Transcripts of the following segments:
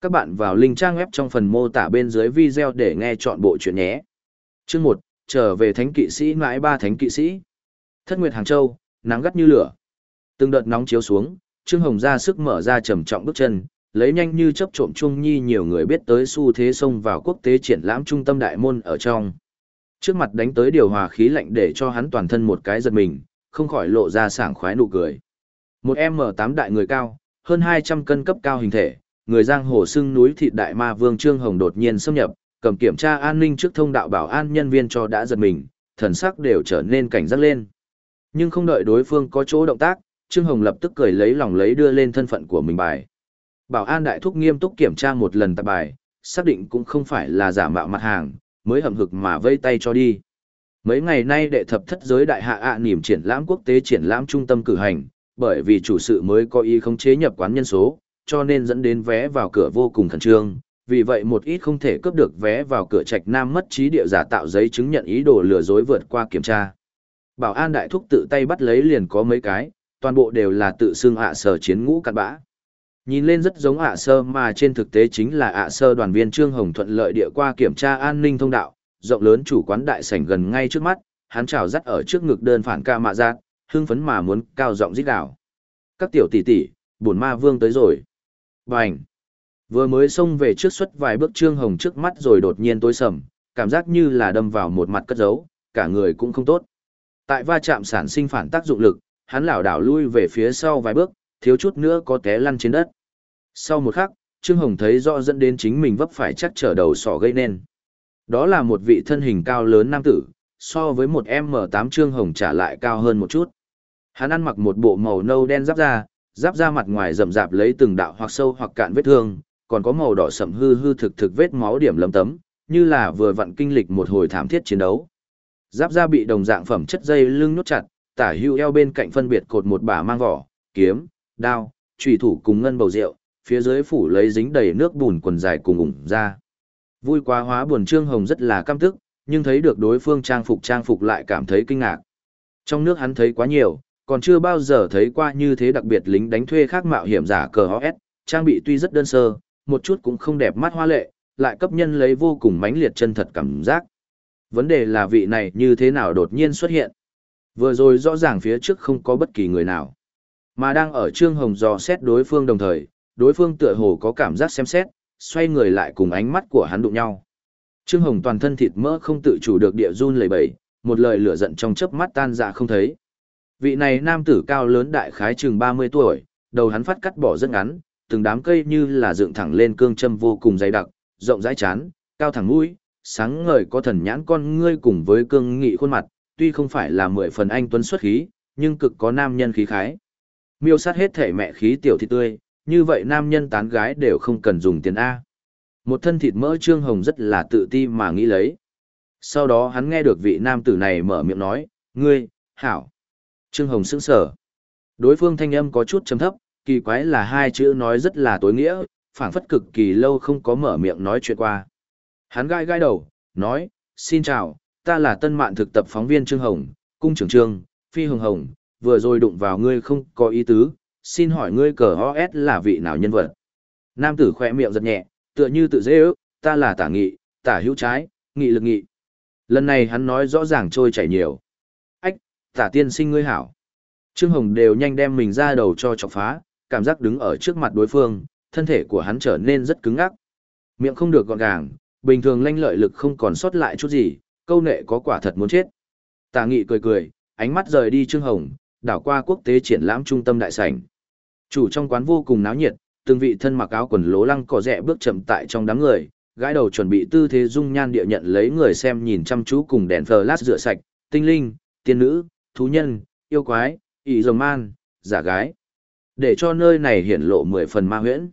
Các bạn vào link trang web trong phần mô tả bên dưới video để nghe chọn bộ chuyện nhé. Chương 1, trở về thánh kỵ sĩ mãi ba thánh kỵ sĩ. Thất Nguyệt Hàng Châu, nắng gắt như lửa. Từng đợt nóng chiếu xuống, Trương Hồng ra sức mở ra trầm trọng bước chân, lấy nhanh như chấp trộm chung nhi nhiều người biết tới xu thế xông vào quốc tế triển lãm trung tâm đại môn ở trong. Trước mặt đánh tới điều hòa khí lạnh để cho hắn toàn thân một cái giật mình, không khỏi lộ ra sảng khoái nụ cười. Một M8 đại người cao, hơn 200 cân cấp cao hình thể, người giang hồ xưng núi thịt đại ma vương Trương Hồng đột nhiên xâm nhập, cầm kiểm tra an ninh trước thông đạo bảo an nhân viên cho đã giật mình, thần sắc đều trở nên cảnh giác lên. Nhưng không đợi đối phương có chỗ động tác, Trương Hồng lập tức cười lấy lòng lấy đưa lên thân phận của mình bài. Bảo an đại thúc nghiêm túc kiểm tra một lần tập bài, xác định cũng không phải là giả mạo mặt hàng, mới hậm hực mà vây tay cho đi. Mấy ngày nay đệ thập thất giới đại hạ ạ à niềm triển lãm quốc tế triển lãm trung tâm cử hành, bởi vì chủ sự mới có ý khống chế nhập quán nhân số, cho nên dẫn đến vé vào cửa vô cùng khẩn trương. Vì vậy một ít không thể cướp được vé vào cửa trạch nam mất trí địa giả tạo giấy chứng nhận ý đồ lừa dối vượt qua kiểm tra. Bảo an đại thúc tự tay bắt lấy liền có mấy cái, toàn bộ đều là tự xưng ạ sở chiến ngũ cặn bã. Nhìn lên rất giống ạ sơ mà trên thực tế chính là ạ sơ đoàn viên Trương Hồng thuận lợi địa qua kiểm tra an ninh thông đạo, rộng lớn chủ quán đại sảnh gần ngay trước mắt, hắn chào dắt ở trước ngực đơn phản ca mạ giác, hưng phấn mà muốn cao giọng rít gào. Các tiểu tỷ tỷ, bổn ma vương tới rồi. Bành! Vừa mới xông về trước suất vài bước Trương Hồng trước mắt rồi đột nhiên tối sầm, cảm giác như là đâm vào một mặt cất giấu, cả người cũng không tốt. Tại va chạm sản sinh phản tác dụng lực, hắn lảo đảo lui về phía sau vài bước, thiếu chút nữa có té lăn trên đất. Sau một khắc, Trương Hồng thấy rõ dẫn đến chính mình vấp phải chắc trở đầu sỏ gây nên. Đó là một vị thân hình cao lớn nam tử, so với một M8 Trương Hồng trả lại cao hơn một chút. Hắn ăn mặc một bộ màu nâu đen giáp da, giáp da mặt ngoài rậm rạp lấy từng đạo hoặc sâu hoặc cạn vết thương, còn có màu đỏ sậm hư hư thực thực vết máu điểm lấm tấm, như là vừa vặn kinh lịch một hồi thảm thiết chiến đấu. Giáp da bị đồng dạng phẩm chất dây lưng nhốt chặt, tả hưu eo bên cạnh phân biệt cột một bả mang vỏ, kiếm, đao, chủy thủ cùng ngân bầu rượu, phía dưới phủ lấy dính đầy nước bùn quần dài cùng ủng ra. Vui quá hóa buồn Trương Hồng rất là căm tức, nhưng thấy được đối phương trang phục trang phục lại cảm thấy kinh ngạc. Trong nước hắn thấy quá nhiều, còn chưa bao giờ thấy qua như thế đặc biệt lính đánh thuê khác mạo hiểm giả cờ HS, trang bị tuy rất đơn sơ, một chút cũng không đẹp mắt hoa lệ, lại cấp nhân lấy vô cùng mãnh liệt chân thật cảm giác. Vấn đề là vị này như thế nào đột nhiên xuất hiện. Vừa rồi rõ ràng phía trước không có bất kỳ người nào. Mà đang ở Trương Hồng dò xét đối phương đồng thời, đối phương tựa hồ có cảm giác xem xét, xoay người lại cùng ánh mắt của hắn đụng nhau. Trương Hồng toàn thân thịt mỡ không tự chủ được địa run lẩy bẩy, một lời lửa giận trong chớp mắt tan dạ không thấy. Vị này nam tử cao lớn đại khái chừng 30 tuổi, đầu hắn phát cắt bỏ rất ngắn, từng đám cây như là dựng thẳng lên cương châm vô cùng dày đặc, rộng rãi chán, cao thẳng mũi, sáng ngời có thần nhãn con ngươi cùng với cương nghị khuôn mặt, tuy không phải là mười phần anh tuấn xuất khí, nhưng cực có nam nhân khí khái. Miêu sát hết thể mẹ khí tiểu thịt tươi, như vậy nam nhân tán gái đều không cần dùng tiền A. Một thân thịt mỡ Trương Hồng rất là tự ti mà nghĩ lấy. Sau đó hắn nghe được vị nam tử này mở miệng nói, ngươi, hảo. Trương Hồng sững sờ, Đối phương thanh âm có chút trầm thấp, kỳ quái là hai chữ nói rất là tối nghĩa, phảng phất cực kỳ lâu không có mở miệng nói chuyện qua. Hắn gai gai đầu, nói, xin chào, ta là tân mạn thực tập phóng viên Trương Hồng, cung trưởng Trương, phi hồng hồng, vừa rồi đụng vào ngươi không có ý tứ, xin hỏi ngươi cờ OS là vị nào nhân vật? Nam tử khỏe miệng giật nhẹ, tựa như tự dễ ước, ta là tả nghị, tả hữu trái, nghị lực nghị. Lần này hắn nói rõ ràng trôi chảy nhiều. Tả tiên sinh ngươi hảo. Trương Hồng đều nhanh đem mình ra đầu cho chọc phá, cảm giác đứng ở trước mặt đối phương, thân thể của hắn trở nên rất cứng ngắc. Miệng không được gọn gàng, bình thường lanh lợi lực không còn sót lại chút gì, câu nệ có quả thật muốn chết. Tả nghị cười cười, ánh mắt rời đi Trương Hồng, đảo qua quốc tế triển lãm trung tâm đại sảnh. Chủ trong quán vô cùng náo nhiệt, từng vị thân mặc áo quần lố lăng cỏ rẻ bước chậm tại trong đám người, gái đầu chuẩn bị tư thế dung nhan địa nhận lấy người xem nhìn chăm chú cùng đèn flash rửa sạch, tinh linh, tiên nữ, thú nhân, yêu quái, ỷ rồng man, giả gái. Để cho nơi này hiển lộ mười phần ma huyễn.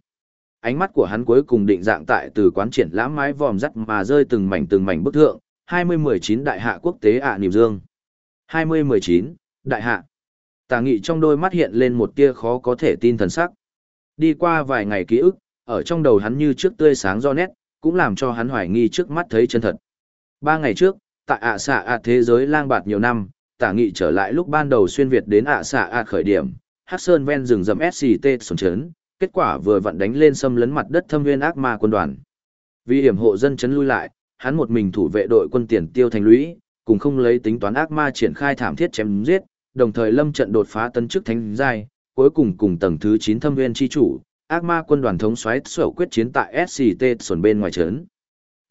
Ánh mắt của hắn cuối cùng định dạng tại từ quán triển lãm mái vòm dắt mà rơi từng mảnh từng mảnh bức thượng, 2019 đại hạ quốc tế ạ niềm dương. 2019, đại hạ. Tà nghị trong đôi mắt hiện lên một tia khó có thể tin thần sắc. Đi qua vài ngày ký ức, ở trong đầu hắn như trước tươi sáng do nét, cũng làm cho hắn hoài nghi trước mắt thấy chân thật. Ba ngày trước, tại ạ xạ ạ thế giới lang bạt nhiều năm, tả nghị trở lại lúc ban đầu xuyên Việt đến ạ xạ ạ khởi điểm, Hắc Sơn ven rừng rậm SCT sồn chấn, kết quả vừa vặn đánh lên xâm lấn mặt đất thâm nguyên ác ma quân đoàn. Vì hiểm hộ dân chấn lui lại, hắn một mình thủ vệ đội quân tiền tiêu thành lũy, cùng không lấy tính toán ác ma triển khai thảm thiết chém giết, đồng thời lâm trận đột phá tấn chức thánh giai, cuối cùng cùng tầng thứ 9 thâm nguyên chi chủ, ác ma quân đoàn thống xoáy sở quyết chiến tại SCT xuẩn bên ngoài trấn.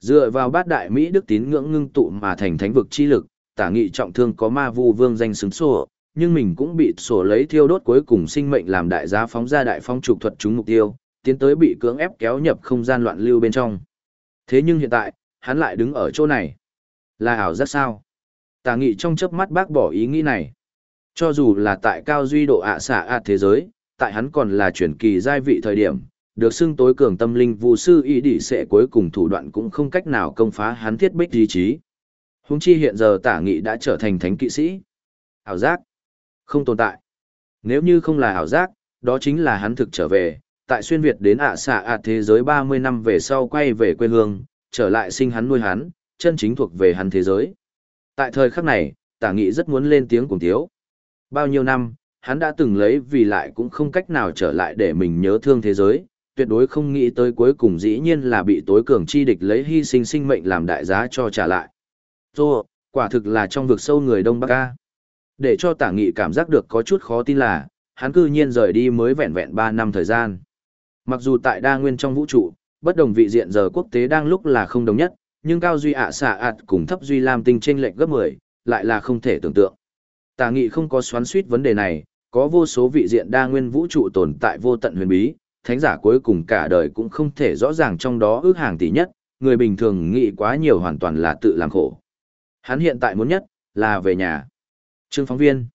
Dựa vào bát đại Mỹ đức tín ngưỡng ngưng tụ mà thành thánh vực chi lực, tả nghị trọng thương có ma vu vương danh xứng sổ, nhưng mình cũng bị sổ lấy thiêu đốt cuối cùng sinh mệnh làm đại giá phóng ra đại phong trục thuật chúng mục tiêu, tiến tới bị cưỡng ép kéo nhập không gian loạn lưu bên trong. Thế nhưng hiện tại, hắn lại đứng ở chỗ này. Là ảo giác sao? Tả nghị trong chớp mắt bác bỏ ý nghĩ này. Cho dù là tại cao duy độ ạ xạ ạ thế giới, tại hắn còn là chuyển kỳ giai vị thời điểm, được xưng tối cường tâm linh vụ sư ý đỉ sẽ cuối cùng thủ đoạn cũng không cách nào công phá hắn thiết bích ý chí. Huống chi hiện giờ tả nghị đã trở thành thánh kỵ sĩ. Ảo giác. Không tồn tại. Nếu như không là ảo giác, đó chính là hắn thực trở về, tại xuyên Việt đến ạ xạ ạ thế giới 30 năm về sau quay về quê hương, trở lại sinh hắn nuôi hắn, chân chính thuộc về hắn thế giới. Tại thời khắc này, tả nghị rất muốn lên tiếng cùng thiếu. Bao nhiêu năm, hắn đã từng lấy vì lại cũng không cách nào trở lại để mình nhớ thương thế giới, tuyệt đối không nghĩ tới cuối cùng dĩ nhiên là bị tối cường chi địch lấy hy sinh sinh mệnh làm đại giá cho trả lại. Rồi, quả thực là trong vực sâu người Đông Bắc A. Để cho tả nghị cảm giác được có chút khó tin là, hắn cư nhiên rời đi mới vẹn vẹn 3 năm thời gian. Mặc dù tại đa nguyên trong vũ trụ, bất đồng vị diện giờ quốc tế đang lúc là không đồng nhất, nhưng cao duy ạ xạ ạt cùng thấp duy lam tinh chênh lệch gấp 10, lại là không thể tưởng tượng. Tả nghị không có xoắn suýt vấn đề này, có vô số vị diện đa nguyên vũ trụ tồn tại vô tận huyền bí, thánh giả cuối cùng cả đời cũng không thể rõ ràng trong đó ước hàng tỷ nhất, người bình thường nghĩ quá nhiều hoàn toàn là tự làm khổ. Hắn hiện tại muốn nhất, là về nhà. Trương phóng viên.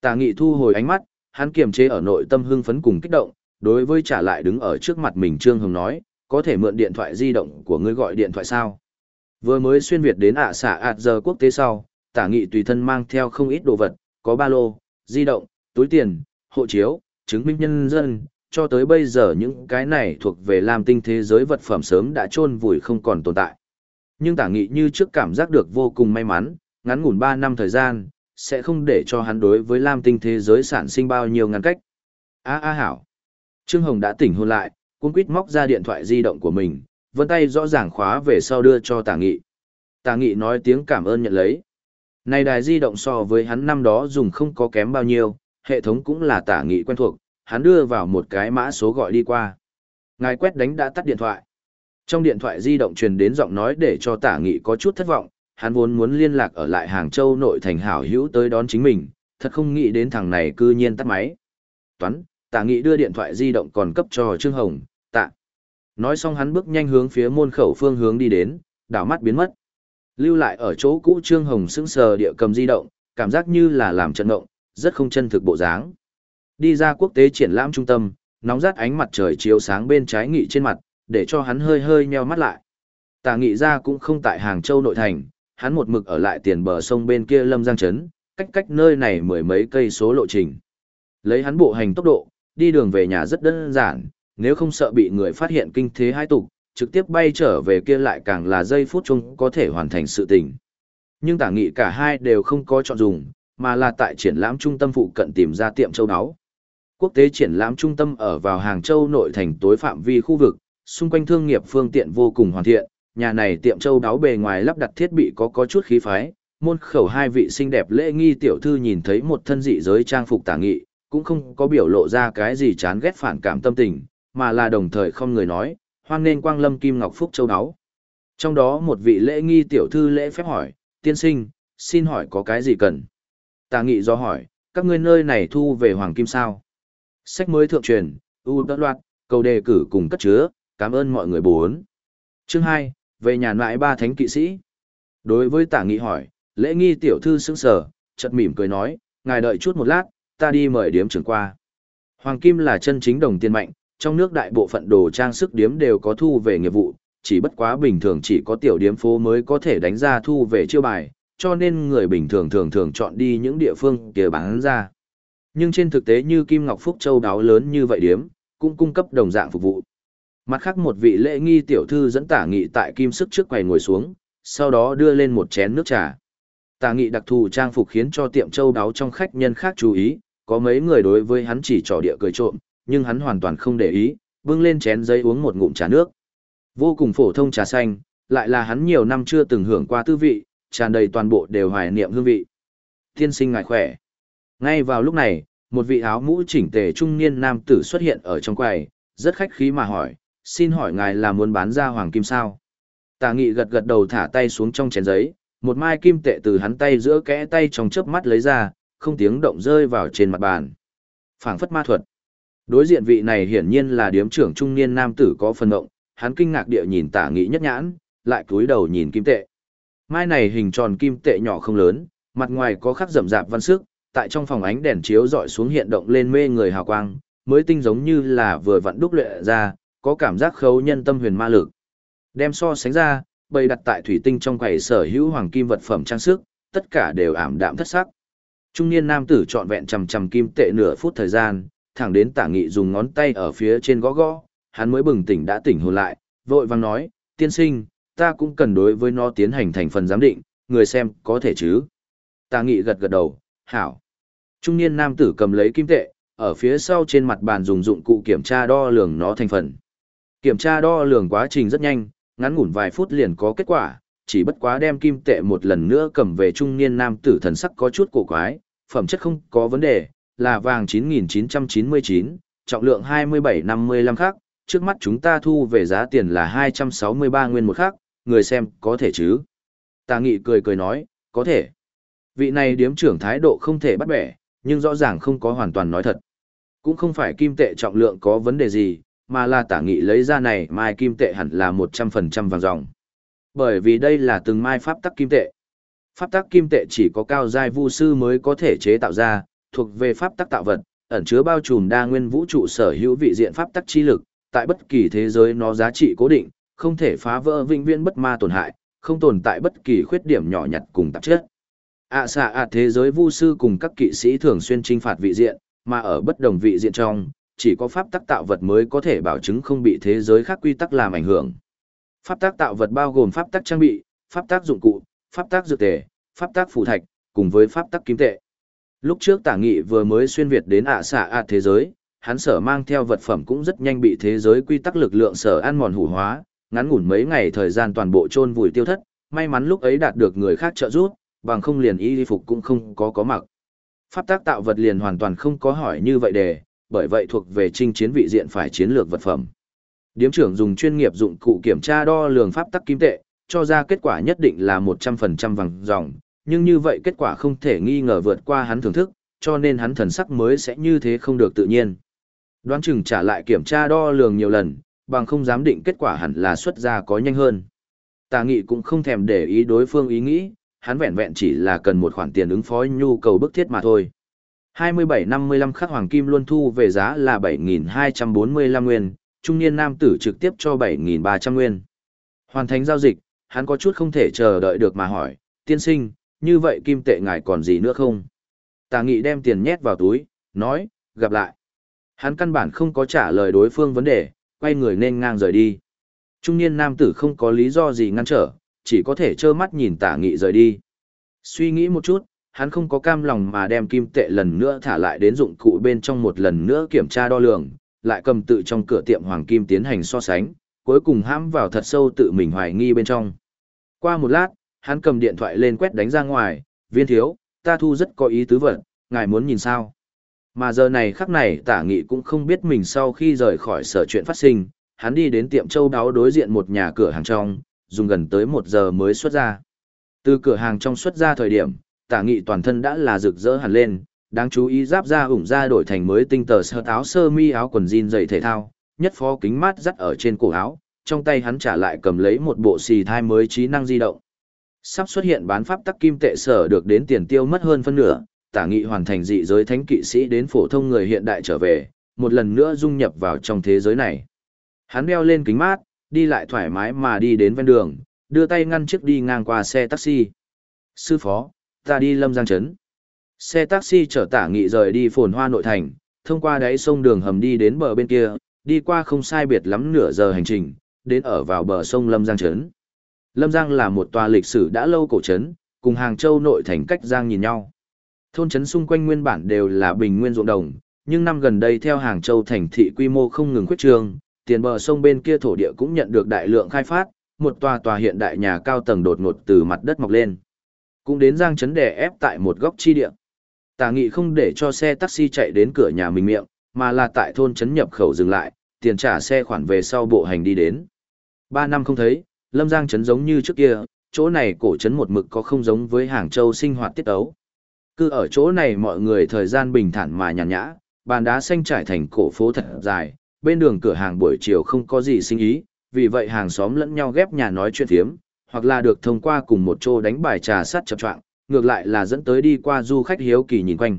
Tà nghị thu hồi ánh mắt, hắn kiềm chế ở nội tâm hưng phấn cùng kích động, đối với trả lại đứng ở trước mặt mình Trương Hồng nói, có thể mượn điện thoại di động của ngươi gọi điện thoại sao? Vừa mới xuyên Việt đến ạ xạ ạt giờ quốc tế sau, tả nghị tùy thân mang theo không ít đồ vật, có ba lô, di động, túi tiền, hộ chiếu, chứng minh nhân dân, cho tới bây giờ những cái này thuộc về làm tinh thế giới vật phẩm sớm đã chôn vùi không còn tồn tại. Nhưng tả nghị như trước cảm giác được vô cùng may mắn, ngắn ngủn 3 năm thời gian, sẽ không để cho hắn đối với lam tinh thế giới sản sinh bao nhiêu ngăn cách. A a hảo. Trương Hồng đã tỉnh hôn lại, cũng quýt móc ra điện thoại di động của mình, vân tay rõ ràng khóa về sau đưa cho tả nghị. Tả nghị nói tiếng cảm ơn nhận lấy. Này đài di động so với hắn năm đó dùng không có kém bao nhiêu, hệ thống cũng là tả nghị quen thuộc, hắn đưa vào một cái mã số gọi đi qua. Ngài quét đánh đã tắt điện thoại. Trong điện thoại di động truyền đến giọng nói để cho tả nghị có chút thất vọng, hắn vốn muốn liên lạc ở lại Hàng Châu nội thành hảo hữu tới đón chính mình, thật không nghĩ đến thằng này cư nhiên tắt máy. Toán, tả nghị đưa điện thoại di động còn cấp cho Trương Hồng, tạ. Nói xong hắn bước nhanh hướng phía môn khẩu phương hướng đi đến, đảo mắt biến mất. Lưu lại ở chỗ cũ Trương Hồng sững sờ địa cầm di động, cảm giác như là làm trận ngộng, rất không chân thực bộ dáng. Đi ra quốc tế triển lãm trung tâm, nóng rát ánh mặt trời chiếu sáng bên trái nghị trên mặt, để cho hắn hơi hơi nheo mắt lại. Tà nghị ra cũng không tại Hàng Châu nội thành, hắn một mực ở lại tiền bờ sông bên kia Lâm Giang Trấn, cách cách nơi này mười mấy cây số lộ trình. Lấy hắn bộ hành tốc độ, đi đường về nhà rất đơn giản, nếu không sợ bị người phát hiện kinh thế hai tục, trực tiếp bay trở về kia lại càng là giây phút chung có thể hoàn thành sự tình. Nhưng tả nghị cả hai đều không có chọn dùng, mà là tại triển lãm trung tâm phụ cận tìm ra tiệm châu áo. Quốc tế triển lãm trung tâm ở vào Hàng Châu nội thành tối phạm vi khu vực, xung quanh thương nghiệp phương tiện vô cùng hoàn thiện, nhà này tiệm châu đáo bề ngoài lắp đặt thiết bị có có chút khí phái, môn khẩu hai vị xinh đẹp lễ nghi tiểu thư nhìn thấy một thân dị giới trang phục tả nghị, cũng không có biểu lộ ra cái gì chán ghét phản cảm tâm tình, mà là đồng thời không người nói, hoan nên quang lâm kim ngọc phúc châu đáo. Trong đó một vị lễ nghi tiểu thư lễ phép hỏi, tiên sinh, xin hỏi có cái gì cần? tà nghị do hỏi, các ngươi nơi này thu về hoàng kim sao? Sách mới thượng truyền, ưu đất loạt, cầu đề cử cùng cất chứa, cảm ơn mọi người bốn. Chương 2, về nhà nại ba thánh kỵ sĩ. Đối với tả nghị hỏi, lễ nghi tiểu thư sững sờ, chợt mỉm cười nói, ngài đợi chút một lát, ta đi mời điếm trưởng qua. Hoàng kim là chân chính đồng tiền mạnh, trong nước đại bộ phận đồ trang sức điếm đều có thu về nghiệp vụ, chỉ bất quá bình thường chỉ có tiểu điếm phố mới có thể đánh ra thu về chiêu bài, cho nên người bình thường thường thường chọn đi những địa phương kia bán ra. Nhưng trên thực tế như Kim Ngọc Phúc Châu đáo lớn như vậy điếm, cũng cung cấp đồng dạng phục vụ. Mặt khác một vị lễ nghi tiểu thư dẫn tả nghị tại kim sức trước quầy ngồi xuống, sau đó đưa lên một chén nước trà. Tả nghị đặc thù trang phục khiến cho tiệm châu đáo trong khách nhân khác chú ý, có mấy người đối với hắn chỉ trò địa cười trộm, nhưng hắn hoàn toàn không để ý, bưng lên chén giấy uống một ngụm trà nước. Vô cùng phổ thông trà xanh, lại là hắn nhiều năm chưa từng hưởng qua tư vị, tràn đầy toàn bộ đều hoài niệm hương vị. Tiên sinh ngài khỏe. Ngay vào lúc này, một vị áo mũ chỉnh tề trung niên nam tử xuất hiện ở trong quầy, rất khách khí mà hỏi, xin hỏi ngài là muốn bán ra hoàng kim sao? Tà nghị gật gật đầu thả tay xuống trong chén giấy, một mai kim tệ từ hắn tay giữa kẽ tay trong chớp mắt lấy ra, không tiếng động rơi vào trên mặt bàn. phảng phất ma thuật. Đối diện vị này hiển nhiên là điếm trưởng trung niên nam tử có phần động, hắn kinh ngạc địa nhìn tả nghị nhất nhãn, lại cúi đầu nhìn kim tệ. Mai này hình tròn kim tệ nhỏ không lớn, mặt ngoài có khắc rậm rạp văn sức, tại trong phòng ánh đèn chiếu dọi xuống hiện động lên mê người hào quang, mới tinh giống như là vừa vặn đúc luyện ra, có cảm giác khấu nhân tâm huyền ma lực. Đem so sánh ra, bày đặt tại thủy tinh trong quầy sở hữu hoàng kim vật phẩm trang sức, tất cả đều ảm đạm thất sắc. Trung niên nam tử trọn vẹn chầm chầm kim tệ nửa phút thời gian, thẳng đến tả nghị dùng ngón tay ở phía trên gõ gõ, hắn mới bừng tỉnh đã tỉnh hồn lại, vội vang nói, tiên sinh, ta cũng cần đối với nó tiến hành thành phần giám định, người xem có thể chứ. Tả nghị gật gật đầu, hảo. Trung niên nam tử cầm lấy kim tệ, ở phía sau trên mặt bàn dùng dụng cụ kiểm tra đo lường nó thành phần. Kiểm tra đo lường quá trình rất nhanh, ngắn ngủn vài phút liền có kết quả, chỉ bất quá đem kim tệ một lần nữa cầm về trung niên nam tử thần sắc có chút cổ quái, phẩm chất không có vấn đề, là vàng 9999, trọng lượng 2755 khác, trước mắt chúng ta thu về giá tiền là 263 nguyên một khác, người xem có thể chứ. Tà nghị cười cười nói, có thể. Vị này điếm trưởng thái độ không thể bắt bẻ, nhưng rõ ràng không có hoàn toàn nói thật. Cũng không phải kim tệ trọng lượng có vấn đề gì, mà là tả nghị lấy ra này mai kim tệ hẳn là 100% vàng dòng. Bởi vì đây là từng mai pháp tắc kim tệ. Pháp tắc kim tệ chỉ có cao giai vu sư mới có thể chế tạo ra, thuộc về pháp tắc tạo vật, ẩn chứa bao trùm đa nguyên vũ trụ sở hữu vị diện pháp tắc chi lực, tại bất kỳ thế giới nó giá trị cố định, không thể phá vỡ vĩnh viễn bất ma tổn hại, không tồn tại bất kỳ khuyết điểm nhỏ nhặt cùng tạp chất. ạ xạ ạ thế giới vu sư cùng các kỵ sĩ thường xuyên trinh phạt vị diện, mà ở bất đồng vị diện trong, chỉ có pháp tắc tạo vật mới có thể bảo chứng không bị thế giới khác quy tắc làm ảnh hưởng. Pháp tắc tạo vật bao gồm pháp tắc trang bị, pháp tắc dụng cụ, pháp tắc dược tề, pháp tắc phù thạch, cùng với pháp tắc kim tệ. Lúc trước tả nghị vừa mới xuyên Việt đến ạ xạ ạ thế giới, hắn sở mang theo vật phẩm cũng rất nhanh bị thế giới quy tắc lực lượng sở ăn mòn hủ hóa, ngắn ngủn mấy ngày thời gian toàn bộ chôn vùi tiêu thất, may mắn lúc ấy đạt được người khác trợ giúp, bằng không liền y phục cũng không có có mặc. Pháp tác tạo vật liền hoàn toàn không có hỏi như vậy đề, bởi vậy thuộc về trinh chiến vị diện phải chiến lược vật phẩm. Điếm trưởng dùng chuyên nghiệp dụng cụ kiểm tra đo lường pháp tắc kim tệ, cho ra kết quả nhất định là 100% vàng dòng, nhưng như vậy kết quả không thể nghi ngờ vượt qua hắn thưởng thức, cho nên hắn thần sắc mới sẽ như thế không được tự nhiên. Đoán chừng trả lại kiểm tra đo lường nhiều lần, bằng không dám định kết quả hẳn là xuất ra có nhanh hơn. Tà nghị cũng không thèm để ý đối phương ý nghĩ, hắn vẹn vẹn chỉ là cần một khoản tiền ứng phó nhu cầu bức thiết mà thôi. 27.55 khắc hoàng kim luôn thu về giá là 7.245 nguyên, trung niên nam tử trực tiếp cho 7.300 nguyên. Hoàn thành giao dịch, hắn có chút không thể chờ đợi được mà hỏi, tiên sinh, như vậy kim tệ ngài còn gì nữa không? Tà nghị đem tiền nhét vào túi, nói, gặp lại. Hắn căn bản không có trả lời đối phương vấn đề, quay người nên ngang rời đi. Trung niên nam tử không có lý do gì ngăn trở, chỉ có thể trơ mắt nhìn tả nghị rời đi. Suy nghĩ một chút, hắn không có cam lòng mà đem kim tệ lần nữa thả lại đến dụng cụ bên trong một lần nữa kiểm tra đo lường, lại cầm tự trong cửa tiệm hoàng kim tiến hành so sánh, cuối cùng hãm vào thật sâu tự mình hoài nghi bên trong. Qua một lát, hắn cầm điện thoại lên quét đánh ra ngoài, viên thiếu, ta thu rất có ý tứ vật, ngài muốn nhìn sao. Mà giờ này khắc này tả nghị cũng không biết mình sau khi rời khỏi sở chuyện phát sinh, hắn đi đến tiệm châu đáo đối diện một nhà cửa hàng trong, dùng gần tới một giờ mới xuất ra. Từ cửa hàng trong xuất ra thời điểm, tả nghị toàn thân đã là rực rỡ hẳn lên, đáng chú ý giáp ra ủng ra đổi thành mới tinh tờ sơ áo sơ mi áo quần jean dày thể thao, nhất phó kính mát dắt ở trên cổ áo, trong tay hắn trả lại cầm lấy một bộ xì thai mới trí năng di động. Sắp xuất hiện bán pháp tắc kim tệ sở được đến tiền tiêu mất hơn phân nửa, tả nghị hoàn thành dị giới thánh kỵ sĩ đến phổ thông người hiện đại trở về, một lần nữa dung nhập vào trong thế giới này. Hắn đeo lên kính mát, đi lại thoải mái mà đi đến ven đường, đưa tay ngăn chiếc đi ngang qua xe taxi. Sư phó, ta đi lâm giang trấn. Xe taxi chở tả nghị rời đi phồn hoa nội thành, thông qua đáy sông đường hầm đi đến bờ bên kia, đi qua không sai biệt lắm nửa giờ hành trình, đến ở vào bờ sông Lâm Giang Trấn. Lâm Giang là một tòa lịch sử đã lâu cổ trấn, cùng Hàng Châu nội thành cách Giang nhìn nhau. Thôn trấn xung quanh nguyên bản đều là bình nguyên ruộng đồng, nhưng năm gần đây theo Hàng Châu thành thị quy mô không ngừng khuyết trương, tiền bờ sông bên kia thổ địa cũng nhận được đại lượng khai phát, một tòa tòa hiện đại nhà cao tầng đột ngột từ mặt đất mọc lên. Cũng đến giang chấn đè ép tại một góc chi địa. Tả nghị không để cho xe taxi chạy đến cửa nhà mình miệng, mà là tại thôn chấn nhập khẩu dừng lại, tiền trả xe khoản về sau bộ hành đi đến. Ba năm không thấy, Lâm Giang chấn giống như trước kia, chỗ này cổ chấn một mực có không giống với Hàng Châu sinh hoạt tiết ấu. Cứ ở chỗ này mọi người thời gian bình thản mà nhàn nhã, bàn đá xanh trải thành cổ phố thật dài, bên đường cửa hàng buổi chiều không có gì sinh ý, vì vậy hàng xóm lẫn nhau ghép nhà nói chuyện thiếm, hoặc là được thông qua cùng một chỗ đánh bài trà sát chập choạng, ngược lại là dẫn tới đi qua du khách hiếu kỳ nhìn quanh.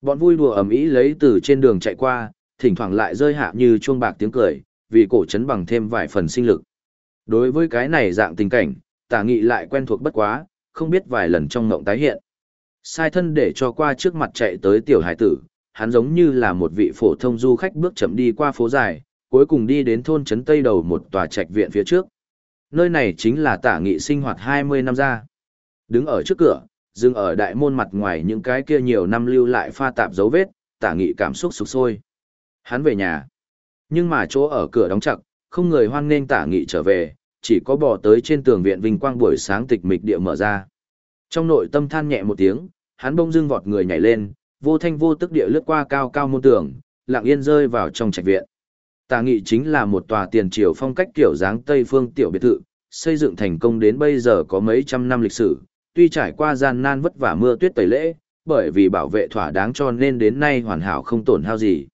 Bọn vui đùa ầm ĩ lấy từ trên đường chạy qua, thỉnh thoảng lại rơi hạ như chuông bạc tiếng cười, vì cổ chấn bằng thêm vài phần sinh lực. Đối với cái này dạng tình cảnh, tả nghị lại quen thuộc bất quá, không biết vài lần trong ngộng tái hiện. Sai thân để cho qua trước mặt chạy tới tiểu hải tử, hắn giống như là một vị phổ thông du khách bước chậm đi qua phố dài, cuối cùng đi đến thôn trấn Tây đầu một tòa trạch viện phía trước. Nơi này chính là tả nghị sinh hoạt 20 năm ra. Đứng ở trước cửa, dừng ở đại môn mặt ngoài những cái kia nhiều năm lưu lại pha tạp dấu vết, tả nghị cảm xúc sụp sôi. Hắn về nhà. Nhưng mà chỗ ở cửa đóng chặt, không người hoan nghênh tả nghị trở về, chỉ có bỏ tới trên tường viện vinh quang buổi sáng tịch mịch địa mở ra. Trong nội tâm than nhẹ một tiếng, hắn bông dưng vọt người nhảy lên, vô thanh vô tức địa lướt qua cao cao môn tường, lặng yên rơi vào trong trạch viện. Tà nghị chính là một tòa tiền triều phong cách kiểu dáng Tây phương tiểu biệt thự, xây dựng thành công đến bây giờ có mấy trăm năm lịch sử, tuy trải qua gian nan vất vả mưa tuyết tẩy lễ, bởi vì bảo vệ thỏa đáng cho nên đến nay hoàn hảo không tổn hao gì.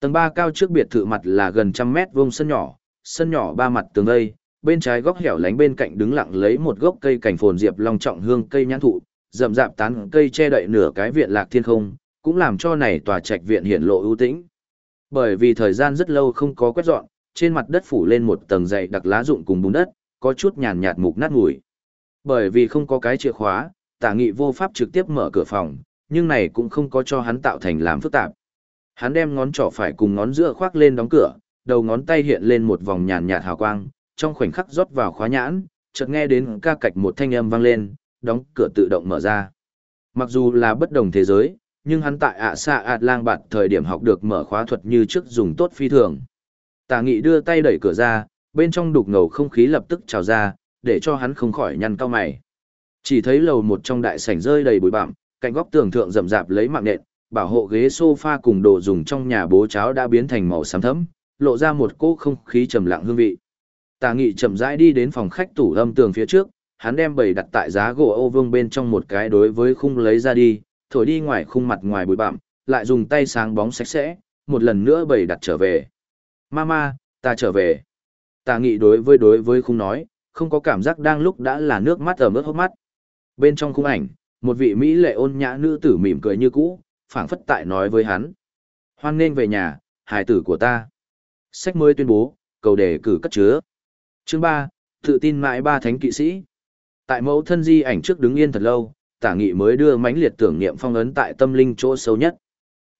Tầng 3 cao trước biệt thự mặt là gần trăm mét vuông sân nhỏ, sân nhỏ ba mặt tường lây. bên trái góc hẻo lánh bên cạnh đứng lặng lấy một gốc cây cảnh phồn diệp long trọng hương cây nhãn thụ, rậm rạp tán cây che đậy nửa cái viện lạc thiên không, cũng làm cho này tòa trạch viện hiển lộ ưu tĩnh. Bởi vì thời gian rất lâu không có quét dọn, trên mặt đất phủ lên một tầng dày đặc lá rụng cùng bùn đất, có chút nhàn nhạt mục nát mùi. Bởi vì không có cái chìa khóa, tả nghị vô pháp trực tiếp mở cửa phòng, nhưng này cũng không có cho hắn tạo thành làm phức tạp. Hắn đem ngón trỏ phải cùng ngón giữa khoác lên đóng cửa, đầu ngón tay hiện lên một vòng nhàn nhạt hào quang, trong khoảnh khắc rót vào khóa nhãn, chợt nghe đến ca cạch một thanh âm vang lên, đóng cửa tự động mở ra. Mặc dù là bất đồng thế giới, nhưng hắn tại ạ xạ ạt lang bạt thời điểm học được mở khóa thuật như trước dùng tốt phi thường. Tà nghị đưa tay đẩy cửa ra, bên trong đục ngầu không khí lập tức trào ra, để cho hắn không khỏi nhăn cao mày. Chỉ thấy lầu một trong đại sảnh rơi đầy bụi bặm, cạnh góc tường thượng rậm rạp lấy mạng nện, bảo hộ ghế sofa cùng đồ dùng trong nhà bố cháo đã biến thành màu xám thẫm, lộ ra một cỗ không khí trầm lặng hương vị. Tà Nghị chậm rãi đi đến phòng khách tủ âm tường phía trước, hắn đem bầy đặt tại giá gỗ ô vương bên trong một cái đối với khung lấy ra đi, thổi đi ngoài khung mặt ngoài bụi bặm, lại dùng tay sáng bóng sạch sẽ, một lần nữa bầy đặt trở về. Mama, ta trở về. Tà Nghị đối với đối với khung nói, không có cảm giác đang lúc đã là nước mắt ở mức hốc mắt. Bên trong khung ảnh, một vị Mỹ lệ ôn nhã nữ tử mỉm cười như cũ, phảng phất tại nói với hắn. Hoan nên về nhà, hài tử của ta. Sách mới tuyên bố, cầu đề cử cất chứa. Chương 3, tự tin mãi ba thánh kỵ sĩ. Tại mẫu thân di ảnh trước đứng yên thật lâu, tả nghị mới đưa mãnh liệt tưởng niệm phong ấn tại tâm linh chỗ sâu nhất.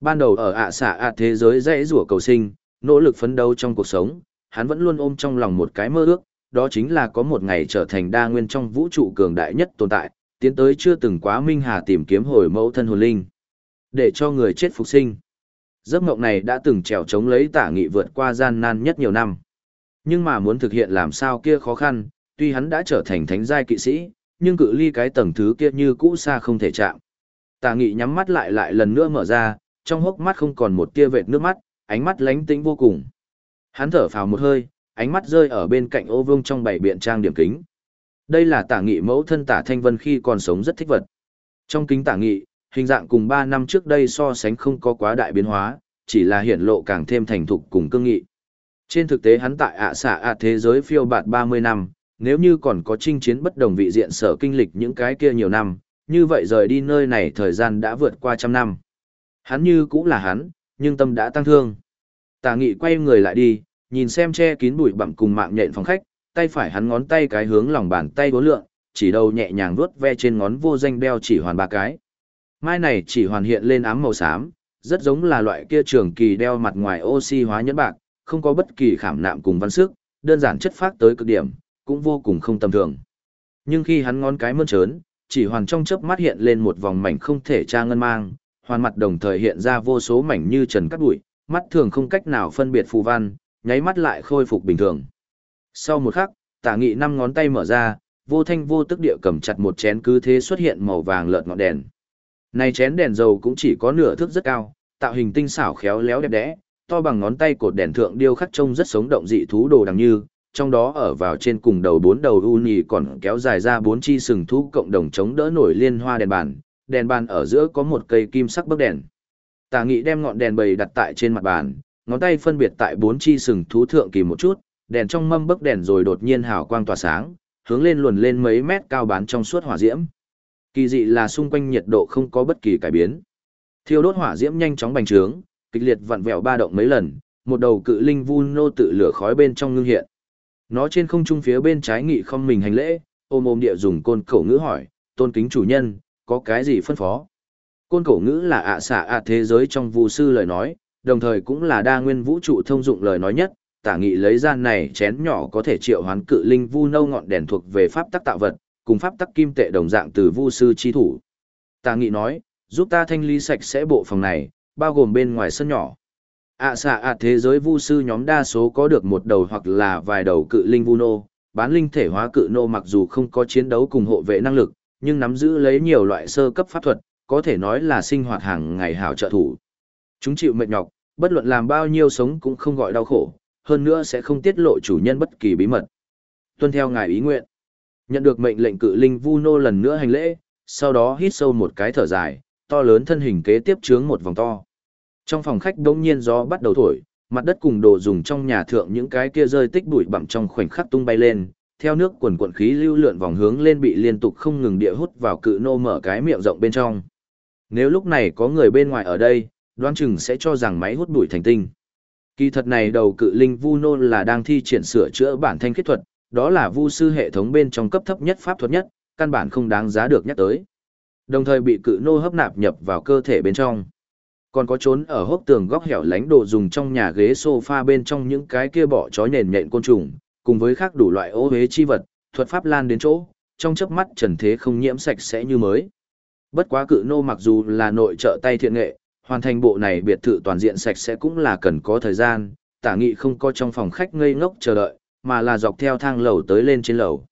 Ban đầu ở ạ xạ ạ thế giới dễ rủa cầu sinh, nỗ lực phấn đấu trong cuộc sống, hắn vẫn luôn ôm trong lòng một cái mơ ước, đó chính là có một ngày trở thành đa nguyên trong vũ trụ cường đại nhất tồn tại, tiến tới chưa từng quá minh hà tìm kiếm hồi mẫu thân hồn linh. Để cho người chết phục sinh. Giấc mộng này đã từng trèo chống lấy tả nghị vượt qua gian nan nhất nhiều năm. Nhưng mà muốn thực hiện làm sao kia khó khăn, tuy hắn đã trở thành thánh giai kỵ sĩ, nhưng cự ly cái tầng thứ kia như cũ xa không thể chạm. Tả nghị nhắm mắt lại lại lần nữa mở ra, trong hốc mắt không còn một tia vệt nước mắt, ánh mắt lánh tĩnh vô cùng. Hắn thở phào một hơi, ánh mắt rơi ở bên cạnh ô vương trong bảy biện trang điểm kính. Đây là tả nghị mẫu thân tả thanh vân khi còn sống rất thích vật. Trong kính tả nghị, hình dạng cùng 3 năm trước đây so sánh không có quá đại biến hóa, chỉ là hiển lộ càng thêm thành thục cùng cương nghị. Trên thực tế hắn tại ạ xạ ạ thế giới phiêu bạt 30 năm, nếu như còn có chinh chiến bất đồng vị diện sở kinh lịch những cái kia nhiều năm, như vậy rời đi nơi này thời gian đã vượt qua trăm năm. Hắn như cũng là hắn, nhưng tâm đã tăng thương. Tà nghị quay người lại đi, nhìn xem che kín bụi bặm cùng mạng nhện phòng khách, tay phải hắn ngón tay cái hướng lòng bàn tay vốn lượng, chỉ đầu nhẹ nhàng vuốt ve trên ngón vô danh đeo chỉ hoàn ba cái. Mai này chỉ hoàn hiện lên ám màu xám, rất giống là loại kia trường kỳ đeo mặt ngoài oxy hóa nhẫn bạc, không có bất kỳ khảm nạm cùng văn sức, đơn giản chất phát tới cực điểm, cũng vô cùng không tầm thường. Nhưng khi hắn ngón cái mơn trớn, chỉ hoàn trong chớp mắt hiện lên một vòng mảnh không thể tra ngân mang, hoàn mặt đồng thời hiện ra vô số mảnh như trần cắt bụi, mắt thường không cách nào phân biệt phù văn, nháy mắt lại khôi phục bình thường. Sau một khắc, tả nghị năm ngón tay mở ra, vô thanh vô tức địa cầm chặt một chén cứ thế xuất hiện màu vàng lợn ngọn đèn. Này chén đèn dầu cũng chỉ có nửa thước rất cao, tạo hình tinh xảo khéo léo đẹp đẽ, to bằng ngón tay cột đèn thượng điêu khắc trông rất sống động dị thú đồ đằng như, trong đó ở vào trên cùng đầu bốn đầu u nhì còn kéo dài ra bốn chi sừng thú cộng đồng chống đỡ nổi liên hoa đèn bàn, đèn bàn ở giữa có một cây kim sắc bấc đèn. Tả Nghị đem ngọn đèn bầy đặt tại trên mặt bàn, ngón tay phân biệt tại bốn chi sừng thú thượng kỳ một chút, đèn trong mâm bấc đèn rồi đột nhiên hào quang tỏa sáng, hướng lên luồn lên mấy mét cao bán trong suốt hỏa diễm. Kỳ dị là xung quanh nhiệt độ không có bất kỳ cải biến. Thiêu đốt hỏa diễm nhanh chóng bành trướng, kịch liệt vặn vẹo ba động mấy lần, một đầu cự linh vu nô tự lửa khói bên trong ngưng hiện. Nó trên không trung phía bên trái nghị không mình hành lễ, ôm ôm địa dùng côn cổ ngữ hỏi, tôn kính chủ nhân, có cái gì phân phó? Côn cổ ngữ là ạ xạ ạ thế giới trong vu sư lời nói, đồng thời cũng là đa nguyên vũ trụ thông dụng lời nói nhất, tả nghị lấy ra này chén nhỏ có thể triệu hoán cự linh vu nâu ngọn đèn thuộc về pháp tắc tạo vật, cùng pháp tắc kim tệ đồng dạng từ vu sư chi thủ. Tả nghị nói, giúp ta thanh lý sạch sẽ bộ phòng này, bao gồm bên ngoài sân nhỏ ạ xạ ạ thế giới vu sư nhóm đa số có được một đầu hoặc là vài đầu cự linh vu nô, bán linh thể hóa cự nô mặc dù không có chiến đấu cùng hộ vệ năng lực, nhưng nắm giữ lấy nhiều loại sơ cấp pháp thuật, có thể nói là sinh hoạt hàng ngày hảo trợ thủ. Chúng chịu mệt nhọc, bất luận làm bao nhiêu sống cũng không gọi đau khổ, hơn nữa sẽ không tiết lộ chủ nhân bất kỳ bí mật. Tuân theo ngài ý nguyện. Nhận được mệnh lệnh cự linh Vu Nô lần nữa hành lễ, sau đó hít sâu một cái thở dài, to lớn thân hình kế tiếp chướng một vòng to. Trong phòng khách đống nhiên gió bắt đầu thổi, mặt đất cùng đồ dùng trong nhà thượng những cái kia rơi tích bụi bặm trong khoảnh khắc tung bay lên, theo nước quần quần khí lưu lượn vòng hướng lên bị liên tục không ngừng địa hút vào cự nô mở cái miệng rộng bên trong. Nếu lúc này có người bên ngoài ở đây, đoán chừng sẽ cho rằng máy hút bụi thành tinh. Kỳ thật này đầu cự linh vu nô là đang thi triển sửa chữa bản thanh kết thuật, đó là vu sư hệ thống bên trong cấp thấp nhất pháp thuật nhất, căn bản không đáng giá được nhắc tới. Đồng thời bị cự nô hấp nạp nhập vào cơ thể bên trong. Còn có trốn ở hốc tường góc hẻo lánh đồ dùng trong nhà ghế sofa bên trong những cái kia bỏ chó nền nhện côn trùng, cùng với khác đủ loại ô hế chi vật, thuật pháp lan đến chỗ, trong chớp mắt trần thế không nhiễm sạch sẽ như mới. Bất quá cự nô mặc dù là nội trợ tay thiện nghệ, hoàn thành bộ này biệt thự toàn diện sạch sẽ cũng là cần có thời gian, tả nghị không có trong phòng khách ngây ngốc chờ đợi, mà là dọc theo thang lầu tới lên trên lầu.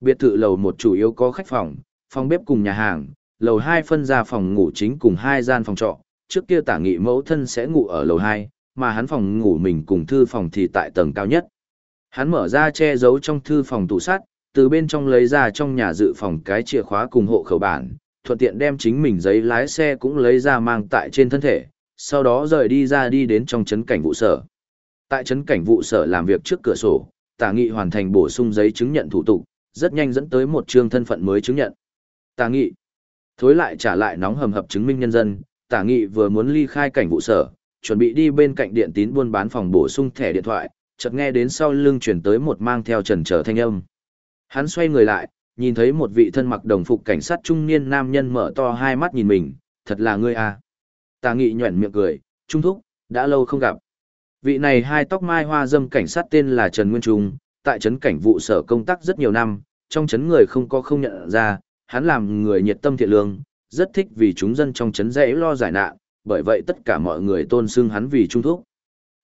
Biệt thự lầu một chủ yếu có khách phòng, phòng bếp cùng nhà hàng, lầu hai phân ra phòng ngủ chính cùng hai gian phòng trọ, trước kia tả nghị mẫu thân sẽ ngủ ở lầu hai, mà hắn phòng ngủ mình cùng thư phòng thì tại tầng cao nhất. Hắn mở ra che giấu trong thư phòng tủ sắt, từ bên trong lấy ra trong nhà dự phòng cái chìa khóa cùng hộ khẩu bản, thuận tiện đem chính mình giấy lái xe cũng lấy ra mang tại trên thân thể, sau đó rời đi ra đi đến trong chấn cảnh vụ sở. Tại chấn cảnh vụ sở làm việc trước cửa sổ, Tả Nghị hoàn thành bổ sung giấy chứng nhận thủ tục, rất nhanh dẫn tới một chương thân phận mới chứng nhận. Tả Nghị thối lại trả lại nóng hầm hập chứng minh nhân dân, Tả Nghị vừa muốn ly khai cảnh vụ sở, chuẩn bị đi bên cạnh điện tín buôn bán phòng bổ sung thẻ điện thoại, chợt nghe đến sau lưng chuyển tới một mang theo trần trở thanh âm. Hắn xoay người lại, nhìn thấy một vị thân mặc đồng phục cảnh sát trung niên nam nhân mở to hai mắt nhìn mình, thật là ngươi à. Tà nghị nhuẩn miệng cười, trung thúc, đã lâu không gặp. Vị này hai tóc mai hoa dâm cảnh sát tên là Trần Nguyên Trung, tại trấn cảnh vụ sở công tác rất nhiều năm, trong trấn người không có không nhận ra, hắn làm người nhiệt tâm thiện lương, rất thích vì chúng dân trong chấn dễ lo giải nạn, bởi vậy tất cả mọi người tôn xưng hắn vì trung thúc.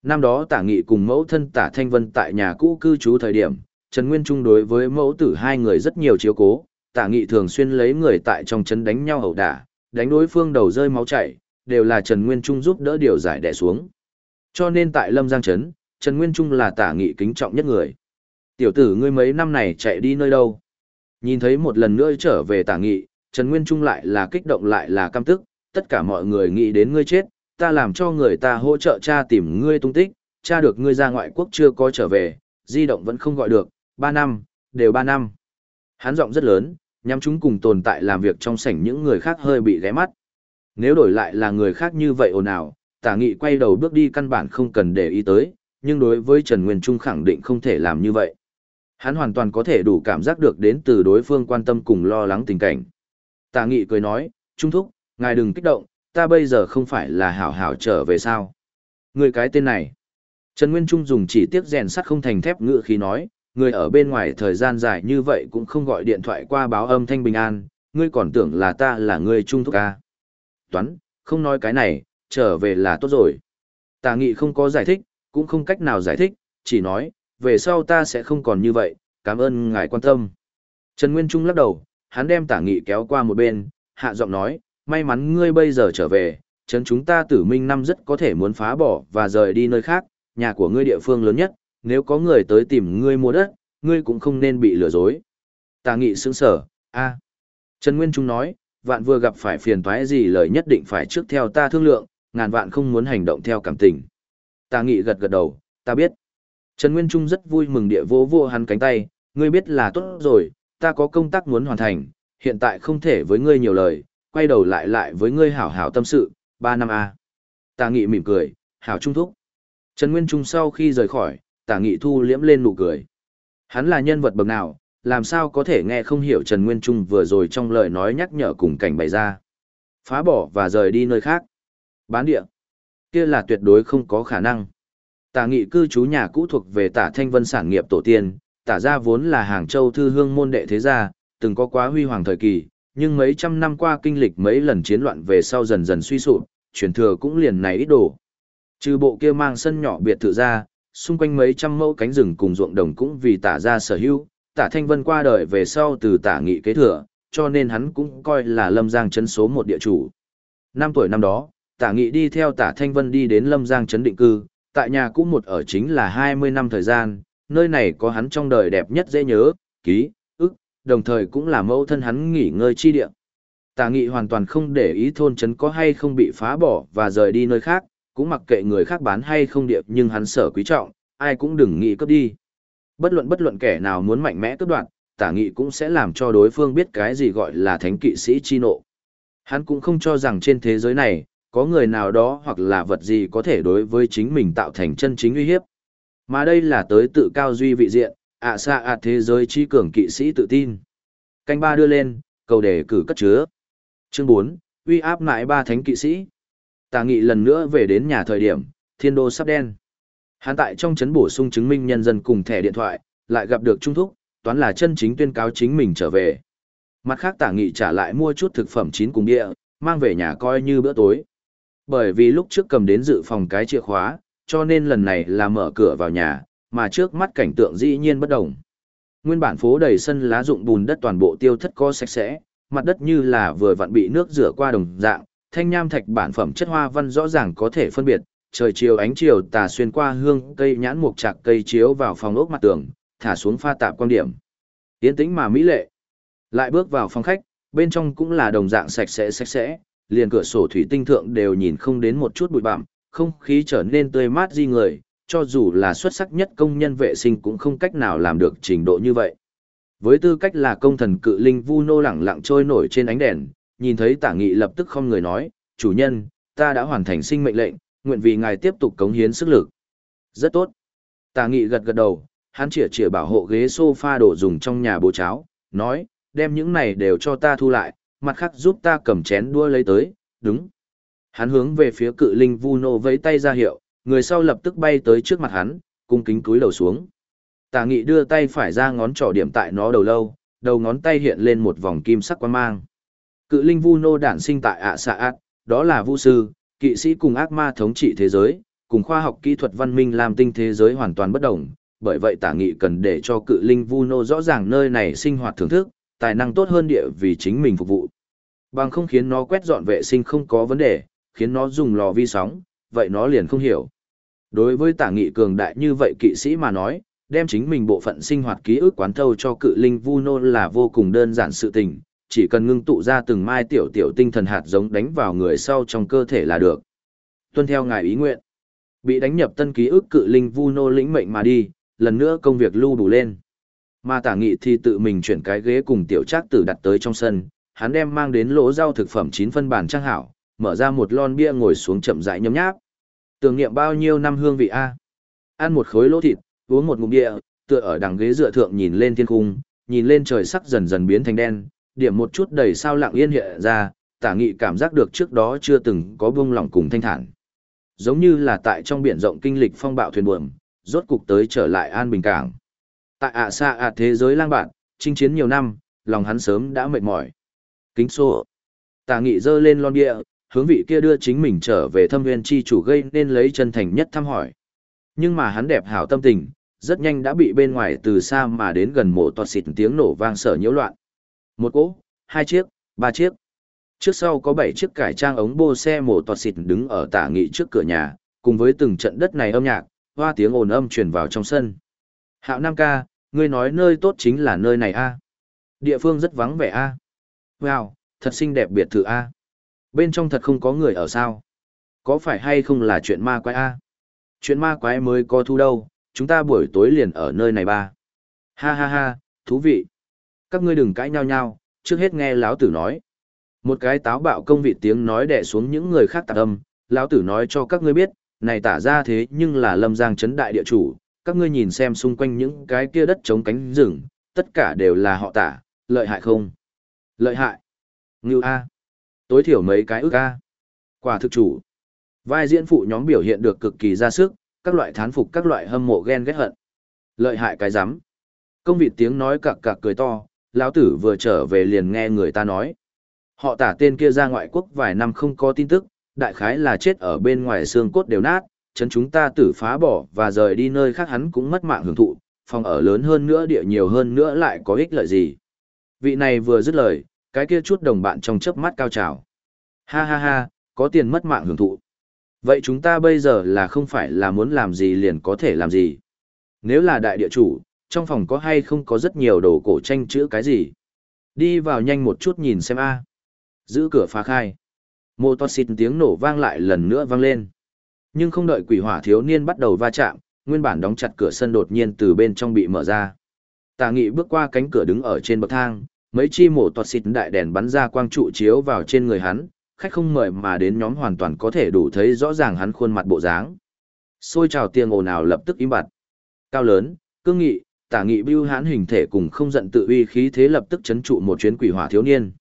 Năm đó tả nghị cùng mẫu thân tả Thanh Vân tại nhà cũ cư trú thời điểm, Trần Nguyên Trung đối với mẫu tử hai người rất nhiều chiếu cố, tả nghị thường xuyên lấy người tại trong chấn đánh nhau ẩu đả, đánh đối phương đầu rơi máu chảy, đều là Trần Nguyên Trung giúp đỡ điều giải đẻ xuống. Cho nên tại Lâm Giang Trấn, Trần Nguyên Trung là tả nghị kính trọng nhất người. Tiểu tử ngươi mấy năm này chạy đi nơi đâu? Nhìn thấy một lần nữa trở về tả nghị, Trần Nguyên Trung lại là kích động lại là căm tức, tất cả mọi người nghĩ đến ngươi chết, ta làm cho người ta hỗ trợ cha tìm ngươi tung tích, cha được ngươi ra ngoại quốc chưa có trở về, di động vẫn không gọi được, ba năm, đều ba năm. Hắn giọng rất lớn, nhắm chúng cùng tồn tại làm việc trong sảnh những người khác hơi bị ghé mắt. Nếu đổi lại là người khác như vậy ồn ào, tả nghị quay đầu bước đi căn bản không cần để ý tới, nhưng đối với Trần Nguyên Trung khẳng định không thể làm như vậy. Hắn hoàn toàn có thể đủ cảm giác được đến từ đối phương quan tâm cùng lo lắng tình cảnh. Tà nghị cười nói, Trung Thúc, ngài đừng kích động, ta bây giờ không phải là hảo hảo trở về sao. Người cái tên này. Trần Nguyên Trung dùng chỉ tiếc rèn sắt không thành thép ngựa khi nói, người ở bên ngoài thời gian dài như vậy cũng không gọi điện thoại qua báo âm thanh bình an, ngươi còn tưởng là ta là người trung thúc ca. Toán, không nói cái này, trở về là tốt rồi. Tà nghị không có giải thích, cũng không cách nào giải thích, chỉ nói, về sau ta sẽ không còn như vậy, cảm ơn ngài quan tâm. Trần Nguyên Trung lắc đầu, hắn đem tả nghị kéo qua một bên, hạ giọng nói, may mắn ngươi bây giờ trở về, chấn chúng ta tử minh năm rất có thể muốn phá bỏ và rời đi nơi khác, nhà của ngươi địa phương lớn nhất, nếu có người tới tìm ngươi mua đất, ngươi cũng không nên bị lừa dối. Tả nghị sững sở, a Trần Nguyên Trung nói, vạn vừa gặp phải phiền toái gì lời nhất định phải trước theo ta thương lượng, ngàn vạn không muốn hành động theo cảm tình. Tả nghị gật gật đầu, ta biết. Trần Nguyên Trung rất vui mừng địa vô vô hắn cánh tay, ngươi biết là tốt rồi, ta có công tác muốn hoàn thành, hiện tại không thể với ngươi nhiều lời, quay đầu lại lại với ngươi hảo hảo tâm sự, ba năm a. Tà Nghị mỉm cười, hảo trung thúc. Trần Nguyên Trung sau khi rời khỏi, Tà Nghị thu liễm lên nụ cười. Hắn là nhân vật bậc nào, làm sao có thể nghe không hiểu Trần Nguyên Trung vừa rồi trong lời nói nhắc nhở cùng cảnh bày ra. Phá bỏ và rời đi nơi khác. Bán địa. kia là tuyệt đối không có khả năng. Tả nghị cư trú nhà cũ thuộc về tả thanh vân sản nghiệp tổ tiên, tả gia vốn là hàng châu thư hương môn đệ thế gia, từng có quá huy hoàng thời kỳ, nhưng mấy trăm năm qua kinh lịch mấy lần chiến loạn về sau dần dần suy sụp, truyền thừa cũng liền này ít đổ. Trừ bộ kia mang sân nhỏ biệt thự ra, xung quanh mấy trăm mẫu cánh rừng cùng ruộng đồng cũng vì tả gia sở hữu, tả thanh vân qua đời về sau từ tả nghị kế thừa, cho nên hắn cũng coi là lâm giang chấn số một địa chủ. Năm tuổi năm đó, tả nghị đi theo tả thanh vân đi đến lâm giang chấn định cư, tại nhà cũ một ở chính là 20 năm thời gian, nơi này có hắn trong đời đẹp nhất dễ nhớ, ký, ức, đồng thời cũng là mẫu thân hắn nghỉ ngơi chi địa. Tà nghị hoàn toàn không để ý thôn trấn có hay không bị phá bỏ và rời đi nơi khác, cũng mặc kệ người khác bán hay không điệp nhưng hắn sở quý trọng, ai cũng đừng nghĩ cướp đi. Bất luận bất luận kẻ nào muốn mạnh mẽ cướp đoạt, tả nghị cũng sẽ làm cho đối phương biết cái gì gọi là thánh kỵ sĩ chi nộ. Hắn cũng không cho rằng trên thế giới này, có người nào đó hoặc là vật gì có thể đối với chính mình tạo thành chân chính uy hiếp. Mà đây là tới tự cao duy vị diện, ạ xa ạ thế giới chi cường kỵ sĩ tự tin. Canh ba đưa lên, cầu đề cử cất chứa. Chương 4, uy áp lại ba thánh kỵ sĩ. Tà nghị lần nữa về đến nhà thời điểm, thiên đô sắp đen. Hắn tại trong chấn bổ sung chứng minh nhân dân cùng thẻ điện thoại, lại gặp được Trung Thúc, toán là chân chính tuyên cáo chính mình trở về. Mặt khác tả nghị trả lại mua chút thực phẩm chín cùng địa, mang về nhà coi như bữa tối. Bởi vì lúc trước cầm đến dự phòng cái chìa khóa, cho nên lần này là mở cửa vào nhà, mà trước mắt cảnh tượng dĩ nhiên bất đồng. Nguyên bản phố đầy sân lá rụng bùn đất toàn bộ tiêu thất co sạch sẽ, mặt đất như là vừa vặn bị nước rửa qua đồng dạng, thanh nham thạch bản phẩm chất hoa văn rõ ràng có thể phân biệt, trời chiều ánh chiều tà xuyên qua hương cây nhãn mục chạc cây chiếu vào phòng ốc mặt tường, thả xuống pha tạp quan điểm. Tiến tĩnh mà mỹ lệ. Lại bước vào phòng khách, bên trong cũng là đồng dạng sạch sẽ sạch sẽ, liền cửa sổ thủy tinh thượng đều nhìn không đến một chút bụi bặm, không khí trở nên tươi mát di người, cho dù là xuất sắc nhất công nhân vệ sinh cũng không cách nào làm được trình độ như vậy. Với tư cách là công thần cự linh vu nô lẳng lặng trôi nổi trên ánh đèn, nhìn thấy tả nghị lập tức không người nói, chủ nhân, ta đã hoàn thành sinh mệnh lệnh, nguyện vì ngài tiếp tục cống hiến sức lực. Rất tốt. Tả nghị gật gật đầu, hắn chỉa chỉa bảo hộ ghế sofa đồ dùng trong nhà bố cháo, nói, đem những này đều cho ta thu lại, mặt khác giúp ta cầm chén đua lấy tới, đúng. Hắn hướng về phía cự linh vu nô vẫy tay ra hiệu, người sau lập tức bay tới trước mặt hắn, cung kính cúi đầu xuống. Tà nghị đưa tay phải ra ngón trỏ điểm tại nó đầu lâu, đầu ngón tay hiện lên một vòng kim sắc quan mang. Cự linh vu nô đản sinh tại ạ xạ ạt, đó là vu sư, kỵ sĩ cùng ác ma thống trị thế giới, cùng khoa học kỹ thuật văn minh làm tinh thế giới hoàn toàn bất đồng. Bởi vậy tả nghị cần để cho cự linh vu nô rõ ràng nơi này sinh hoạt thưởng thức, tài năng tốt hơn địa vì chính mình phục vụ. Bằng không khiến nó quét dọn vệ sinh không có vấn đề, khiến nó dùng lò vi sóng, vậy nó liền không hiểu. Đối với tả nghị cường đại như vậy kỵ sĩ mà nói, đem chính mình bộ phận sinh hoạt ký ức quán thâu cho cự linh vu nôn là vô cùng đơn giản sự tình, chỉ cần ngưng tụ ra từng mai tiểu tiểu tinh thần hạt giống đánh vào người sau trong cơ thể là được. Tuân theo ngài ý nguyện, bị đánh nhập tân ký ức cự linh vu nô lĩnh mệnh mà đi, lần nữa công việc lưu đủ lên. Mà tả nghị thì tự mình chuyển cái ghế cùng tiểu trác tử đặt tới trong sân, hắn đem mang đến lỗ rau thực phẩm chín phân bản trang hảo, mở ra một lon bia ngồi xuống chậm rãi nhấm nháp. Tưởng niệm bao nhiêu năm hương vị a. Ăn một khối lỗ thịt, uống một ngụm bia, tựa ở đằng ghế dựa thượng nhìn lên thiên cung, nhìn lên trời sắc dần dần biến thành đen, điểm một chút đầy sao lặng yên hiện ra, tả nghị cảm giác được trước đó chưa từng có buông lỏng cùng thanh thản. Giống như là tại trong biển rộng kinh lịch phong bạo thuyền buồm, rốt cục tới trở lại an bình cảng. Tại ạ xa ạ thế giới lang bạn, chinh chiến nhiều năm, lòng hắn sớm đã mệt mỏi. Kính xô. Tả nghị dơ lên lon bia, hướng vị kia đưa chính mình trở về thâm nguyên chi chủ gây nên lấy chân thành nhất thăm hỏi. Nhưng mà hắn đẹp hảo tâm tình, rất nhanh đã bị bên ngoài từ xa mà đến gần mộ toạt xịt tiếng nổ vang sở nhiễu loạn. Một cỗ, hai chiếc, ba chiếc. Trước sau có bảy chiếc cải trang ống bô xe mổ toạt xịt đứng ở tả nghị trước cửa nhà, cùng với từng trận đất này âm nhạc, hoa tiếng ồn âm truyền vào trong sân. Hạo Nam ca, ngươi nói nơi tốt chính là nơi này a Địa phương rất vắng vẻ a Wow, thật xinh đẹp biệt thự a Bên trong thật không có người ở sao? Có phải hay không là chuyện ma quái a Chuyện ma quái mới có thu đâu, chúng ta buổi tối liền ở nơi này ba. Ha ha ha, thú vị. Các ngươi đừng cãi nhau nhau, trước hết nghe lão tử nói. Một cái táo bạo công vị tiếng nói đè xuống những người khác tạc âm, lão tử nói cho các ngươi biết, này tả ra thế nhưng là lâm giang chấn đại địa chủ, các ngươi nhìn xem xung quanh những cái kia đất chống cánh rừng, tất cả đều là họ tả, lợi hại không? Lợi hại. Ngưu A. Tối thiểu mấy cái ước ca Quả thực chủ. Vai diễn phụ nhóm biểu hiện được cực kỳ ra sức, các loại thán phục các loại hâm mộ ghen ghét hận. Lợi hại cái rắm Công vị tiếng nói cặc cặc cười to, lão tử vừa trở về liền nghe người ta nói. Họ tả tên kia ra ngoại quốc vài năm không có tin tức, đại khái là chết ở bên ngoài xương cốt đều nát, chấn chúng ta tử phá bỏ và rời đi nơi khác hắn cũng mất mạng hưởng thụ, phòng ở lớn hơn nữa địa nhiều hơn nữa lại có ích lợi gì. Vị này vừa dứt lời, cái kia chút đồng bạn trong chớp mắt cao trào. Ha ha ha, có tiền mất mạng hưởng thụ. Vậy chúng ta bây giờ là không phải là muốn làm gì liền có thể làm gì. Nếu là đại địa chủ, trong phòng có hay không có rất nhiều đồ cổ tranh chữ cái gì. Đi vào nhanh một chút nhìn xem a. Giữ cửa phá khai. Mô toa xịt tiếng nổ vang lại lần nữa vang lên. Nhưng không đợi quỷ hỏa thiếu niên bắt đầu va chạm, nguyên bản đóng chặt cửa sân đột nhiên từ bên trong bị mở ra. Tà nghị bước qua cánh cửa đứng ở trên bậc thang, mấy chi mổ toạt xịt đại đèn bắn ra quang trụ chiếu vào trên người hắn, khách không mời mà đến nhóm hoàn toàn có thể đủ thấy rõ ràng hắn khuôn mặt bộ dáng. Xôi trào tiếng ồn ào lập tức im bặt. Cao lớn, cương nghị, tả nghị bưu hãn hình thể cùng không giận tự uy khí thế lập tức chấn trụ một chuyến quỷ hỏa thiếu niên.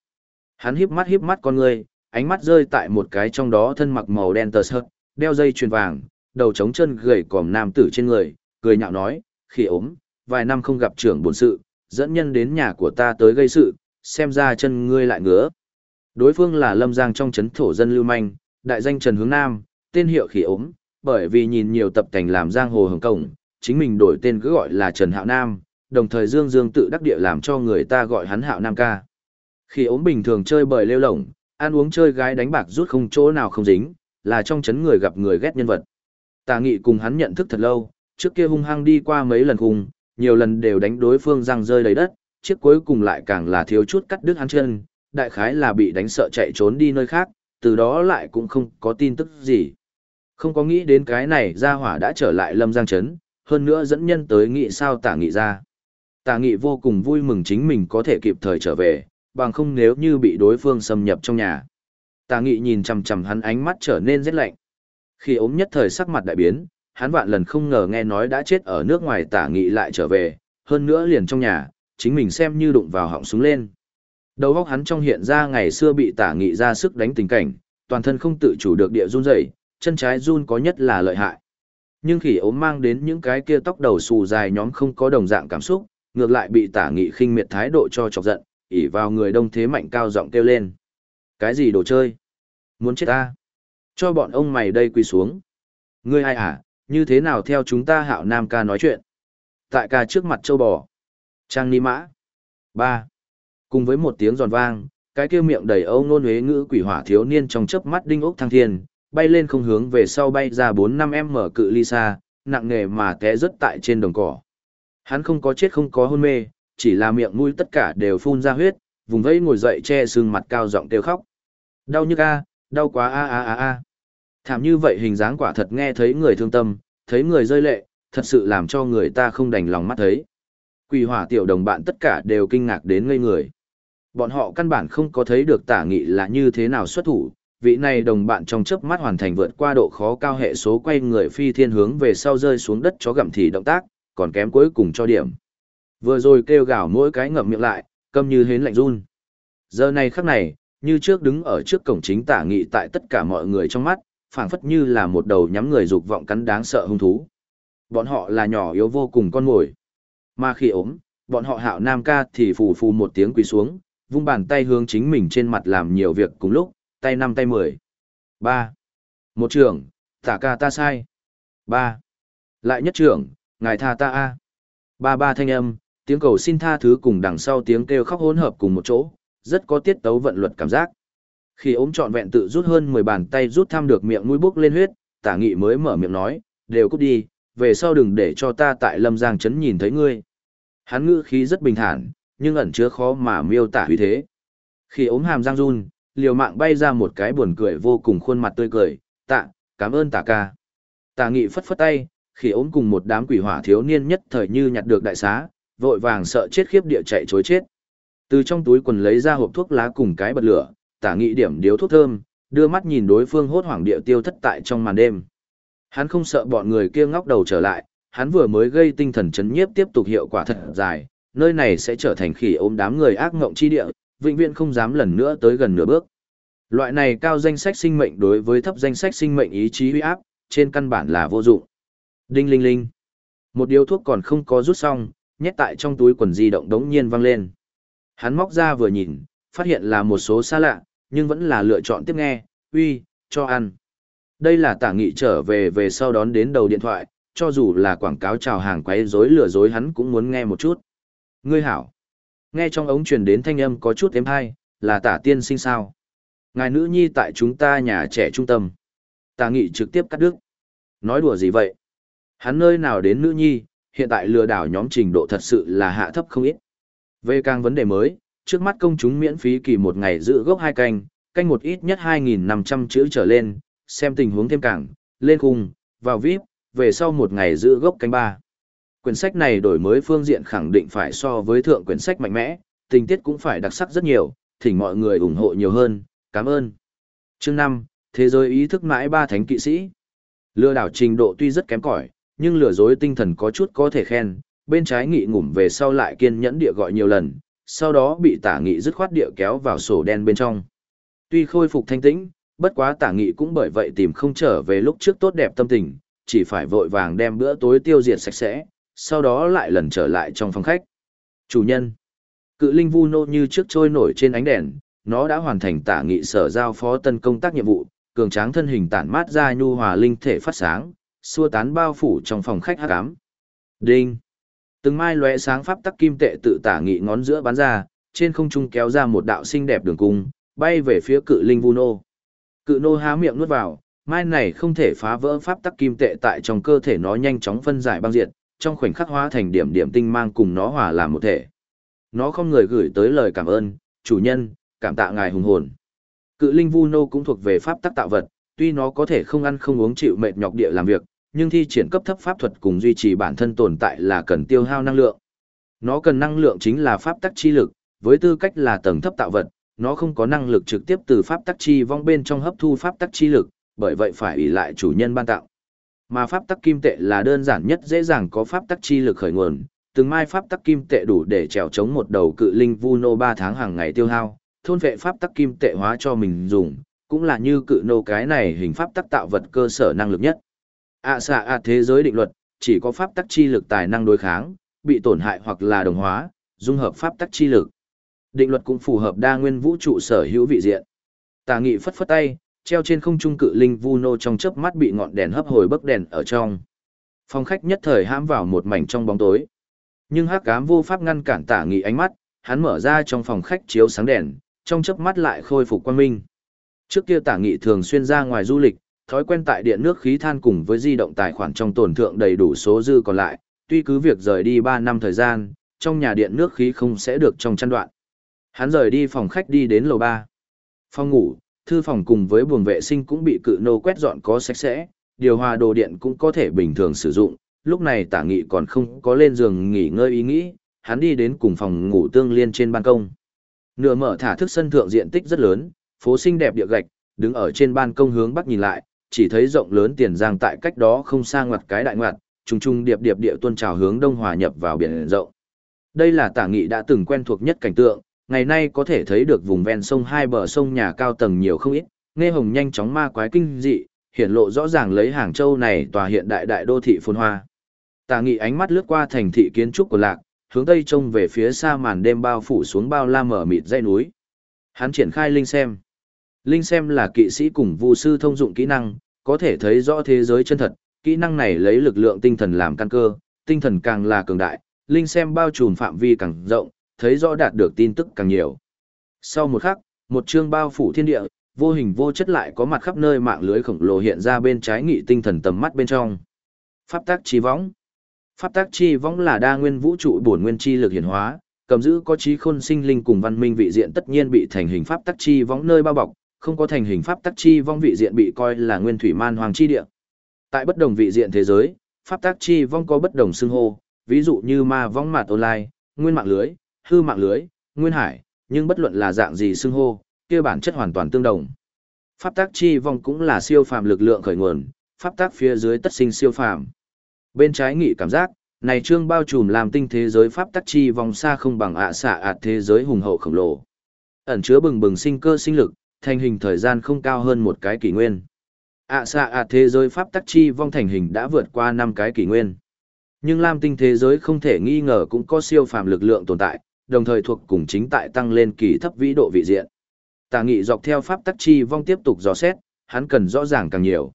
Hắn híp mắt híp mắt con người, ánh mắt rơi tại một cái trong đó thân mặc màu đen tờ sợt, đeo dây chuyền vàng, đầu trống chân gầy còm nam tử trên người, cười nhạo nói, khi ốm, vài năm không gặp trưởng bổn sự, dẫn nhân đến nhà của ta tới gây sự, xem ra chân ngươi lại ngứa. Đối phương là Lâm Giang trong chấn thổ dân lưu manh, đại danh Trần Hướng Nam, tên hiệu khỉ ốm, bởi vì nhìn nhiều tập cảnh làm giang hồ hồng cổng, chính mình đổi tên cứ gọi là Trần Hạo Nam, đồng thời Dương Dương tự đắc địa làm cho người ta gọi hắn Hạo Nam ca. Khỉ ốm bình thường chơi bời lêu lổng, ăn uống chơi gái đánh bạc rút không chỗ nào không dính, là trong chấn người gặp người ghét nhân vật. Tà nghị cùng hắn nhận thức thật lâu, trước kia hung hăng đi qua mấy lần cùng, nhiều lần đều đánh đối phương răng rơi đầy đất, chiếc cuối cùng lại càng là thiếu chút cắt đứt hắn chân, đại khái là bị đánh sợ chạy trốn đi nơi khác, từ đó lại cũng không có tin tức gì. Không có nghĩ đến cái này gia hỏa đã trở lại lâm giang chấn, hơn nữa dẫn nhân tới nghị sao tả nghị ra. Tả nghị vô cùng vui mừng chính mình có thể kịp thời trở về, bằng không nếu như bị đối phương xâm nhập trong nhà. Tả nghị nhìn chằm chằm hắn ánh mắt trở nên rất lạnh. Khi ốm nhất thời sắc mặt đại biến, hắn vạn lần không ngờ nghe nói đã chết ở nước ngoài tả nghị lại trở về, hơn nữa liền trong nhà, chính mình xem như đụng vào họng súng lên. Đầu óc hắn trong hiện ra ngày xưa bị tả nghị ra sức đánh tình cảnh, toàn thân không tự chủ được địa run rẩy, chân trái run có nhất là lợi hại. Nhưng khi ốm mang đến những cái kia tóc đầu xù dài nhóm không có đồng dạng cảm xúc, ngược lại bị tả nghị khinh miệt thái độ cho chọc giận, ỉ vào người đông thế mạnh cao giọng kêu lên. Cái gì đồ chơi? Muốn chết ta? Cho bọn ông mày đây quỳ xuống. Ngươi ai à, như thế nào theo chúng ta hạo nam ca nói chuyện? Tại ca trước mặt châu bò. Trang ni mã. ba Cùng với một tiếng giòn vang, cái kia miệng đầy âu nôn huế ngữ quỷ hỏa thiếu niên trong chớp mắt đinh ốc thăng thiên, bay lên không hướng về sau bay ra 4-5 em mở cự ly xa, nặng nề mà té rớt tại trên đồng cỏ. Hắn không có chết không có hôn mê, chỉ là miệng mũi tất cả đều phun ra huyết, vùng vẫy ngồi dậy che sương mặt cao giọng kêu khóc. Đau nhức a, đau quá a a a a. Thảm như vậy hình dáng quả thật nghe thấy người thương tâm, thấy người rơi lệ, thật sự làm cho người ta không đành lòng mắt thấy. Quỷ hỏa tiểu đồng bạn tất cả đều kinh ngạc đến ngây người. Bọn họ căn bản không có thấy được tả nghị là như thế nào xuất thủ, vị này đồng bạn trong chớp mắt hoàn thành vượt qua độ khó cao hệ số quay người phi thiên hướng về sau rơi xuống đất chó gặm thì động tác, còn kém cuối cùng cho điểm. Vừa rồi kêu gào mỗi cái ngậm miệng lại, câm như hến lạnh run. Giờ này khắc này, như trước đứng ở trước cổng chính tả nghị tại tất cả mọi người trong mắt, phảng phất như là một đầu nhắm người dục vọng cắn đáng sợ hung thú. Bọn họ là nhỏ yếu vô cùng con mồi. Mà khi ốm, bọn họ hạo nam ca thì phù phù một tiếng quỳ xuống, vung bàn tay hướng chính mình trên mặt làm nhiều việc cùng lúc, tay năm tay mười. ba Một trưởng, tả ca ta sai. ba Lại nhất trưởng, ngài tha ta a. Ba ba thanh âm, tiếng cầu xin tha thứ cùng đằng sau tiếng kêu khóc hỗn hợp cùng một chỗ, rất có tiết tấu vận luật cảm giác. Khi ốm trọn vẹn tự rút hơn 10 bàn tay rút thăm được miệng mũi bốc lên huyết, tả nghị mới mở miệng nói, đều cút đi, về sau đừng để cho ta tại lâm giang trấn nhìn thấy ngươi. Hắn ngữ khí rất bình thản, nhưng ẩn chứa khó mà miêu tả huy thế. Khi ốm hàm giang run, liều mạng bay ra một cái buồn cười vô cùng khuôn mặt tươi cười, tạ, cảm ơn tả ca. Tả nghị phất phất tay, khi ốm cùng một đám quỷ hỏa thiếu niên nhất thời như nhặt được đại xá, vội vàng sợ chết khiếp địa chạy chối chết. Từ trong túi quần lấy ra hộp thuốc lá cùng cái bật lửa, tả nghị điểm điếu thuốc thơm, đưa mắt nhìn đối phương hốt hoảng địa tiêu thất tại trong màn đêm. Hắn không sợ bọn người kia ngóc đầu trở lại, hắn vừa mới gây tinh thần chấn nhiếp tiếp tục hiệu quả thật dài, nơi này sẽ trở thành khỉ ôm đám người ác ngộng chi địa, vĩnh viễn không dám lần nữa tới gần nửa bước. Loại này cao danh sách sinh mệnh đối với thấp danh sách sinh mệnh ý chí huy áp, trên căn bản là vô dụng. Đinh linh linh. Một điếu thuốc còn không có rút xong, nhét tại trong túi quần di động đống nhiên vang lên. Hắn móc ra vừa nhìn, phát hiện là một số xa lạ, nhưng vẫn là lựa chọn tiếp nghe, uy, cho ăn. Đây là tả nghị trở về về sau đón đến đầu điện thoại, cho dù là quảng cáo chào hàng quấy rối lừa dối hắn cũng muốn nghe một chút. Ngươi hảo. Nghe trong ống truyền đến thanh âm có chút êm hay, là tả tiên sinh sao. Ngài nữ nhi tại chúng ta nhà trẻ trung tâm. Tả nghị trực tiếp cắt đứt. Nói đùa gì vậy? Hắn nơi nào đến nữ nhi, hiện tại lừa đảo nhóm trình độ thật sự là hạ thấp không ít. Về càng vấn đề mới, trước mắt công chúng miễn phí kỳ một ngày giữ gốc hai canh, canh một ít nhất 2.500 chữ trở lên, xem tình huống thêm cảng lên khung, vào VIP, về sau một ngày giữ gốc canh ba. Quyển sách này đổi mới phương diện khẳng định phải so với thượng quyển sách mạnh mẽ, tình tiết cũng phải đặc sắc rất nhiều, thỉnh mọi người ủng hộ nhiều hơn, cảm ơn. Chương 5, Thế giới ý thức mãi ba thánh kỵ sĩ. Lừa đảo trình độ tuy rất kém cỏi, nhưng lừa dối tinh thần có chút có thể khen, bên trái nghị ngủm về sau lại kiên nhẫn địa gọi nhiều lần, sau đó bị tả nghị dứt khoát địa kéo vào sổ đen bên trong. Tuy khôi phục thanh tĩnh, bất quá tả nghị cũng bởi vậy tìm không trở về lúc trước tốt đẹp tâm tình, chỉ phải vội vàng đem bữa tối tiêu diệt sạch sẽ, sau đó lại lần trở lại trong phòng khách. Chủ nhân, cự linh vu nô như trước trôi nổi trên ánh đèn, nó đã hoàn thành tả nghị sở giao phó tân công tác nhiệm vụ, cường tráng thân hình tản mát ra nhu hòa linh thể phát sáng, xua tán bao phủ trong phòng khách hắc ám. Đinh. Từng mai lóe sáng pháp tắc kim tệ tự tả nghị ngón giữa bắn ra, trên không trung kéo ra một đạo xinh đẹp đường cung, bay về phía cự linh vu nô. Cự nô há miệng nuốt vào, mai này không thể phá vỡ pháp tắc kim tệ tại trong cơ thể nó nhanh chóng phân giải băng diệt, trong khoảnh khắc hóa thành điểm điểm tinh mang cùng nó hòa làm một thể. Nó không người gửi tới lời cảm ơn, chủ nhân, cảm tạ ngài hùng hồn. Cự linh vu nô cũng thuộc về pháp tắc tạo vật, tuy nó có thể không ăn không uống chịu mệt nhọc địa làm việc, nhưng thi triển cấp thấp pháp thuật cùng duy trì bản thân tồn tại là cần tiêu hao năng lượng. Nó cần năng lượng chính là pháp tắc chi lực, với tư cách là tầng thấp tạo vật, nó không có năng lực trực tiếp từ pháp tắc chi vong bên trong hấp thu pháp tắc chi lực, bởi vậy phải ủy lại chủ nhân ban tạo. Mà pháp tắc kim tệ là đơn giản nhất dễ dàng có pháp tắc chi lực khởi nguồn, từng mai pháp tắc kim tệ đủ để trèo chống một đầu cự linh vu nô 3 tháng hàng ngày tiêu hao, thôn vệ pháp tắc kim tệ hóa cho mình dùng, cũng là như cự nô cái này hình pháp tắc tạo vật cơ sở năng lực nhất ạ xạ ạ thế giới định luật, chỉ có pháp tắc chi lực tài năng đối kháng, bị tổn hại hoặc là đồng hóa, dung hợp pháp tắc chi lực. Định luật cũng phù hợp đa nguyên vũ trụ sở hữu vị diện. Tà nghị phất phất tay, treo trên không trung cự linh vu nô trong chớp mắt bị ngọn đèn hấp hồi bấc đèn ở trong. Phòng khách nhất thời hãm vào một mảnh trong bóng tối. Nhưng hắc ám vô pháp ngăn cản tả nghị ánh mắt, hắn mở ra trong phòng khách chiếu sáng đèn, trong chớp mắt lại khôi phục quang minh. Trước kia tả nghị thường xuyên ra ngoài du lịch, thói quen tại điện nước khí than cùng với di động tài khoản trong tổn thượng đầy đủ số dư còn lại, tuy cứ việc rời đi 3 năm thời gian, trong nhà điện nước khí không sẽ được trong chăn đoạn. Hắn rời đi phòng khách đi đến lầu 3. Phòng ngủ, thư phòng cùng với buồng vệ sinh cũng bị cự nô quét dọn có sạch sẽ, điều hòa đồ điện cũng có thể bình thường sử dụng. Lúc này tả nghị còn không có lên giường nghỉ ngơi ý nghĩ, hắn đi đến cùng phòng ngủ tương liên trên ban công. Nửa mở thả thức sân thượng diện tích rất lớn, phố xinh đẹp địa gạch, đứng ở trên ban công hướng bắc nhìn lại, chỉ thấy rộng lớn tiền giang tại cách đó không xa ngoặt cái đại ngoặt, trùng trùng điệp điệp địa tuôn trào hướng đông hòa nhập vào biển rộng. Đây là tả nghị đã từng quen thuộc nhất cảnh tượng, ngày nay có thể thấy được vùng ven sông hai bờ sông nhà cao tầng nhiều không ít, nghe hồng nhanh chóng ma quái kinh dị, hiện lộ rõ ràng lấy Hàng Châu này tòa hiện đại đại đô thị phồn hoa. Tả nghị ánh mắt lướt qua thành thị kiến trúc của lạc, hướng tây trông về phía xa màn đêm bao phủ xuống bao la mở mịt dãy núi. Hắn triển khai linh xem. Linh xem là kỵ sĩ cùng vu sư thông dụng kỹ năng, có thể thấy rõ thế giới chân thật, kỹ năng này lấy lực lượng tinh thần làm căn cơ, tinh thần càng là cường đại, Linh xem bao trùm phạm vi càng rộng, thấy rõ đạt được tin tức càng nhiều. Sau một khắc, một chương bao phủ thiên địa, vô hình vô chất lại có mặt khắp nơi mạng lưới khổng lồ hiện ra bên trái nghị tinh thần tầm mắt bên trong. Pháp tác chi võng Pháp tác chi võng là đa nguyên vũ trụ bổn nguyên chi lực hiển hóa, cầm giữ có trí khôn sinh linh cùng văn minh vị diện tất nhiên bị thành hình pháp tác chi võng nơi bao bọc, không có thành hình pháp tắc chi vong vị diện bị coi là nguyên thủy man hoàng chi địa. Tại bất đồng vị diện thế giới, pháp tắc chi vong có bất đồng xưng hô, ví dụ như ma vong mạt online, nguyên mạng lưới, hư mạng lưới, nguyên hải, nhưng bất luận là dạng gì xưng hô, kia bản chất hoàn toàn tương đồng. Pháp tắc chi vong cũng là siêu phàm lực lượng khởi nguồn, pháp tắc phía dưới tất sinh siêu phàm. Bên trái nghị cảm giác, này trương bao trùm làm tinh thế giới pháp tắc chi vong xa không bằng ạ xạ ạt thế giới hùng hậu khổng lồ. Ẩn chứa bừng bừng sinh cơ sinh lực, thành hình thời gian không cao hơn một cái kỷ nguyên. ạ xạ ạ thế giới pháp tắc chi vong thành hình đã vượt qua năm cái kỷ nguyên. Nhưng lam tinh thế giới không thể nghi ngờ cũng có siêu phàm lực lượng tồn tại, đồng thời thuộc cùng chính tại tăng lên kỳ thấp vĩ độ vị diện. Tà nghị dọc theo pháp tắc chi vong tiếp tục dò xét, hắn cần rõ ràng càng nhiều.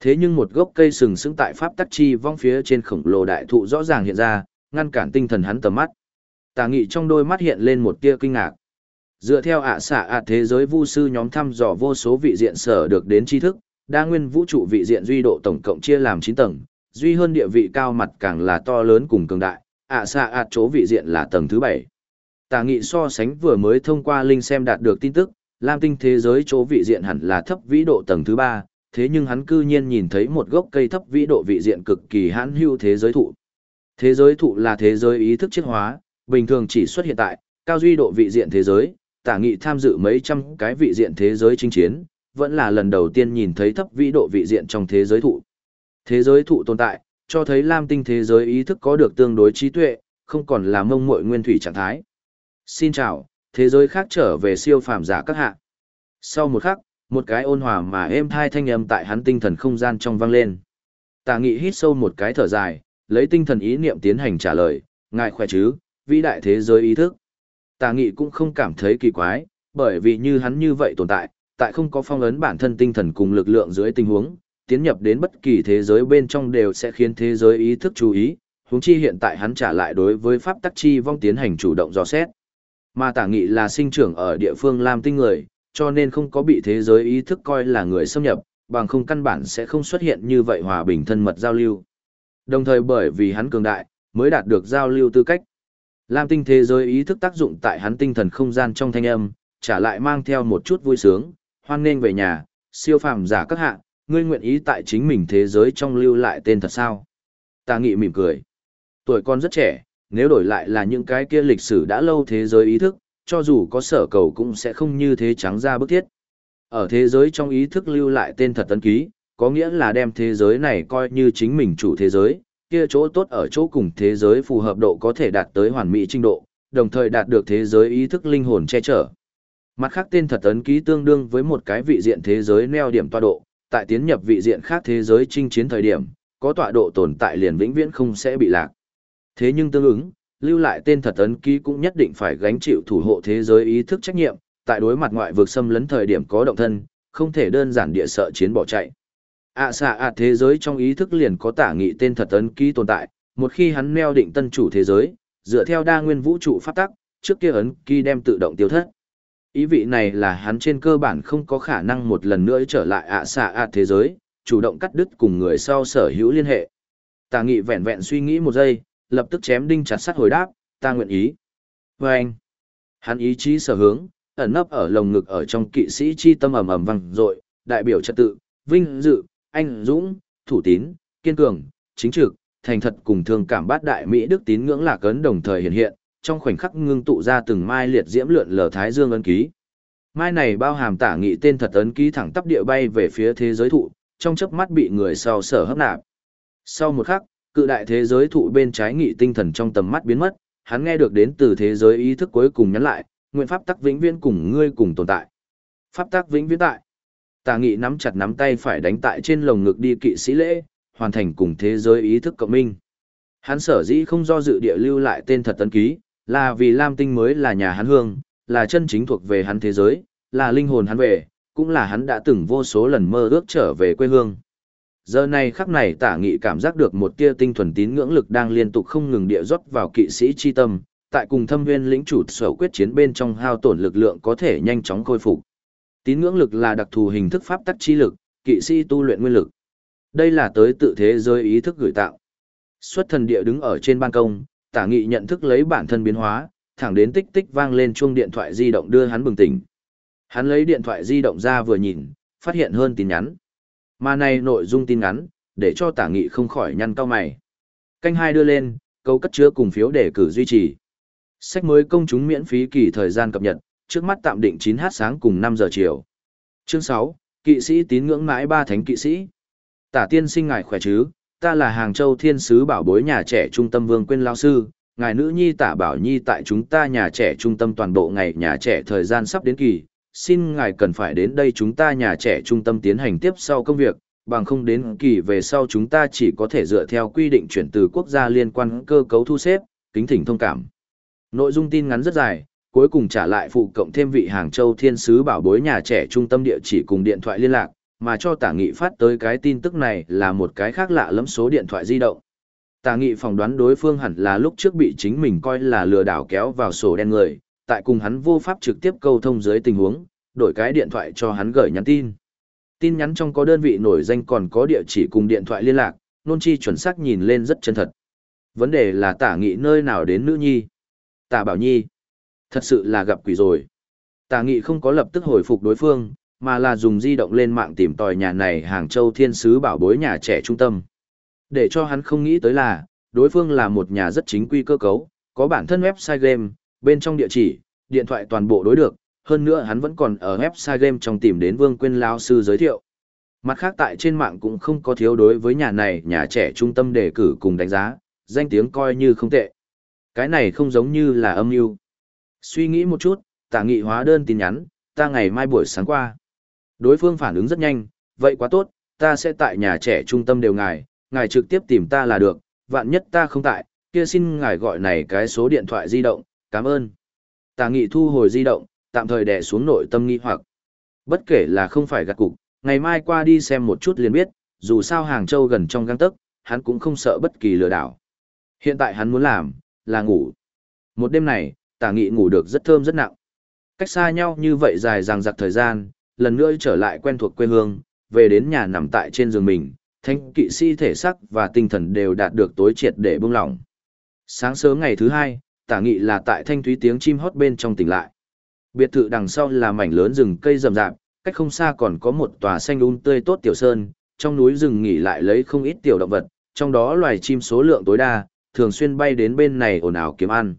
Thế nhưng một gốc cây sừng sững tại pháp tắc chi vong phía trên khổng lồ đại thụ rõ ràng hiện ra, ngăn cản tinh thần hắn tầm mắt. Tà nghị trong đôi mắt hiện lên một tia kinh ngạc. Dựa theo ạ xạ ạ thế giới vu sư nhóm thăm dò vô số vị diện sở được đến tri thức, đa nguyên vũ trụ vị diện duy độ tổng cộng chia làm 9 tầng, duy hơn địa vị cao mặt càng là to lớn cùng cường đại, ạ xạ ạ chỗ vị diện là tầng thứ 7. Tà nghị so sánh vừa mới thông qua linh xem đạt được tin tức, Lam tinh thế giới chỗ vị diện hẳn là thấp vĩ độ tầng thứ ba, thế nhưng hắn cư nhiên nhìn thấy một gốc cây thấp vĩ độ vị diện cực kỳ hãn hưu thế giới thụ. Thế giới thụ là thế giới ý thức chiết hóa, bình thường chỉ xuất hiện tại cao duy độ vị diện thế giới, tả nghị tham dự mấy trăm cái vị diện thế giới chinh chiến, vẫn là lần đầu tiên nhìn thấy thấp vĩ độ vị diện trong thế giới thụ. Thế giới thụ tồn tại, cho thấy Lam tinh thế giới ý thức có được tương đối trí tuệ, không còn là mông muội nguyên thủy trạng thái. Xin chào, thế giới khác trở về siêu phàm giả các hạ. Sau một khắc, một cái ôn hòa mà êm thai thanh âm tại hắn tinh thần không gian trong vang lên. Tả nghị hít sâu một cái thở dài, lấy tinh thần ý niệm tiến hành trả lời, ngài khỏe chứ, vĩ đại thế giới ý thức. Tà nghị cũng không cảm thấy kỳ quái, bởi vì như hắn như vậy tồn tại, tại không có phong ấn bản thân tinh thần cùng lực lượng dưới tình huống, tiến nhập đến bất kỳ thế giới bên trong đều sẽ khiến thế giới ý thức chú ý, huống chi hiện tại hắn trả lại đối với pháp tắc chi vong tiến hành chủ động dò xét. Mà tả nghị là sinh trưởng ở địa phương Lam Tinh người, cho nên không có bị thế giới ý thức coi là người xâm nhập, bằng không căn bản sẽ không xuất hiện như vậy hòa bình thân mật giao lưu. Đồng thời bởi vì hắn cường đại, mới đạt được giao lưu tư cách. Lam Tinh thế giới ý thức tác dụng tại hắn tinh thần không gian trong thanh âm, trả lại mang theo một chút vui sướng, hoan nên về nhà, siêu phàm giả các hạ, ngươi nguyện ý tại chính mình thế giới trong lưu lại tên thật sao? Tà nghị mỉm cười. Tuổi con rất trẻ, nếu đổi lại là những cái kia lịch sử đã lâu thế giới ý thức, cho dù có sở cầu cũng sẽ không như thế trắng ra bức thiết. Ở thế giới trong ý thức lưu lại tên thật tấn ký, có nghĩa là đem thế giới này coi như chính mình chủ thế giới, kia chỗ tốt ở chỗ cùng thế giới phù hợp độ có thể đạt tới hoàn mỹ trình độ, đồng thời đạt được thế giới ý thức linh hồn che chở. Mặt khác tên thật tấn ký tương đương với một cái vị diện thế giới neo điểm tọa độ, tại tiến nhập vị diện khác thế giới chinh chiến thời điểm, có tọa độ tồn tại liền vĩnh viễn không sẽ bị lạc. Thế nhưng tương ứng, lưu lại tên thật ấn ký cũng nhất định phải gánh chịu thủ hộ thế giới ý thức trách nhiệm, tại đối mặt ngoại vực xâm lấn thời điểm có động thân, không thể đơn giản địa sợ chiến bỏ chạy ạ xạ ạ thế giới trong ý thức liền có tả nghị tên thật ấn ký tồn tại, một khi hắn neo định tân chủ thế giới, dựa theo đa nguyên vũ trụ phát tắc, trước kia ấn ký đem tự động tiêu thất. Ý vị này là hắn trên cơ bản không có khả năng một lần nữa trở lại ạ xạ ạ thế giới, chủ động cắt đứt cùng người sau sở hữu liên hệ. Tả nghị vẹn vẹn suy nghĩ một giây, lập tức chém đinh chặt sắt hồi đáp, ta nguyện ý. vê anh, hắn ý chí sở hướng, ẩn nấp ở lồng ngực ở trong kỵ sĩ chi tâm ầm ầm vang dội, đại biểu trật tự, vinh dự, anh dũng, thủ tín, kiên cường, chính trực, thành thật cùng thương cảm bát đại mỹ đức tín ngưỡng lạc ấn đồng thời hiện hiện, trong khoảnh khắc ngưng tụ ra từng mai liệt diễm lượn lờ thái dương ấn ký. Mai này bao hàm tả nghị tên thật ấn ký thẳng tắp địa bay về phía thế giới thụ, trong chớp mắt bị người sau sở hấp nạp. Sau một khắc, cự đại thế giới thụ bên trái nghị tinh thần trong tầm mắt biến mất, hắn nghe được đến từ thế giới ý thức cuối cùng nhắn lại, nguyện pháp tắc vĩnh viễn cùng ngươi cùng tồn tại. Pháp tắc vĩnh viễn tại. Tà nghị nắm chặt nắm tay phải đánh tại trên lồng ngực đi kỵ sĩ lễ, hoàn thành cùng thế giới ý thức cộng minh. Hắn sở dĩ không do dự địa lưu lại tên thật tấn ký, là vì Lam Tinh mới là nhà hắn hương, là chân chính thuộc về hắn thế giới, là linh hồn hắn về, cũng là hắn đã từng vô số lần mơ ước trở về quê hương. Giờ này khắc này tả nghị cảm giác được một tia tinh thuần tín ngưỡng lực đang liên tục không ngừng địa rót vào kỵ sĩ chi tâm, tại cùng thâm viên lĩnh chủ sở quyết chiến bên trong hao tổn lực lượng có thể nhanh chóng khôi phục. Tín ngưỡng lực là đặc thù hình thức pháp tắc chi lực, kỵ sĩ tu luyện nguyên lực. Đây là tới tự thế giới ý thức gửi tạo. Xuất thần địa đứng ở trên ban công, tả nghị nhận thức lấy bản thân biến hóa, thẳng đến tích tích vang lên chuông điện thoại di động đưa hắn bừng tỉnh. Hắn lấy điện thoại di động ra vừa nhìn, phát hiện hơn tin nhắn. Mà này nội dung tin ngắn, để cho tả nghị không khỏi nhăn cao mày. Canh hai đưa lên, câu cất chứa cùng phiếu để cử duy trì. Sách mới công chúng miễn phí kỳ thời gian cập nhật, trước mắt tạm định 9h sáng cùng 5 giờ chiều. Chương 6, kỵ sĩ tín ngưỡng mãi ba thánh kỵ sĩ. Tả tiên sinh ngài khỏe chứ, ta là Hàng Châu Thiên Sứ Bảo Bối nhà trẻ trung tâm Vương Quyên Lao Sư, ngài nữ nhi tả bảo nhi tại chúng ta nhà trẻ trung tâm toàn bộ ngày nhà trẻ thời gian sắp đến kỳ, xin ngài cần phải đến đây chúng ta nhà trẻ trung tâm tiến hành tiếp sau công việc, bằng không đến kỳ về sau chúng ta chỉ có thể dựa theo quy định chuyển từ quốc gia liên quan cơ cấu thu xếp, kính thỉnh thông cảm. Nội dung tin ngắn rất dài, cuối cùng trả lại phụ cộng thêm vị Hàng Châu Thiên Sứ bảo bối nhà trẻ trung tâm địa chỉ cùng điện thoại liên lạc, mà cho tả nghị phát tới cái tin tức này là một cái khác lạ lẫm số điện thoại di động. Tả nghị phỏng đoán đối phương hẳn là lúc trước bị chính mình coi là lừa đảo kéo vào sổ đen người, tại cùng hắn vô pháp trực tiếp câu thông dưới tình huống, đổi cái điện thoại cho hắn gửi nhắn tin. Tin nhắn trong có đơn vị nổi danh còn có địa chỉ cùng điện thoại liên lạc, nôn chi chuẩn xác nhìn lên rất chân thật. Vấn đề là tả nghị nơi nào đến nữ nhi. Tả bảo nhi. Thật sự là gặp quỷ rồi. Tả nghị không có lập tức hồi phục đối phương, mà là dùng di động lên mạng tìm tòi nhà này Hàng Châu Thiên Sứ bảo bối nhà trẻ trung tâm. Để cho hắn không nghĩ tới là, đối phương là một nhà rất chính quy cơ cấu, có bản thân website game, bên trong địa chỉ, điện thoại toàn bộ đối được, hơn nữa hắn vẫn còn ở website game trong tìm đến Vương Quyên Lao sư giới thiệu. Mặt khác tại trên mạng cũng không có thiếu đối với nhà này nhà trẻ trung tâm đề cử cùng đánh giá, danh tiếng coi như không tệ. Cái này không giống như là âm mưu. Suy nghĩ một chút, tả nghị hóa đơn tin nhắn, ta ngày mai buổi sáng qua. Đối phương phản ứng rất nhanh, vậy quá tốt, ta sẽ tại nhà trẻ trung tâm đều ngài, ngài trực tiếp tìm ta là được, vạn nhất ta không tại, kia xin ngài gọi này cái số điện thoại di động, cảm ơn. Tà nghị thu hồi di động, tạm thời đè xuống nội tâm nghi hoặc. Bất kể là không phải gạt cục, ngày mai qua đi xem một chút liền biết, dù sao Hàng Châu gần trong găng tấc, hắn cũng không sợ bất kỳ lừa đảo. Hiện tại hắn muốn làm, là ngủ. Một đêm này, tả nghị ngủ được rất thơm rất nặng. Cách xa nhau như vậy dài dằng giặc thời gian, lần nữa trở lại quen thuộc quê hương, về đến nhà nằm tại trên giường mình, thanh kỵ sĩ thể sắc và tinh thần đều đạt được tối triệt để bông lỏng. Sáng sớm ngày thứ hai, tả nghị là tại thanh thúy tiếng chim hót bên trong tỉnh lại. Biệt thự đằng sau là mảnh lớn rừng cây rậm rạp, cách không xa còn có một tòa xanh um tươi tốt tiểu sơn, trong núi rừng nghỉ lại lấy không ít tiểu động vật, trong đó loài chim số lượng tối đa, thường xuyên bay đến bên này ồn ào kiếm ăn.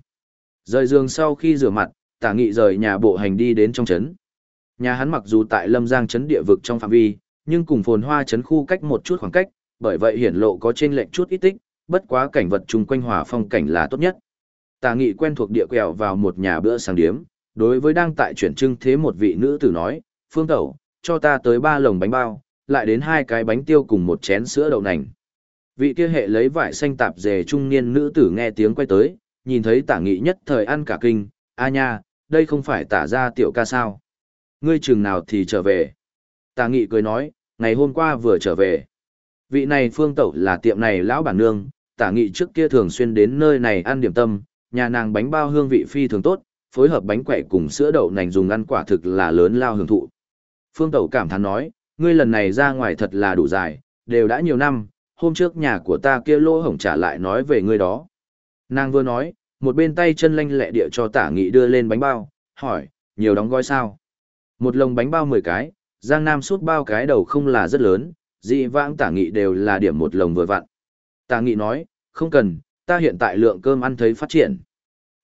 Rời giường sau khi rửa mặt, tả nghị rời nhà bộ hành đi đến trong trấn. Nhà hắn mặc dù tại Lâm Giang trấn địa vực trong phạm vi, nhưng cùng phồn hoa trấn khu cách một chút khoảng cách, bởi vậy hiển lộ có trên lệnh chút ít tích, bất quá cảnh vật chung quanh hòa phong cảnh là tốt nhất. Tà nghị quen thuộc địa quẹo vào một nhà bữa sáng điếm, đối với đang tại chuyển trưng thế một vị nữ tử nói, phương tẩu, cho ta tới ba lồng bánh bao, lại đến hai cái bánh tiêu cùng một chén sữa đậu nành. Vị kia hệ lấy vải xanh tạp dề trung niên nữ tử nghe tiếng quay tới, nhìn thấy tả nghị nhất thời ăn cả kinh, a nha, đây không phải tả ra tiểu ca sao. Ngươi chừng nào thì trở về. Tả nghị cười nói, ngày hôm qua vừa trở về. Vị này phương tẩu là tiệm này lão bản nương, tả nghị trước kia thường xuyên đến nơi này ăn điểm tâm, nhà nàng bánh bao hương vị phi thường tốt, phối hợp bánh quẩy cùng sữa đậu nành dùng ăn quả thực là lớn lao hưởng thụ. Phương Tẩu cảm thán nói, ngươi lần này ra ngoài thật là đủ dài, đều đã nhiều năm, hôm trước nhà của ta kia lỗ hổng trả lại nói về ngươi đó. Nàng vừa nói, một bên tay chân lanh lẹ địa cho tả nghị đưa lên bánh bao, hỏi, nhiều đóng gói sao? Một lồng bánh bao 10 cái, Giang Nam suốt bao cái đầu không là rất lớn, dị vãng tả nghị đều là điểm một lồng vừa vặn. Tả nghị nói, không cần, ta hiện tại lượng cơm ăn thấy phát triển.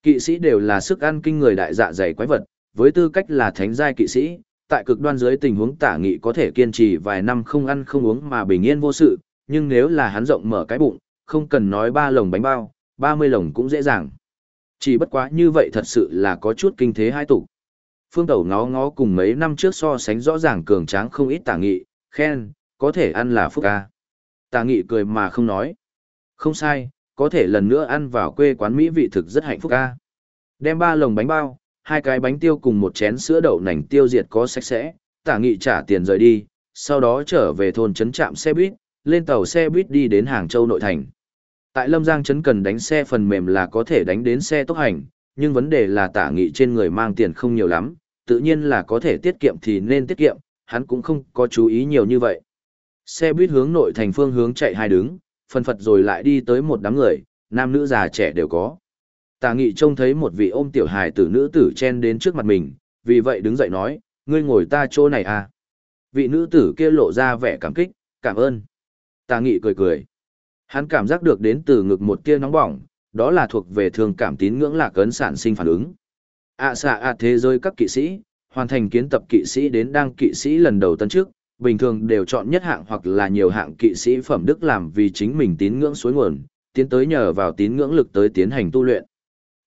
Kỵ sĩ đều là sức ăn kinh người đại dạ dày quái vật, với tư cách là thánh giai kỵ sĩ, tại cực đoan dưới tình huống tả nghị có thể kiên trì vài năm không ăn không uống mà bình yên vô sự, nhưng nếu là hắn rộng mở cái bụng, không cần nói ba lồng bánh bao, ba mươi lồng cũng dễ dàng. Chỉ bất quá như vậy thật sự là có chút kinh thế hai tục. Phương Tẩu ngó ngó cùng mấy năm trước so sánh rõ ràng cường tráng không ít tả nghị, khen, có thể ăn là phúc ca. Tả nghị cười mà không nói. Không sai, có thể lần nữa ăn vào quê quán Mỹ vị thực rất hạnh phúc ca. Đem ba lồng bánh bao, hai cái bánh tiêu cùng một chén sữa đậu nành tiêu diệt có sạch sẽ, tả nghị trả tiền rời đi, sau đó trở về thôn trấn trạm xe buýt, lên tàu xe buýt đi đến Hàng Châu nội thành. Tại Lâm Giang trấn cần đánh xe phần mềm là có thể đánh đến xe tốc hành, nhưng vấn đề là tả nghị trên người mang tiền không nhiều lắm, tự nhiên là có thể tiết kiệm thì nên tiết kiệm, hắn cũng không có chú ý nhiều như vậy. Xe buýt hướng nội thành phương hướng chạy hai đứng, phân phật rồi lại đi tới một đám người, nam nữ già trẻ đều có. Tả nghị trông thấy một vị ôm tiểu hài tử nữ tử chen đến trước mặt mình, vì vậy đứng dậy nói, ngươi ngồi ta chỗ này à. Vị nữ tử kia lộ ra vẻ cảm kích, cảm ơn. Tả nghị cười cười. Hắn cảm giác được đến từ ngực một tia nóng bỏng, đó là thuộc về thường cảm tín ngưỡng lạc ấn sản sinh phản ứng. ạ xạ ạ thế giới các kỵ sĩ, hoàn thành kiến tập kỵ sĩ đến đăng kỵ sĩ lần đầu tân trước, bình thường đều chọn nhất hạng hoặc là nhiều hạng kỵ sĩ phẩm đức làm vì chính mình tín ngưỡng suối nguồn, tiến tới nhờ vào tín ngưỡng lực tới tiến hành tu luyện.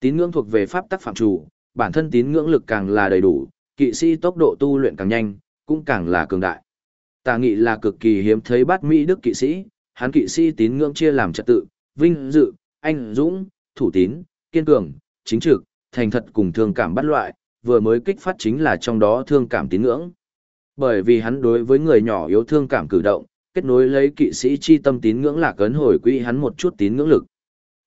Tín ngưỡng thuộc về pháp tắc phạm chủ, bản thân tín ngưỡng lực càng là đầy đủ, kỵ sĩ tốc độ tu luyện càng nhanh, cũng càng là cường đại. Tà nghị là cực kỳ hiếm thấy bát Mỹ Đức kỵ sĩ, hắn kỵ sĩ tín ngưỡng chia làm trật tự, vinh dự, anh dũng, thủ tín, kiên cường, chính trực, thành thật cùng thương cảm bắt loại, vừa mới kích phát chính là trong đó thương cảm tín ngưỡng. Bởi vì hắn đối với người nhỏ yếu thương cảm cử động, kết nối lấy kỵ sĩ chi tâm tín ngưỡng lạc ấn hồi quy hắn một chút tín ngưỡng lực.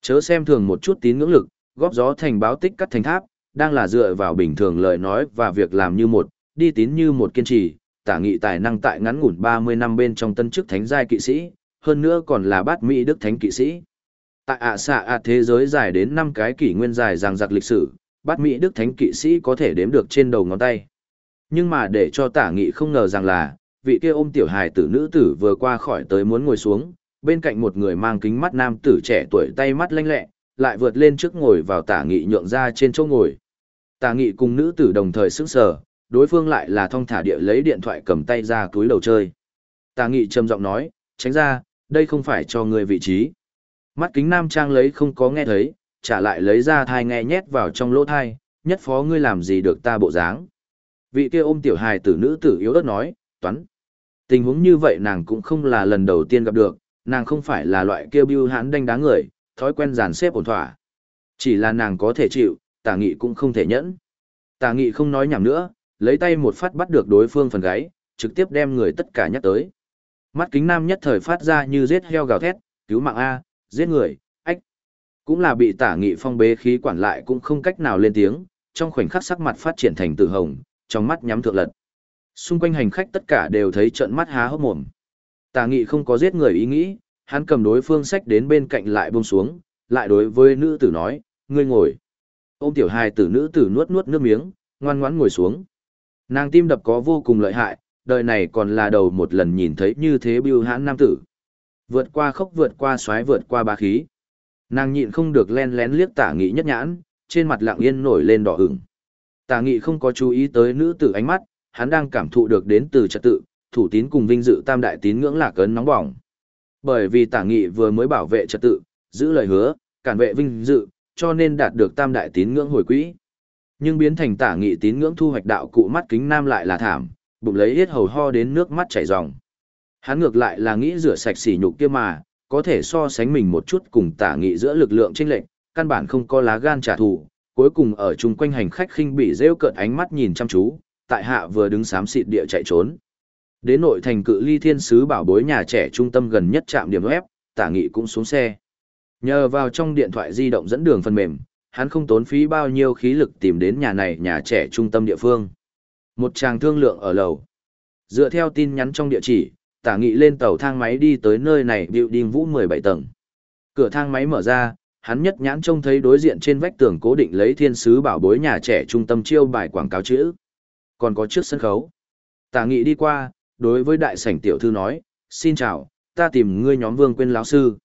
Chớ xem thường một chút tín ngưỡng lực, góp gió thành báo tích cắt thành tháp, đang là dựa vào bình thường lời nói và việc làm như một, đi tín như một kiên trì, tả nghị tài năng tại ngắn ngủn 30 năm bên trong tân chức thánh giai kỵ sĩ, hơn nữa còn là bát Mỹ Đức Thánh kỵ sĩ. Tại ạ xạ ạ thế giới dài đến 5 cái kỷ nguyên dài ràng giặc lịch sử, bát Mỹ Đức Thánh kỵ sĩ có thể đếm được trên đầu ngón tay. Nhưng mà để cho tả nghị không ngờ rằng là, vị kia ôm tiểu hài tử nữ tử vừa qua khỏi tới muốn ngồi xuống, bên cạnh một người mang kính mắt nam tử trẻ tuổi tay mắt lanh lẹ, lại vượt lên trước ngồi vào tả nghị nhượng ra trên chỗ ngồi. Tả nghị cùng nữ tử đồng thời sững sờ, đối phương lại là thong thả địa lấy điện thoại cầm tay ra túi đầu chơi. Tả nghị trầm giọng nói, tránh ra, đây không phải cho ngươi vị trí. Mắt kính nam trang lấy không có nghe thấy, trả lại lấy ra thai nghe nhét vào trong lỗ thai, nhất phó ngươi làm gì được ta bộ dáng. Vị kia ôm tiểu hài tử nữ tử yếu ớt nói, toán. Tình huống như vậy nàng cũng không là lần đầu tiên gặp được, nàng không phải là loại kêu bưu hãn đánh đá người, thói quen dàn xếp ổn thỏa. Chỉ là nàng có thể chịu, tả nghị cũng không thể nhẫn. Tả nghị không nói nhảm nữa, lấy tay một phát bắt được đối phương phần gáy, trực tiếp đem người tất cả nhắc tới. Mắt kính nam nhất thời phát ra như giết heo gào thét, cứu mạng A, giết người, ách. Cũng là bị tả nghị phong bế khí quản lại cũng không cách nào lên tiếng, trong khoảnh khắc sắc mặt phát triển thành tử hồng, trong mắt nhắm thượng lật. Xung quanh hành khách tất cả đều thấy trợn mắt há hốc mồm. Tả nghị không có giết người ý nghĩ, hắn cầm đối phương sách đến bên cạnh lại buông xuống, lại đối với nữ tử nói, ngươi ngồi. Ôm tiểu hài tử nữ tử nuốt nuốt nước miếng, ngoan ngoãn ngồi xuống. Nàng tim đập có vô cùng lợi hại, đời này còn là đầu một lần nhìn thấy như thế bưu hãn nam tử. Vượt qua khốc vượt qua xoáy vượt qua bá khí. Nàng nhịn không được len lén liếc tả nghị nhất nhãn, trên mặt lặng yên nổi lên đỏ ửng. Tả nghị không có chú ý tới nữ tử ánh mắt, hắn đang cảm thụ được đến từ trật tự, thủ tín cùng vinh dự tam đại tín ngưỡng lạc ấn nóng bỏng. Bởi vì tả nghị vừa mới bảo vệ trật tự, giữ lời hứa, cản vệ vinh dự, cho nên đạt được tam đại tín ngưỡng hồi quỹ. Nhưng biến thành tả nghị tín ngưỡng thu hoạch đạo cụ mắt kính nam lại là thảm, bụng lấy hết hầu ho đến nước mắt chảy ròng. Hắn ngược lại là nghĩ rửa sạch sỉ nhục kia mà, có thể so sánh mình một chút cùng tả nghị giữa lực lượng chênh lệch, căn bản không có lá gan trả thù, cuối cùng ở chung quanh hành khách khinh bị rêu cợt ánh mắt nhìn chăm chú, tại hạ vừa đứng xám xịt địa chạy trốn. Đến nội thành cự ly thiên sứ bảo bối nhà trẻ trung tâm gần nhất trạm điểm web, tả nghị cũng xuống xe. Nhờ vào trong điện thoại di động dẫn đường phần mềm, hắn không tốn phí bao nhiêu khí lực tìm đến nhà này nhà trẻ trung tâm địa phương. Một chàng thương lượng ở lầu. Dựa theo tin nhắn trong địa chỉ, tả nghị lên tàu thang máy đi tới nơi này building vũ 17 tầng. Cửa thang máy mở ra, hắn nhất nhãn trông thấy đối diện trên vách tường cố định lấy thiên sứ bảo bối nhà trẻ trung tâm chiêu bài quảng cáo chữ. Còn có trước sân khấu. Tả nghị đi qua, đối với đại sảnh tiểu thư nói, xin chào, ta tìm ngươi nhóm vương quên lão sư.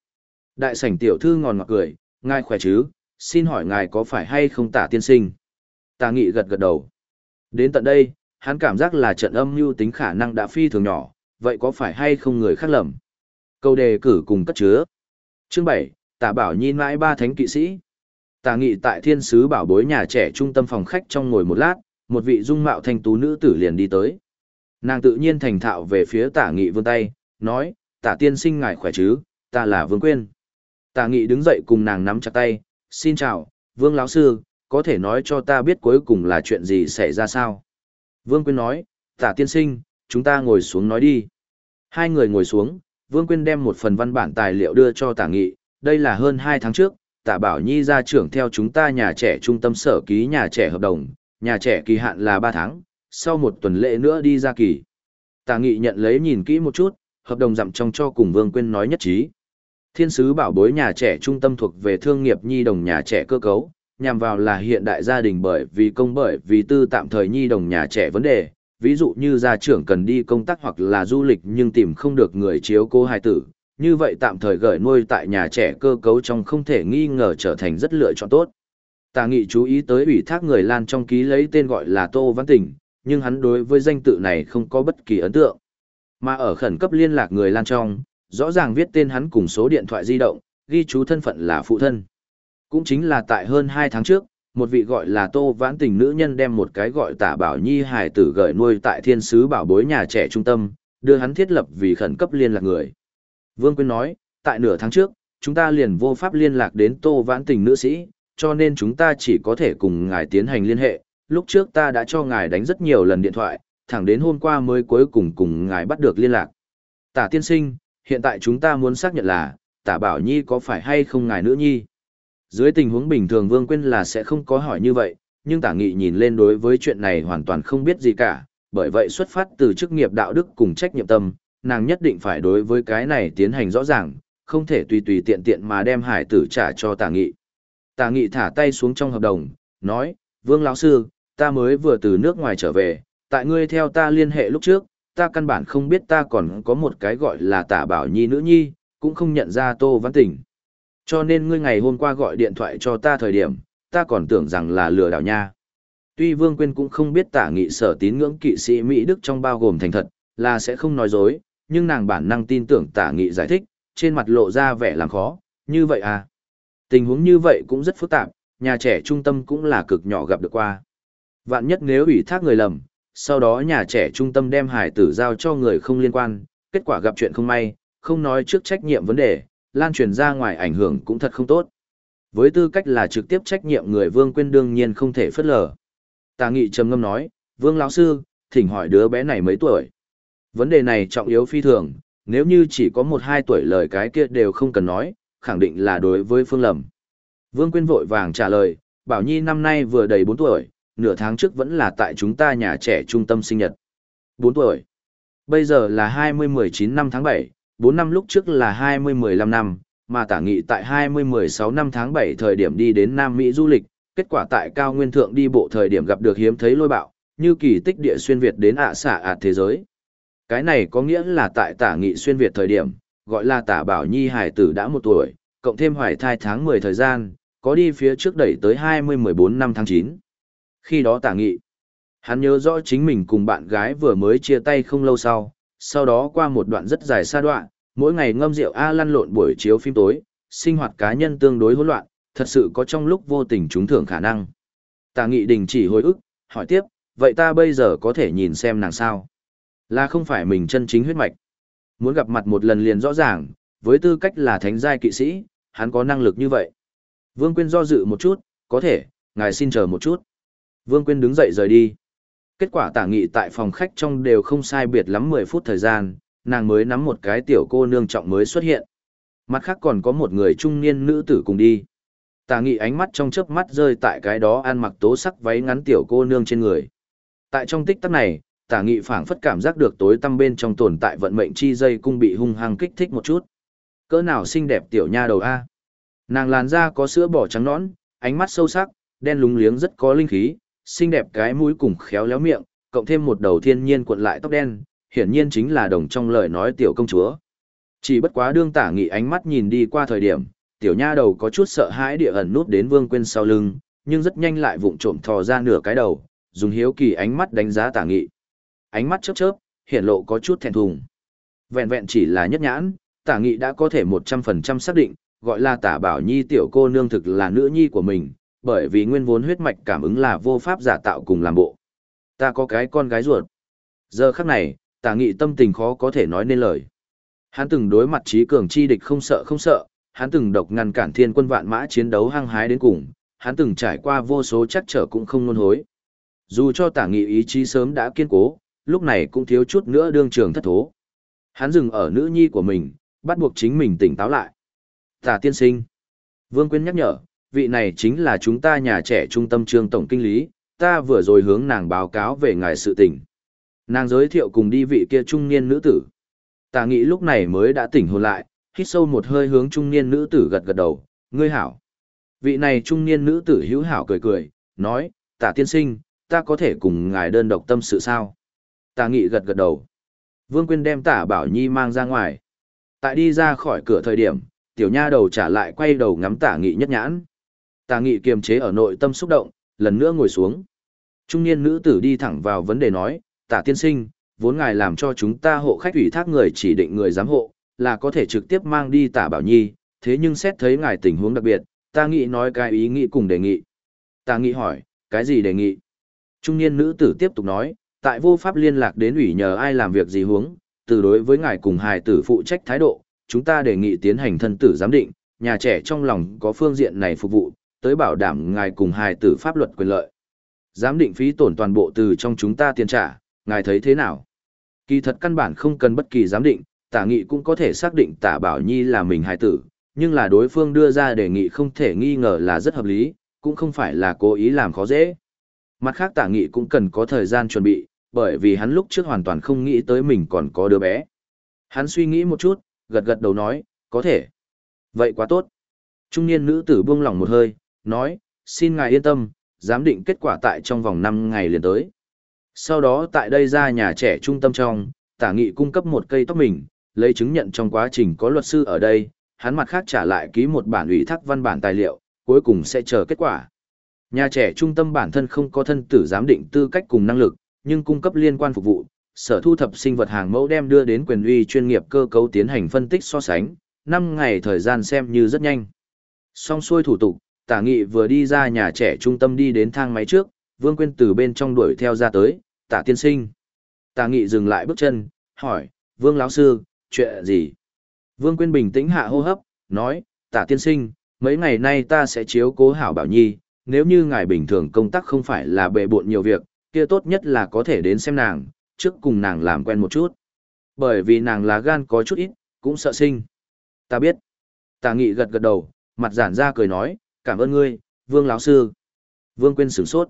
Đại sảnh tiểu thư ngòn ngọt cười, ngài khỏe chứ, xin hỏi ngài có phải hay không tả tiên sinh? Tả nghị gật gật đầu. Đến tận đây, hắn cảm giác là trận âm mưu tính khả năng đã phi thường nhỏ, vậy có phải hay không người khác lầm? Câu đề cử cùng cất chứa. Chương 7, tả bảo nhìn mãi ba thánh kỵ sĩ. Tả nghị tại thiên sứ bảo bối nhà trẻ trung tâm phòng khách trong ngồi một lát, một vị dung mạo thanh tú nữ tử liền đi tới. Nàng tự nhiên thành thạo về phía tả nghị vươn tay, nói, tả tiên sinh ngài khỏe chứ, ta là vương quyên. Tả nghị đứng dậy cùng nàng nắm chặt tay, xin chào, vương lão sư, có thể nói cho ta biết cuối cùng là chuyện gì xảy ra sao? Vương quyên nói, Tả tiên sinh, chúng ta ngồi xuống nói đi. Hai người ngồi xuống, Vương Quyên đem một phần văn bản tài liệu đưa cho tả nghị, đây là hơn hai tháng trước, tả bảo nhi ra trưởng theo chúng ta nhà trẻ trung tâm sở ký nhà trẻ hợp đồng, nhà trẻ kỳ hạn là ba tháng, sau một tuần lễ nữa đi ra kỳ. Tả nghị nhận lấy nhìn kỹ một chút, hợp đồng dặm trong cho cùng Vương Quyên nói nhất trí. Thiên sứ bảo bối nhà trẻ trung tâm thuộc về thương nghiệp nhi đồng nhà trẻ cơ cấu, nhằm vào là hiện đại gia đình bởi vì công bởi vì tư tạm thời nhi đồng nhà trẻ vấn đề, ví dụ như gia trưởng cần đi công tác hoặc là du lịch nhưng tìm không được người chiếu cố hài tử, như vậy tạm thời gửi nuôi tại nhà trẻ cơ cấu trong không thể nghi ngờ trở thành rất lựa chọn tốt. Tà nghị chú ý tới ủy thác người Lan trong ký lấy tên gọi là Tô Văn Tỉnh, nhưng hắn đối với danh tự này không có bất kỳ ấn tượng. Mà ở khẩn cấp liên lạc người Lan trong, rõ ràng viết tên hắn cùng số điện thoại di động, ghi chú thân phận là phụ thân. Cũng chính là tại hơn 2 tháng trước, một vị gọi là Tô Vãn Tình nữ nhân đem một cái gọi tả bảo nhi hải tử gửi nuôi tại thiên sứ bảo bối nhà trẻ trung tâm, đưa hắn thiết lập vì khẩn cấp liên lạc người. Vương Quyên nói, tại nửa tháng trước, chúng ta liền vô pháp liên lạc đến Tô Vãn Tình nữ sĩ, cho nên chúng ta chỉ có thể cùng ngài tiến hành liên hệ. Lúc trước ta đã cho ngài đánh rất nhiều lần điện thoại, thẳng đến hôm qua mới cuối cùng cùng ngài bắt được liên lạc. Tả tiên sinh, hiện tại chúng ta muốn xác nhận là, tả bảo nhi có phải hay không ngài nữ nhi? Dưới tình huống bình thường Vương Quyên là sẽ không có hỏi như vậy, nhưng tả nghị nhìn lên đối với chuyện này hoàn toàn không biết gì cả, bởi vậy xuất phát từ chức nghiệp đạo đức cùng trách nhiệm tâm, nàng nhất định phải đối với cái này tiến hành rõ ràng, không thể tùy tùy tiện tiện mà đem hải tử trả cho tả nghị. Tả nghị thả tay xuống trong hợp đồng, nói, Vương lão sư, ta mới vừa từ nước ngoài trở về, tại ngươi theo ta liên hệ lúc trước, ta căn bản không biết ta còn có một cái gọi là tả bảo nhi nữ nhi, cũng không nhận ra Tô Văn tình cho nên ngươi ngày hôm qua gọi điện thoại cho ta thời điểm, ta còn tưởng rằng là lừa đảo nha. Tuy Vương Quyên cũng không biết tả nghị sở tín ngưỡng kỵ sĩ Mỹ Đức trong bao gồm thành thật, là sẽ không nói dối, nhưng nàng bản năng tin tưởng tả nghị giải thích, trên mặt lộ ra vẻ làm khó, như vậy à. Tình huống như vậy cũng rất phức tạp, nhà trẻ trung tâm cũng là cực nhỏ gặp được qua. Vạn nhất nếu ủy thác người lầm, sau đó nhà trẻ trung tâm đem hải tử giao cho người không liên quan, kết quả gặp chuyện không may, không nói trước trách nhiệm vấn đề, lan truyền ra ngoài ảnh hưởng cũng thật không tốt. Với tư cách là trực tiếp trách nhiệm người Vương Quyên đương nhiên không thể phất lờ. Tà nghị trầm ngâm nói, Vương lão sư, thỉnh hỏi đứa bé này mấy tuổi. Vấn đề này trọng yếu phi thường, nếu như chỉ có một hai tuổi lời cái kia đều không cần nói, khẳng định là đối với Phương Lầm. Vương Quyên vội vàng trả lời, Bảo Nhi năm nay vừa đầy 4 tuổi, nửa tháng trước vẫn là tại chúng ta nhà trẻ trung tâm sinh nhật. 4 tuổi. Bây giờ là 20-19 năm tháng 7, 4 năm lúc trước là 20-15 năm, mà tả nghị tại 20-16 năm tháng 7 thời điểm đi đến Nam Mỹ du lịch, kết quả tại cao nguyên thượng đi bộ thời điểm gặp được hiếm thấy lôi bạo, như kỳ tích địa xuyên Việt đến ạ xả ạt thế giới. Cái này có nghĩa là tại tả nghị xuyên Việt thời điểm, gọi là tả bảo nhi hải tử đã một tuổi, cộng thêm hoài thai tháng 10 thời gian, có đi phía trước đẩy tới 20-14 năm tháng 9. Khi đó tả nghị, hắn nhớ rõ chính mình cùng bạn gái vừa mới chia tay không lâu sau, sau đó qua một đoạn rất dài xa đoạn, mỗi ngày ngâm rượu A lăn lộn buổi chiếu phim tối, sinh hoạt cá nhân tương đối hỗn loạn, thật sự có trong lúc vô tình trúng thưởng khả năng. Tà nghị đình chỉ hồi ức, hỏi tiếp, vậy ta bây giờ có thể nhìn xem nàng sao? Là không phải mình chân chính huyết mạch. Muốn gặp mặt một lần liền rõ ràng, với tư cách là thánh giai kỵ sĩ, hắn có năng lực như vậy. Vương Quyên do dự một chút, có thể, ngài xin chờ một chút. Vương Quyên đứng dậy rời đi. Kết quả tả nghị tại phòng khách trong đều không sai biệt lắm 10 phút thời gian, nàng mới nắm một cái tiểu cô nương trọng mới xuất hiện. Mặt khác còn có một người trung niên nữ tử cùng đi. Tả nghị ánh mắt trong chớp mắt rơi tại cái đó ăn mặc tố sắc váy ngắn tiểu cô nương trên người. Tại trong tích tắc này, tả nghị phảng phất cảm giác được tối tăm bên trong tồn tại vận mệnh chi dây cung bị hung hăng kích thích một chút. Cỡ nào xinh đẹp tiểu nha đầu A. Nàng làn da có sữa bỏ trắng nõn, ánh mắt sâu sắc, đen lúng liếng rất có linh khí, xinh đẹp cái mũi cùng khéo léo miệng, cộng thêm một đầu thiên nhiên cuộn lại tóc đen, hiển nhiên chính là đồng trong lời nói tiểu công chúa. Chỉ bất quá đương tả nghị ánh mắt nhìn đi qua thời điểm, tiểu nha đầu có chút sợ hãi địa ẩn nút đến vương quên sau lưng, nhưng rất nhanh lại vụng trộm thò ra nửa cái đầu, dùng hiếu kỳ ánh mắt đánh giá tả nghị. Ánh mắt chớp chớp, hiện lộ có chút thẹn thùng. Vẹn vẹn chỉ là nhất nhãn, tả nghị đã có thể 100% xác định, gọi là tả bảo nhi tiểu cô nương thực là nữ nhi của mình, bởi vì nguyên vốn huyết mạch cảm ứng là vô pháp giả tạo cùng làm bộ. Ta có cái con gái ruột. Giờ khắc này, tả nghị tâm tình khó có thể nói nên lời. Hắn từng đối mặt trí cường chi địch không sợ không sợ, hắn từng độc ngăn cản thiên quân vạn mã chiến đấu hăng hái đến cùng, hắn từng trải qua vô số chắc trở cũng không nôn hối. Dù cho tả nghị ý chí sớm đã kiên cố, lúc này cũng thiếu chút nữa đương trường thất thố. Hắn dừng ở nữ nhi của mình, bắt buộc chính mình tỉnh táo lại. Tả tiên sinh. Vương Quyên nhắc nhở, vị này chính là chúng ta nhà trẻ trung tâm trường tổng kinh lý, ta vừa rồi hướng nàng báo cáo về ngài sự tình. Nàng giới thiệu cùng đi vị kia trung niên nữ tử. Tả nghị lúc này mới đã tỉnh hồn lại, hít sâu một hơi hướng trung niên nữ tử gật gật đầu, ngươi hảo. Vị này trung niên nữ tử hữu hảo cười cười, nói, tả tiên sinh, ta có thể cùng ngài đơn độc tâm sự sao? Tả nghị gật gật đầu. Vương Quyên đem tả bảo nhi mang ra ngoài. Tại đi ra khỏi cửa thời điểm, tiểu nha đầu trả lại quay đầu ngắm tả nghị nhất nhãn tà nghị kiềm chế ở nội tâm xúc động, lần nữa ngồi xuống. Trung niên nữ tử đi thẳng vào vấn đề nói, tả tiên sinh, vốn ngài làm cho chúng ta hộ khách ủy thác người chỉ định người giám hộ, là có thể trực tiếp mang đi tả bảo nhi, thế nhưng xét thấy ngài tình huống đặc biệt, ta nghĩ nói cái ý nghĩ cùng đề nghị. Ta nghĩ hỏi, cái gì đề nghị? Trung niên nữ tử tiếp tục nói, tại vô pháp liên lạc đến ủy nhờ ai làm việc gì huống, từ đối với ngài cùng hài tử phụ trách thái độ, chúng ta đề nghị tiến hành thân tử giám định, nhà trẻ trong lòng có phương diện này phục vụ, tới bảo đảm ngài cùng hài tử pháp luật quyền lợi. Giám định phí tổn toàn bộ từ trong chúng ta tiền trả, ngài thấy thế nào? Kỳ thật căn bản không cần bất kỳ giám định, tả nghị cũng có thể xác định tả bảo nhi là mình hài tử, nhưng là đối phương đưa ra đề nghị không thể nghi ngờ là rất hợp lý, cũng không phải là cố ý làm khó dễ. Mặt khác tả nghị cũng cần có thời gian chuẩn bị, bởi vì hắn lúc trước hoàn toàn không nghĩ tới mình còn có đứa bé. Hắn suy nghĩ một chút, gật gật đầu nói, có thể. Vậy quá tốt. Trung niên nữ tử buông lòng một hơi, nói, xin ngài yên tâm, giám định kết quả tại trong vòng 5 ngày liền tới. Sau đó tại đây ra nhà trẻ trung tâm trong, tả nghị cung cấp một cây tóc mình, lấy chứng nhận trong quá trình có luật sư ở đây, hắn mặt khác trả lại ký một bản ủy thác văn bản tài liệu, cuối cùng sẽ chờ kết quả. Nhà trẻ trung tâm bản thân không có thân tử giám định tư cách cùng năng lực, nhưng cung cấp liên quan phục vụ, sở thu thập sinh vật hàng mẫu đem đưa đến quyền uy chuyên nghiệp cơ cấu tiến hành phân tích so sánh, 5 ngày thời gian xem như rất nhanh. Xong xuôi thủ tục, tả nghị vừa đi ra nhà trẻ trung tâm đi đến thang máy trước, Vương Quyên từ bên trong đuổi theo ra tới, tả tiên sinh. Tả nghị dừng lại bước chân, hỏi, Vương lão sư, chuyện gì? Vương Quyên bình tĩnh hạ hô hấp, nói, tả tiên sinh, mấy ngày nay ta sẽ chiếu cố hảo bảo nhi, nếu như ngài bình thường công tác không phải là bệ bộn nhiều việc, kia tốt nhất là có thể đến xem nàng, trước cùng nàng làm quen một chút. Bởi vì nàng lá gan có chút ít, cũng sợ sinh. Ta biết. Tả nghị gật gật đầu, mặt giản ra cười nói, cảm ơn ngươi, Vương lão sư. Vương Quyên sửng sốt.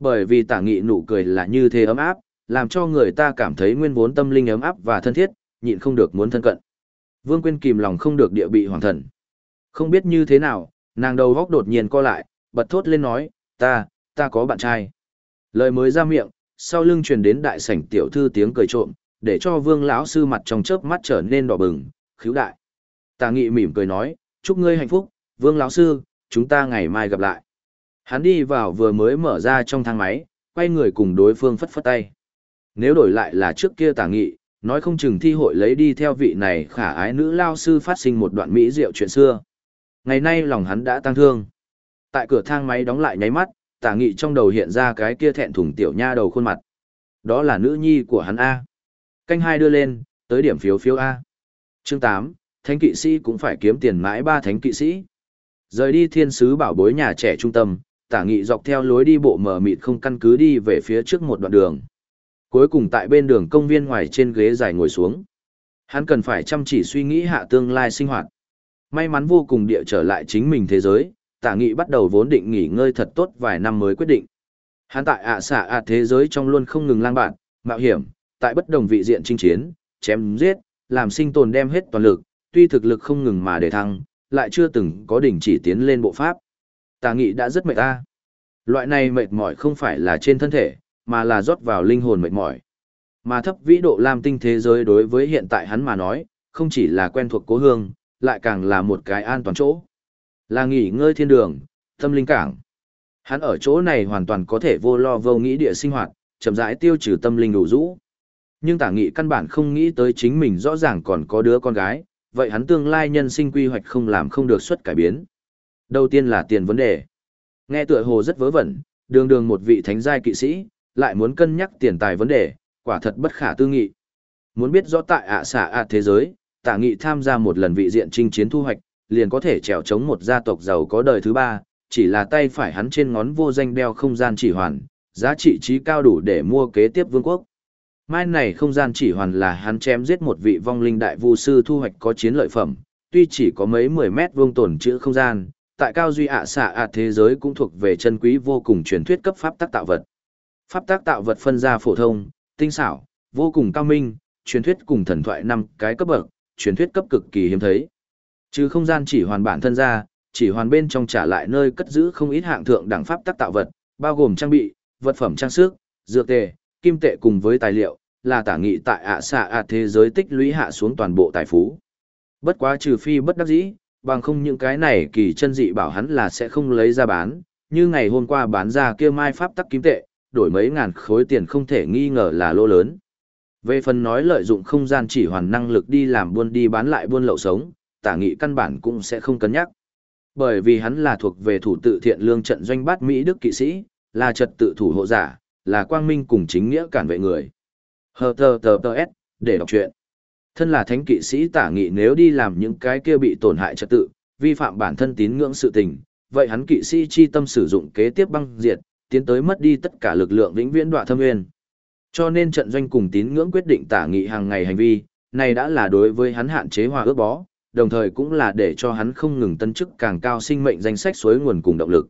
Bởi vì tả nghị nụ cười là như thế ấm áp, làm cho người ta cảm thấy nguyên vốn tâm linh ấm áp và thân thiết, nhịn không được muốn thân cận. Vương Quyên kìm lòng không được địa bị hoàng thần. Không biết như thế nào, nàng đầu góc đột nhiên co lại, bật thốt lên nói, ta, ta có bạn trai. Lời mới ra miệng, sau lưng truyền đến đại sảnh tiểu thư tiếng cười trộm, để cho vương lão sư mặt trong chớp mắt trở nên đỏ bừng, khiếu đại. Tà nghị mỉm cười nói, chúc ngươi hạnh phúc, vương lão sư, chúng ta ngày mai gặp lại. Hắn đi vào vừa mới mở ra trong thang máy, quay người cùng đối phương phất phất tay. Nếu đổi lại là trước kia tả nghị, nói không chừng thi hội lấy đi theo vị này khả ái nữ lao sư phát sinh một đoạn mỹ diệu chuyện xưa. Ngày nay lòng hắn đã tăng thương. Tại cửa thang máy đóng lại nháy mắt, tả nghị trong đầu hiện ra cái kia thẹn thùng tiểu nha đầu khuôn mặt. Đó là nữ nhi của hắn A. Canh hai đưa lên, tới điểm phiếu phiếu A. Chương 8, thánh kỵ sĩ cũng phải kiếm tiền mãi ba thánh kỵ sĩ. Rời đi thiên sứ bảo bối nhà trẻ trung tâm, tả nghị dọc theo lối đi bộ mờ mịt không căn cứ đi về phía trước một đoạn đường. Cuối cùng tại bên đường công viên ngoài trên ghế dài ngồi xuống. Hắn cần phải chăm chỉ suy nghĩ hạ tương lai sinh hoạt. May mắn vô cùng địa trở lại chính mình thế giới, tả nghị bắt đầu vốn định nghỉ ngơi thật tốt vài năm mới quyết định. Hắn tại ạ xạ ạ thế giới trong luôn không ngừng lang bạn, mạo hiểm, tại bất đồng vị diện chinh chiến, chém giết, làm sinh tồn đem hết toàn lực, tuy thực lực không ngừng mà để thăng, lại chưa từng có đỉnh chỉ tiến lên bộ pháp. Tà nghị đã rất mệt ta. Loại này mệt mỏi không phải là trên thân thể, mà là rót vào linh hồn mệt mỏi. Mà thấp vĩ độ lam tinh thế giới đối với hiện tại hắn mà nói, không chỉ là quen thuộc cố hương, lại càng là một cái an toàn chỗ. Là nghỉ ngơi thiên đường, tâm linh cảng. Hắn ở chỗ này hoàn toàn có thể vô lo vô nghĩ địa sinh hoạt, chậm rãi tiêu trừ tâm linh đủ rũ. Nhưng tả nghị căn bản không nghĩ tới chính mình rõ ràng còn có đứa con gái, vậy hắn tương lai nhân sinh quy hoạch không làm không được xuất cải biến. Đầu tiên là tiền vấn đề. Nghe tựa hồ rất vớ vẩn, đường đường một vị thánh giai kỵ sĩ, lại muốn cân nhắc tiền tài vấn đề, quả thật bất khả tư nghị. Muốn biết rõ tại ạ xạ ạ thế giới, tả nghị tham gia một lần vị diện chinh chiến thu hoạch, liền có thể trèo chống một gia tộc giàu có đời thứ ba, chỉ là tay phải hắn trên ngón vô danh đeo không gian chỉ hoàn, giá trị trí cao đủ để mua kế tiếp vương quốc. Mai này không gian chỉ hoàn là hắn chém giết một vị vong linh đại vu sư thu hoạch có chiến lợi phẩm, tuy chỉ có mấy mười mét vuông tổn chữ không gian, tại cao duy ạ xạ ạ thế giới cũng thuộc về chân quý vô cùng truyền thuyết cấp pháp tác tạo vật. Pháp tác tạo vật phân ra phổ thông, tinh xảo, vô cùng cao minh, truyền thuyết cùng thần thoại năm cái cấp bậc, truyền thuyết cấp cực kỳ hiếm thấy. Trừ không gian chỉ hoàn bản thân ra, chỉ hoàn bên trong trả lại nơi cất giữ không ít hạng thượng đẳng pháp tác tạo vật, bao gồm trang bị, vật phẩm trang sức, dược tề, kim tệ cùng với tài liệu, là tả nghị tại ạ xạ ạ thế giới tích lũy hạ xuống toàn bộ tài phú. Bất quá trừ phi bất đắc dĩ, bằng không những cái này kỳ chân dị bảo hắn là sẽ không lấy ra bán, như ngày hôm qua bán ra kia mai pháp tắc kim tệ, đổi mấy ngàn khối tiền không thể nghi ngờ là lô lớn. Về phần nói lợi dụng không gian chỉ hoàn năng lực đi làm buôn đi bán lại buôn lậu sống, tả nghị căn bản cũng sẽ không cân nhắc. Bởi vì hắn là thuộc về thủ tự thiện lương trận doanh bát Mỹ Đức kỵ sĩ, là trật tự thủ hộ giả, là quang minh cùng chính nghĩa cản vệ người. Hờ tờ tờ tờ S, để đọc chuyện. Thân là thánh kỵ sĩ tả nghị nếu đi làm những cái kia bị tổn hại trật tự, vi phạm bản thân tín ngưỡng sự tình, vậy hắn kỵ sĩ chi tâm sử dụng kế tiếp băng diệt, tiến tới mất đi tất cả lực lượng vĩnh viễn đọa thâm nguyên. Cho nên trận doanh cùng tín ngưỡng quyết định tả nghị hàng ngày hành vi, này đã là đối với hắn hạn chế hòa ước bó, đồng thời cũng là để cho hắn không ngừng tân chức càng cao sinh mệnh danh sách suối nguồn cùng động lực.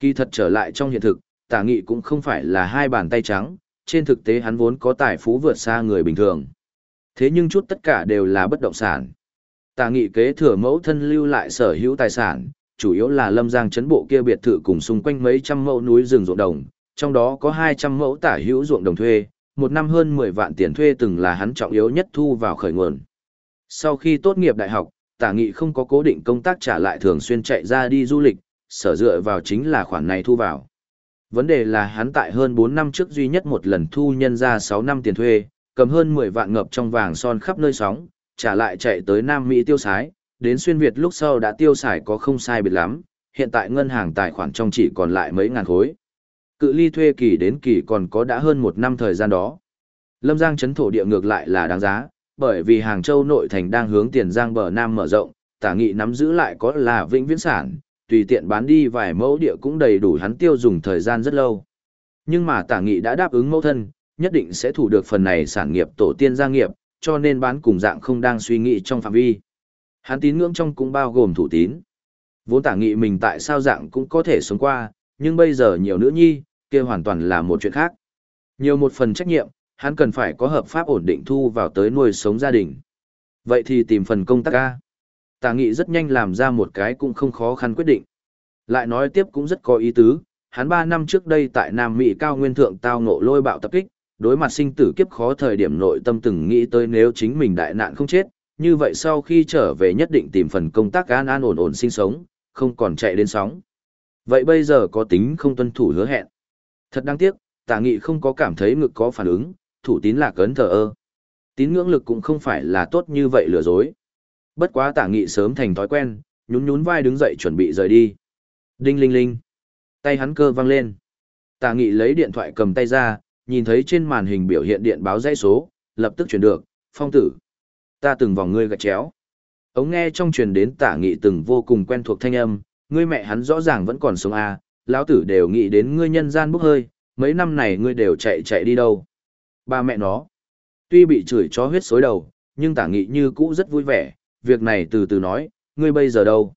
Kỳ thật trở lại trong hiện thực, tả nghị cũng không phải là hai bàn tay trắng, trên thực tế hắn vốn có tài phú vượt xa người bình thường. Thế nhưng chút tất cả đều là bất động sản. Tả nghị kế thừa mẫu thân lưu lại sở hữu tài sản, chủ yếu là lâm giang chấn bộ kia biệt thự cùng xung quanh mấy trăm mẫu núi rừng ruộng đồng, trong đó có 200 mẫu tả hữu ruộng đồng thuê, một năm hơn 10 vạn tiền thuê từng là hắn trọng yếu nhất thu vào khởi nguồn. Sau khi tốt nghiệp đại học, tả nghị không có cố định công tác trả lại thường xuyên chạy ra đi du lịch, sở dựa vào chính là khoản này thu vào. Vấn đề là hắn tại hơn 4 năm trước duy nhất một lần thu nhân ra 6 năm tiền thuê, cầm hơn 10 vạn ngập trong vàng son khắp nơi sóng, trả lại chạy tới Nam Mỹ tiêu xái, đến xuyên Việt lúc sau đã tiêu xài có không sai biệt lắm, hiện tại ngân hàng tài khoản trong chỉ còn lại mấy ngàn khối. Cự ly thuê kỳ đến kỳ còn có đã hơn một năm thời gian đó. Lâm Giang chấn thổ địa ngược lại là đáng giá, bởi vì Hàng Châu nội thành đang hướng tiền giang bờ Nam mở rộng, tả nghị nắm giữ lại có là vĩnh viễn sản, tùy tiện bán đi vài mẫu địa cũng đầy đủ hắn tiêu dùng thời gian rất lâu. Nhưng mà tả nghị đã đáp ứng mẫu thân, nhất định sẽ thủ được phần này sản nghiệp tổ tiên gia nghiệp, cho nên bán cùng dạng không đang suy nghĩ trong phạm vi. Hắn tín ngưỡng trong cũng bao gồm thủ tín. Vốn tả nghị mình tại sao dạng cũng có thể sống qua, nhưng bây giờ nhiều nữ nhi, kia hoàn toàn là một chuyện khác. Nhiều một phần trách nhiệm, hắn cần phải có hợp pháp ổn định thu vào tới nuôi sống gia đình. Vậy thì tìm phần công tác ca. Tả nghị rất nhanh làm ra một cái cũng không khó khăn quyết định. Lại nói tiếp cũng rất có ý tứ, hắn 3 năm trước đây tại Nam Mỹ cao nguyên thượng tao ngộ lôi bạo tập kích, đối mặt sinh tử kiếp khó thời điểm nội tâm từng nghĩ tới nếu chính mình đại nạn không chết, như vậy sau khi trở về nhất định tìm phần công tác an an ổn ổn sinh sống, không còn chạy đến sóng. Vậy bây giờ có tính không tuân thủ hứa hẹn. Thật đáng tiếc, tả nghị không có cảm thấy ngực có phản ứng, thủ tín là cấn thờ ơ. Tín ngưỡng lực cũng không phải là tốt như vậy lừa dối. Bất quá tả nghị sớm thành thói quen, nhún nhún vai đứng dậy chuẩn bị rời đi. Đinh linh linh. Tay hắn cơ văng lên. Tả nghị lấy điện thoại cầm tay ra, nhìn thấy trên màn hình biểu hiện điện báo dãy số, lập tức chuyển được, phong tử. Ta từng vòng ngươi gạch chéo. Ống nghe trong truyền đến tả nghị từng vô cùng quen thuộc thanh âm, ngươi mẹ hắn rõ ràng vẫn còn sống à, lão tử đều nghĩ đến ngươi nhân gian bốc hơi, mấy năm này ngươi đều chạy chạy đi đâu. Ba mẹ nó, tuy bị chửi cho huyết xối đầu, nhưng tả nghị như cũ rất vui vẻ, việc này từ từ nói, ngươi bây giờ đâu?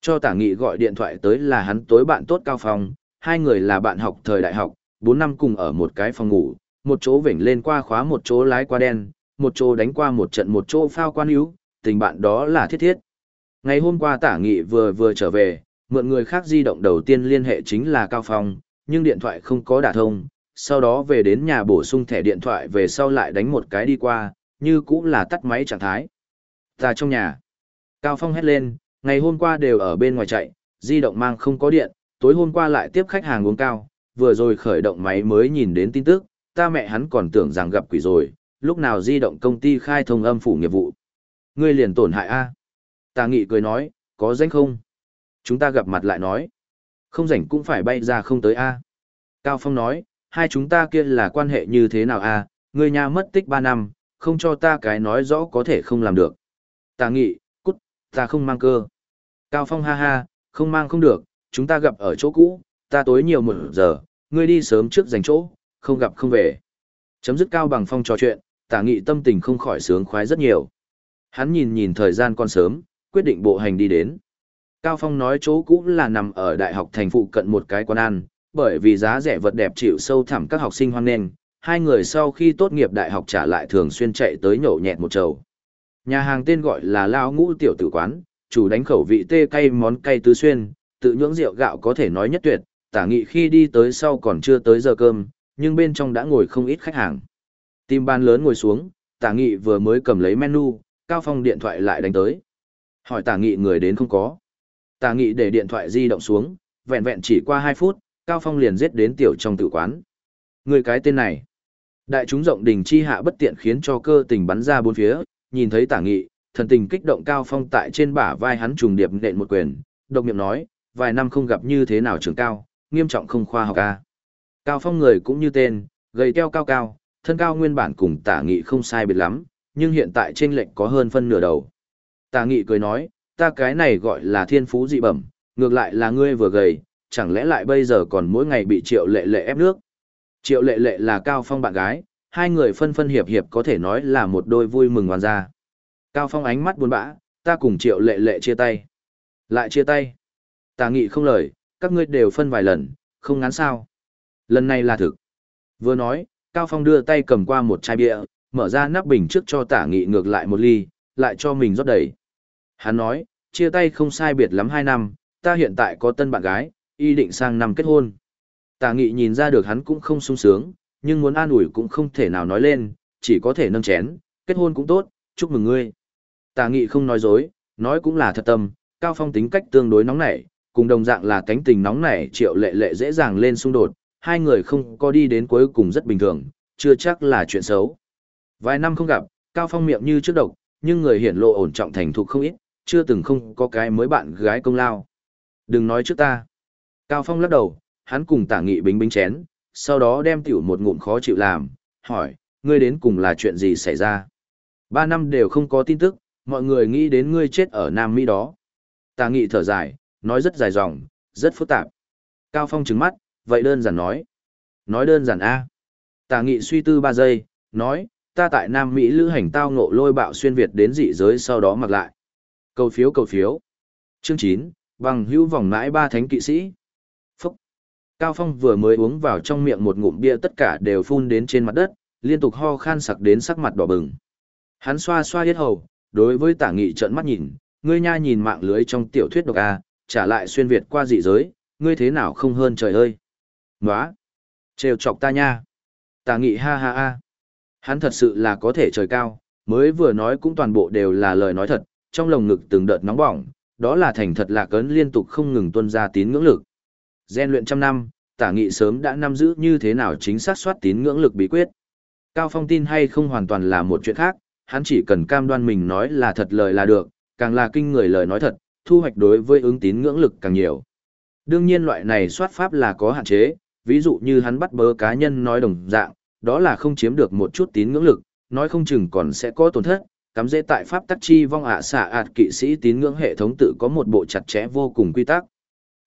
Cho tả nghị gọi điện thoại tới là hắn tối bạn tốt cao phong, hai người là bạn học thời đại học, bốn năm cùng ở một cái phòng ngủ, một chỗ vểnh lên qua khóa một chỗ lái qua đen, một chỗ đánh qua một trận một chỗ phao quan yếu, tình bạn đó là thiết thiết. Ngày hôm qua tả nghị vừa vừa trở về, mượn người khác di động đầu tiên liên hệ chính là Cao Phong, nhưng điện thoại không có đả thông, sau đó về đến nhà bổ sung thẻ điện thoại về sau lại đánh một cái đi qua, như cũng là tắt máy trạng thái. Ta trong nhà. Cao Phong hét lên, ngày hôm qua đều ở bên ngoài chạy, di động mang không có điện, tối hôm qua lại tiếp khách hàng uống cao, vừa rồi khởi động máy mới nhìn đến tin tức, ta mẹ hắn còn tưởng rằng gặp quỷ rồi, lúc nào di động công ty khai thông âm phủ nghiệp vụ. Ngươi liền tổn hại a Tà nghị cười nói, có danh không? Chúng ta gặp mặt lại nói. Không rảnh cũng phải bay ra không tới a Cao Phong nói, hai chúng ta kia là quan hệ như thế nào a Ngươi nhà mất tích ba năm, không cho ta cái nói rõ có thể không làm được. Tà nghị, cút, ta không mang cơ. Cao Phong ha ha, không mang không được, chúng ta gặp ở chỗ cũ, ta tối nhiều một giờ, ngươi đi sớm trước dành chỗ, không gặp không về. Chấm dứt cao bằng phong trò chuyện, tả nghị tâm tình không khỏi sướng khoái rất nhiều. Hắn nhìn nhìn thời gian còn sớm, quyết định bộ hành đi đến. Cao Phong nói chỗ cũ là nằm ở đại học thành phụ cận một cái quán ăn, bởi vì giá rẻ vật đẹp chịu sâu thẳm các học sinh hoan nghênh, hai người sau khi tốt nghiệp đại học trả lại thường xuyên chạy tới nhậu nhẹt một chầu. Nhà hàng tên gọi là Lao Ngũ Tiểu Tử Quán, chủ đánh khẩu vị tê cay món cay tứ xuyên, tự nhưỡng rượu gạo có thể nói nhất tuyệt, tả nghị khi đi tới sau còn chưa tới giờ cơm, nhưng bên trong đã ngồi không ít khách hàng. Tim ban lớn ngồi xuống, tả nghị vừa mới cầm lấy menu, Cao Phong điện thoại lại đánh tới. Hỏi tả nghị người đến không có. Tả nghị để điện thoại di động xuống, vẹn vẹn chỉ qua 2 phút, Cao Phong liền giết đến tiểu trong tử quán. Người cái tên này. Đại chúng rộng đình chi hạ bất tiện khiến cho cơ tình bắn ra bốn phía, nhìn thấy tả nghị, thần tình kích động Cao Phong tại trên bả vai hắn trùng điệp nện một quyền, độc miệng nói, vài năm không gặp như thế nào trưởng cao, nghiêm trọng không khoa học ca. Cao Phong người cũng như tên, gầy keo cao cao, thân cao nguyên bản cùng tả nghị không sai biệt lắm, nhưng hiện tại trên lệnh có hơn phân nửa đầu. Tả nghị cười nói, ta cái này gọi là thiên phú dị bẩm, ngược lại là ngươi vừa gầy, chẳng lẽ lại bây giờ còn mỗi ngày bị triệu lệ lệ ép nước. Triệu lệ lệ là Cao Phong bạn gái, hai người phân phân hiệp hiệp có thể nói là một đôi vui mừng hoàn ra. Cao Phong ánh mắt buồn bã, ta cùng triệu lệ lệ chia tay. Lại chia tay. Tà nghị không lời, các ngươi đều phân vài lần, không ngắn sao. Lần này là thực. Vừa nói, Cao Phong đưa tay cầm qua một chai bia, mở ra nắp bình trước cho tả nghị ngược lại một ly, lại cho mình rót đầy. Hắn nói, chia tay không sai biệt lắm hai năm, ta hiện tại có tân bạn gái, y định sang năm kết hôn. Tả nghị nhìn ra được hắn cũng không sung sướng, nhưng muốn an ủi cũng không thể nào nói lên, chỉ có thể nâng chén, kết hôn cũng tốt, chúc mừng ngươi. Tả nghị không nói dối, nói cũng là thật tâm, Cao Phong tính cách tương đối nóng nảy, cùng đồng dạng là cánh tình nóng nảy triệu lệ lệ dễ dàng lên xung đột, hai người không có đi đến cuối cùng rất bình thường, chưa chắc là chuyện xấu. Vài năm không gặp, Cao Phong miệng như trước độc, nhưng người hiển lộ ổn trọng thành thục không ít, chưa từng không có cái mới bạn gái công lao. Đừng nói trước ta. Cao Phong lắc đầu, hắn cùng tả nghị bính bính chén, sau đó đem tiểu một ngụm khó chịu làm, hỏi, ngươi đến cùng là chuyện gì xảy ra? Ba năm đều không có tin tức, mọi người nghĩ đến ngươi chết ở Nam Mỹ đó. Tà nghị thở dài, nói rất dài dòng, rất phức tạp. Cao Phong trứng mắt, vậy đơn giản nói. Nói đơn giản A. Tà nghị suy tư ba giây, nói, ta tại Nam Mỹ lữ hành tao ngộ lôi bạo xuyên Việt đến dị giới sau đó mặc lại. Cầu phiếu cầu phiếu. Chương 9, bằng hữu vòng mãi ba thánh kỵ sĩ. Cao Phong vừa mới uống vào trong miệng một ngụm bia tất cả đều phun đến trên mặt đất, liên tục ho khan sặc đến sắc mặt đỏ bừng. Hắn xoa xoa yết hầu, đối với tả nghị trợn mắt nhìn, ngươi nha nhìn mạng lưới trong tiểu thuyết độc A, trả lại xuyên Việt qua dị giới, ngươi thế nào không hơn trời ơi. Nóa! Trêu chọc ta nha! Tả nghị ha ha ha! Hắn thật sự là có thể trời cao, mới vừa nói cũng toàn bộ đều là lời nói thật, trong lồng ngực từng đợt nóng bỏng, đó là thành thật lạc ấn liên tục không ngừng tuân ra tín ngưỡng lực. Gen luyện trăm năm, tả nghị sớm đã nắm giữ như thế nào chính xác soát tín ngưỡng lực bí quyết. Cao Phong tin hay không hoàn toàn là một chuyện khác, hắn chỉ cần cam đoan mình nói là thật lời là được, càng là kinh người lời nói thật, thu hoạch đối với ứng tín ngưỡng lực càng nhiều. Đương nhiên loại này soát pháp là có hạn chế, ví dụ như hắn bắt bớ cá nhân nói đồng dạng, đó là không chiếm được một chút tín ngưỡng lực, nói không chừng còn sẽ có tổn thất, cắm dễ tại pháp tắc chi vong ạ xạ ạt kỵ sĩ tín ngưỡng hệ thống tự có một bộ chặt chẽ vô cùng quy tắc.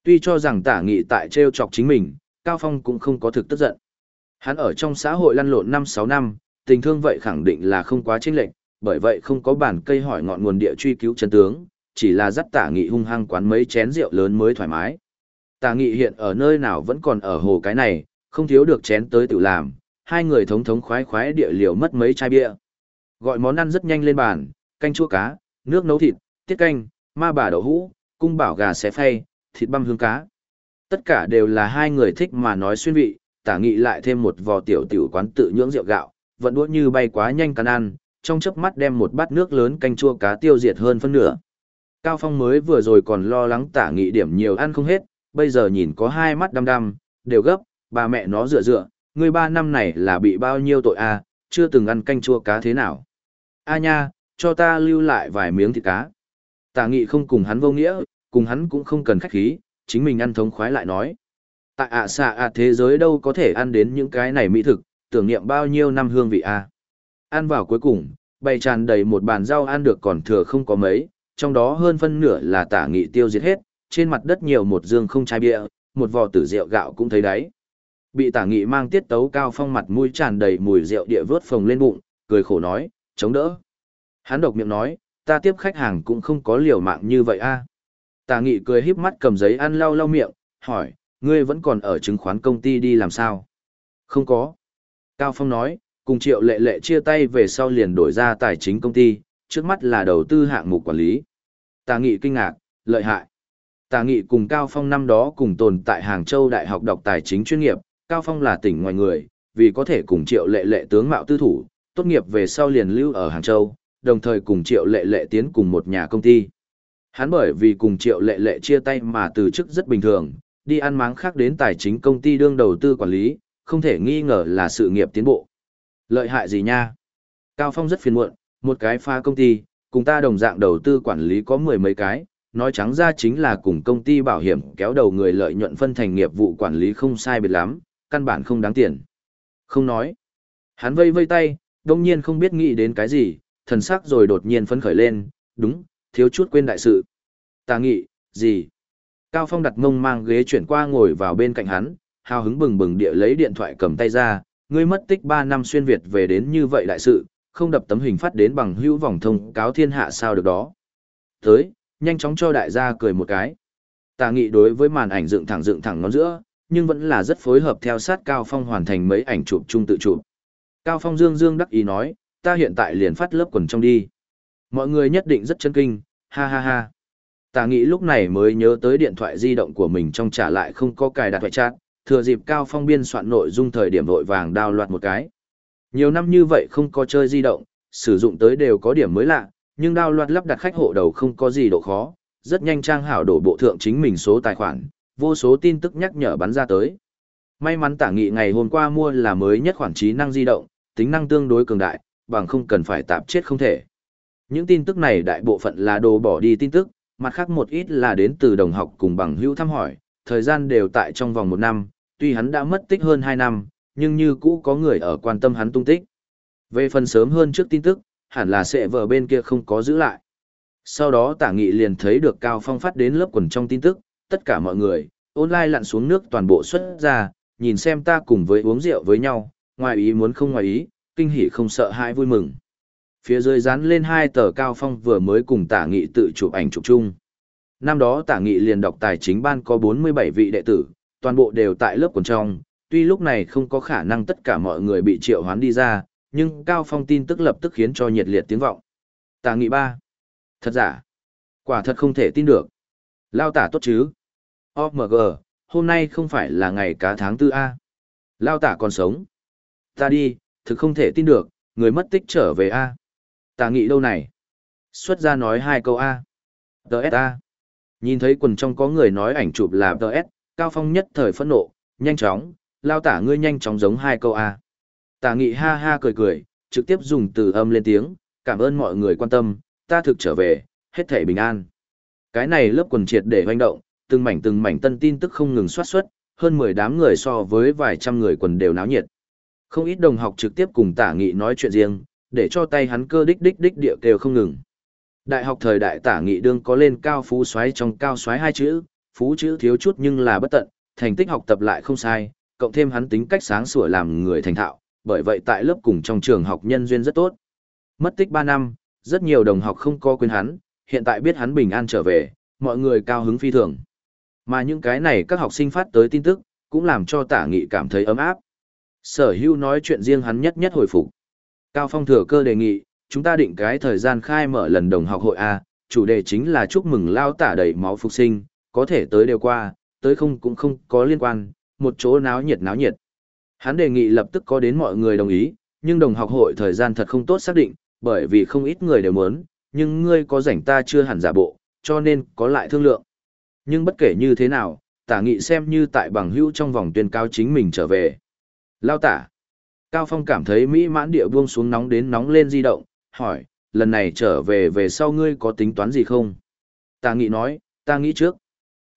Tuy cho rằng tả nghị tại treo chọc chính mình, Cao Phong cũng không có thực tức giận. Hắn ở trong xã hội lăn lộn 5-6 năm, tình thương vậy khẳng định là không quá chênh lệch, bởi vậy không có bản cây hỏi ngọn nguồn địa truy cứu chân tướng, chỉ là dắt tả nghị hung hăng quán mấy chén rượu lớn mới thoải mái. Tả nghị hiện ở nơi nào vẫn còn ở hồ cái này, không thiếu được chén tới tự làm, hai người thống thống khoái khoái địa liều mất mấy chai bia. Gọi món ăn rất nhanh lên bàn, canh chua cá, nước nấu thịt, tiết canh, ma bà đậu hũ, cung bảo gà xé phay, thịt băm hương cá. Tất cả đều là hai người thích mà nói xuyên vị, tả nghị lại thêm một vò tiểu tiểu quán tự nhưỡng rượu gạo, vận đũa như bay quá nhanh cắn ăn, trong chớp mắt đem một bát nước lớn canh chua cá tiêu diệt hơn phân nửa. Cao Phong mới vừa rồi còn lo lắng tả nghị điểm nhiều ăn không hết, bây giờ nhìn có hai mắt đăm đăm, đều gấp, bà mẹ nó dựa dựa, người ba năm này là bị bao nhiêu tội a à, chưa từng ăn canh chua cá thế nào. A nha, cho ta lưu lại vài miếng thịt cá. Tả nghị không cùng hắn vô nghĩa, cùng hắn cũng không cần khách khí, chính mình ăn thống khoái lại nói. Tại ạ xạ ạ thế giới đâu có thể ăn đến những cái này mỹ thực, tưởng niệm bao nhiêu năm hương vị a à. Ăn vào cuối cùng, bày tràn đầy một bàn rau ăn được còn thừa không có mấy, trong đó hơn phân nửa là tả nghị tiêu diệt hết, trên mặt đất nhiều một dương không chai bia, một vò tử rượu gạo cũng thấy đấy. Bị tả nghị mang tiết tấu cao phong mặt mũi tràn đầy mùi rượu địa vớt phồng lên bụng, cười khổ nói, chống đỡ. Hắn độc miệng nói, ta tiếp khách hàng cũng không có liều mạng như vậy a. Tà nghị cười híp mắt cầm giấy ăn lau lau miệng, hỏi, ngươi vẫn còn ở chứng khoán công ty đi làm sao? Không có. Cao Phong nói, cùng triệu lệ lệ chia tay về sau liền đổi ra tài chính công ty, trước mắt là đầu tư hạng mục quản lý. Tà nghị kinh ngạc, lợi hại. Tà nghị cùng Cao Phong năm đó cùng tồn tại Hàng Châu Đại học đọc tài chính chuyên nghiệp, Cao Phong là tỉnh ngoài người, vì có thể cùng triệu lệ lệ tướng mạo tư thủ, tốt nghiệp về sau liền lưu ở Hàng Châu, đồng thời cùng triệu lệ lệ tiến cùng một nhà công ty. Hắn bởi vì cùng triệu lệ lệ chia tay mà từ chức rất bình thường, đi ăn máng khác đến tài chính công ty đương đầu tư quản lý, không thể nghi ngờ là sự nghiệp tiến bộ. Lợi hại gì nha? Cao Phong rất phiền muộn, một cái pha công ty, cùng ta đồng dạng đầu tư quản lý có mười mấy cái, nói trắng ra chính là cùng công ty bảo hiểm kéo đầu người lợi nhuận phân thành nghiệp vụ quản lý không sai biệt lắm, căn bản không đáng tiền. Không nói. Hắn vây vây tay, đông nhiên không biết nghĩ đến cái gì, thần sắc rồi đột nhiên phấn khởi lên, đúng, thiếu chút quên đại sự. Ta nghĩ, gì? Cao Phong đặt mông mang ghế chuyển qua ngồi vào bên cạnh hắn, hào hứng bừng bừng địa lấy điện thoại cầm tay ra, ngươi mất tích 3 năm xuyên Việt về đến như vậy đại sự, không đập tấm hình phát đến bằng hữu vòng thông cáo thiên hạ sao được đó. Tới, nhanh chóng cho đại gia cười một cái. Tà nghị đối với màn ảnh dựng thẳng dựng thẳng ngón giữa, nhưng vẫn là rất phối hợp theo sát Cao Phong hoàn thành mấy ảnh chụp chung tự chụp. Cao Phong dương dương đắc ý nói, ta hiện tại liền phát lớp quần trong đi. Mọi người nhất định rất chân kinh, ha ha ha. Tả nghị lúc này mới nhớ tới điện thoại di động của mình trong trả lại không có cài đặt thoại chat, thừa dịp Cao Phong biên soạn nội dung thời điểm vội vàng đao loạt một cái. Nhiều năm như vậy không có chơi di động, sử dụng tới đều có điểm mới lạ, nhưng đao loạt lắp đặt khách hộ đầu không có gì độ khó, rất nhanh trang hảo đổ bộ thượng chính mình số tài khoản, vô số tin tức nhắc nhở bắn ra tới. May mắn tả nghị ngày hôm qua mua là mới nhất khoản trí năng di động, tính năng tương đối cường đại, bằng không cần phải tạp chết không thể. Những tin tức này đại bộ phận là đồ bỏ đi tin tức, mặt khác một ít là đến từ đồng học cùng bằng hữu thăm hỏi, thời gian đều tại trong vòng một năm, tuy hắn đã mất tích hơn hai năm, nhưng như cũ có người ở quan tâm hắn tung tích. Về phần sớm hơn trước tin tức, hẳn là sẽ vợ bên kia không có giữ lại. Sau đó tả nghị liền thấy được Cao Phong phát đến lớp quần trong tin tức, tất cả mọi người, online lặn xuống nước toàn bộ xuất ra, nhìn xem ta cùng với uống rượu với nhau, ngoài ý muốn không ngoài ý, kinh hỉ không sợ hãi vui mừng. Phía dưới dán lên hai tờ Cao Phong vừa mới cùng tả nghị tự chụp ảnh chụp chung. Năm đó tả nghị liền đọc tài chính ban có 47 vị đệ tử, toàn bộ đều tại lớp quần trong, tuy lúc này không có khả năng tất cả mọi người bị triệu hoán đi ra, nhưng Cao Phong tin tức lập tức khiến cho nhiệt liệt tiếng vọng. Tả nghị ba. Thật giả. Quả thật không thể tin được. Lao tả tốt chứ. OMG, hôm nay không phải là ngày cá tháng tư A. Lao tả còn sống. Ta đi, thực không thể tin được, người mất tích trở về A. Tả nghị đâu này? Xuất ra nói hai câu A. Đợt A. Nhìn thấy quần trong có người nói ảnh chụp là DS, Cao Phong nhất thời phẫn nộ, nhanh chóng, lao tả ngươi nhanh chóng giống hai câu A. Tả nghị ha ha cười cười, trực tiếp dùng từ âm lên tiếng, cảm ơn mọi người quan tâm, ta thực trở về, hết thể bình an. Cái này lớp quần triệt để hoành động, từng mảnh từng mảnh tân tin tức không ngừng soát xuất, hơn 10 đám người so với vài trăm người quần đều náo nhiệt. Không ít đồng học trực tiếp cùng tả nghị nói chuyện riêng, để cho tay hắn cơ đích đích đích địa kêu không ngừng. Đại học thời đại tả nghị đương có lên cao phú xoáy trong cao xoáy hai chữ, phú chữ thiếu chút nhưng là bất tận, thành tích học tập lại không sai, cộng thêm hắn tính cách sáng sủa làm người thành thạo, bởi vậy tại lớp cùng trong trường học nhân duyên rất tốt. Mất tích 3 năm, rất nhiều đồng học không có quên hắn, hiện tại biết hắn bình an trở về, mọi người cao hứng phi thường. Mà những cái này các học sinh phát tới tin tức, cũng làm cho tả nghị cảm thấy ấm áp. Sở hưu nói chuyện riêng hắn nhất nhất hồi phục. Cao Phong thừa cơ đề nghị, chúng ta định cái thời gian khai mở lần đồng học hội A, chủ đề chính là chúc mừng lao tả đầy máu phục sinh, có thể tới đều qua, tới không cũng không có liên quan, một chỗ náo nhiệt náo nhiệt. Hắn đề nghị lập tức có đến mọi người đồng ý, nhưng đồng học hội thời gian thật không tốt xác định, bởi vì không ít người đều muốn, nhưng ngươi có rảnh ta chưa hẳn giả bộ, cho nên có lại thương lượng. Nhưng bất kể như thế nào, tả nghị xem như tại bằng hữu trong vòng tuyên cao chính mình trở về. Lao tả. Cao Phong cảm thấy mỹ mãn địa buông xuống nóng đến nóng lên di động, hỏi, lần này trở về về sau ngươi có tính toán gì không? Tà nghị nói, ta nghĩ trước.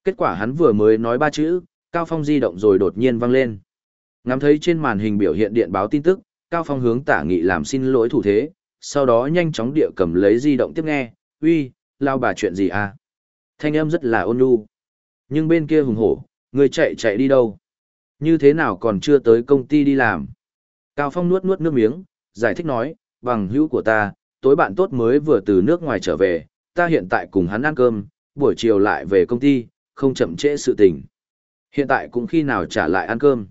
Kết quả hắn vừa mới nói ba chữ, Cao Phong di động rồi đột nhiên vang lên. Ngắm thấy trên màn hình biểu hiện điện báo tin tức, Cao Phong hướng tả nghị làm xin lỗi thủ thế, sau đó nhanh chóng địa cầm lấy di động tiếp nghe, uy, lao bà chuyện gì à? Thanh âm rất là ôn nhu. Nhưng bên kia hùng hổ, người chạy chạy đi đâu? Như thế nào còn chưa tới công ty đi làm? Cao Phong nuốt nuốt nước miếng, giải thích nói, bằng hữu của ta, tối bạn tốt mới vừa từ nước ngoài trở về, ta hiện tại cùng hắn ăn cơm, buổi chiều lại về công ty, không chậm trễ sự tình. Hiện tại cũng khi nào trả lại ăn cơm.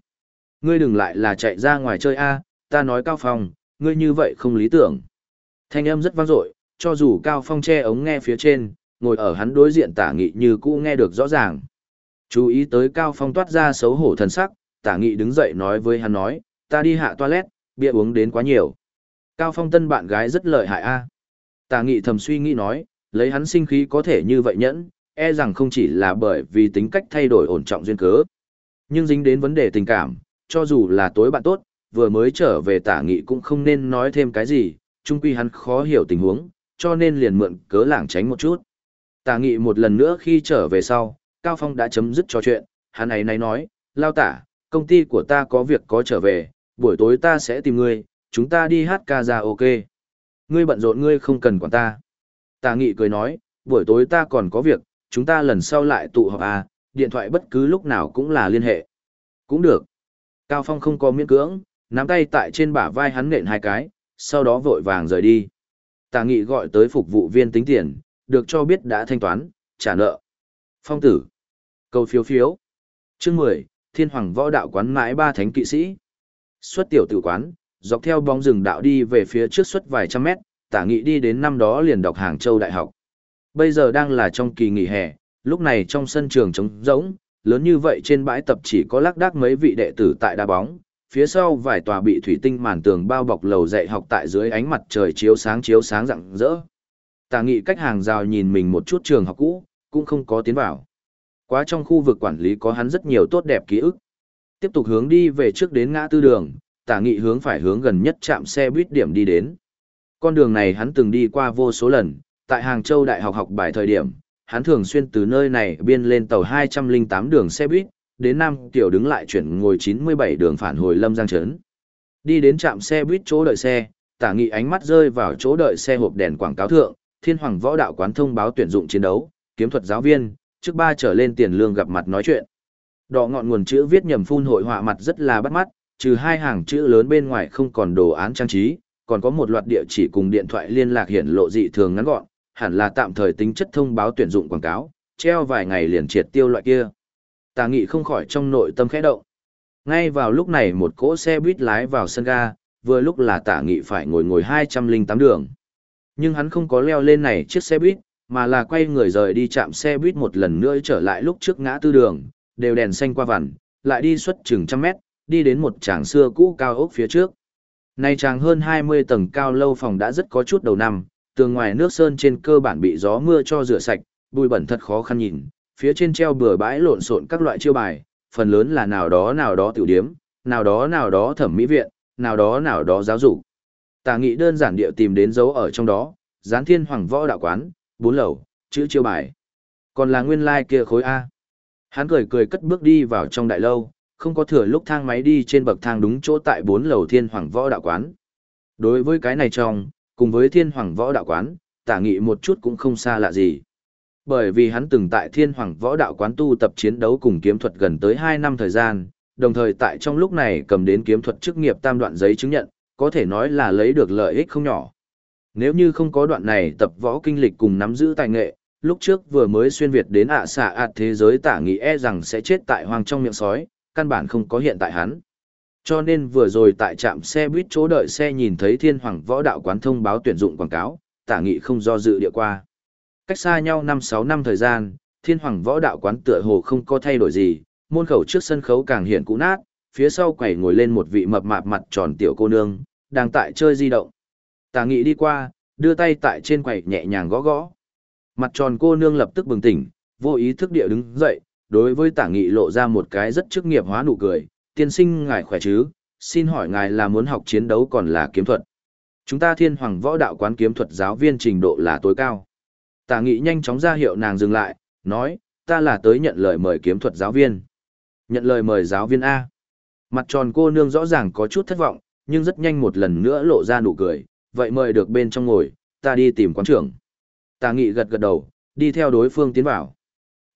Ngươi đừng lại là chạy ra ngoài chơi a, ta nói Cao Phong, ngươi như vậy không lý tưởng. Thanh âm rất vang dội, cho dù Cao Phong che ống nghe phía trên, ngồi ở hắn đối diện tả nghị như cũ nghe được rõ ràng. Chú ý tới Cao Phong toát ra xấu hổ thần sắc, tả nghị đứng dậy nói với hắn nói, ta đi hạ toilet, bia uống đến quá nhiều. Cao Phong tân bạn gái rất lợi hại a. À? Tả nghị thầm suy nghĩ nói, lấy hắn sinh khí có thể như vậy nhẫn, e rằng không chỉ là bởi vì tính cách thay đổi ổn trọng duyên cớ. Nhưng dính đến vấn đề tình cảm, cho dù là tối bạn tốt, vừa mới trở về tả nghị cũng không nên nói thêm cái gì, chung quy hắn khó hiểu tình huống, cho nên liền mượn cớ lảng tránh một chút. Tả nghị một lần nữa khi trở về sau, Cao Phong đã chấm dứt trò chuyện, hắn ấy nay nói, lao tả, công ty của ta có việc có trở về, buổi tối ta sẽ tìm ngươi, chúng ta đi hát ca ra ok. Ngươi bận rộn ngươi không cần quản ta. Tả nghị cười nói, buổi tối ta còn có việc, chúng ta lần sau lại tụ họp à, điện thoại bất cứ lúc nào cũng là liên hệ. Cũng được. Cao Phong không có miễn cưỡng, nắm tay tại trên bả vai hắn nện hai cái, sau đó vội vàng rời đi. Tả nghị gọi tới phục vụ viên tính tiền, được cho biết đã thanh toán, trả nợ. Phong tử. Câu phiếu phiếu. Chương 10, Thiên Hoàng Võ Đạo quán mãi ba thánh kỵ sĩ. Xuất tiểu tử quán, dọc theo bóng rừng đạo đi về phía trước suốt vài trăm mét, tả nghị đi đến năm đó liền đọc Hàng Châu Đại học. Bây giờ đang là trong kỳ nghỉ hè, lúc này trong sân trường trống rỗng, lớn như vậy trên bãi tập chỉ có lác đác mấy vị đệ tử tại đá bóng, phía sau vài tòa bị thủy tinh màn tường bao bọc lầu dạy học tại dưới ánh mặt trời chiếu sáng chiếu sáng rạng rỡ. Tả nghị cách hàng rào nhìn mình một chút trường học cũ, cũng không có tiến vào. Quá trong khu vực quản lý có hắn rất nhiều tốt đẹp ký ức. Tiếp tục hướng đi về trước đến ngã tư đường, tả nghị hướng phải hướng gần nhất trạm xe buýt điểm đi đến. Con đường này hắn từng đi qua vô số lần, tại Hàng Châu Đại học học bài thời điểm, hắn thường xuyên từ nơi này biên lên tàu 208 đường xe buýt, đến Nam Tiểu đứng lại chuyển ngồi 97 đường phản hồi Lâm Giang Trấn. Đi đến trạm xe buýt chỗ đợi xe, tả nghị ánh mắt rơi vào chỗ đợi xe hộp đèn quảng cáo thượng, thiên hoàng võ đạo quán thông báo tuyển dụng chiến đấu, kiếm thuật giáo viên, trước ba trở lên tiền lương gặp mặt nói chuyện. Đỏ ngọn nguồn chữ viết nhầm phun hội họa mặt rất là bắt mắt, trừ hai hàng chữ lớn bên ngoài không còn đồ án trang trí, còn có một loạt địa chỉ cùng điện thoại liên lạc hiển lộ dị thường ngắn gọn, hẳn là tạm thời tính chất thông báo tuyển dụng quảng cáo, treo vài ngày liền triệt tiêu loại kia. Tà nghị không khỏi trong nội tâm khẽ động. Ngay vào lúc này một cỗ xe buýt lái vào sân ga, vừa lúc là tả nghị phải ngồi ngồi 208 đường. Nhưng hắn không có leo lên này chiếc xe buýt, mà là quay người rời đi chạm xe buýt một lần nữa trở lại lúc trước ngã tư đường, đều đèn xanh qua vằn, lại đi suốt chừng trăm mét, đi đến một tràng xưa cũ cao ốc phía trước. nay tràng hơn 20 tầng cao lâu phòng đã rất có chút đầu năm, tường ngoài nước sơn trên cơ bản bị gió mưa cho rửa sạch, bụi bẩn thật khó khăn nhìn, phía trên treo bừa bãi lộn xộn các loại chiêu bài, phần lớn là nào đó nào đó tiểu điếm, nào đó nào đó thẩm mỹ viện, nào đó nào đó giáo dục. Tà nghị đơn giản địa tìm đến dấu ở trong đó, gián thiên hoàng võ đạo quán, bốn lầu, chữ chiêu bài. Còn là nguyên lai like kia khối A. Hắn cười cười cất bước đi vào trong đại lâu, không có thừa lúc thang máy đi trên bậc thang đúng chỗ tại bốn lầu thiên hoàng võ đạo quán. Đối với cái này trong, cùng với thiên hoàng võ đạo quán, tả nghị một chút cũng không xa lạ gì. Bởi vì hắn từng tại thiên hoàng võ đạo quán tu tập chiến đấu cùng kiếm thuật gần tới hai năm thời gian, đồng thời tại trong lúc này cầm đến kiếm thuật chức nghiệp tam đoạn giấy chứng nhận, có thể nói là lấy được lợi ích không nhỏ. Nếu như không có đoạn này tập võ kinh lịch cùng nắm giữ tài nghệ, lúc trước vừa mới xuyên Việt đến ạ xạ ạt thế giới tả nghị e rằng sẽ chết tại hoang trong miệng sói, căn bản không có hiện tại hắn. Cho nên vừa rồi tại trạm xe buýt chỗ đợi xe nhìn thấy thiên hoàng võ đạo quán thông báo tuyển dụng quảng cáo, tả nghị không do dự địa qua. Cách xa nhau 5-6 năm thời gian, thiên hoàng võ đạo quán tựa hồ không có thay đổi gì, môn khẩu trước sân khấu càng hiện cũ nát, phía sau quầy ngồi lên một vị mập mạp mặt tròn tiểu cô nương, đang tại chơi di động. Tả nghị đi qua, đưa tay tại trên quầy nhẹ nhàng gõ gõ. Mặt tròn cô nương lập tức bừng tỉnh, vô ý thức địa đứng dậy, đối với tả nghị lộ ra một cái rất chức nghiệp hóa nụ cười, tiên sinh ngài khỏe chứ, xin hỏi ngài là muốn học chiến đấu còn là kiếm thuật. Chúng ta thiên hoàng võ đạo quán kiếm thuật giáo viên trình độ là tối cao. Tả nghị nhanh chóng ra hiệu nàng dừng lại, nói, ta là tới nhận lời mời kiếm thuật giáo viên. Nhận lời mời giáo viên A. Mặt tròn cô nương rõ ràng có chút thất vọng, nhưng rất nhanh một lần nữa lộ ra nụ cười, vậy mời được bên trong ngồi, ta đi tìm quán trưởng. Tả nghị gật gật đầu, đi theo đối phương tiến vào.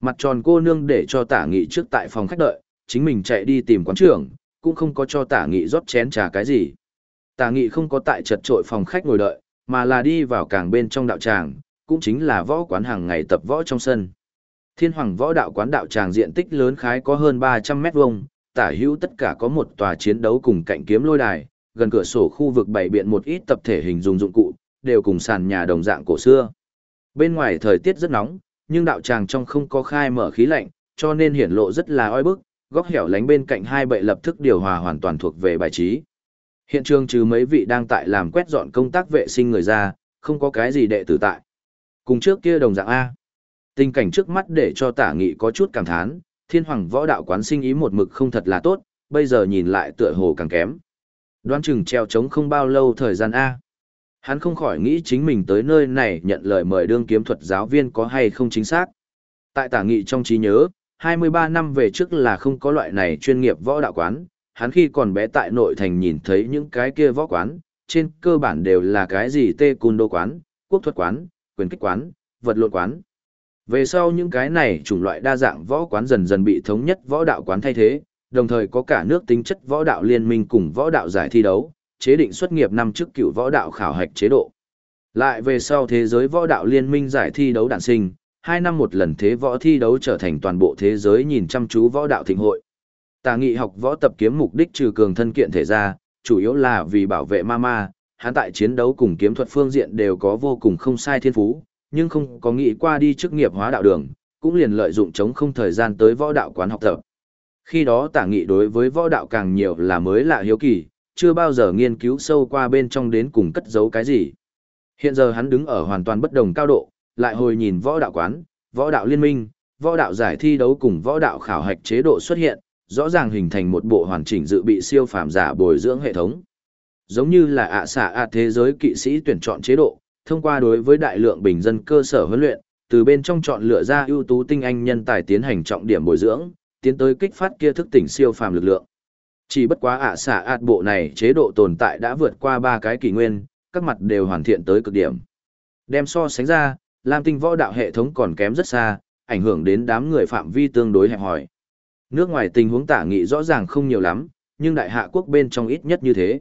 Mặt tròn cô nương để cho tả nghị trước tại phòng khách đợi, chính mình chạy đi tìm quán trưởng, cũng không có cho tả nghị rót chén trà cái gì. Tả nghị không có tại chật trội phòng khách ngồi đợi, mà là đi vào càng bên trong đạo tràng, cũng chính là võ quán hàng ngày tập võ trong sân. Thiên Hoàng Võ Đạo quán đạo tràng diện tích lớn khái có hơn 300 mét vuông, tả hữu tất cả có một tòa chiến đấu cùng cạnh kiếm lôi đài, gần cửa sổ khu vực bày biện một ít tập thể hình dùng dụng cụ, đều cùng sàn nhà đồng dạng cổ xưa. Bên ngoài thời tiết rất nóng, nhưng đạo tràng trong không có khai mở khí lạnh, cho nên hiển lộ rất là oi bức, góc hẻo lánh bên cạnh hai bệ lập tức điều hòa hoàn toàn thuộc về bài trí. Hiện trường trừ mấy vị đang tại làm quét dọn công tác vệ sinh người ra, không có cái gì đệ tử tại. Cùng trước kia đồng dạng A. Tình cảnh trước mắt để cho tả nghị có chút cảm thán, thiên hoàng võ đạo quán sinh ý một mực không thật là tốt, bây giờ nhìn lại tựa hồ càng kém. Đoán chừng treo trống không bao lâu thời gian A. Hắn không khỏi nghĩ chính mình tới nơi này nhận lời mời đương kiếm thuật giáo viên có hay không chính xác. Tại tả nghị trong trí nhớ, 23 năm về trước là không có loại này chuyên nghiệp võ đạo quán, hắn khi còn bé tại nội thành nhìn thấy những cái kia võ quán, trên cơ bản đều là cái gì tê cun đô quán, quốc thuật quán, quyền kích quán, vật lộn quán. Về sau những cái này chủng loại đa dạng võ quán dần dần bị thống nhất võ đạo quán thay thế, đồng thời có cả nước tính chất võ đạo liên minh cùng võ đạo giải thi đấu, chế định xuất nghiệp năm trước cựu võ đạo khảo hạch chế độ. Lại về sau thế giới võ đạo liên minh giải thi đấu đản sinh, hai năm một lần thế võ thi đấu trở thành toàn bộ thế giới nhìn chăm chú võ đạo thịnh hội. Tà nghị học võ tập kiếm mục đích trừ cường thân kiện thể ra, chủ yếu là vì bảo vệ mama, hắn tại chiến đấu cùng kiếm thuật phương diện đều có vô cùng không sai thiên phú, nhưng không có nghĩ qua đi chức nghiệp hóa đạo đường, cũng liền lợi dụng chống không thời gian tới võ đạo quán học tập. Khi đó tả nghị đối với võ đạo càng nhiều là mới lạ hiếu kỳ, chưa bao giờ nghiên cứu sâu qua bên trong đến cùng cất giấu cái gì. Hiện giờ hắn đứng ở hoàn toàn bất đồng cao độ, lại hồi nhìn võ đạo quán, võ đạo liên minh, võ đạo giải thi đấu cùng võ đạo khảo hạch chế độ xuất hiện, rõ ràng hình thành một bộ hoàn chỉnh dự bị siêu phàm giả bồi dưỡng hệ thống. Giống như là ạ xạ ạ thế giới kỵ sĩ tuyển chọn chế độ, thông qua đối với đại lượng bình dân cơ sở huấn luyện, từ bên trong chọn lựa ra ưu tú tinh anh nhân tài tiến hành trọng điểm bồi dưỡng, tiến tới kích phát kia thức tỉnh siêu phàm lực lượng. Chỉ bất quá ạ xạ ạt bộ này chế độ tồn tại đã vượt qua ba cái kỷ nguyên, các mặt đều hoàn thiện tới cực điểm. Đem so sánh ra, Lam Tinh võ đạo hệ thống còn kém rất xa, ảnh hưởng đến đám người phạm vi tương đối hẹp hòi. Nước ngoài tình huống tả nghị rõ ràng không nhiều lắm, nhưng đại hạ quốc bên trong ít nhất như thế.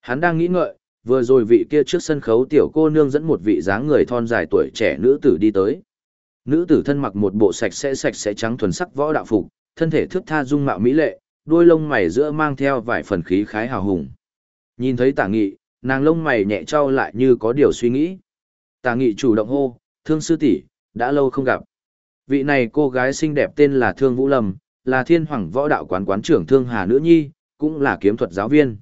Hắn đang nghĩ ngợi, vừa rồi vị kia trước sân khấu tiểu cô nương dẫn một vị dáng người thon dài tuổi trẻ nữ tử đi tới. Nữ tử thân mặc một bộ sạch sẽ sạch sẽ trắng thuần sắc võ đạo phục, thân thể thước tha dung mạo mỹ lệ, đôi lông mày giữa mang theo vài phần khí khái hào hùng. Nhìn thấy tả nghị, nàng lông mày nhẹ trao lại như có điều suy nghĩ. Tả nghị chủ động hô, thương sư tỷ đã lâu không gặp. Vị này cô gái xinh đẹp tên là Thương Vũ Lâm, là thiên hoàng võ đạo quán quán trưởng Thương Hà Nữ Nhi, cũng là kiếm thuật giáo viên.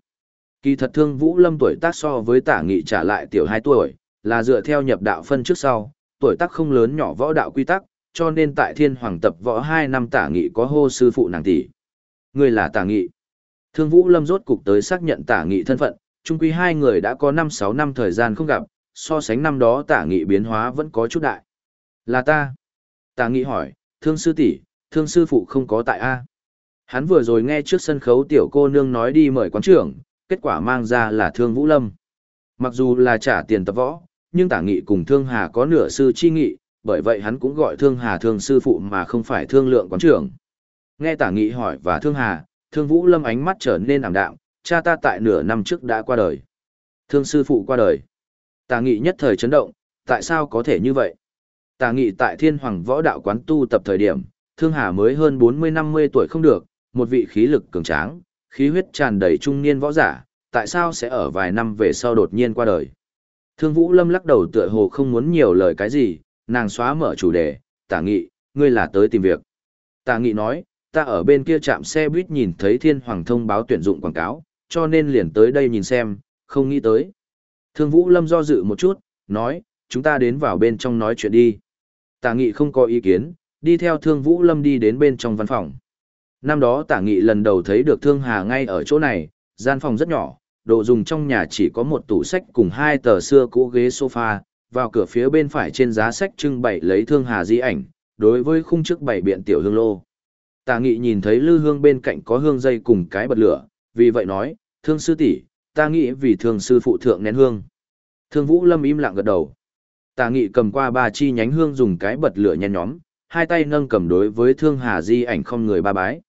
Kỳ thật Thương Vũ Lâm tuổi tác so với tả nghị trả lại tiểu 2 tuổi, là dựa theo nhập đạo phân trước sau, tuổi tác không lớn nhỏ võ đạo quy tắc, cho nên tại thiên hoàng tập võ hai năm tả nghị có hô sư phụ nàng tỷ. Người là tả nghị. Thương Vũ Lâm rốt cục tới xác nhận tả nghị thân phận, chung quy hai người đã có 5-6 năm thời gian không gặp, so sánh năm đó tả nghị biến hóa vẫn có chút đại. Là ta. Tả nghị hỏi, thương sư tỷ, thương sư phụ không có tại A. Hắn vừa rồi nghe trước sân khấu tiểu cô nương nói đi mời quán trưởng, kết quả mang ra là thương Vũ Lâm. Mặc dù là trả tiền tập võ, nhưng tả nghị cùng thương hà có nửa sư chi nghị, bởi vậy hắn cũng gọi thương hà thương sư phụ mà không phải thương lượng quán trưởng. Nghe tả nghị hỏi và thương hà, thương Vũ Lâm ánh mắt trở nên ảm đạm, cha ta tại nửa năm trước đã qua đời. Thương sư phụ qua đời. Tả nghị nhất thời chấn động, tại sao có thể như vậy? Tả nghị tại thiên hoàng võ đạo quán tu tập thời điểm, thương hà mới hơn 40-50 tuổi không được, một vị khí lực cường tráng, khí huyết tràn đầy trung niên võ giả, tại sao sẽ ở vài năm về sau đột nhiên qua đời? Thương Vũ Lâm lắc đầu tựa hồ không muốn nhiều lời cái gì, nàng xóa mở chủ đề, tả nghị, ngươi là tới tìm việc. Tả nghị nói, ta ở bên kia trạm xe buýt nhìn thấy thiên hoàng thông báo tuyển dụng quảng cáo, cho nên liền tới đây nhìn xem, không nghĩ tới. Thương Vũ Lâm do dự một chút, nói, chúng ta đến vào bên trong nói chuyện đi. Tả Nghị không có ý kiến, đi theo Thương Vũ Lâm đi đến bên trong văn phòng. Năm đó Tả Nghị lần đầu thấy được Thương Hà ngay ở chỗ này, gian phòng rất nhỏ, đồ dùng trong nhà chỉ có một tủ sách cùng hai tờ xưa cũ ghế sofa, vào cửa phía bên phải trên giá sách trưng bày lấy Thương Hà di ảnh, đối với khung trước bảy biện tiểu hương lô. Tả Nghị nhìn thấy lư hương bên cạnh có hương dây cùng cái bật lửa, vì vậy nói, Thương sư tỷ, ta nghĩ vì thương sư phụ thượng nén hương. Thương Vũ Lâm im lặng gật đầu. Tà nghị cầm qua ba chi nhánh hương dùng cái bật lửa nhen nhóm, hai tay nâng cầm đối với thương hà di ảnh không người ba bái.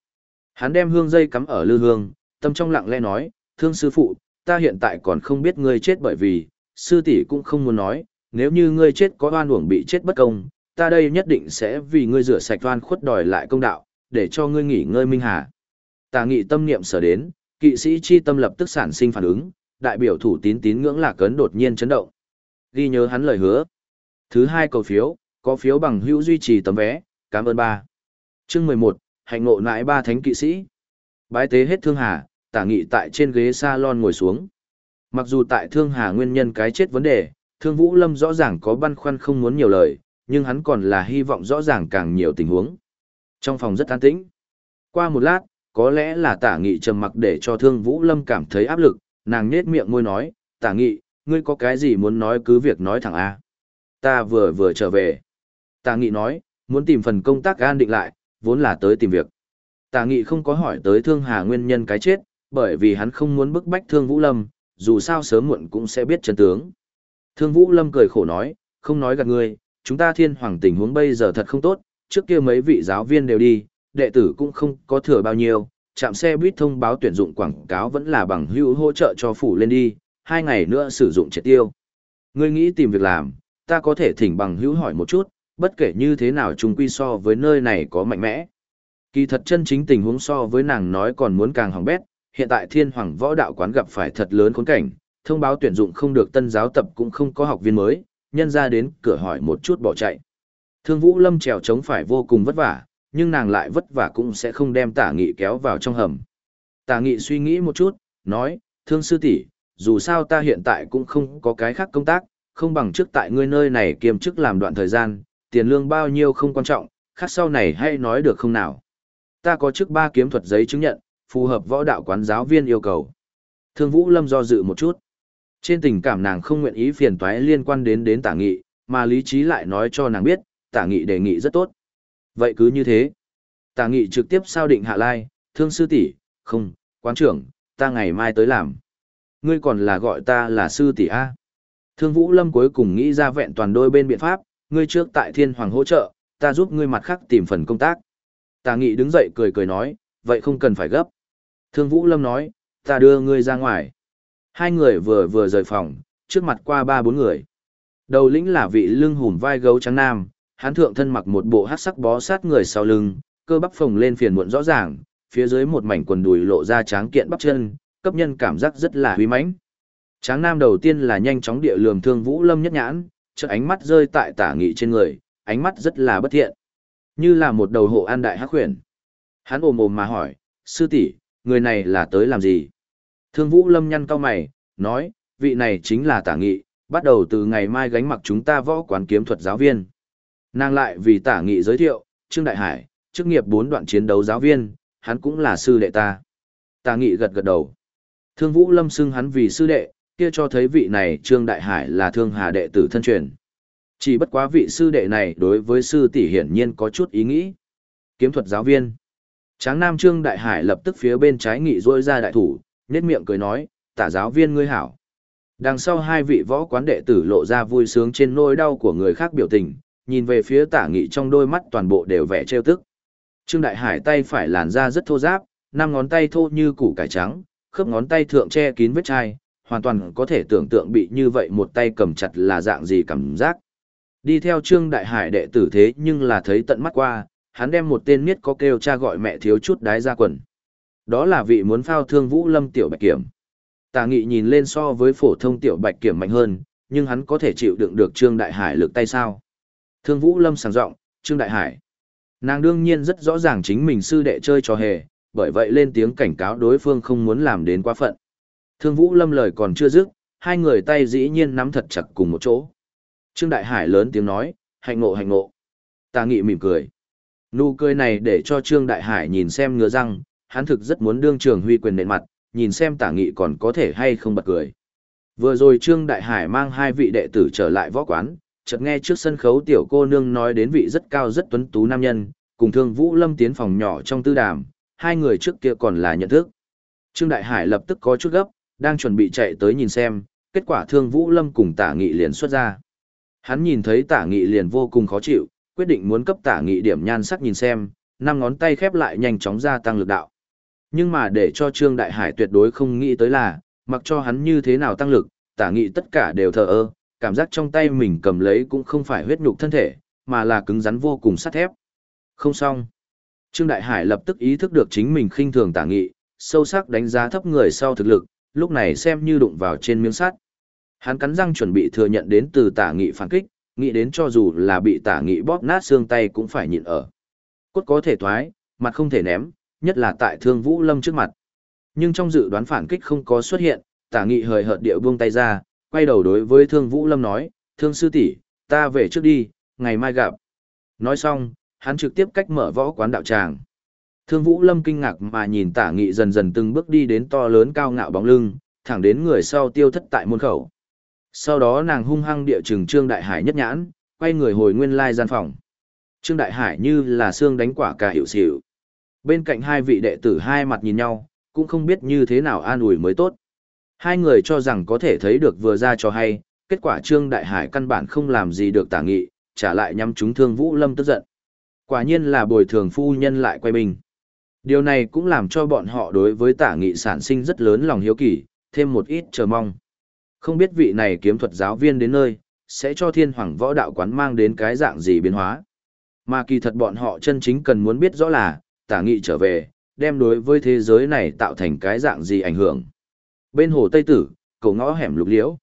Hắn đem hương dây cắm ở lư hương, tâm trong lặng lẽ nói, thương sư phụ, ta hiện tại còn không biết ngươi chết bởi vì, sư tỷ cũng không muốn nói, nếu như ngươi chết có oan uổng bị chết bất công, ta đây nhất định sẽ vì ngươi rửa sạch oan khuất đòi lại công đạo, để cho ngươi nghỉ ngơi minh hà. Tà nghị tâm niệm sở đến, kỵ sĩ chi tâm lập tức sản sinh phản ứng, đại biểu thủ tín tín ngưỡng lạc cấn đột nhiên chấn động. Ghi nhớ hắn lời hứa. Thứ hai cầu phiếu, có phiếu bằng hữu duy trì tấm vé, cảm ơn ba. Chương mười một, hạnh ngộ nãi ba thánh kỵ sĩ. Bái tế hết thương hà, tả nghị tại trên ghế salon ngồi xuống. Mặc dù tại thương hà nguyên nhân cái chết vấn đề, thương vũ lâm rõ ràng có băn khoăn không muốn nhiều lời, nhưng hắn còn là hy vọng rõ ràng càng nhiều tình huống. Trong phòng rất an tĩnh. Qua một lát, có lẽ là tả nghị trầm mặc để cho thương vũ lâm cảm thấy áp lực, nàng nhết miệng môi nói, tả nghị, ngươi có cái gì muốn nói cứ việc nói thẳng A. Ta vừa vừa trở về. Tả nghị nói, muốn tìm phần công tác an định lại, vốn là tới tìm việc. Tả nghị không có hỏi tới thương hà nguyên nhân cái chết, bởi vì hắn không muốn bức bách thương vũ lâm, dù sao sớm muộn cũng sẽ biết chân tướng. Thương vũ lâm cười khổ nói, không nói gạt ngươi, chúng ta thiên hoàng tình huống bây giờ thật không tốt, trước kia mấy vị giáo viên đều đi, đệ tử cũng không có thừa bao nhiêu, chạm xe buýt thông báo tuyển dụng quảng cáo vẫn là bằng hữu hỗ trợ cho phủ lên đi, hai ngày nữa sử dụng triệt tiêu. Ngươi nghĩ tìm việc làm, ta có thể thỉnh bằng hữu hỏi một chút, bất kể như thế nào chúng quy so với nơi này có mạnh mẽ. Kỳ thật chân chính tình huống so với nàng nói còn muốn càng hỏng bét, hiện tại thiên hoàng võ đạo quán gặp phải thật lớn khốn cảnh, thông báo tuyển dụng không được tân giáo tập cũng không có học viên mới, nhân ra đến cửa hỏi một chút bỏ chạy. Thương Vũ Lâm trèo trống phải vô cùng vất vả, nhưng nàng lại vất vả cũng sẽ không đem tả nghị kéo vào trong hầm. Tả nghị suy nghĩ một chút, nói, thương sư tỷ, dù sao ta hiện tại cũng không có cái khác công tác, không bằng trước tại ngươi nơi này kiêm chức làm đoạn thời gian, tiền lương bao nhiêu không quan trọng, khác sau này hay nói được không nào. Ta có chức ba kiếm thuật giấy chứng nhận, phù hợp võ đạo quán giáo viên yêu cầu. Thương Vũ Lâm do dự một chút. Trên tình cảm nàng không nguyện ý phiền toái liên quan đến đến tả nghị, mà lý trí lại nói cho nàng biết, tả nghị đề nghị rất tốt. Vậy cứ như thế. Tả nghị trực tiếp sao định hạ lai, thương sư tỷ, không, quán trưởng, ta ngày mai tới làm. Ngươi còn là gọi ta là sư tỷ A. Thương Vũ Lâm cuối cùng nghĩ ra vẹn toàn đôi bên biện pháp, ngươi trước tại thiên hoàng hỗ trợ, ta giúp ngươi mặt khác tìm phần công tác. Tả nghị đứng dậy cười cười nói, vậy không cần phải gấp. Thương Vũ Lâm nói, ta đưa ngươi ra ngoài. Hai người vừa vừa rời phòng, trước mặt qua ba bốn người. Đầu lĩnh là vị lưng hùm vai gấu trắng nam, hắn thượng thân mặc một bộ hát sắc bó sát người sau lưng, cơ bắp phồng lên phiền muộn rõ ràng, phía dưới một mảnh quần đùi lộ ra tráng kiện bắp chân, cấp nhân cảm giác rất là huy mãnh. Tráng nam đầu tiên là nhanh chóng địa lườm thương Vũ Lâm nhất nhãn, chợt ánh mắt rơi tại tả nghị trên người, ánh mắt rất là bất thiện. Như là một đầu hộ an đại hắc huyền. Hắn ồm ồm mà hỏi, sư tỷ, người này là tới làm gì? Thương Vũ Lâm nhăn cao mày, nói, vị này chính là tả nghị, bắt đầu từ ngày mai gánh mặc chúng ta võ quán kiếm thuật giáo viên. Nàng lại vì tả nghị giới thiệu, Trương Đại Hải, chức nghiệp bốn đoạn chiến đấu giáo viên, hắn cũng là sư đệ ta. Tả nghị gật gật đầu. Thương Vũ Lâm xưng hắn vì sư đệ, kia cho thấy vị này Trương Đại Hải là thương hà đệ tử thân truyền. Chỉ bất quá vị sư đệ này đối với sư tỷ hiển nhiên có chút ý nghĩ. Kiếm thuật giáo viên. Tráng Nam Trương Đại Hải lập tức phía bên trái nghị rôi ra đại thủ, nết miệng cười nói, tả giáo viên ngươi hảo. Đằng sau hai vị võ quán đệ tử lộ ra vui sướng trên nỗi đau của người khác biểu tình, nhìn về phía tả nghị trong đôi mắt toàn bộ đều vẻ trêu tức. Trương Đại Hải tay phải làn da rất thô ráp, năm ngón tay thô như củ cải trắng, khớp ngón tay thượng che kín vết chai, hoàn toàn có thể tưởng tượng bị như vậy một tay cầm chặt là dạng gì cảm giác. Đi theo Trương Đại Hải đệ tử thế nhưng là thấy tận mắt qua, hắn đem một tên miết có kêu cha gọi mẹ thiếu chút đái ra quần. Đó là vị muốn phao thương Vũ Lâm tiểu bạch kiểm. Tà nghị nhìn lên so với phổ thông tiểu bạch kiểm mạnh hơn, nhưng hắn có thể chịu đựng được Trương Đại Hải lực tay sao. Thương Vũ Lâm sàng giọng Trương Đại Hải. Nàng đương nhiên rất rõ ràng chính mình sư đệ chơi trò hề, bởi vậy lên tiếng cảnh cáo đối phương không muốn làm đến quá phận. Thương Vũ Lâm lời còn chưa dứt, hai người tay dĩ nhiên nắm thật chặt cùng một chỗ. Trương Đại Hải lớn tiếng nói, hạnh ngộ hạnh ngộ. Tà nghị mỉm cười. Nụ cười này để cho Trương Đại Hải nhìn xem ngứa răng, hắn thực rất muốn đương trường huy quyền nện mặt, nhìn xem tả nghị còn có thể hay không bật cười. Vừa rồi Trương Đại Hải mang hai vị đệ tử trở lại võ quán, chợt nghe trước sân khấu tiểu cô nương nói đến vị rất cao rất tuấn tú nam nhân, cùng thương Vũ Lâm tiến phòng nhỏ trong tư đàm, hai người trước kia còn là nhận thức. Trương Đại Hải lập tức có chút gấp, đang chuẩn bị chạy tới nhìn xem, kết quả thương Vũ Lâm cùng tả nghị liền xuất ra. Hắn nhìn thấy tả nghị liền vô cùng khó chịu, quyết định muốn cấp tả nghị điểm nhan sắc nhìn xem, năm ngón tay khép lại nhanh chóng gia tăng lực đạo. Nhưng mà để cho Trương Đại Hải tuyệt đối không nghĩ tới là, mặc cho hắn như thế nào tăng lực, tả nghị tất cả đều thờ ơ, cảm giác trong tay mình cầm lấy cũng không phải huyết nhục thân thể, mà là cứng rắn vô cùng sắt thép. Không xong. Trương Đại Hải lập tức ý thức được chính mình khinh thường tả nghị, sâu sắc đánh giá thấp người sau thực lực, lúc này xem như đụng vào trên miếng sắt. Hắn cắn răng chuẩn bị thừa nhận đến từ tả nghị phản kích, nghĩ đến cho dù là bị tả nghị bóp nát xương tay cũng phải nhịn ở. Cốt có thể thoái, mặt không thể ném, nhất là tại thương vũ lâm trước mặt. Nhưng trong dự đoán phản kích không có xuất hiện, tả nghị hời hợt điệu buông tay ra, quay đầu đối với thương vũ lâm nói, thương sư tỷ ta về trước đi, ngày mai gặp. Nói xong, hắn trực tiếp cách mở võ quán đạo tràng. Thương Vũ Lâm kinh ngạc mà nhìn Tả Nghị dần dần từng bước đi đến to lớn cao ngạo bóng lưng, thẳng đến người sau tiêu thất tại môn khẩu. Sau đó nàng hung hăng địa trừng Trương Đại Hải nhất nhãn, quay người hồi nguyên lai gian phòng. Trương Đại Hải như là xương đánh quả cả hiệu xỉu. Bên cạnh hai vị đệ tử hai mặt nhìn nhau, cũng không biết như thế nào an ủi mới tốt. Hai người cho rằng có thể thấy được vừa ra cho hay, kết quả Trương Đại Hải căn bản không làm gì được tả nghị, trả lại nhắm chúng thương Vũ Lâm tức giận. Quả nhiên là bồi thường phu nhân lại quay bình. Điều này cũng làm cho bọn họ đối với tả nghị sản sinh rất lớn lòng hiếu kỳ, thêm một ít chờ mong. Không biết vị này kiếm thuật giáo viên đến nơi, sẽ cho thiên hoàng võ đạo quán mang đến cái dạng gì biến hóa. Mà kỳ thật bọn họ chân chính cần muốn biết rõ là, tả nghị trở về, đem đối với thế giới này tạo thành cái dạng gì ảnh hưởng. Bên hồ Tây Tử, cầu ngõ hẻm lục liễu.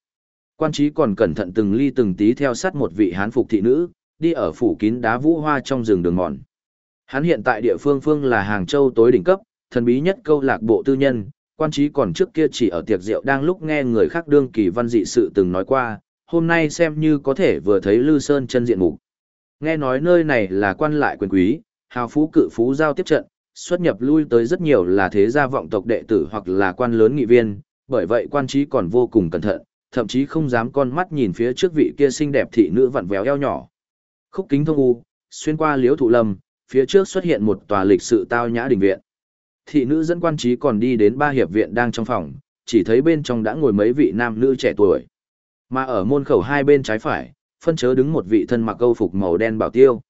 Quan trí còn cẩn thận từng ly từng tí theo sát một vị hán phục thị nữ, đi ở phủ kín đá vũ hoa trong rừng đường mòn. Hắn hiện tại địa phương phương là Hàng Châu tối đỉnh cấp, thần bí nhất câu lạc bộ tư nhân, quan trí còn trước kia chỉ ở tiệc rượu đang lúc nghe người khác đương kỳ văn dị sự từng nói qua, hôm nay xem như có thể vừa thấy Lư Sơn chân diện mục. Nghe nói nơi này là quan lại quyền quý, hào phú cự phú giao tiếp trận, xuất nhập lui tới rất nhiều là thế gia vọng tộc đệ tử hoặc là quan lớn nghị viên, bởi vậy quan trí còn vô cùng cẩn thận, thậm chí không dám con mắt nhìn phía trước vị kia xinh đẹp thị nữ vặn véo eo nhỏ. Khúc kính thông u, xuyên qua liễu thụ lâm, phía trước xuất hiện một tòa lịch sự tao nhã đình viện. Thị nữ dẫn quan trí còn đi đến ba hiệp viện đang trong phòng, chỉ thấy bên trong đã ngồi mấy vị nam nữ trẻ tuổi. Mà ở môn khẩu hai bên trái phải, phân chớ đứng một vị thân mặc câu phục màu đen bảo tiêu.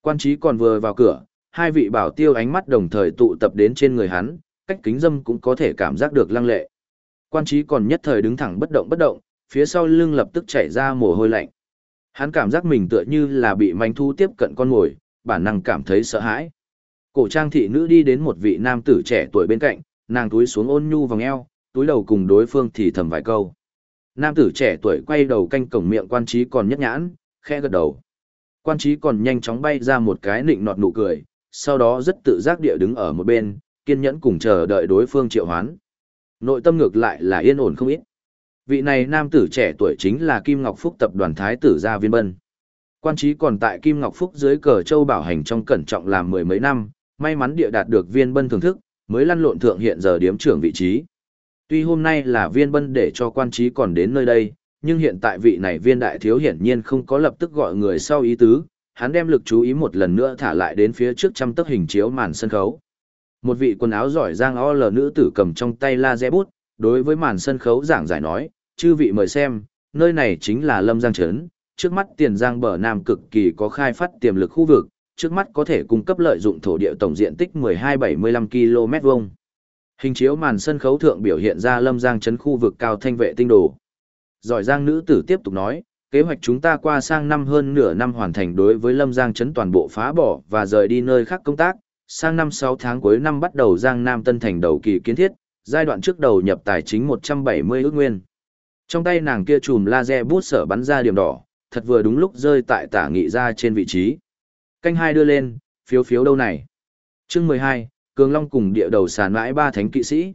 Quan trí còn vừa vào cửa, hai vị bảo tiêu ánh mắt đồng thời tụ tập đến trên người hắn, cách kính dâm cũng có thể cảm giác được lăng lệ. Quan trí còn nhất thời đứng thẳng bất động bất động, phía sau lưng lập tức chảy ra mồ hôi lạnh. Hắn cảm giác mình tựa như là bị manh thu tiếp cận con mồi, bản năng cảm thấy sợ hãi. Cổ trang thị nữ đi đến một vị nam tử trẻ tuổi bên cạnh, nàng túi xuống ôn nhu vòng eo, túi đầu cùng đối phương thì thầm vài câu. Nam tử trẻ tuổi quay đầu canh cổng miệng quan trí còn nhất nhãn, khẽ gật đầu. Quan trí còn nhanh chóng bay ra một cái nịnh nọt nụ cười, sau đó rất tự giác địa đứng ở một bên, kiên nhẫn cùng chờ đợi đối phương triệu hoán. Nội tâm ngược lại là yên ổn không ít. Vị này nam tử trẻ tuổi chính là Kim Ngọc Phúc tập đoàn thái tử gia viên bân. Quan trí còn tại Kim Ngọc Phúc dưới cờ châu bảo hành trong cẩn trọng làm mười mấy năm, may mắn địa đạt được viên bân thưởng thức, mới lăn lộn thượng hiện giờ điếm trưởng vị trí. Tuy hôm nay là viên bân để cho quan trí còn đến nơi đây, nhưng hiện tại vị này viên đại thiếu hiển nhiên không có lập tức gọi người sau ý tứ, hắn đem lực chú ý một lần nữa thả lại đến phía trước trăm tấc hình chiếu màn sân khấu. Một vị quần áo giỏi giang o lờ nữ tử cầm trong tay laser bút, đối với màn sân khấu giảng giải nói, chư vị mời xem, nơi này chính là Lâm Giang Trấn, trước mắt tiền giang bờ nam cực kỳ có khai phát tiềm lực khu vực, trước mắt có thể cung cấp lợi dụng thổ địa tổng diện tích 1275 km vuông. Hình chiếu màn sân khấu thượng biểu hiện ra Lâm Giang Trấn khu vực cao thanh vệ tinh đồ. Giỏi giang nữ tử tiếp tục nói, kế hoạch chúng ta qua sang năm hơn nửa năm hoàn thành đối với Lâm Giang Trấn toàn bộ phá bỏ và rời đi nơi khác công tác, sang năm 6 tháng cuối năm bắt đầu Giang Nam Tân Thành đầu kỳ kiến thiết, giai đoạn trước đầu nhập tài chính 170 ước nguyên. Trong tay nàng kia chùm laser bút sở bắn ra điểm đỏ, thật vừa đúng lúc rơi tại tả nghị ra trên vị trí. Canh hai đưa lên, phiếu phiếu đâu này. chương 12, Cường Long cùng địa đầu sàn mãi ba thánh kỵ sĩ.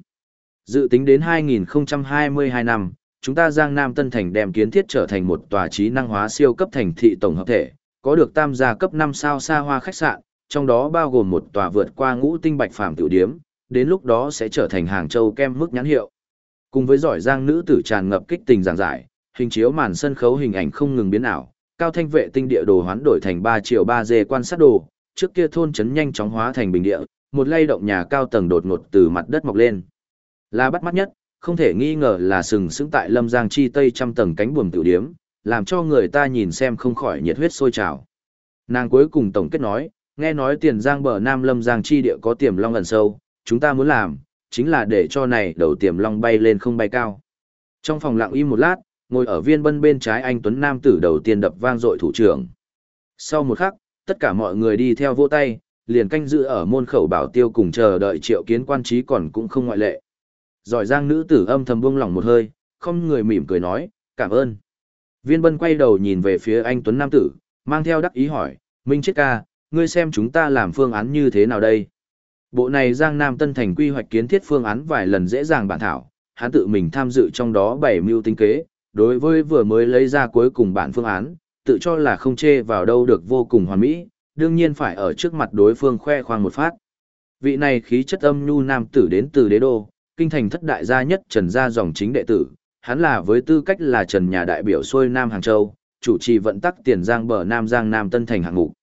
Dự tính đến 2022 năm, chúng ta Giang Nam Tân Thành đem kiến thiết trở thành một tòa trí năng hóa siêu cấp thành thị tổng hợp thể, có được tam gia cấp 5 sao xa hoa khách sạn, trong đó bao gồm một tòa vượt qua ngũ tinh bạch phàm tiểu điếm, đến lúc đó sẽ trở thành hàng châu kem mức nhãn hiệu. Cùng với giỏi giang nữ tử tràn ngập kích tình giảng giải, hình chiếu màn sân khấu hình ảnh không ngừng biến ảo, cao thanh vệ tinh địa đồ hoán đổi thành 3 triệu 3 dê quan sát đồ, trước kia thôn trấn nhanh chóng hóa thành bình địa, một lay động nhà cao tầng đột ngột từ mặt đất mọc lên. Là bắt mắt nhất, không thể nghi ngờ là sừng sững tại Lâm Giang chi tây trăm tầng cánh buồm tiểu điếm, làm cho người ta nhìn xem không khỏi nhiệt huyết sôi trào. Nàng cuối cùng tổng kết nói, nghe nói tiền giang bờ nam Lâm Giang chi địa có tiềm long ẩn sâu, chúng ta muốn làm, chính là để cho này đầu tiềm long bay lên không bay cao. Trong phòng lặng im một lát, ngồi ở viên bân bên trái anh Tuấn Nam tử đầu tiên đập vang dội thủ trưởng. Sau một khắc, tất cả mọi người đi theo vỗ tay, liền canh giữ ở môn khẩu bảo tiêu cùng chờ đợi triệu kiến quan trí còn cũng không ngoại lệ. Giỏi giang nữ tử âm thầm buông lỏng một hơi, không người mỉm cười nói, cảm ơn. Viên bân quay đầu nhìn về phía anh Tuấn Nam tử, mang theo đắc ý hỏi, Minh Chết ca, ngươi xem chúng ta làm phương án như thế nào đây? Bộ này Giang Nam Tân Thành quy hoạch kiến thiết phương án vài lần dễ dàng bản thảo, hắn tự mình tham dự trong đó bảy mưu tính kế, đối với vừa mới lấy ra cuối cùng bản phương án, tự cho là không chê vào đâu được vô cùng hoàn mỹ, đương nhiên phải ở trước mặt đối phương khoe khoang một phát. Vị này khí chất âm nhu nam tử đến từ đế đô, kinh thành thất đại gia nhất Trần gia dòng chính đệ tử, hắn là với tư cách là Trần nhà đại biểu xuôi Nam Hàng Châu, chủ trì vận tắc tiền giang bờ Nam Giang Nam Tân Thành hạng mục.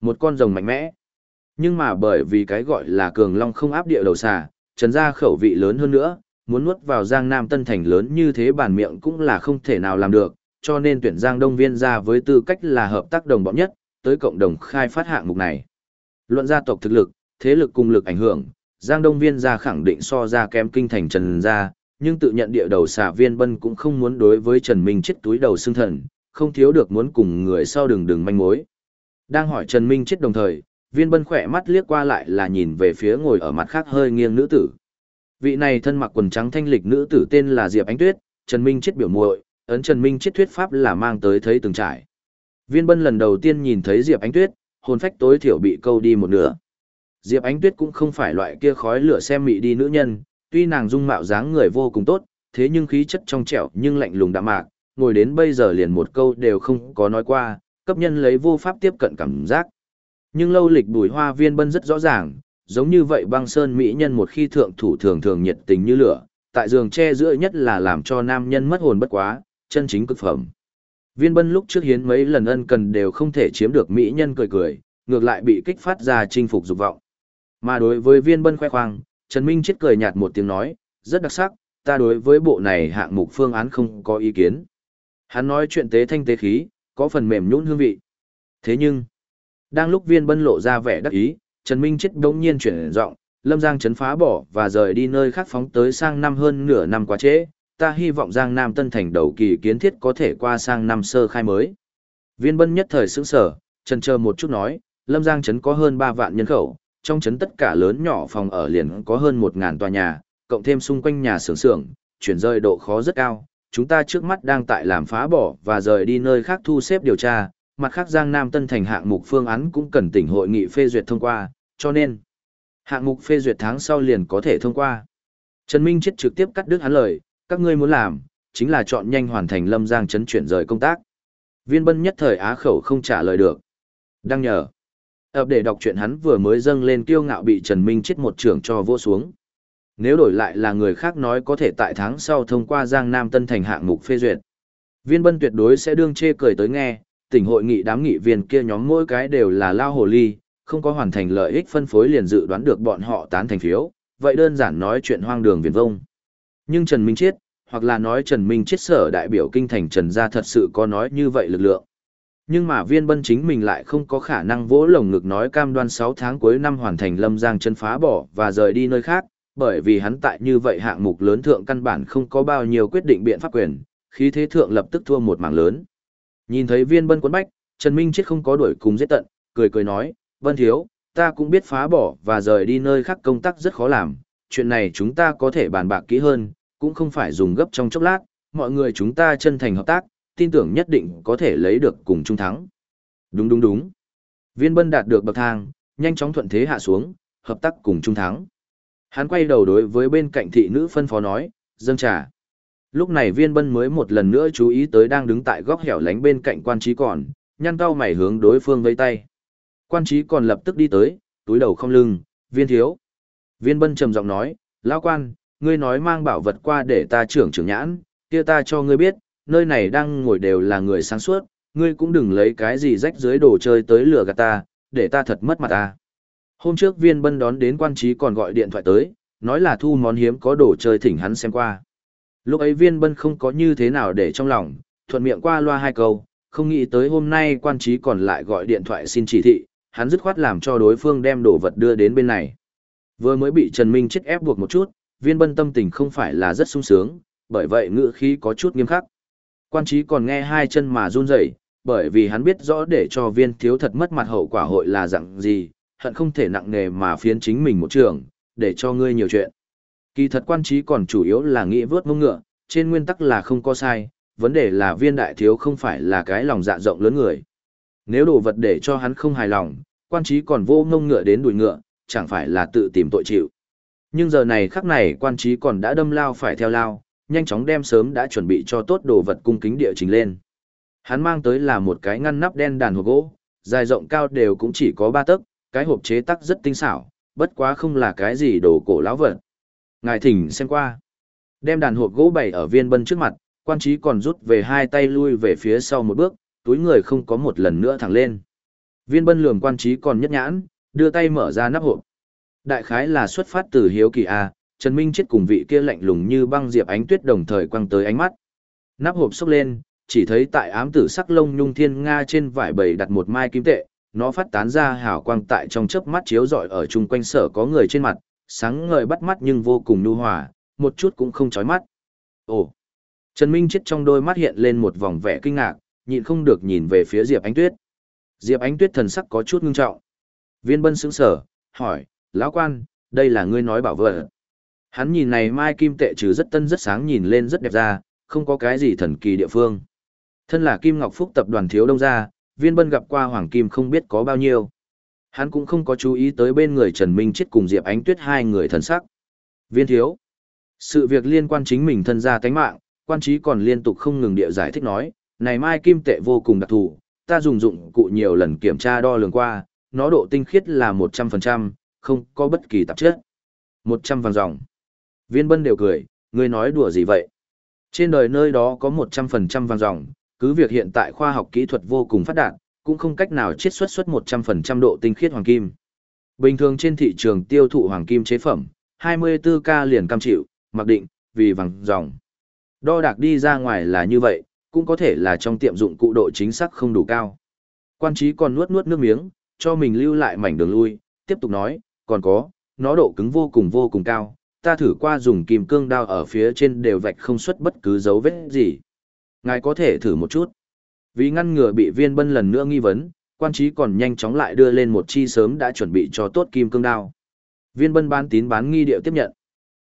Một con rồng mạnh mẽ. Nhưng mà bởi vì cái gọi là cường long không áp địa đầu xà, Trần gia khẩu vị lớn hơn nữa, muốn nuốt vào Giang Nam Tân Thành lớn như thế bản miệng cũng là không thể nào làm được, cho nên tuyển Giang Đông Viên ra với tư cách là hợp tác đồng bọn nhất, tới cộng đồng khai phát hạng mục này. Luận gia tộc thực lực, thế lực cùng lực ảnh hưởng, Giang Đông Viên ra khẳng định so ra kém kinh thành Trần ra, nhưng tự nhận địa đầu xà viên bân cũng không muốn đối với Trần Minh chết túi đầu xương thần, không thiếu được muốn cùng người sau đường đường manh mối. Đang hỏi Trần Minh chết đồng thời, viên bân khỏe mắt liếc qua lại là nhìn về phía ngồi ở mặt khác hơi nghiêng nữ tử. Vị này thân mặc quần trắng thanh lịch nữ tử tên là Diệp Ánh Tuyết, Trần Minh chết biểu muội, ấn Trần Minh chết thuyết pháp là mang tới thấy từng trải. Viên bân lần đầu tiên nhìn thấy Diệp Ánh Tuyết, hồn phách tối thiểu bị câu đi một nửa. Diệp Ánh Tuyết cũng không phải loại kia khói lửa xem mị đi nữ nhân, tuy nàng dung mạo dáng người vô cùng tốt, thế nhưng khí chất trong trẻo nhưng lạnh lùng đạm mạc, ngồi đến bây giờ liền một câu đều không có nói qua, cấp nhân lấy vô pháp tiếp cận cảm giác. Nhưng lâu lịch bùi hoa viên bân rất rõ ràng, giống như vậy băng sơn mỹ nhân một khi thượng thủ thường thường nhiệt tình như lửa, tại giường che giữa nhất là làm cho nam nhân mất hồn bất quá, chân chính cực phẩm. Viên bân lúc trước hiến mấy lần ân cần đều không thể chiếm được mỹ nhân cười cười, ngược lại bị kích phát ra chinh phục dục vọng. Mà đối với viên bân khoe khoang, Trần Minh chết cười nhạt một tiếng nói, rất đặc sắc, ta đối với bộ này hạng mục phương án không có ý kiến. Hắn nói chuyện tế thanh tế khí, có phần mềm nhũn hương vị. Thế nhưng, đang lúc viên bân lộ ra vẻ đắc ý, Trần Minh chết đống nhiên chuyển giọng, Lâm Giang chấn phá bỏ và rời đi nơi khác phóng tới sang năm hơn nửa năm quá trễ, ta hy vọng Giang Nam Tân Thành đầu kỳ kiến thiết có thể qua sang năm sơ khai mới. Viên bân nhất thời sững sở, chân chờ một chút nói, Lâm Giang chấn có hơn 3 vạn nhân khẩu, trong chấn tất cả lớn nhỏ phòng ở liền có hơn một ngàn tòa nhà, cộng thêm xung quanh nhà xưởng xưởng, chuyển rời độ khó rất cao. Chúng ta trước mắt đang tại làm phá bỏ và rời đi nơi khác thu xếp điều tra, mặt khác Giang Nam Tân Thành hạng mục phương án cũng cần tỉnh hội nghị phê duyệt thông qua, cho nên hạng mục phê duyệt tháng sau liền có thể thông qua. Trần Minh chết trực tiếp cắt đứt hắn lời, các ngươi muốn làm, chính là chọn nhanh hoàn thành Lâm Giang chấn chuyển rời công tác. Viên bân nhất thời á khẩu không trả lời được. đang nhờ ập để đọc chuyện hắn vừa mới dâng lên kiêu ngạo bị Trần Minh chết một trưởng cho vô xuống. Nếu đổi lại là người khác nói có thể tại tháng sau thông qua Giang Nam Tân Thành hạng mục phê duyệt. Viên bân tuyệt đối sẽ đương chê cười tới nghe, tỉnh hội nghị đám nghị viên kia nhóm mỗi cái đều là lao hồ ly, không có hoàn thành lợi ích phân phối liền dự đoán được bọn họ tán thành phiếu, vậy đơn giản nói chuyện hoang đường viền vông. Nhưng Trần Minh Chiết, hoặc là nói Trần Minh Chiết sở đại biểu kinh thành Trần gia thật sự có nói như vậy lực lượng. Nhưng mà viên bân chính mình lại không có khả năng vỗ lồng ngực nói cam đoan 6 tháng cuối năm hoàn thành lâm giang chân phá bỏ và rời đi nơi khác, bởi vì hắn tại như vậy hạng mục lớn thượng căn bản không có bao nhiêu quyết định biện pháp quyền, khí thế thượng lập tức thua một mảng lớn. Nhìn thấy viên bân quấn bách, Trần Minh chết không có đuổi cùng giết tận, cười cười nói, vân thiếu, ta cũng biết phá bỏ và rời đi nơi khác công tác rất khó làm, chuyện này chúng ta có thể bàn bạc kỹ hơn, cũng không phải dùng gấp trong chốc lát, mọi người chúng ta chân thành hợp tác, tin tưởng nhất định có thể lấy được cùng trung thắng. Đúng đúng đúng. Viên bân đạt được bậc thang, nhanh chóng thuận thế hạ xuống, hợp tác cùng trung thắng. Hắn quay đầu đối với bên cạnh thị nữ phân phó nói, dâng trà. Lúc này viên bân mới một lần nữa chú ý tới đang đứng tại góc hẻo lánh bên cạnh quan trí còn, nhăn cao mày hướng đối phương vây tay. Quan trí còn lập tức đi tới, túi đầu không lưng, viên thiếu. Viên bân trầm giọng nói, lão quan, ngươi nói mang bảo vật qua để ta trưởng trưởng nhãn, kia ta cho ngươi biết, nơi này đang ngồi đều là người sáng suốt, ngươi cũng đừng lấy cái gì rách dưới đồ chơi tới lừa gạt ta, để ta thật mất mặt ta. Hôm trước viên bân đón đến quan trí còn gọi điện thoại tới, nói là thu món hiếm có đồ chơi thỉnh hắn xem qua. Lúc ấy viên bân không có như thế nào để trong lòng, thuận miệng qua loa hai câu, không nghĩ tới hôm nay quan trí còn lại gọi điện thoại xin chỉ thị, hắn dứt khoát làm cho đối phương đem đồ vật đưa đến bên này. Vừa mới bị Trần Minh chết ép buộc một chút, viên bân tâm tình không phải là rất sung sướng, bởi vậy ngữ khí có chút nghiêm khắc. Quan trí còn nghe hai chân mà run rẩy, bởi vì hắn biết rõ để cho viên thiếu thật mất mặt hậu quả hội là dạng gì, hận không thể nặng nề mà phiến chính mình một trường, để cho ngươi nhiều chuyện. Kỳ thật quan trí còn chủ yếu là nghĩ vớt mông ngựa, trên nguyên tắc là không có sai, vấn đề là viên đại thiếu không phải là cái lòng dạ rộng lớn người. Nếu đồ vật để cho hắn không hài lòng, quan trí còn vô ngông ngựa đến đuổi ngựa, chẳng phải là tự tìm tội chịu. Nhưng giờ này khắc này quan trí còn đã đâm lao phải theo lao, nhanh chóng đem sớm đã chuẩn bị cho tốt đồ vật cung kính địa trình lên. Hắn mang tới là một cái ngăn nắp đen đàn hộp gỗ, dài rộng cao đều cũng chỉ có ba tấc, cái hộp chế tác rất tinh xảo, bất quá không là cái gì đồ cổ lão vật. Ngài thỉnh xem qua. Đem đàn hộp gỗ bày ở viên bân trước mặt, quan trí còn rút về hai tay lui về phía sau một bước, túi người không có một lần nữa thẳng lên. Viên bân lường quan trí còn nhất nhãn, đưa tay mở ra nắp hộp. Đại khái là xuất phát từ hiếu kỳ A, Trần Minh chết cùng vị kia lạnh lùng như băng diệp ánh tuyết đồng thời quăng tới ánh mắt. Nắp hộp xốc lên, chỉ thấy tại ám tử sắc lông nhung thiên nga trên vải bầy đặt một mai kim tệ, nó phát tán ra hào quang tại trong chớp mắt chiếu rọi ở chung quanh sở có người trên mặt, sáng ngời bắt mắt nhưng vô cùng nhu hòa, một chút cũng không chói mắt. Ồ! Trần Minh chết trong đôi mắt hiện lên một vòng vẻ kinh ngạc, nhịn không được nhìn về phía Diệp Ánh Tuyết. Diệp Ánh Tuyết thần sắc có chút ngưng trọng. Viên Bân sững sờ, hỏi, lão quan, đây là ngươi nói bảo vật? Hắn nhìn này mai kim tệ trừ rất tân rất sáng nhìn lên rất đẹp ra, không có cái gì thần kỳ địa phương. Thân là Kim Ngọc Phúc tập đoàn thiếu đông gia, viên bân gặp qua Hoàng Kim không biết có bao nhiêu. Hắn cũng không có chú ý tới bên người Trần Minh chết cùng Diệp Ánh Tuyết hai người thần sắc. Viên thiếu. Sự việc liên quan chính mình thân gia tánh mạng, quan trí còn liên tục không ngừng địa giải thích nói, này mai kim tệ vô cùng đặc thù, ta dùng dụng cụ nhiều lần kiểm tra đo lường qua, nó độ tinh khiết là 100%, không có bất kỳ tạp chất. 100 vàng dòng. Viên bân đều cười, ngươi nói đùa gì vậy? Trên đời nơi đó có 100% vàng dòng, cứ việc hiện tại khoa học kỹ thuật vô cùng phát đạt, cũng không cách nào chiết xuất xuất 100% độ tinh khiết hoàng kim. Bình thường trên thị trường tiêu thụ hoàng kim chế phẩm, 24K liền cam chịu, mặc định, vì vàng dòng. Đo đạc đi ra ngoài là như vậy, cũng có thể là trong tiệm dụng cụ độ chính xác không đủ cao. Quan trí còn nuốt nuốt nước miếng, cho mình lưu lại mảnh đường lui, tiếp tục nói, còn có, nó độ cứng vô cùng vô cùng cao, ta thử qua dùng kim cương đao ở phía trên đều vạch không xuất bất cứ dấu vết gì. Ngài có thể thử một chút. Vì ngăn ngừa bị viên bân lần nữa nghi vấn, quan trí còn nhanh chóng lại đưa lên một chi sớm đã chuẩn bị cho tốt kim cương đao. Viên bân bán tín bán nghi điệu tiếp nhận.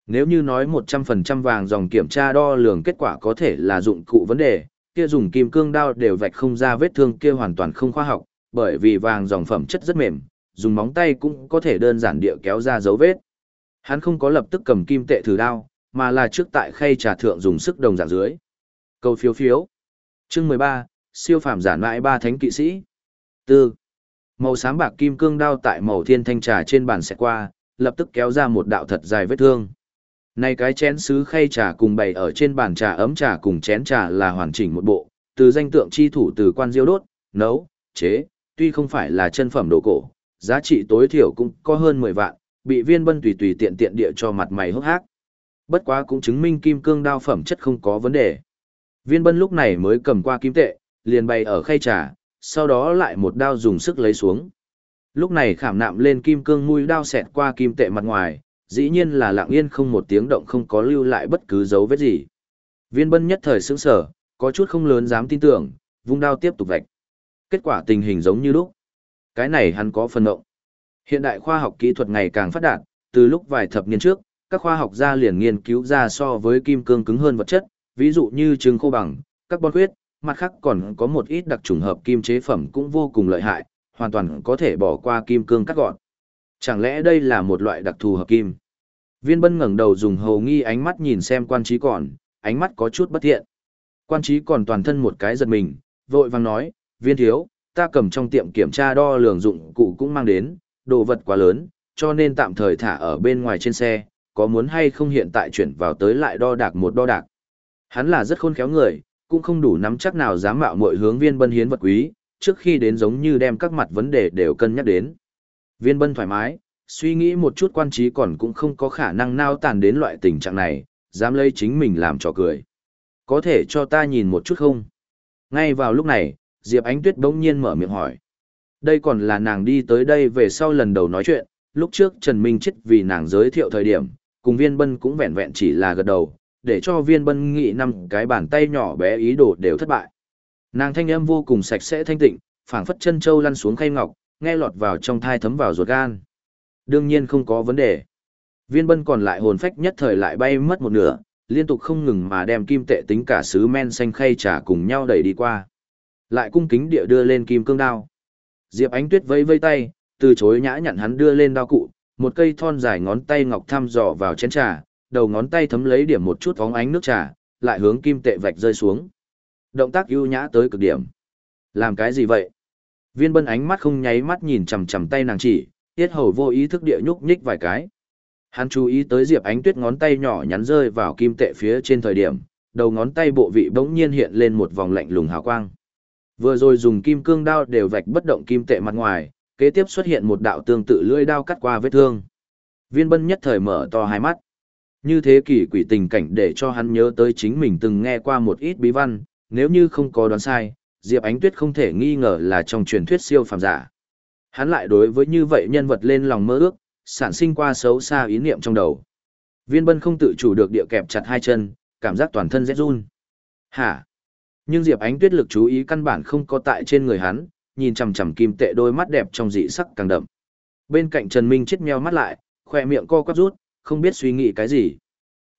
Nếu như nói 100% vàng dòng kiểm tra đo lường kết quả có thể là dụng cụ vấn đề, kia dùng kim cương đao đều vạch không ra vết thương kia hoàn toàn không khoa học, bởi vì vàng dòng phẩm chất rất mềm, dùng móng tay cũng có thể đơn giản địa kéo ra dấu vết. Hắn không có lập tức cầm kim tệ thử đao, mà là trước tại khay trà thượng dùng sức đồng dạng dưới. Câu phiếu phiếu. Chương 13, siêu phàm giản mãi ba thánh kỵ sĩ. Tư. Màu xám bạc kim cương đao tại màu thiên thanh trà trên bàn sẽ qua, lập tức kéo ra một đạo thật dài vết thương. Này cái chén sứ khay trà cùng bày ở trên bàn trà ấm trà cùng chén trà là hoàn chỉnh một bộ, từ danh tượng chi thủ từ quan diêu đốt, nấu, chế, tuy không phải là chân phẩm đồ cổ, giá trị tối thiểu cũng có hơn 10 vạn, bị viên bân tùy tùy tiện tiện địa cho mặt mày hốc hác. Bất quá cũng chứng minh kim cương đao phẩm chất không có vấn đề. Viên bân lúc này mới cầm qua kim tệ, liền bày ở khay trà, sau đó lại một đao dùng sức lấy xuống. Lúc này khảm nạm lên kim cương mũi đao xẹt qua kim tệ mặt ngoài, dĩ nhiên là lặng yên không một tiếng động không có lưu lại bất cứ dấu vết gì. Viên bân nhất thời sững sở, có chút không lớn dám tin tưởng, vung đao tiếp tục vạch. Kết quả tình hình giống như lúc. Cái này hắn có phần động. Hiện đại khoa học kỹ thuật ngày càng phát đạt, từ lúc vài thập niên trước, các khoa học gia liền nghiên cứu ra so với kim cương cứng hơn vật chất, ví dụ như trứng khô bằng, carbon huyết, mặt khác còn có một ít đặc trùng hợp kim chế phẩm cũng vô cùng lợi hại, hoàn toàn có thể bỏ qua kim cương cắt gọn. Chẳng lẽ đây là một loại đặc thù hợp kim? Viên bân ngẩng đầu dùng hầu nghi ánh mắt nhìn xem quan trí còn, ánh mắt có chút bất thiện. Quan trí còn toàn thân một cái giật mình, vội vàng nói, viên thiếu, ta cầm trong tiệm kiểm tra đo lường dụng cụ cũng mang đến, đồ vật quá lớn, cho nên tạm thời thả ở bên ngoài trên xe, có muốn hay không hiện tại chuyển vào tới lại đo đạc một đo đạc. Hắn là rất khôn khéo người, cũng không đủ nắm chắc nào dám mạo mọi hướng viên bân hiến vật quý, trước khi đến giống như đem các mặt vấn đề đều cân nhắc đến. Viên bân thoải mái, suy nghĩ một chút quan trí còn cũng không có khả năng nao tàn đến loại tình trạng này, dám lấy chính mình làm trò cười. Có thể cho ta nhìn một chút không? Ngay vào lúc này, Diệp Ánh Tuyết bỗng nhiên mở miệng hỏi. Đây còn là nàng đi tới đây về sau lần đầu nói chuyện, lúc trước Trần Minh chết vì nàng giới thiệu thời điểm, cùng viên bân cũng vẹn vẹn chỉ là gật đầu, để cho viên bân nghĩ năm cái bàn tay nhỏ bé ý đồ đều thất bại. Nàng thanh âm vô cùng sạch sẽ thanh tịnh, phảng phất chân châu lăn xuống khay ngọc, nghe lọt vào trong thai thấm vào ruột gan. Đương nhiên không có vấn đề. Viên bân còn lại hồn phách nhất thời lại bay mất một nửa, liên tục không ngừng mà đem kim tệ tính cả sứ men xanh khay trà cùng nhau đẩy đi qua. Lại cung kính địa đưa lên kim cương đao. Diệp Ánh Tuyết vẫy vây tay, từ chối nhã nhặn hắn đưa lên đao cụ, một cây thon dài ngón tay ngọc thăm dò vào chén trà, đầu ngón tay thấm lấy điểm một chút phóng ánh nước trà, lại hướng kim tệ vạch rơi xuống. Động tác ưu nhã tới cực điểm. Làm cái gì vậy? Viên bân ánh mắt không nháy mắt nhìn chằm chằm tay nàng chỉ, tiết hầu vô ý thức địa nhúc nhích vài cái. Hắn chú ý tới Diệp Ánh Tuyết ngón tay nhỏ nhắn rơi vào kim tệ phía trên thời điểm, đầu ngón tay bộ vị bỗng nhiên hiện lên một vòng lạnh lùng hào quang. Vừa rồi dùng kim cương đao đều vạch bất động kim tệ mặt ngoài, kế tiếp xuất hiện một đạo tương tự lưỡi đao cắt qua vết thương. Viên Bân nhất thời mở to hai mắt. Như thế kỷ quỷ tình cảnh để cho hắn nhớ tới chính mình từng nghe qua một ít bí văn, nếu như không có đoán sai, Diệp Ánh Tuyết không thể nghi ngờ là trong truyền thuyết siêu phàm giả. Hắn lại đối với như vậy nhân vật lên lòng mơ ước, sản sinh qua xấu xa ý niệm trong đầu. Viên Bân không tự chủ được địa kẹp chặt hai chân, cảm giác toàn thân rét run. Hả? Nhưng Diệp Ánh Tuyết lực chú ý căn bản không có tại trên người hắn, nhìn chằm chằm kim tệ đôi mắt đẹp trong dị sắc càng đậm. Bên cạnh Trần Minh chết meo mắt lại, khỏe miệng co quắp rút, không biết suy nghĩ cái gì.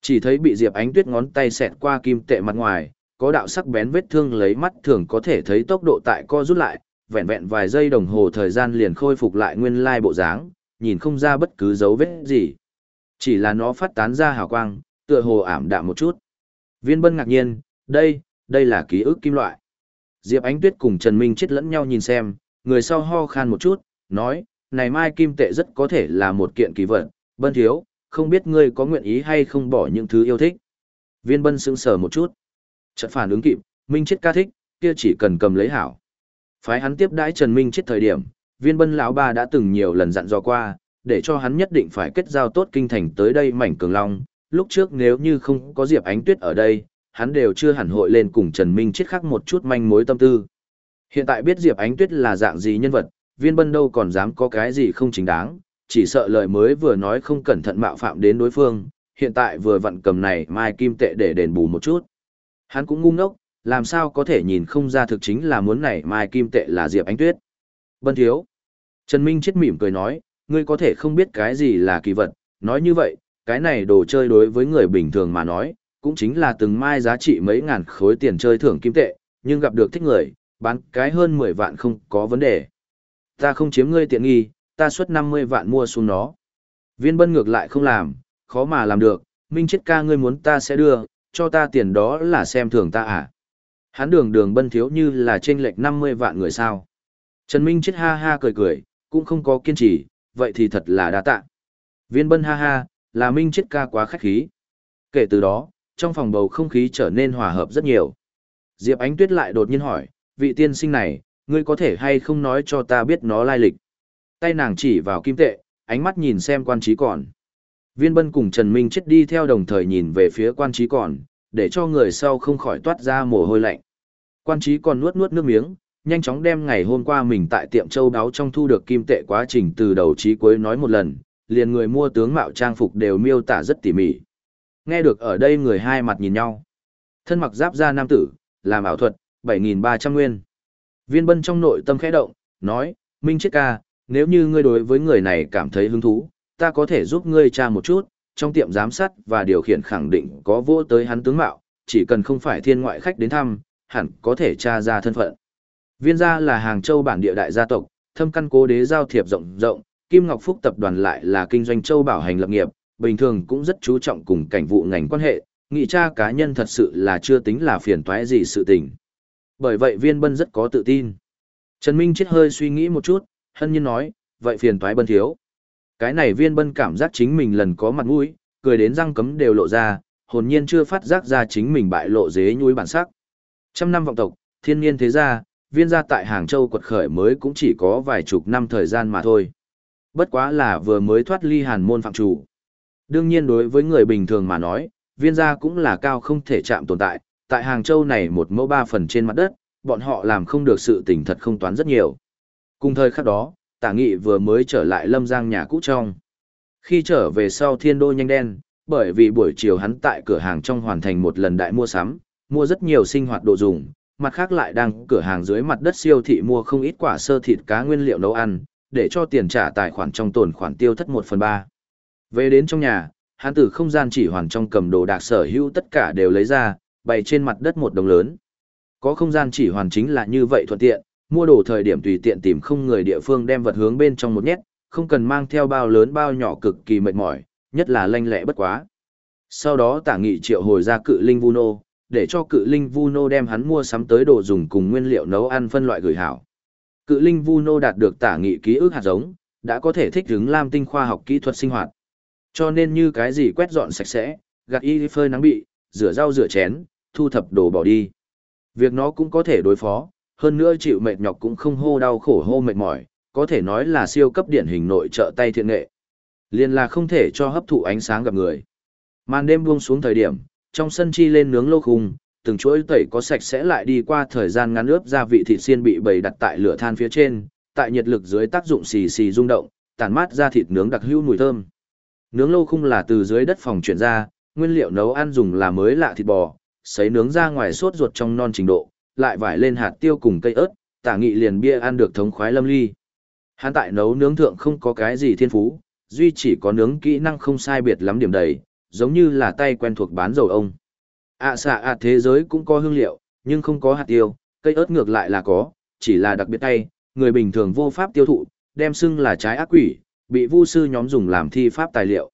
Chỉ thấy bị Diệp Ánh Tuyết ngón tay xẹt qua kim tệ mặt ngoài, có đạo sắc bén vết thương lấy mắt thường có thể thấy tốc độ tại co rút lại, vẹn vẹn vài giây đồng hồ thời gian liền khôi phục lại nguyên lai bộ dáng, nhìn không ra bất cứ dấu vết gì. Chỉ là nó phát tán ra hào quang, tựa hồ ảm đạm một chút. Viên Bân ngạc nhiên, đây, đây là ký ức kim loại. Diệp Ánh Tuyết cùng Trần Minh chết lẫn nhau nhìn xem, người sau ho khan một chút, nói, này mai kim tệ rất có thể là một kiện kỳ vật, bân thiếu, không biết ngươi có nguyện ý hay không bỏ những thứ yêu thích. Viên bân sững sờ một chút. Chợt phản ứng kịp, Minh chết ca thích, kia chỉ cần cầm lấy hảo. Phái hắn tiếp đãi Trần Minh chết thời điểm, viên bân lão ba đã từng nhiều lần dặn dò qua, để cho hắn nhất định phải kết giao tốt kinh thành tới đây mảnh cường long. Lúc trước nếu như không có Diệp Ánh Tuyết ở đây, hắn đều chưa hẳn hội lên cùng Trần Minh chết khắc một chút manh mối tâm tư. Hiện tại biết Diệp Ánh Tuyết là dạng gì nhân vật, viên bân đâu còn dám có cái gì không chính đáng, chỉ sợ lời mới vừa nói không cẩn thận mạo phạm đến đối phương, hiện tại vừa vặn cầm này mai kim tệ để đền bù một chút. Hắn cũng ngu ngốc, làm sao có thể nhìn không ra thực chính là muốn này mai kim tệ là Diệp Ánh Tuyết. Bân thiếu. Trần Minh chết mỉm cười nói, ngươi có thể không biết cái gì là kỳ vật, nói như vậy, cái này đồ chơi đối với người bình thường mà nói, cũng chính là từng mai giá trị mấy ngàn khối tiền chơi thưởng kim tệ, nhưng gặp được thích người, bán cái hơn 10 vạn không có vấn đề. Ta không chiếm ngươi tiện nghi, ta xuất 50 vạn mua xuống nó. Viên bân ngược lại không làm, khó mà làm được, Minh chết ca ngươi muốn ta sẽ đưa, cho ta tiền đó là xem thường ta à. Hắn đường đường bân thiếu như là trên lệch 50 vạn người sao. Trần Minh chết ha ha cười cười, cũng không có kiên trì, vậy thì thật là đa tạ. Viên bân ha ha, là Minh chết ca quá khách khí. Kể từ đó, trong phòng bầu không khí trở nên hòa hợp rất nhiều. Diệp Ánh Tuyết lại đột nhiên hỏi, vị tiên sinh này, ngươi có thể hay không nói cho ta biết nó lai lịch. Tay nàng chỉ vào kim tệ, ánh mắt nhìn xem quan trí còn. Viên bân cùng Trần Minh chết đi theo đồng thời nhìn về phía quan trí còn, để cho người sau không khỏi toát ra mồ hôi lạnh. Quan trí còn nuốt nuốt nước miếng, nhanh chóng đem ngày hôm qua mình tại tiệm châu đáo trong thu được kim tệ quá trình từ đầu chí cuối nói một lần, liền người mua tướng mạo trang phục đều miêu tả rất tỉ mỉ. Nghe được ở đây người hai mặt nhìn nhau. Thân mặc giáp da nam tử, làm ảo thuật, 7.300 nguyên. Viên bân trong nội tâm khẽ động, nói, Minh chết ca, nếu như ngươi đối với người này cảm thấy hứng thú, ta có thể giúp ngươi tra một chút, trong tiệm giám sát và điều khiển khẳng định có vô tới hắn tướng mạo, chỉ cần không phải thiên ngoại khách đến thăm, hẳn có thể tra ra thân phận. Viên gia là hàng châu bản địa đại gia tộc, thâm căn cố đế giao thiệp rộng rộng, Kim Ngọc Phúc tập đoàn lại là kinh doanh châu bảo hành lập nghiệp, bình thường cũng rất chú trọng cùng cảnh vụ ngành quan hệ, nghị tra cá nhân thật sự là chưa tính là phiền toái gì sự tình. Bởi vậy viên bân rất có tự tin. Trần Minh chết hơi suy nghĩ một chút, hân nhiên nói, vậy phiền toái bân thiếu. Cái này viên bân cảm giác chính mình lần có mặt mũi, cười đến răng cấm đều lộ ra, hồn nhiên chưa phát giác ra chính mình bại lộ dế nhuối bản sắc. Trăm năm vọng tộc, thiên nhiên thế gia, viên gia tại Hàng Châu quật khởi mới cũng chỉ có vài chục năm thời gian mà thôi. Bất quá là vừa mới thoát ly hàn môn phạm chủ. Đương nhiên đối với người bình thường mà nói, viên gia cũng là cao không thể chạm tồn tại, tại Hàng Châu này một mẫu ba phần trên mặt đất, bọn họ làm không được sự tình thật không toán rất nhiều. Cùng thời khắc đó, tả nghị vừa mới trở lại lâm giang nhà cũ trong. Khi trở về sau thiên đô nhanh đen, bởi vì buổi chiều hắn tại cửa hàng trong hoàn thành một lần đại mua sắm, mua rất nhiều sinh hoạt đồ dùng, mặt khác lại đang cửa hàng dưới mặt đất siêu thị mua không ít quả sơ thịt cá nguyên liệu nấu ăn, để cho tiền trả tài khoản trong tồn khoản tiêu thất 1 phần 3. Về đến trong nhà, hắn từ không gian chỉ hoàn trong cầm đồ đạc sở hữu tất cả đều lấy ra, bày trên mặt đất một đồng lớn. Có không gian chỉ hoàn chính là như vậy thuận tiện, mua đồ thời điểm tùy tiện tìm không người địa phương đem vật hướng bên trong một nhét, không cần mang theo bao lớn bao nhỏ cực kỳ mệt mỏi, nhất là lanh lẹ bất quá. Sau đó tả nghị triệu hồi ra cự linh Vuno, để cho cự linh Vuno đem hắn mua sắm tới đồ dùng cùng nguyên liệu nấu ăn phân loại gửi hảo. Cự linh Vuno đạt được tả nghị ký ức hạt giống, đã có thể thích ứng lam tinh khoa học kỹ thuật sinh hoạt. Cho nên như cái gì quét dọn sạch sẽ, gạt y phơi nắng bị, rửa rau rửa chén, thu thập đồ bỏ đi. Việc nó cũng có thể đối phó, hơn nữa chịu mệt nhọc cũng không hô đau khổ hô mệt mỏi, có thể nói là siêu cấp điển hình nội trợ tay thiện nghệ. Liên là không thể cho hấp thụ ánh sáng gặp người. Màn đêm buông xuống thời điểm, trong sân chi lên nướng lô khung, từng chuỗi tẩy có sạch sẽ lại đi qua thời gian ngắn ướp gia vị thịt xiên bị bày đặt tại lửa than phía trên, tại nhiệt lực dưới tác dụng xì xì rung động, tàn mát ra thịt nướng đặc hữu mùi thơm. Nướng lô khung là từ dưới đất phòng chuyển ra, nguyên liệu nấu ăn dùng là mới lạ thịt bò, sấy nướng ra ngoài sốt ruột trong non trình độ, lại vải lên hạt tiêu cùng cây ớt, tả nghị liền bia ăn được thống khoái lâm ly. Hắn tại nấu nướng thượng không có cái gì thiên phú, duy chỉ có nướng kỹ năng không sai biệt lắm điểm đầy, giống như là tay quen thuộc bán dầu ông. ạ xạ ạ thế giới cũng có hương liệu, nhưng không có hạt tiêu, cây ớt ngược lại là có, chỉ là đặc biệt tay, người bình thường vô pháp tiêu thụ, đem xưng là trái ác quỷ, bị vu sư nhóm dùng làm thi pháp tài liệu.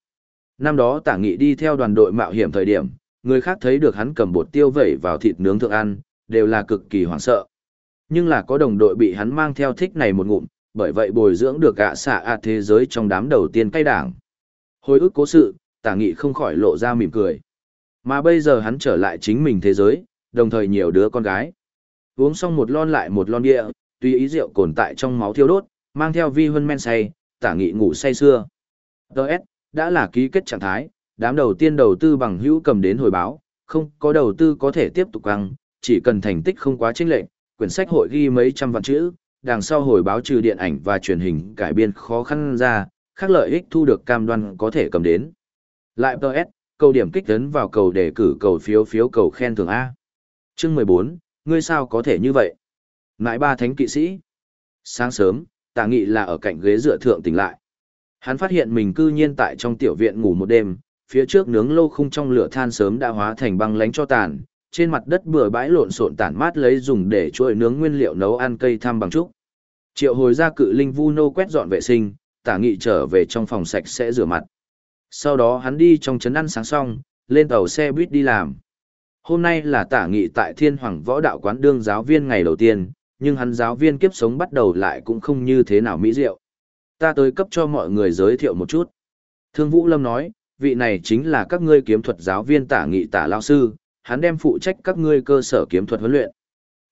Năm đó tả nghị đi theo đoàn đội mạo hiểm thời điểm, người khác thấy được hắn cầm bột tiêu vẩy vào thịt nướng thượng ăn, đều là cực kỳ hoảng sợ. Nhưng là có đồng đội bị hắn mang theo thích này một ngụm, bởi vậy bồi dưỡng được gạ xạ ạ thế giới trong đám đầu tiên cay đảng. Hồi ức cố sự, tả nghị không khỏi lộ ra mỉm cười. Mà bây giờ hắn trở lại chính mình thế giới, đồng thời nhiều đứa con gái. Uống xong một lon lại một lon địa, tùy ý rượu cồn tại trong máu thiêu đốt, mang theo vi huân men say, tả nghị ngủ say xưa. Đợt, đã là ký kết trạng thái, đám đầu tiên đầu tư bằng hữu cầm đến hồi báo, không có đầu tư có thể tiếp tục căng, chỉ cần thành tích không quá chênh lệch, quyển sách hội ghi mấy trăm vạn chữ, đằng sau hồi báo trừ điện ảnh và truyền hình cải biên khó khăn ra, khác lợi ích thu được cam đoan có thể cầm đến. Lại PS, cầu điểm kích tấn vào cầu đề cử cầu phiếu phiếu cầu khen thưởng A. Chương 14, ngươi sao có thể như vậy? Ngại ba thánh kỵ sĩ. Sáng sớm, tà nghị là ở cạnh ghế dựa thượng tỉnh lại. Hắn phát hiện mình cư nhiên tại trong tiểu viện ngủ một đêm, phía trước nướng lô khung trong lửa than sớm đã hóa thành băng lánh cho tàn, trên mặt đất bừa bãi lộn xộn tản mát lấy dùng để trôi nướng nguyên liệu nấu ăn cây thăm bằng trúc. Triệu hồi ra cự linh vu nô quét dọn vệ sinh, tả nghị trở về trong phòng sạch sẽ rửa mặt. Sau đó hắn đi trong trấn ăn sáng xong, lên tàu xe buýt đi làm. Hôm nay là tả nghị tại thiên hoàng võ đạo quán đương giáo viên ngày đầu tiên, nhưng hắn giáo viên kiếp sống bắt đầu lại cũng không như thế nào mỹ diệu. Ta tới cấp cho mọi người giới thiệu một chút. Thương Vũ Lâm nói, vị này chính là các ngươi kiếm thuật giáo viên tả nghị tả lao sư, hắn đem phụ trách các ngươi cơ sở kiếm thuật huấn luyện.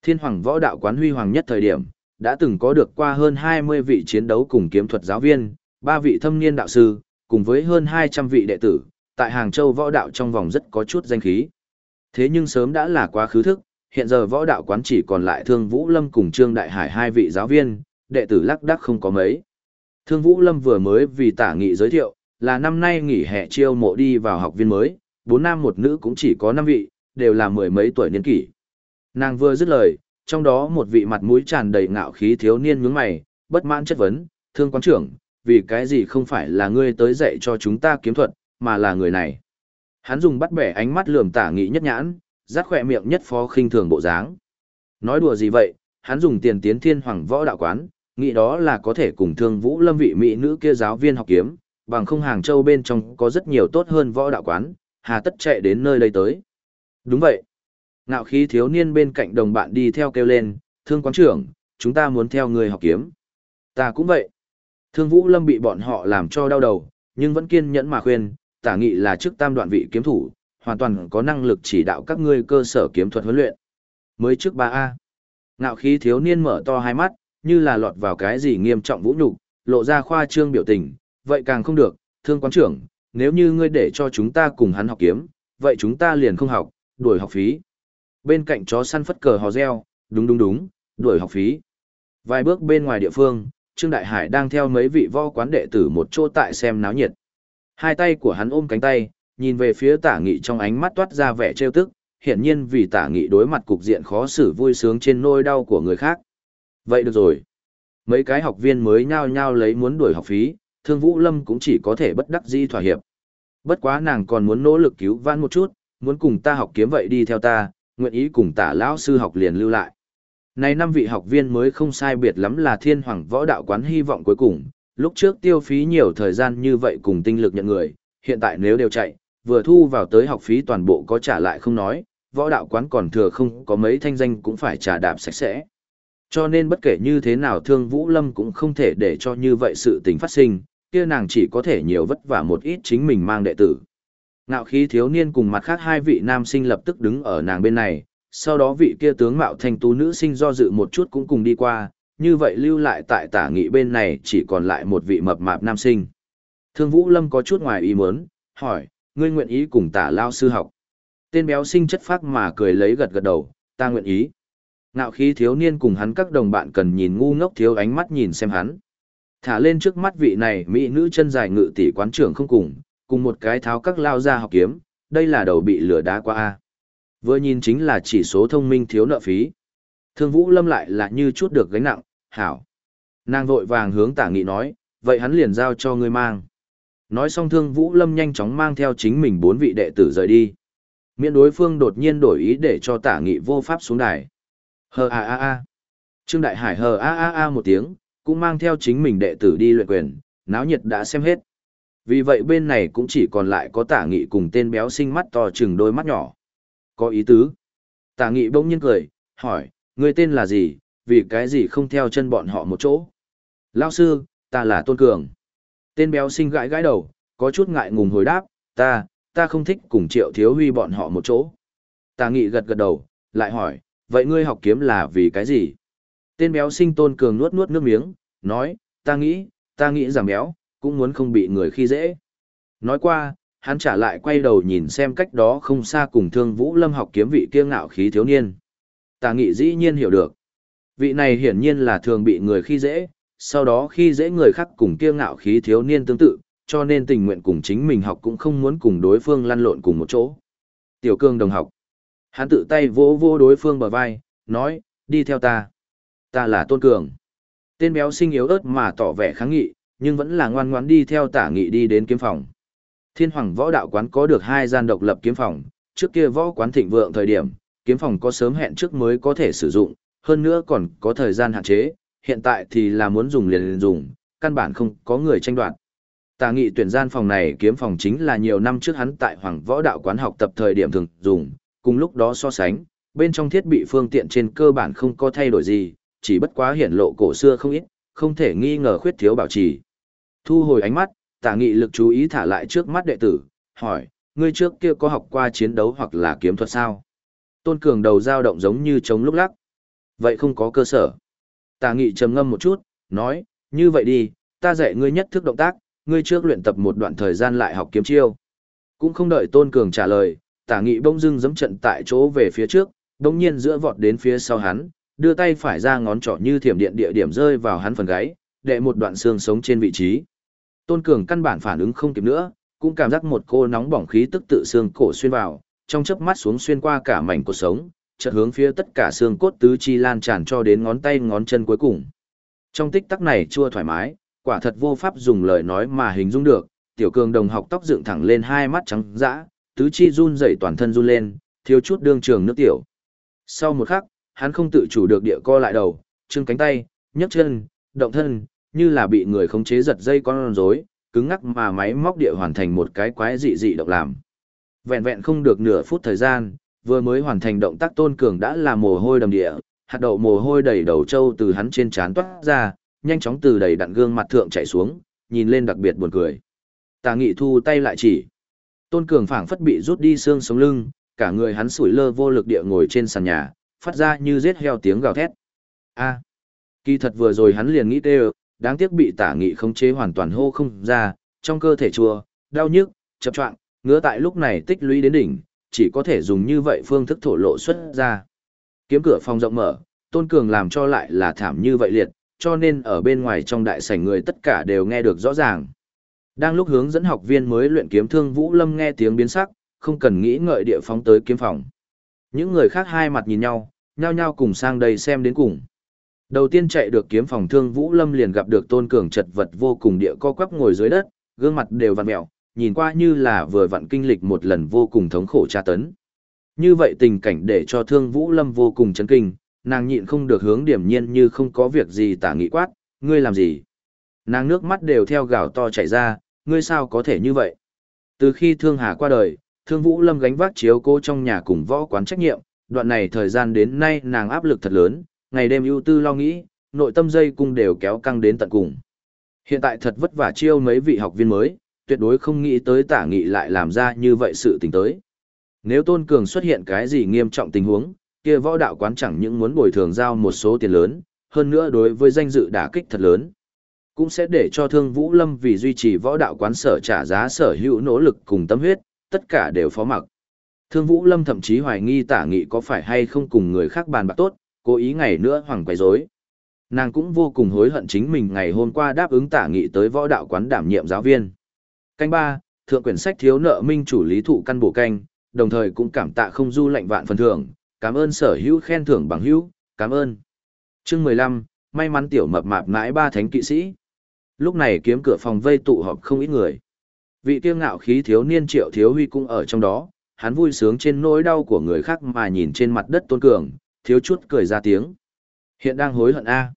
Thiên hoàng võ đạo quán huy hoàng nhất thời điểm, đã từng có được qua hơn 20 vị chiến đấu cùng kiếm thuật giáo viên, ba vị thâm niên đạo sư, cùng với hơn 200 vị đệ tử, tại Hàng Châu võ đạo trong vòng rất có chút danh khí. Thế nhưng sớm đã là quá khứ thức, hiện giờ võ đạo quán chỉ còn lại Thương Vũ Lâm cùng Trương Đại Hải hai vị giáo viên, đệ tử lắc đắc không có mấy. Thương Vũ Lâm vừa mới vì tả nghị giới thiệu, là năm nay nghỉ hè chiêu mộ đi vào học viên mới, bốn nam một nữ cũng chỉ có năm vị, đều là mười mấy tuổi niên kỷ. Nàng vừa dứt lời, trong đó một vị mặt mũi tràn đầy ngạo khí thiếu niên nhướng mày, bất mãn chất vấn, thương quán trưởng, vì cái gì không phải là ngươi tới dạy cho chúng ta kiếm thuật, mà là người này. Hắn dùng bắt bẻ ánh mắt lườm tả nghị nhất nhãn, rát khỏe miệng nhất phó khinh thường bộ dáng. Nói đùa gì vậy, hắn dùng tiền tiến thiên hoàng võ đạo quán, nghĩ đó là có thể cùng thương vũ lâm vị mỹ nữ kia giáo viên học kiếm, bằng không hàng châu bên trong có rất nhiều tốt hơn võ đạo quán, hà tất chạy đến nơi đây tới. Đúng vậy. Ngạo khí thiếu niên bên cạnh đồng bạn đi theo kêu lên, thương quán trưởng, chúng ta muốn theo người học kiếm. Ta cũng vậy. Thương Vũ Lâm bị bọn họ làm cho đau đầu, nhưng vẫn kiên nhẫn mà khuyên, tả nghị là trước tam đoạn vị kiếm thủ, hoàn toàn có năng lực chỉ đạo các ngươi cơ sở kiếm thuật huấn luyện. Mới trước 3A. Ngạo khí thiếu niên mở to hai mắt, như là lọt vào cái gì nghiêm trọng vũ nhục, lộ ra khoa trương biểu tình, vậy càng không được, thương quán trưởng, nếu như ngươi để cho chúng ta cùng hắn học kiếm, vậy chúng ta liền không học, đuổi học phí. Bên cạnh chó săn phất cờ hò reo, đúng đúng đúng, đuổi học phí. Vài bước bên ngoài địa phương, Trương Đại Hải đang theo mấy vị võ quán đệ tử một chỗ tại xem náo nhiệt. Hai tay của hắn ôm cánh tay, nhìn về phía tả nghị trong ánh mắt toát ra vẻ trêu tức, hiển nhiên vì tả nghị đối mặt cục diện khó xử vui sướng trên nôi đau của người khác. Vậy được rồi. Mấy cái học viên mới nhao nhao lấy muốn đuổi học phí, thương vũ lâm cũng chỉ có thể bất đắc dĩ thỏa hiệp. Bất quá nàng còn muốn nỗ lực cứu vãn một chút, muốn cùng ta học kiếm vậy đi theo ta, nguyện ý cùng tả lão sư học liền lưu lại. Này năm vị học viên mới không sai biệt lắm là thiên hoàng võ đạo quán hy vọng cuối cùng, lúc trước tiêu phí nhiều thời gian như vậy cùng tinh lực nhận người, hiện tại nếu đều chạy, vừa thu vào tới học phí toàn bộ có trả lại không nói, võ đạo quán còn thừa không có mấy thanh danh cũng phải trả đạp sạch sẽ. Cho nên bất kể như thế nào thương Vũ Lâm cũng không thể để cho như vậy sự tình phát sinh, kia nàng chỉ có thể nhiều vất vả một ít chính mình mang đệ tử. Ngạo khí thiếu niên cùng mặt khác hai vị nam sinh lập tức đứng ở nàng bên này, sau đó vị kia tướng mạo thanh tú nữ sinh do dự một chút cũng cùng đi qua, như vậy lưu lại tại tả nghị bên này chỉ còn lại một vị mập mạp nam sinh. Thương Vũ Lâm có chút ngoài ý muốn, hỏi, ngươi nguyện ý cùng tả lao sư học. Tên béo sinh chất phác mà cười lấy gật gật đầu, ta nguyện ý. Ngạo khí thiếu niên cùng hắn các đồng bạn cần nhìn ngu ngốc thiếu ánh mắt nhìn xem hắn. Thả lên trước mắt vị này mỹ nữ chân dài ngự tỷ quán trưởng không cùng, cùng một cái tháo các lao ra học kiếm, đây là đầu bị lửa đá qua a. Vừa nhìn chính là chỉ số thông minh thiếu nợ phí. Thương Vũ Lâm lại là như chút được gánh nặng, hảo. Nàng vội vàng hướng tả nghị nói, vậy hắn liền giao cho ngươi mang. Nói xong Thương Vũ Lâm nhanh chóng mang theo chính mình bốn vị đệ tử rời đi. Miễn đối phương đột nhiên đổi ý để cho tả nghị vô pháp xuống đài. Hờ a a a. Trương Đại Hải hờ a a a một tiếng, cũng mang theo chính mình đệ tử đi luyện quyền, náo nhiệt đã xem hết. Vì vậy bên này cũng chỉ còn lại có tả nghị cùng tên béo sinh mắt to chừng đôi mắt nhỏ. Có ý tứ. Tả nghị bỗng nhiên cười, hỏi, người tên là gì, vì cái gì không theo chân bọn họ một chỗ. Lao sư, ta là Tôn Cường. Tên béo sinh gãi gãi đầu, có chút ngại ngùng hồi đáp, ta, ta không thích cùng triệu thiếu huy bọn họ một chỗ. Tà nghị gật gật đầu, lại hỏi, vậy ngươi học kiếm là vì cái gì? Tên béo sinh Tôn Cường nuốt nuốt nước miếng, nói, ta nghĩ, ta nghĩ giảm béo, cũng muốn không bị người khi dễ. Nói qua, hắn trả lại quay đầu nhìn xem cách đó không xa cùng thương vũ lâm học kiếm vị kia ngạo khí thiếu niên. Tà nghị dĩ nhiên hiểu được. Vị này hiển nhiên là thường bị người khi dễ, sau đó khi dễ người khác cùng kia ngạo khí thiếu niên tương tự, cho nên tình nguyện cùng chính mình học cũng không muốn cùng đối phương lăn lộn cùng một chỗ. Tiểu cương đồng học. Hắn tự tay vỗ vỗ đối phương bờ vai, nói, đi theo ta. Ta là Tôn Cường. Tên béo sinh yếu ớt mà tỏ vẻ kháng nghị, nhưng vẫn là ngoan ngoãn đi theo tả nghị đi đến kiếm phòng. Thiên Hoàng Võ Đạo Quán có được hai gian độc lập kiếm phòng, trước kia võ quán thịnh vượng thời điểm, kiếm phòng có sớm hẹn trước mới có thể sử dụng, hơn nữa còn có thời gian hạn chế, hiện tại thì là muốn dùng liền liền dùng, căn bản không có người tranh đoạt. Tà nghị tuyển gian phòng này kiếm phòng chính là nhiều năm trước hắn tại Hoàng Võ Đạo Quán học tập thời điểm thường dùng, cùng lúc đó so sánh, bên trong thiết bị phương tiện trên cơ bản không có thay đổi gì, chỉ bất quá hiển lộ cổ xưa không ít, không thể nghi ngờ khuyết thiếu bảo trì. Thu hồi ánh mắt, tả nghị lực chú ý thả lại trước mắt đệ tử, hỏi, ngươi trước kia có học qua chiến đấu hoặc là kiếm thuật sao? Tôn Cường đầu dao động giống như chống lúc lắc. Vậy không có cơ sở. Tà nghị trầm ngâm một chút, nói, như vậy đi, ta dạy ngươi nhất thức động tác, ngươi trước luyện tập một đoạn thời gian lại học kiếm chiêu. Cũng không đợi Tôn Cường trả lời, tả nghị bỗng dưng giẫm trận tại chỗ về phía trước, bỗng nhiên giữa vọt đến phía sau hắn, đưa tay phải ra ngón trỏ như thiểm điện địa điểm rơi vào hắn phần gáy, đệ một đoạn xương sống trên vị trí. Tôn Cường căn bản phản ứng không kịp nữa, cũng cảm giác một cô nóng bỏng khí tức tự xương cổ xuyên vào, trong chớp mắt xuống xuyên qua cả mảnh cuộc sống, chợt hướng phía tất cả xương cốt tứ chi lan tràn cho đến ngón tay ngón chân cuối cùng. Trong tích tắc này chua thoải mái, quả thật vô pháp dùng lời nói mà hình dung được, tiểu cường đồng học tóc dựng thẳng lên hai mắt trắng dã, tứ chi run rẩy toàn thân run lên, thiếu chút đương trường nước tiểu. Sau một khắc, hắn không tự chủ được địa co lại đầu, trương cánh tay, nhấc chân, động thân, như là bị người khống chế giật dây con rối, cứng ngắc mà máy móc địa hoàn thành một cái quái dị dị động làm. Vẹn vẹn không được nửa phút thời gian, vừa mới hoàn thành động tác tôn cường đã là mồ hôi đầm địa, hạt đậu mồ hôi đầy đầu trâu từ hắn trên trán toát ra, nhanh chóng từ đầy đặn gương mặt thượng chảy xuống, nhìn lên đặc biệt buồn cười. Tà nghị thu tay lại chỉ. Tôn cường phảng phất bị rút đi xương sống lưng, cả người hắn sủi lơ vô lực địa ngồi trên sàn nhà, phát ra như giết heo tiếng gào thét. A, kỳ thật vừa rồi hắn liền nghĩ tê đáng tiếc bị tả nghị khống chế hoàn toàn hô không ra, trong cơ thể chua, đau nhức, chập choạng, ngứa tại lúc này tích lũy đến đỉnh, chỉ có thể dùng như vậy phương thức thổ lộ xuất ra. Kiếm cửa phòng rộng mở, Tôn Cường làm cho lại là thảm như vậy liệt, cho nên ở bên ngoài trong đại sảnh người tất cả đều nghe được rõ ràng. Đang lúc hướng dẫn học viên mới luyện kiếm thương Vũ Lâm nghe tiếng biến sắc, không cần nghĩ ngợi địa phóng tới kiếm phòng. Những người khác hai mặt nhìn nhau, nhao nhao cùng sang đây xem đến cùng. Đầu tiên chạy được kiếm phòng thương Vũ Lâm liền gặp được Tôn Cường chật vật vô cùng địa co quắp ngồi dưới đất, gương mặt đều vặn mẹo, nhìn qua như là vừa vặn kinh lịch một lần vô cùng thống khổ tra tấn. Như vậy tình cảnh để cho thương Vũ Lâm vô cùng chấn kinh, nàng nhịn không được hướng điểm nhiên như không có việc gì tả nghị quát, ngươi làm gì? Nàng nước mắt đều theo gào to chảy ra, ngươi sao có thể như vậy? Từ khi thương hà qua đời, thương Vũ Lâm gánh vác chiếu cô trong nhà cùng võ quán trách nhiệm, đoạn này thời gian đến nay nàng áp lực thật lớn, ngày đêm ưu tư lo nghĩ, nội tâm dây cung đều kéo căng đến tận cùng. Hiện tại thật vất vả chiêu mấy vị học viên mới, tuyệt đối không nghĩ tới tả nghị lại làm ra như vậy sự tình tới. Nếu Tôn Cường xuất hiện cái gì nghiêm trọng tình huống, kia võ đạo quán chẳng những muốn bồi thường giao một số tiền lớn, hơn nữa đối với danh dự đả kích thật lớn. Cũng sẽ để cho Thương Vũ Lâm vì duy trì võ đạo quán sở trả giá sở hữu nỗ lực cùng tâm huyết, tất cả đều phó mặc. Thương Vũ Lâm thậm chí hoài nghi tả nghị có phải hay không cùng người khác bàn bạc tốt, cố ý ngày nữa hoàng quấy rối. Nàng cũng vô cùng hối hận chính mình ngày hôm qua đáp ứng tả nghị tới võ đạo quán đảm nhiệm giáo viên. Canh ba, thượng quyển sách thiếu nợ minh chủ lý thụ căn bộ canh, đồng thời cũng cảm tạ không du lệnh vạn phần thưởng, cảm ơn sở hữu khen thưởng bằng hữu, cảm ơn. Chương mười lăm, may mắn tiểu mập mạp mãi ba thánh kỵ sĩ. Lúc này kiếm cửa phòng vây tụ họp không ít người. Vị kiêu ngạo khí thiếu niên triệu thiếu huy cũng ở trong đó, hắn vui sướng trên nỗi đau của người khác mà nhìn trên mặt đất tôn cường, thiếu chút cười ra tiếng. Hiện đang hối hận a.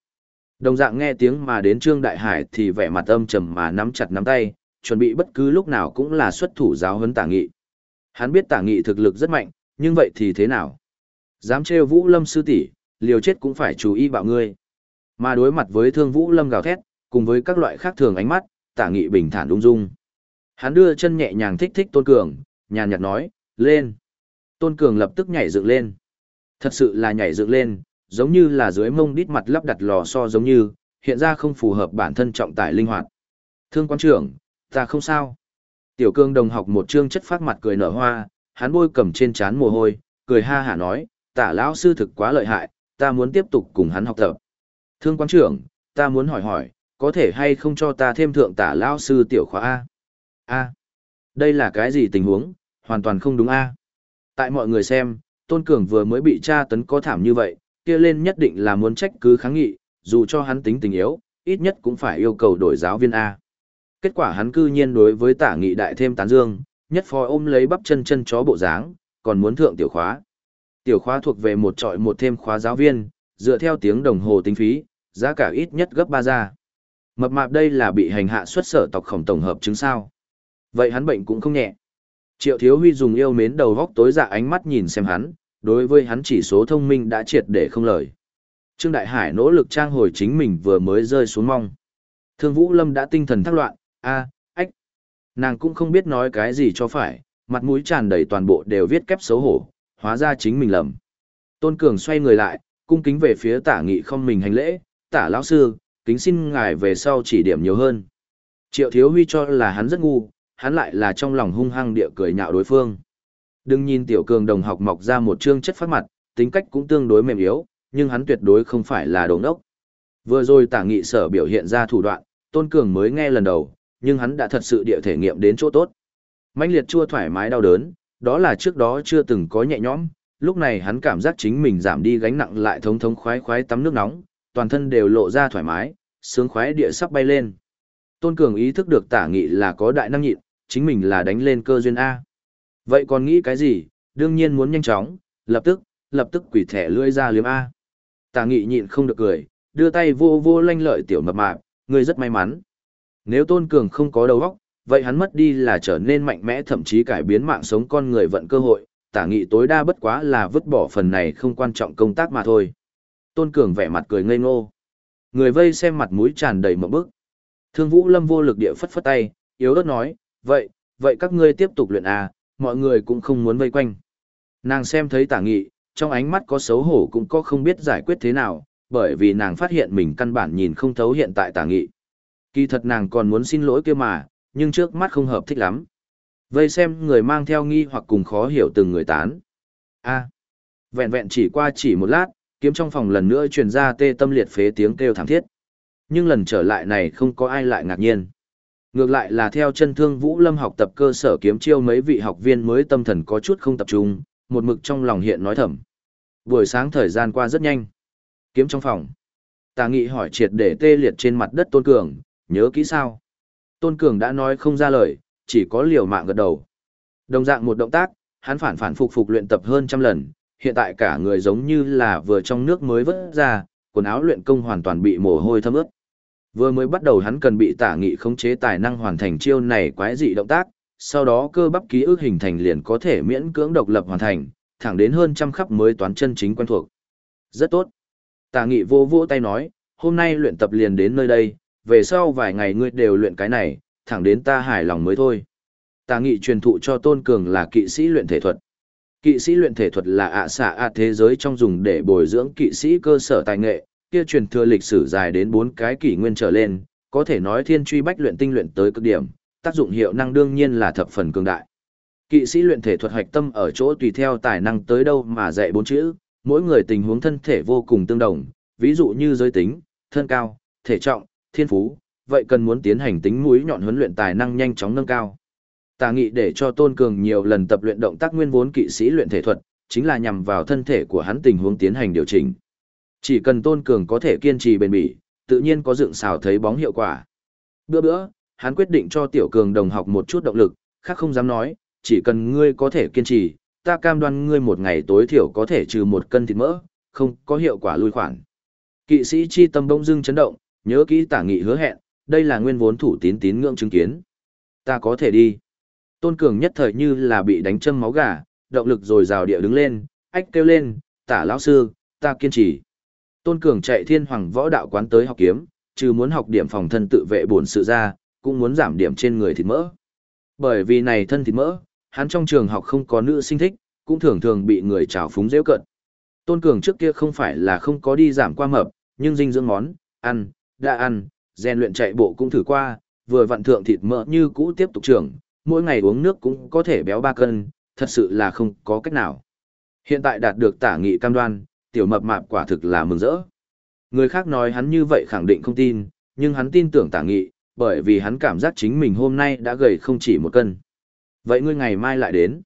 Đồng dạng nghe tiếng mà đến Trương Đại Hải thì vẻ mặt âm trầm mà nắm chặt nắm tay, chuẩn bị bất cứ lúc nào cũng là xuất thủ giáo huấn tả nghị. Hắn biết tả nghị thực lực rất mạnh, nhưng vậy thì thế nào? Dám trêu Vũ Lâm sư tỷ, liều chết cũng phải chú ý bảo ngươi. Mà đối mặt với Thương Vũ Lâm gào thét, cùng với các loại khác thường ánh mắt, tả nghị bình thản ung dung. Hắn đưa chân nhẹ nhàng thích thích Tôn Cường, nhàn nhạt nói, lên. Tôn Cường lập tức nhảy dựng lên. Thật sự là nhảy dựng lên, giống như là dưới mông đít mặt lắp đặt lò so giống như, hiện ra không phù hợp bản thân trọng tải linh hoạt. Thương quan trưởng, ta không sao. Tiểu cương đồng học một chương chất phát mặt cười nở hoa, hắn bôi cầm trên trán mồ hôi, cười ha hả nói, tả lão sư thực quá lợi hại, ta muốn tiếp tục cùng hắn học tập. Thương Quán trưởng, ta muốn hỏi hỏi, có thể hay không cho ta thêm thượng tả lão sư tiểu khóa A? A. Đây là cái gì tình huống, hoàn toàn không đúng A. Tại mọi người xem, Tôn Cường vừa mới bị tra tấn có thảm như vậy, kia lên nhất định là muốn trách cứ kháng nghị, dù cho hắn tính tình yếu, ít nhất cũng phải yêu cầu đổi giáo viên A. Kết quả hắn cư nhiên đối với tả nghị đại thêm tán dương, nhất phó ôm lấy bắp chân chân chó bộ dáng, còn muốn thượng tiểu khóa. Tiểu khóa thuộc về một trọi một thêm khóa giáo viên, dựa theo tiếng đồng hồ tính phí, giá cả ít nhất gấp ba ra. Mập mạp đây là bị hành hạ xuất sở tộc khổng tổng hợp chứng sao. Vậy hắn bệnh cũng không nhẹ. Triệu Thiếu Huy dùng yêu mến đầu góc tối dạ ánh mắt nhìn xem hắn, đối với hắn chỉ số thông minh đã triệt để không lời. Trương Đại Hải nỗ lực trang hồi chính mình vừa mới rơi xuống mong. Thương Vũ Lâm đã tinh thần thắc loạn, a, ách. Nàng cũng không biết nói cái gì cho phải, mặt mũi tràn đầy toàn bộ đều viết kép xấu hổ, hóa ra chính mình lầm. Tôn Cường xoay người lại, cung kính về phía tả nghị không mình hành lễ, tả lão sư, kính xin ngài về sau chỉ điểm nhiều hơn. Triệu Thiếu Huy cho là hắn rất ngu, hắn lại là trong lòng hung hăng địa cười nhạo đối phương. Đừng nhìn tiểu cường đồng học mọc ra một trương chất phát mặt, tính cách cũng tương đối mềm yếu, nhưng hắn tuyệt đối không phải là đồ ngốc. Vừa rồi tả nghị sở biểu hiện ra thủ đoạn, tôn cường mới nghe lần đầu, nhưng hắn đã thật sự địa thể nghiệm đến chỗ tốt. mãnh liệt chua thoải mái đau đớn, đó là trước đó chưa từng có nhẹ nhõm, lúc này hắn cảm giác chính mình giảm đi gánh nặng lại thống thống khoái khoái tắm nước nóng, toàn thân đều lộ ra thoải mái, sướng khoái địa sắp bay lên. Tôn Cường ý thức được tả nghị là có đại năng nhịn, chính mình là đánh lên cơ duyên A. Vậy còn nghĩ cái gì, đương nhiên muốn nhanh chóng, lập tức, lập tức quỷ thẻ lưỡi ra liếm A. Tả nghị nhịn không được cười, đưa tay vô vô lanh lợi tiểu mập mạp, ngươi rất may mắn. Nếu Tôn Cường không có đầu óc, vậy hắn mất đi là trở nên mạnh mẽ thậm chí cải biến mạng sống con người vận cơ hội, tả nghị tối đa bất quá là vứt bỏ phần này không quan trọng công tác mà thôi. Tôn Cường vẻ mặt cười ngây ngô. Người vây xem mặt mũi tràn đầy một bức. Thương Vũ Lâm vô lực địa phất phất tay, yếu ớt nói, vậy, vậy các ngươi tiếp tục luyện à, mọi người cũng không muốn vây quanh. Nàng xem thấy tả nghị, trong ánh mắt có xấu hổ cũng có không biết giải quyết thế nào, bởi vì nàng phát hiện mình căn bản nhìn không thấu hiện tại tả nghị. Kỳ thật nàng còn muốn xin lỗi kia mà, nhưng trước mắt không hợp thích lắm. Vây xem người mang theo nghi hoặc cùng khó hiểu từng người tán. a vẹn vẹn chỉ qua chỉ một lát, kiếm trong phòng lần nữa truyền ra tê tâm liệt phế tiếng kêu thảm thiết. Nhưng lần trở lại này không có ai lại ngạc nhiên. Ngược lại là theo chân thương Vũ Lâm học tập cơ sở kiếm chiêu mấy vị học viên mới tâm thần có chút không tập trung, một mực trong lòng hiện nói thầm. Buổi sáng thời gian qua rất nhanh. Kiếm trong phòng. Tà nghị hỏi triệt để tê liệt trên mặt đất Tôn Cường, nhớ kỹ sao? Tôn Cường đã nói không ra lời, chỉ có liều mạng gật đầu. Đồng dạng một động tác, hắn phản phản phục phục luyện tập hơn trăm lần, hiện tại cả người giống như là vừa trong nước mới vớt ra, quần áo luyện công hoàn toàn bị mồ hôi thấm ướt. Vừa mới bắt đầu hắn cần bị tả nghị khống chế tài năng hoàn thành chiêu này quái dị động tác, sau đó cơ bắp ký ức hình thành liền có thể miễn cưỡng độc lập hoàn thành, thẳng đến hơn trăm khắp mới toán chân chính quen thuộc. Rất tốt. Tả nghị vô vô tay nói, hôm nay luyện tập liền đến nơi đây, về sau vài ngày ngươi đều luyện cái này, thẳng đến ta hài lòng mới thôi. Tà nghị truyền thụ cho Tôn Cường là kỵ sĩ luyện thể thuật. Kỵ sĩ luyện thể thuật là ạ xạ ạ thế giới trong dùng để bồi dưỡng kỵ sĩ cơ sở tài nghệ, kia truyền thừa lịch sử dài đến bốn cái kỷ nguyên trở lên, có thể nói thiên truy bách luyện tinh luyện tới cực điểm, tác dụng hiệu năng đương nhiên là thập phần cường đại. Kỵ sĩ luyện thể thuật hoạch tâm ở chỗ tùy theo tài năng tới đâu mà dạy bốn chữ, mỗi người tình huống thân thể vô cùng tương đồng, ví dụ như giới tính, thân cao, thể trọng, thiên phú, vậy cần muốn tiến hành tính mũi nhọn huấn luyện tài năng nhanh chóng nâng cao. Tà nghị để cho Tôn Cường nhiều lần tập luyện động tác nguyên vốn kỵ sĩ luyện thể thuật, chính là nhằm vào thân thể của hắn tình huống tiến hành điều chỉnh. Chỉ cần Tôn Cường có thể kiên trì bền bỉ, tự nhiên có dựng xào thấy bóng hiệu quả. Bữa bữa, hắn quyết định cho Tiểu Cường đồng học một chút động lực, khác không dám nói, chỉ cần ngươi có thể kiên trì, ta cam đoan ngươi một ngày tối thiểu có thể trừ một cân thịt mỡ, không có hiệu quả lui khoản. Kỵ sĩ chi tâm bỗng dưng chấn động, nhớ kỹ tả nghị hứa hẹn, đây là nguyên vốn thủ tín tín ngưỡng chứng kiến. Ta có thể đi. Tôn Cường nhất thời như là bị đánh châm máu gà, động lực rồi rào địa đứng lên, ách kêu lên, tả lão sư, ta kiên trì. Tôn Cường chạy thiên hoàng võ đạo quán tới học kiếm, trừ muốn học điểm phòng thân tự vệ bổn sự ra, cũng muốn giảm điểm trên người thịt mỡ. Bởi vì này thân thịt mỡ, hắn trong trường học không có nữ sinh thích, cũng thường thường bị người trào phúng dễ cận. Tôn Cường trước kia không phải là không có đi giảm qua mập, nhưng dinh dưỡng món, ăn, đã ăn, rèn luyện chạy bộ cũng thử qua, vừa vặn thượng thịt mỡ như cũ tiếp tục trưởng, mỗi ngày uống nước cũng có thể béo 3 cân, thật sự là không có cách nào. Hiện tại đạt được tả nghị cam đoan, tiểu mập mạp quả thực là mừng rỡ. Người khác nói hắn như vậy khẳng định không tin, nhưng hắn tin tưởng tả nghị, bởi vì hắn cảm giác chính mình hôm nay đã gầy không chỉ một cân. Vậy ngươi ngày mai lại đến.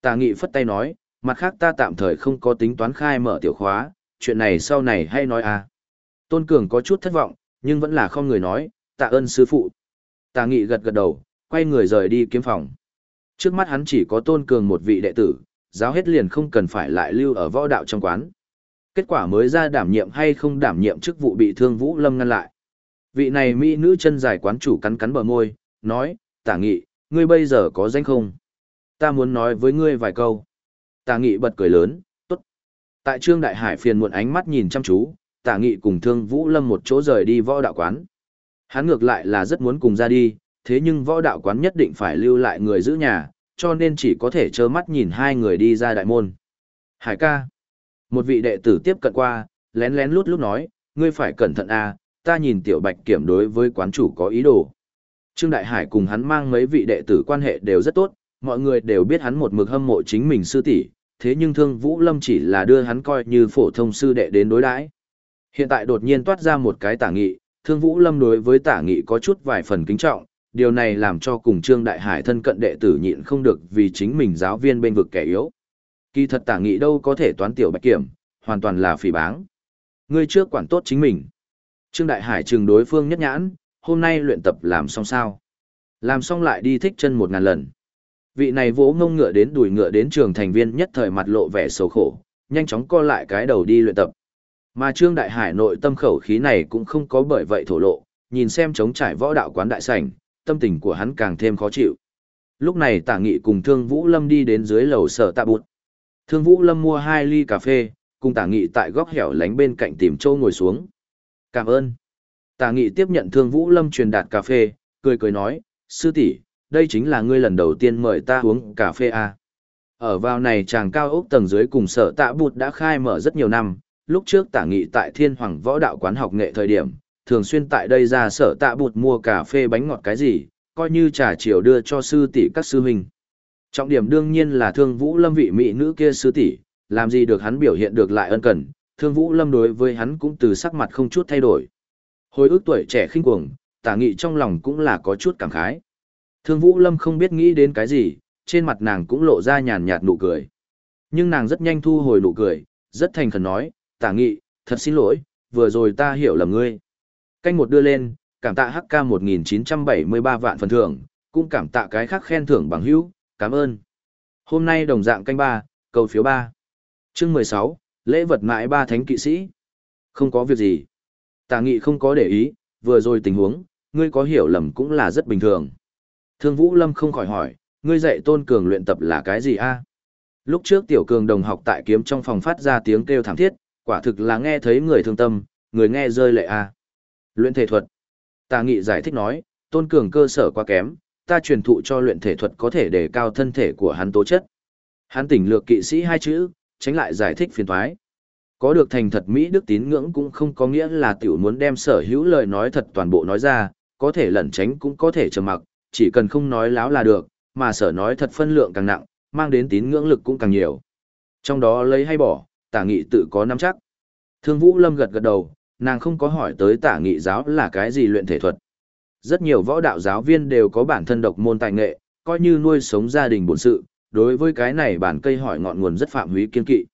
Tả nghị phất tay nói, mặt khác ta tạm thời không có tính toán khai mở tiểu khóa, chuyện này sau này hay nói à. Tôn Cường có chút thất vọng, nhưng vẫn là không người nói, tạ ơn sư phụ. Tà nghị gật gật đầu, quay người rời đi kiếm phòng. Trước mắt hắn chỉ có Tôn Cường một vị đệ tử, giáo hết liền không cần phải lại lưu ở võ đạo trong quán. Kết quả mới ra đảm nhiệm hay không đảm nhiệm chức vụ bị thương Vũ Lâm ngăn lại. Vị này mỹ nữ chân dài quán chủ cắn cắn bờ môi, nói, tả nghị, ngươi bây giờ có danh không? Ta muốn nói với ngươi vài câu. Tả nghị bật cười lớn, tốt. Tại Trương Đại Hải phiền muộn ánh mắt nhìn chăm chú, tả nghị cùng thương Vũ Lâm một chỗ rời đi võ đạo quán. Hắn ngược lại là rất muốn cùng ra đi, thế nhưng võ đạo quán nhất định phải lưu lại người giữ nhà, cho nên chỉ có thể trơ mắt nhìn hai người đi ra đại môn. Hải ca. Một vị đệ tử tiếp cận qua, lén lén lút lút nói, ngươi phải cẩn thận à, ta nhìn tiểu bạch kiểm đối với quán chủ có ý đồ. Trương Đại Hải cùng hắn mang mấy vị đệ tử quan hệ đều rất tốt, mọi người đều biết hắn một mực hâm mộ chính mình sư tỷ, thế nhưng Thương Vũ Lâm chỉ là đưa hắn coi như phổ thông sư đệ đến đối đãi. Hiện tại đột nhiên toát ra một cái tả nghị, Thương Vũ Lâm đối với tả nghị có chút vài phần kính trọng, điều này làm cho cùng Trương Đại Hải thân cận đệ tử nhịn không được vì chính mình giáo viên bên vực kẻ yếu. Kỳ thật tả nghị đâu có thể toán tiểu bạch kiểm, hoàn toàn là phỉ báng. Ngươi trước quản tốt chính mình. Trương Đại Hải trừng đối phương nhất nhãn, hôm nay luyện tập làm xong sao. Làm xong lại đi thích chân một ngàn lần. Vị này vỗ ngông ngựa đến đuổi ngựa đến trường thành viên nhất thời mặt lộ vẻ xấu khổ, nhanh chóng co lại cái đầu đi luyện tập. Mà Trương Đại Hải nội tâm khẩu khí này cũng không có bởi vậy thổ lộ, nhìn xem chống trải võ đạo quán đại sảnh, tâm tình của hắn càng thêm khó chịu. Lúc này Tả Nghị cùng Thương Vũ Lâm đi đến dưới lầu sở tạ bụt. Thương Vũ Lâm mua hai ly cà phê, cùng Tả Nghị tại góc hẻo lánh bên cạnh tìm chỗ ngồi xuống. Cảm ơn. Tả Nghị tiếp nhận Thương Vũ Lâm truyền đạt cà phê, cười cười nói, sư tỷ, đây chính là ngươi lần đầu tiên mời ta uống cà phê à. Ở vào này chàng cao ốc tầng dưới cùng sở tạ bụt đã khai mở rất nhiều năm, lúc trước tả nghị tại thiên hoàng võ đạo quán học nghệ thời điểm, thường xuyên tại đây ra sở tạ bụt mua cà phê bánh ngọt cái gì, coi như trà chiều đưa cho sư tỷ các sư huynh. Trọng điểm đương nhiên là thương vũ lâm vị mỹ nữ kia sư tỷ, làm gì được hắn biểu hiện được lại ân cần, thương vũ lâm đối với hắn cũng từ sắc mặt không chút thay đổi. Hồi ức tuổi trẻ khinh cuồng, tả nghị trong lòng cũng là có chút cảm khái. Thương Vũ Lâm không biết nghĩ đến cái gì, trên mặt nàng cũng lộ ra nhàn nhạt nụ cười. Nhưng nàng rất nhanh thu hồi nụ cười, rất thành khẩn nói, tả nghị, thật xin lỗi, vừa rồi ta hiểu lầm ngươi. Canh một đưa lên, cảm tạ HK 1973 vạn phần thưởng, cũng cảm tạ cái khác khen thưởng bằng hữu, cảm ơn. Hôm nay đồng dạng canh ba, cầu phiếu ba. Chương mười sáu, lễ vật mãi ba thánh kỵ sĩ. Không có việc gì. Tả nghị không có để ý, vừa rồi tình huống, ngươi có hiểu lầm cũng là rất bình thường. Thương Vũ Lâm không khỏi hỏi, ngươi dạy tôn cường luyện tập là cái gì a? Lúc trước tiểu cường đồng học tại kiếm trong phòng phát ra tiếng kêu thảm thiết, quả thực là nghe thấy người thương tâm, người nghe rơi lệ a. Luyện thể thuật. Tà nghị giải thích nói, tôn cường cơ sở quá kém, ta truyền thụ cho luyện thể thuật có thể đề cao thân thể của hắn tố chất. Hắn tỉnh lược kỵ sĩ hai chữ, tránh lại giải thích phiền thoái. Có được thành thật Mỹ đức tín ngưỡng cũng không có nghĩa là tiểu muốn đem sở hữu lời nói thật toàn bộ nói ra, có thể lẩn tránh cũng có thể trầm mặc, chỉ cần không nói láo là được, mà sở nói thật phân lượng càng nặng, mang đến tín ngưỡng lực cũng càng nhiều. Trong đó lấy hay bỏ, tả nghị tự có nắm chắc. Thương Vũ Lâm gật gật đầu, nàng không có hỏi tới tả nghị giáo là cái gì luyện thể thuật. Rất nhiều võ đạo giáo viên đều có bản thân độc môn tài nghệ, coi như nuôi sống gia đình bổn sự, đối với cái này bản cây hỏi ngọn nguồn rất phạm húy kiên kỵ.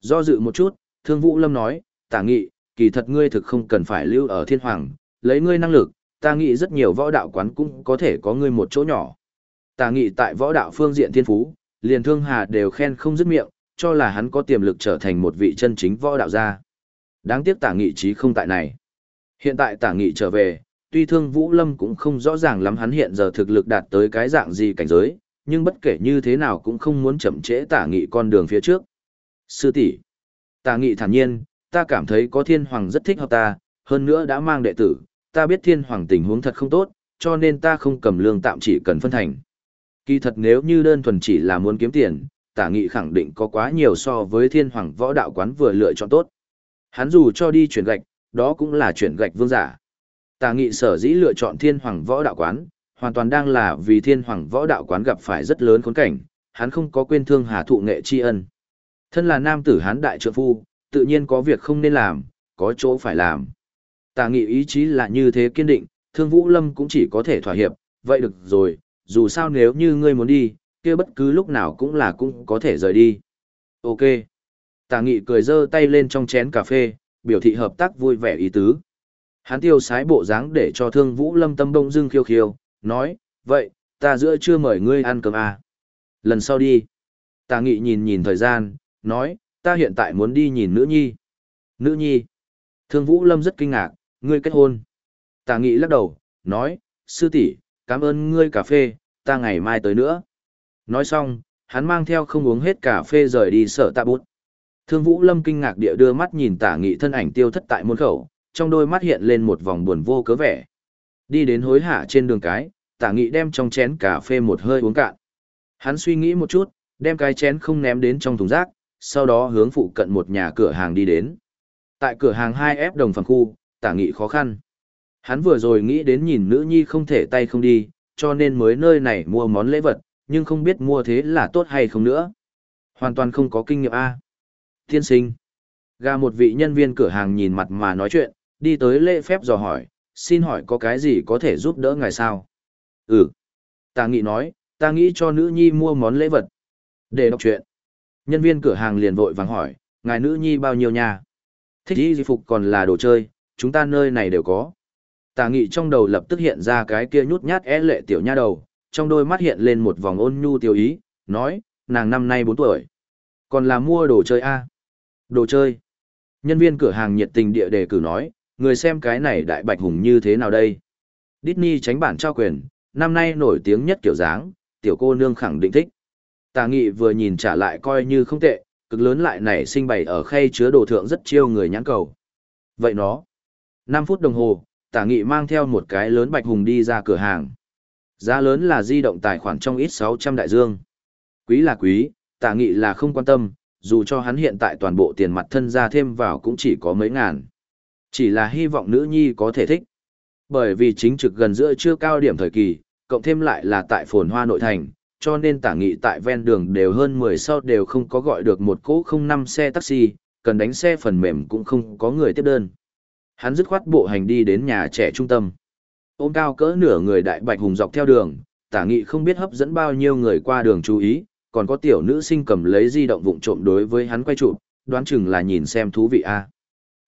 Do dự một chút, Thương Vũ Lâm nói, tả nghị, kỳ thật ngươi thực không cần phải lưu ở thiên hoàng, lấy ngươi năng lực, ta nghĩ rất nhiều võ đạo quán cũng có thể có ngươi một chỗ nhỏ. Tả nghị tại võ đạo phương diện thiên phú, liền thương hà đều khen không dứt miệng, cho là hắn có tiềm lực trở thành một vị chân chính võ đạo gia. Đáng tiếc tả nghị trí không tại này. Hiện tại tả nghị trở về, tuy thương Vũ Lâm cũng không rõ ràng lắm hắn hiện giờ thực lực đạt tới cái dạng gì cảnh giới, nhưng bất kể như thế nào cũng không muốn chậm trễ tả nghị con đường phía trước. Sư tỷ Tả nghị thản nhiên, ta cảm thấy có thiên hoàng rất thích hợp ta, hơn nữa đã mang đệ tử, ta biết thiên hoàng tình huống thật không tốt, cho nên ta không cầm lương tạm chỉ cần phân thành. Kỳ thật nếu như đơn thuần chỉ là muốn kiếm tiền, tả nghị khẳng định có quá nhiều so với thiên hoàng võ đạo quán vừa lựa chọn tốt. Hắn dù cho đi chuyển gạch, đó cũng là chuyển gạch vương giả. Tả nghị sở dĩ lựa chọn thiên hoàng võ đạo quán, hoàn toàn đang là vì thiên hoàng võ đạo quán gặp phải rất lớn khốn cảnh, hắn không có quên thương hà thụ nghệ tri ân. Thân là nam tử hán đại trượng phu, tự nhiên có việc không nên làm, có chỗ phải làm. Tả nghị ý chí là như thế kiên định, thương vũ lâm cũng chỉ có thể thỏa hiệp, vậy được rồi, dù sao nếu như ngươi muốn đi, kia bất cứ lúc nào cũng là cũng có thể rời đi. Ok. Tả nghị cười giơ tay lên trong chén cà phê, biểu thị hợp tác vui vẻ ý tứ. Hắn tiêu sái bộ dáng để cho thương vũ lâm tâm đông dưng khiêu khiêu, nói, vậy, ta giữa chưa mời ngươi ăn cơm à. Lần sau đi. Tà nghị nhìn nhìn thời gian, nói, ta hiện tại muốn đi nhìn nữ nhi. Nữ nhi. Thương vũ lâm rất kinh ngạc, ngươi kết hôn. Tà nghị lắc đầu, nói, sư tỷ, cảm ơn ngươi cà phê, ta ngày mai tới nữa. Nói xong, hắn mang theo không uống hết cà phê rời đi sợ tạ bút. Thương Vũ Lâm kinh ngạc địa đưa mắt nhìn tả nghị thân ảnh tiêu thất tại môn khẩu, trong đôi mắt hiện lên một vòng buồn vô cớ vẻ. Đi đến hối hả trên đường cái, tả nghị đem trong chén cà phê một hơi uống cạn. Hắn suy nghĩ một chút, đem cái chén không ném đến trong thùng rác, sau đó hướng phụ cận một nhà cửa hàng đi đến. Tại cửa hàng 2F đồng phần khu, tả nghị khó khăn. Hắn vừa rồi nghĩ đến nhìn nữ nhi không thể tay không đi, cho nên mới nơi này mua món lễ vật, nhưng không biết mua thế là tốt hay không nữa. Hoàn toàn không có kinh nghiệm A. Tiên sinh. Gà một vị nhân viên cửa hàng nhìn mặt mà nói chuyện, đi tới lễ phép dò hỏi, xin hỏi có cái gì có thể giúp đỡ ngài sao? Ừ. Tà nghị nói, ta nghĩ cho nữ nhi mua món lễ vật. Để đọc chuyện. Nhân viên cửa hàng liền vội vàng hỏi, ngài nữ nhi bao nhiêu nhà? Thích y phục còn là đồ chơi, chúng ta nơi này đều có. Tà nghị trong đầu lập tức hiện ra cái kia nhút nhát é lệ tiểu nha đầu, trong đôi mắt hiện lên một vòng ôn nhu tiêu ý, nói, nàng năm nay 4 tuổi. Còn là mua đồ chơi a Đồ chơi. Nhân viên cửa hàng nhiệt tình địa đề cử nói, người xem cái này đại bạch hùng như thế nào đây? Disney tránh bản trao quyền, năm nay nổi tiếng nhất kiểu dáng, tiểu cô nương khẳng định thích. Tà nghị vừa nhìn trả lại coi như không tệ, cực lớn lại nảy sinh bày ở khay chứa đồ thượng rất chiêu người nhãn cầu. Vậy nó, 5 phút đồng hồ, tả nghị mang theo một cái lớn bạch hùng đi ra cửa hàng. Giá lớn là di động tài khoản trong ít 600 đại dương. Quý là quý, tả nghị là không quan tâm, dù cho hắn hiện tại toàn bộ tiền mặt thân ra thêm vào cũng chỉ có mấy ngàn. Chỉ là hy vọng nữ nhi có thể thích. Bởi vì chính trực gần giữa chưa cao điểm thời kỳ, cộng thêm lại là tại phồn hoa nội thành, cho nên tả nghị tại ven đường đều hơn 10 sau đều không có gọi được một cỗ không năm xe taxi, cần đánh xe phần mềm cũng không có người tiếp đơn. Hắn dứt khoát bộ hành đi đến nhà trẻ trung tâm. Ôm cao cỡ nửa người đại bạch hùng dọc theo đường, tả nghị không biết hấp dẫn bao nhiêu người qua đường chú ý, còn có tiểu nữ sinh cầm lấy di động vụng trộm đối với hắn quay chụp, đoán chừng là nhìn xem thú vị a. À.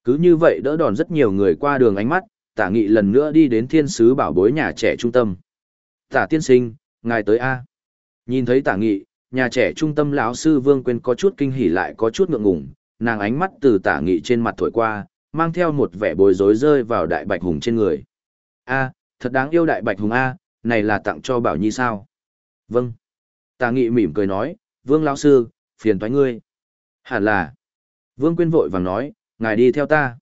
Cứ như vậy đỡ đòn rất nhiều người qua đường ánh mắt, tả nghị lần nữa đi đến thiên sứ bảo bối nhà trẻ trung tâm. Tả tiên sinh, ngài tới a. À. Nhìn thấy tả nghị, nhà trẻ trung tâm lão sư Vương Quyên có chút kinh hỉ lại có chút ngượng ngùng, nàng ánh mắt từ tả nghị trên mặt thổi qua, mang theo một vẻ bối rối rơi vào đại bạch hùng trên người. A, thật đáng yêu đại bạch hùng A, này là tặng cho Bảo Nhi sao? Vâng. tà nghị mỉm cười nói, Vương lão sư, phiền thoái ngươi. Hẳn là. Vương Quyên vội vàng nói, ngài đi theo ta.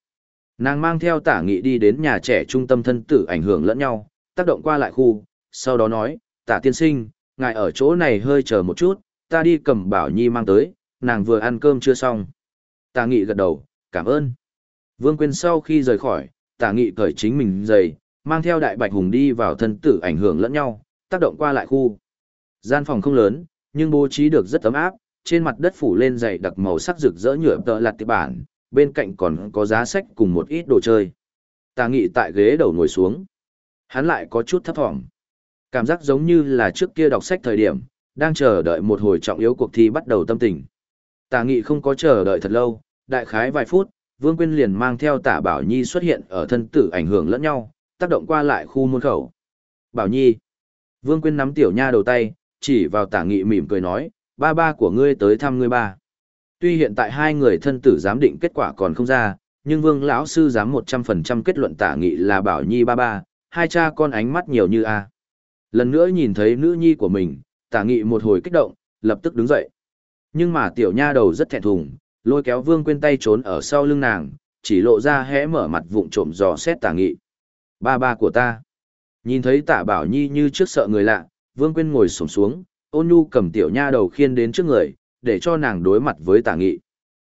Nàng mang theo tả nghị đi đến nhà trẻ trung tâm thân tử ảnh hưởng lẫn nhau, tác động qua lại khu, sau đó nói, tả tiên sinh, ngài ở chỗ này hơi chờ một chút, ta đi cầm Bảo Nhi mang tới, nàng vừa ăn cơm chưa xong. Tả nghị gật đầu, cảm ơn. Vương Quyên sau khi rời khỏi, tả nghị cởi chính mình giày, mang theo đại bạch hùng đi vào thân tử ảnh hưởng lẫn nhau, tác động qua lại khu. Gian phòng không lớn, nhưng bố trí được rất ấm áp, trên mặt đất phủ lên dày đặc màu sắc rực rỡ nhựa tợ lạt tiệp bản, bên cạnh còn có giá sách cùng một ít đồ chơi. Tà nghị tại ghế đầu ngồi xuống. Hắn lại có chút thấp thỏm. Cảm giác giống như là trước kia đọc sách thời điểm, đang chờ đợi một hồi trọng yếu cuộc thi bắt đầu tâm tình. Tà nghị không có chờ đợi thật lâu, đại khái vài phút, Vương Quyên liền mang theo tả Bảo Nhi xuất hiện ở thân tử ảnh hưởng lẫn nhau, tác động qua lại khu môn khẩu. Bảo Nhi. Vương Quyên nắm tiểu nha đầu tay, chỉ vào tả nghị mỉm cười nói, ba ba của ngươi tới thăm ngươi ba. Tuy hiện tại hai người thân tử giám định kết quả còn không ra, nhưng Vương lão sư dám một trăm phần trăm kết luận tả nghị là Bảo Nhi ba ba, hai cha con ánh mắt nhiều như a. Lần nữa nhìn thấy nữ nhi của mình, tả nghị một hồi kích động, lập tức đứng dậy. Nhưng mà tiểu nha đầu rất thẹn thùng, lôi kéo Vương Quyên tay trốn ở sau lưng nàng, chỉ lộ ra hẽ mở mặt vụng trộm dò xét tả nghị. Ba ba của ta. Nhìn thấy Tạ Bảo Nhi như trước sợ người lạ, Vương Quyên ngồi sổng xuống, ôn nhu cầm tiểu nha đầu khiên đến trước người, để cho nàng đối mặt với tả nghị.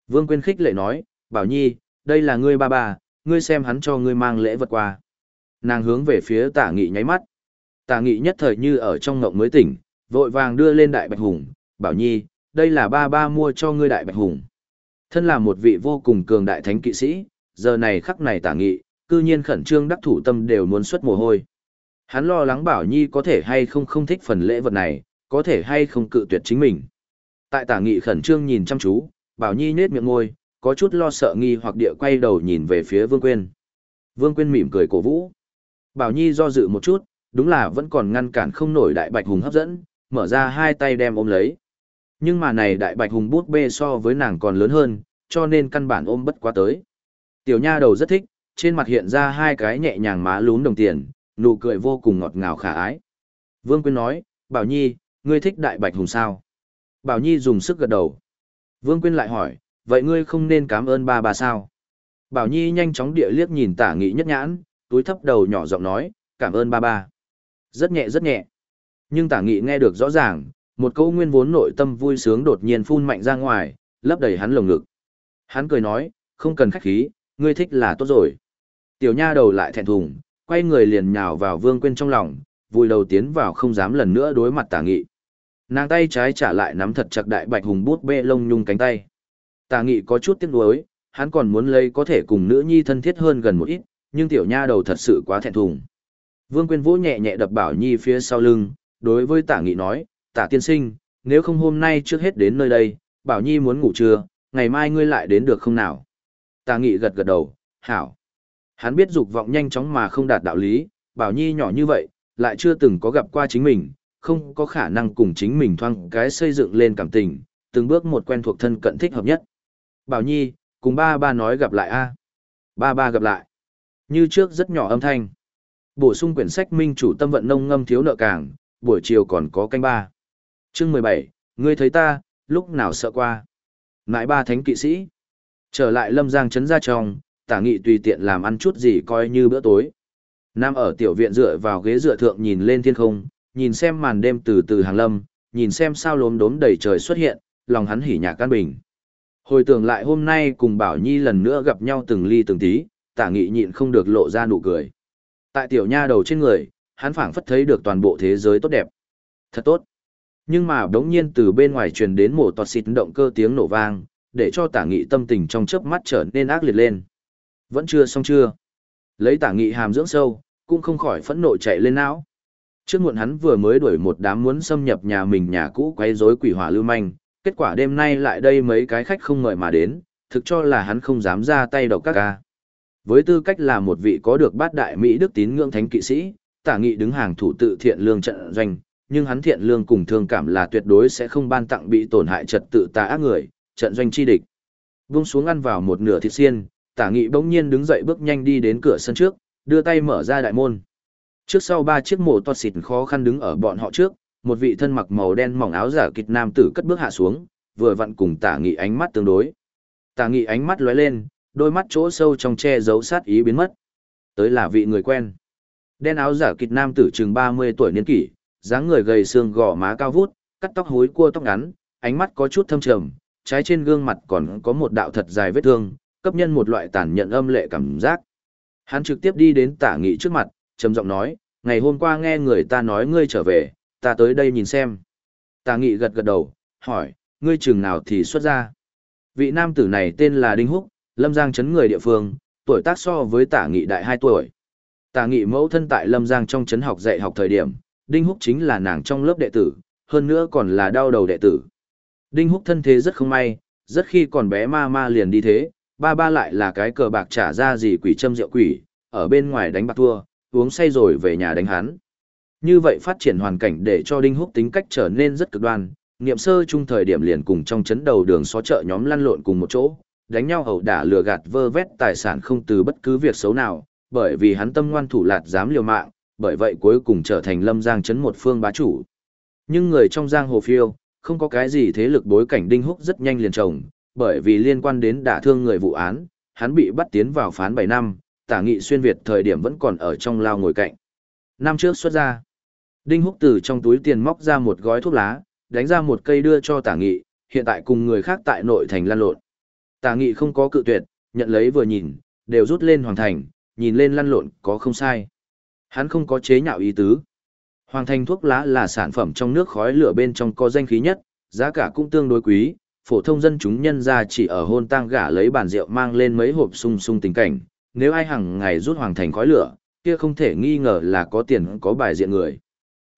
Vương Quyên khích lệ nói, Bảo Nhi, đây là ngươi ba ba, ngươi xem hắn cho ngươi mang lễ vật qua. Nàng hướng về phía tả nghị nháy mắt. Tả nghị nhất thời như ở trong ngộng mới tỉnh, vội vàng đưa lên đại bạch hùng, Bảo Nhi, đây là ba ba mua cho ngươi đại bạch hùng. Thân là một vị vô cùng cường đại thánh kỵ sĩ, giờ này khắc này tả nghị, cư nhiên khẩn trương đắc thủ tâm đều muốn xuất mồ hôi. Hắn lo lắng Bảo Nhi có thể hay không không thích phần lễ vật này, có thể hay không cự tuyệt chính mình. Tại tả nghị khẩn trương nhìn chăm chú, Bảo Nhi nết miệng ngôi có chút lo sợ nghi hoặc địa quay đầu nhìn về phía Vương Quyên. Vương Quyên mỉm cười cổ vũ. Bảo Nhi do dự một chút, đúng là vẫn còn ngăn cản không nổi đại bạch hùng hấp dẫn, mở ra hai tay đem ôm lấy. Nhưng mà này đại bạch hùng bút bê so với nàng còn lớn hơn, cho nên căn bản ôm bất quá tới. Tiểu nha đầu rất thích, trên mặt hiện ra hai cái nhẹ nhàng má lún đồng tiền, nụ cười vô cùng ngọt ngào khả ái. Vương Quyên nói, Bảo Nhi, ngươi thích đại bạch hùng sao? Bảo Nhi dùng sức gật đầu. Vương Quyên lại hỏi, vậy ngươi không nên cảm ơn ba bà sao? Bảo Nhi nhanh chóng địa liếc nhìn tả nghị nhất nhãn, túi thấp đầu nhỏ giọng nói, cảm ơn ba ba. Rất nhẹ rất nhẹ. Nhưng tả nghị nghe được rõ ràng, một câu nguyên vốn nội tâm vui sướng đột nhiên phun mạnh ra ngoài, lấp đầy hắn lồng ngực. Hắn cười nói, không cần khách khí, ngươi thích là tốt rồi. Tiểu nha đầu lại thẹn thùng, quay người liền nhào vào vương quên trong lòng, vui đầu tiến vào không dám lần nữa đối mặt tả nghị. Nàng tay trái trả lại nắm thật chặt đại bạch hùng bút bê lông nhung cánh tay. Tả nghị có chút tiếc nuối, hắn còn muốn lấy có thể cùng nữ nhi thân thiết hơn gần một ít, nhưng tiểu nha đầu thật sự quá thẹn thùng. Vương Quyên vỗ nhẹ nhẹ đập Bảo Nhi phía sau lưng, đối với Tả Nghị nói, Tả tiên sinh, nếu không hôm nay trước hết đến nơi đây, Bảo Nhi muốn ngủ trưa, ngày mai ngươi lại đến được không nào? Tả Nghị gật gật đầu, hảo. Hắn biết dục vọng nhanh chóng mà không đạt đạo lý, Bảo Nhi nhỏ như vậy, lại chưa từng có gặp qua chính mình, không có khả năng cùng chính mình thoang cái xây dựng lên cảm tình, từng bước một quen thuộc thân cận thích hợp nhất. Bảo Nhi, cùng ba ba nói gặp lại a. Ba ba gặp lại. Như trước rất nhỏ âm thanh. Bổ sung quyển sách Minh chủ tâm vận nông ngâm thiếu nợ càng, buổi chiều còn có canh ba. Chương mười bảy, ngươi thấy ta, lúc nào sợ qua. Ngại ba thánh kỵ sĩ. Trở lại lâm giang trấn ra trong, tả nghị tùy tiện làm ăn chút gì coi như bữa tối. Nam ở tiểu viện dựa vào ghế dựa thượng nhìn lên thiên không, nhìn xem màn đêm từ từ hàng lâm, nhìn xem sao lốm đốm đầy trời xuất hiện, lòng hắn hỉ nhạc can bình. Hồi tưởng lại hôm nay cùng Bảo Nhi lần nữa gặp nhau từng ly từng tí, tả nghị nhịn không được lộ ra nụ cười. Tại tiểu nha đầu trên người, hắn phảng phất thấy được toàn bộ thế giới tốt đẹp. Thật tốt. Nhưng mà đống nhiên từ bên ngoài truyền đến một toạt xịt động cơ tiếng nổ vang, để cho tả nghị tâm tình trong chớp mắt trở nên ác liệt lên. Vẫn chưa xong chưa. Lấy tả nghị hàm dưỡng sâu, cũng không khỏi phẫn nộ chạy lên não. Trước muộn hắn vừa mới đuổi một đám muốn xâm nhập nhà mình nhà cũ quấy rối quỷ hỏa lưu manh, kết quả đêm nay lại đây mấy cái khách không mời mà đến, thực cho là hắn không dám ra tay đầu các ca. Với tư cách là một vị có được bát đại Mỹ đức tín ngưỡng thánh kỵ sĩ, tả nghị đứng hàng thủ tự thiện lương trận doanh, nhưng hắn thiện lương cùng thương cảm là tuyệt đối sẽ không ban tặng bị tổn hại trật tự tà ác người, trận doanh chi địch. Vung xuống ăn vào một nửa thịt xiên, tả nghị bỗng nhiên đứng dậy bước nhanh đi đến cửa sân trước, đưa tay mở ra đại môn. Trước sau ba chiếc mộ toa xịt khó khăn đứng ở bọn họ trước, một vị thân mặc màu đen mỏng áo giả kịch nam tử cất bước hạ xuống, vừa vặn cùng tả nghị ánh mắt tương đối. Tả nghị ánh mắt lóe lên, đôi mắt chỗ sâu trong che giấu sát ý biến mất. Tới là vị người quen. Đen áo giả kịch nam tử chừng 30 tuổi niên kỷ, dáng người gầy xương gò má cao vút, cắt tóc hối cua tóc ngắn, ánh mắt có chút thâm trầm, trái trên gương mặt còn có một đạo thật dài vết thương, cấp nhân một loại tàn nhận âm lệ cảm giác. Hắn trực tiếp đi đến tả nghị trước mặt, trầm giọng nói, ngày hôm qua nghe người ta nói ngươi trở về, ta tới đây nhìn xem. Tả nghị gật gật đầu, hỏi, ngươi chừng nào thì xuất ra. Vị nam tử này tên là Đinh Húc, Lâm Giang chấn người địa phương, tuổi tác so với tả nghị đại 2 tuổi. Tả nghị mẫu thân tại Lâm Giang trong chấn học dạy học thời điểm, Đinh Húc chính là nàng trong lớp đệ tử, hơn nữa còn là đau đầu đệ tử. Đinh Húc thân thế rất không may, rất khi còn bé ma ma liền đi thế, ba ba lại là cái cờ bạc trả ra gì quỷ châm rượu quỷ, ở bên ngoài đánh bạc thua, uống say rồi về nhà đánh hắn. Như vậy phát triển hoàn cảnh để cho Đinh Húc tính cách trở nên rất cực đoan, niệm sơ chung thời điểm liền cùng trong chấn đầu đường xó chợ nhóm lăn lộn cùng một chỗ, đánh nhau ẩu đả lừa gạt vơ vét tài sản không từ bất cứ việc xấu nào, bởi vì hắn tâm ngoan thủ lạt dám liều mạng, bởi vậy cuối cùng trở thành lâm giang chấn một phương bá chủ. Nhưng người trong giang hồ phiêu, không có cái gì thế lực bối cảnh đinh húc rất nhanh liền trồng, bởi vì liên quan đến đả thương người vụ án, hắn bị bắt tiến vào phán 7 năm, tả nghị xuyên Việt thời điểm vẫn còn ở trong lao ngồi cạnh. Năm trước xuất ra, đinh húc từ trong túi tiền móc ra một gói thuốc lá, đánh ra một cây đưa cho tả nghị, hiện tại cùng người khác tại nội thành lan lộn. Tả nghị không có cự tuyệt, nhận lấy vừa nhìn, đều rút lên hoàng thành, nhìn lên lăn lộn có không sai. Hắn không có chế nhạo ý tứ. Hoàng thành thuốc lá là sản phẩm trong nước khói lửa bên trong có danh khí nhất, giá cả cũng tương đối quý, phổ thông dân chúng nhân ra chỉ ở hôn tang gả lấy bàn rượu mang lên mấy hộp sung sung tình cảnh, nếu ai hàng ngày rút hoàng thành khói lửa, kia không thể nghi ngờ là có tiền có bài diện người.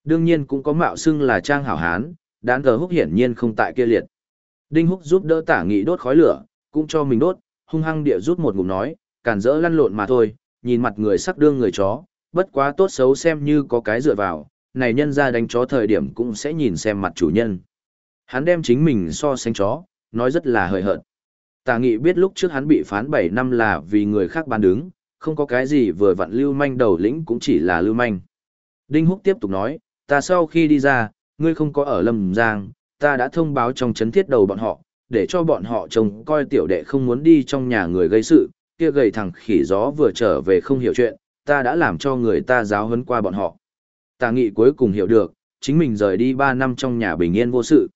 Đương nhiên cũng có mạo xưng là trang hảo hán, đán gờ húc hiển nhiên không tại kia liệt. Đinh húc giúp đỡ tả nghị đốt khói lửa, cũng cho mình đốt, hung hăng địa rút một ngụm nói, cản rỡ lăn lộn mà thôi, nhìn mặt người sắc đương người chó, bất quá tốt xấu xem như có cái dựa vào, này nhân ra đánh chó thời điểm cũng sẽ nhìn xem mặt chủ nhân. Hắn đem chính mình so sánh chó, nói rất là hời hợt. Tà nghị biết lúc trước hắn bị phán 7 năm là vì người khác bán đứng, không có cái gì vừa vặn lưu manh đầu lĩnh cũng chỉ là lưu manh. Đinh Húc tiếp tục nói, ta sau khi đi ra, ngươi không có ở Lâm Giang, ta đã thông báo trong chấn thiết đầu bọn họ, để cho bọn họ trông coi tiểu đệ không muốn đi trong nhà người gây sự, kia gầy thằng khỉ gió vừa trở về không hiểu chuyện, ta đã làm cho người ta giáo huấn qua bọn họ. Tà nghị cuối cùng hiểu được, chính mình rời đi 3 năm trong nhà bình yên vô sự.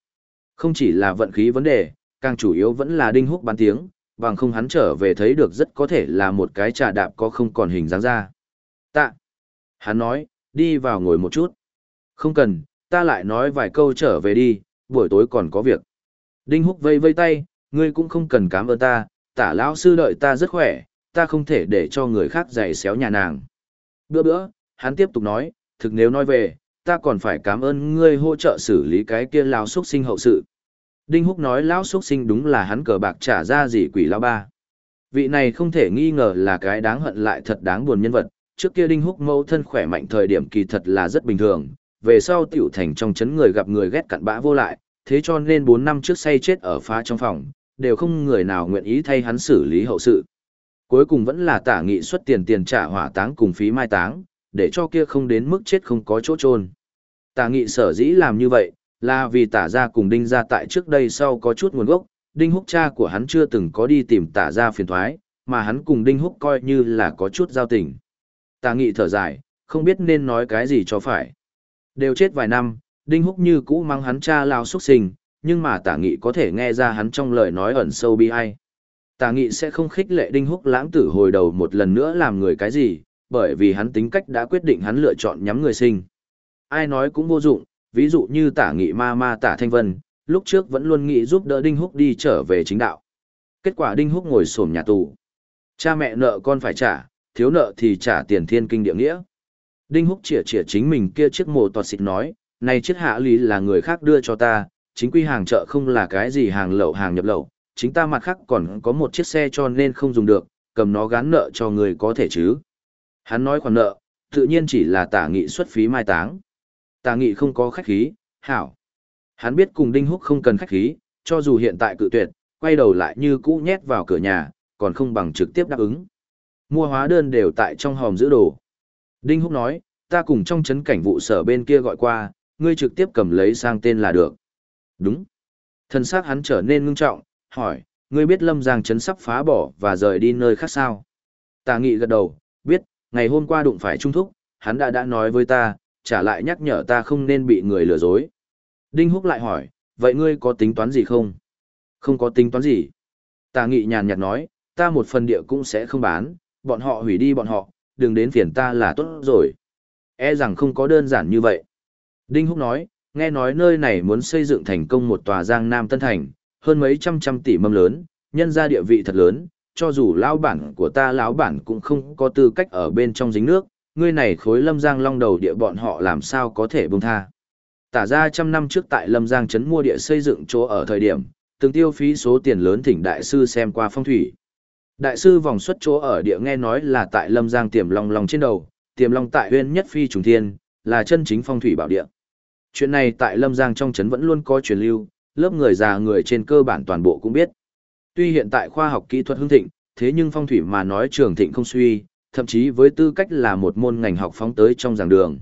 Không chỉ là vận khí vấn đề, càng chủ yếu vẫn là đinh húc bán tiếng, bằng không hắn trở về thấy được rất có thể là một cái trà đạp có không còn hình dáng ra. Tạ. Hắn nói, đi vào ngồi một chút. Không cần, ta lại nói vài câu trở về đi, buổi tối còn có việc. Đinh húc vây vây tay, ngươi cũng không cần cảm ơn ta, tả lão sư đợi ta rất khỏe, ta không thể để cho người khác giày xéo nhà nàng. Bữa bữa, hắn tiếp tục nói, thực nếu nói về, ta còn phải cảm ơn ngươi hỗ trợ xử lý cái kia lão xuất sinh hậu sự. Đinh Húc nói lão xuất sinh đúng là hắn cờ bạc trả ra gì quỷ lão ba. Vị này không thể nghi ngờ là cái đáng hận lại thật đáng buồn nhân vật, trước kia Đinh Húc mẫu thân khỏe mạnh thời điểm kỳ thật là rất bình thường, về sau tiểu thành trong chấn người gặp người ghét cặn bã vô lại, thế cho nên 4 năm trước say chết ở phá trong phòng, đều không người nào nguyện ý thay hắn xử lý hậu sự. Cuối cùng vẫn là tả nghị xuất tiền tiền trả hỏa táng cùng phí mai táng, để cho kia không đến mức chết không có chỗ trôn. Tả nghị sở dĩ làm như vậy, là vì tả ra cùng đinh ra tại trước đây sau có chút nguồn gốc, đinh húc cha của hắn chưa từng có đi tìm tả ra phiền thoái, mà hắn cùng đinh húc coi như là có chút giao tình. Tả nghị thở dài, không biết nên nói cái gì cho phải. Đều chết vài năm, đinh húc như cũ mang hắn cha lao xuất sinh, nhưng mà tả nghị có thể nghe ra hắn trong lời nói ẩn sâu bi ai. Tả nghị sẽ không khích lệ đinh húc lãng tử hồi đầu một lần nữa làm người cái gì, bởi vì hắn tính cách đã quyết định hắn lựa chọn nhắm người sinh. Ai nói cũng vô dụng, ví dụ như tả nghị ma ma tả thanh vân, lúc trước vẫn luôn nghĩ giúp đỡ đinh húc đi trở về chính đạo. Kết quả đinh húc ngồi sổm nhà tù. Cha mẹ nợ con phải trả, thiếu nợ thì trả tiền thiên kinh địa nghĩa. Đinh Húc chĩa chĩa chính mình kia chiếc mồ tọt xịt nói, này chiếc hạ lý là người khác đưa cho ta, chính quy hàng chợ không là cái gì hàng lậu hàng nhập lậu, chính ta mặt khác còn có một chiếc xe cho nên không dùng được, cầm nó gán nợ cho người có thể chứ. Hắn nói khoản nợ, tự nhiên chỉ là tả nghị xuất phí mai táng tà nghị không có khách khí, hảo. Hắn biết cùng Đinh Húc không cần khách khí, cho dù hiện tại cự tuyệt, quay đầu lại như cũ nhét vào cửa nhà, còn không bằng trực tiếp đáp ứng. Mua hóa đơn đều tại trong hòm giữ đồ. Đinh Húc nói, ta cùng trong chấn cảnh vụ sở bên kia gọi qua, ngươi trực tiếp cầm lấy sang tên là được. Đúng. Thân xác hắn trở nên ngưng trọng, hỏi, ngươi biết Lâm Giang chấn sắp phá bỏ và rời đi nơi khác sao? Tà nghị gật đầu, biết, ngày hôm qua đụng phải trung thúc, hắn đã đã nói với ta, trả lại nhắc nhở ta không nên bị người lừa dối. Đinh Húc lại hỏi, vậy ngươi có tính toán gì không? Không có tính toán gì. Tà nghị nhàn nhạt nói, ta một phần địa cũng sẽ không bán, bọn họ hủy đi bọn họ, đừng đến phiền ta là tốt rồi. E rằng không có đơn giản như vậy. Đinh Húc nói, nghe nói nơi này muốn xây dựng thành công một tòa giang nam tân thành, hơn mấy trăm trăm tỷ mâm lớn, nhân ra địa vị thật lớn, cho dù lão bản của ta lão bản cũng không có tư cách ở bên trong dính nước, ngươi này khối lâm giang long đầu địa bọn họ làm sao có thể buông tha. Tả ra trăm năm trước tại lâm giang trấn mua địa xây dựng chỗ ở thời điểm, từng tiêu phí số tiền lớn thỉnh đại sư xem qua phong thủy. Đại sư vòng xuất chỗ ở địa nghe nói là tại lâm giang tiềm long long trên đầu, tiềm long tại huyên nhất phi trùng thiên, là chân chính phong thủy bảo địa. Chuyện này tại lâm giang trong trấn vẫn luôn có truyền lưu, lớp người già người trên cơ bản toàn bộ cũng biết. Tuy hiện tại khoa học kỹ thuật hưng thịnh, thế nhưng phong thủy mà nói trường thịnh không suy, thậm chí với tư cách là một môn ngành học phóng tới trong giảng đường.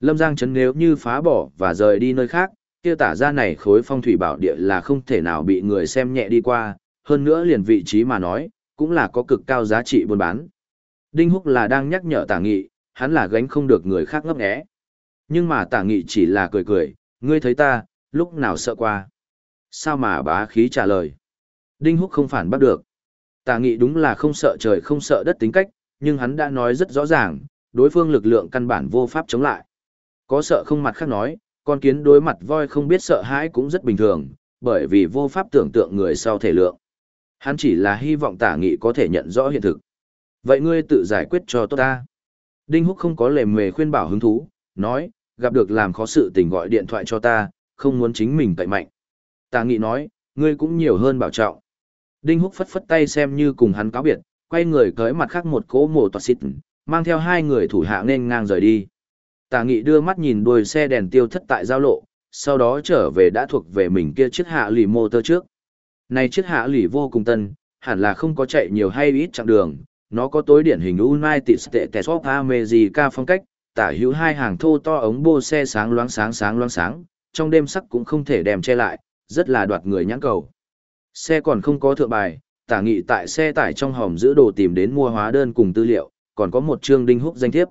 Lâm Giang Trấn nếu như phá bỏ và rời đi nơi khác, kia tả ra này khối phong thủy bảo địa là không thể nào bị người xem nhẹ đi qua, hơn nữa liền vị trí mà nói, cũng là có cực cao giá trị buôn bán. Đinh Húc là đang nhắc nhở tả nghị, hắn là gánh không được người khác ngấp nghé. Nhưng mà tả nghị chỉ là cười cười, ngươi thấy ta, lúc nào sợ qua. Sao mà bá khí trả lời. Đinh Húc không phản bắt được. Tả nghị đúng là không sợ trời không sợ đất tính cách, nhưng hắn đã nói rất rõ ràng, đối phương lực lượng căn bản vô pháp chống lại. Có sợ không mặt khác nói, con kiến đối mặt voi không biết sợ hãi cũng rất bình thường, bởi vì vô pháp tưởng tượng người sau thể lượng. Hắn chỉ là hy vọng tả nghị có thể nhận rõ hiện thực. Vậy ngươi tự giải quyết cho tốt ta. Đinh Húc không có lề mề khuyên bảo hứng thú, nói, gặp được làm khó sự tình gọi điện thoại cho ta, không muốn chính mình cậy mạnh. Tả nghị nói, ngươi cũng nhiều hơn bảo trọng. Đinh Húc phất phất tay xem như cùng hắn cáo biệt, quay người cởi mặt khác một cỗ mồ toạt xịt, mang theo hai người thủ hạ nên ngang rời đi. Tả nghị đưa mắt nhìn đuôi xe đèn tiêu thất tại giao lộ, sau đó trở về đã thuộc về mình kia chiếc hạ lì mô tơ trước. Này chiếc hạ lì vô cùng tân, hẳn là không có chạy nhiều hay ít chặng đường, nó có tối điển hình United States of America phong cách, tả hữu hai hàng thô to ống bô xe sáng loáng sáng sáng loáng sáng, trong đêm sắc cũng không thể đem che lại, rất là đoạt người nhãn cầu. Xe còn không có thượng bài, tả nghị tại xe tải trong hòm giữ đồ tìm đến mua hóa đơn cùng tư liệu, còn có một chương đinh húc danh thiếp.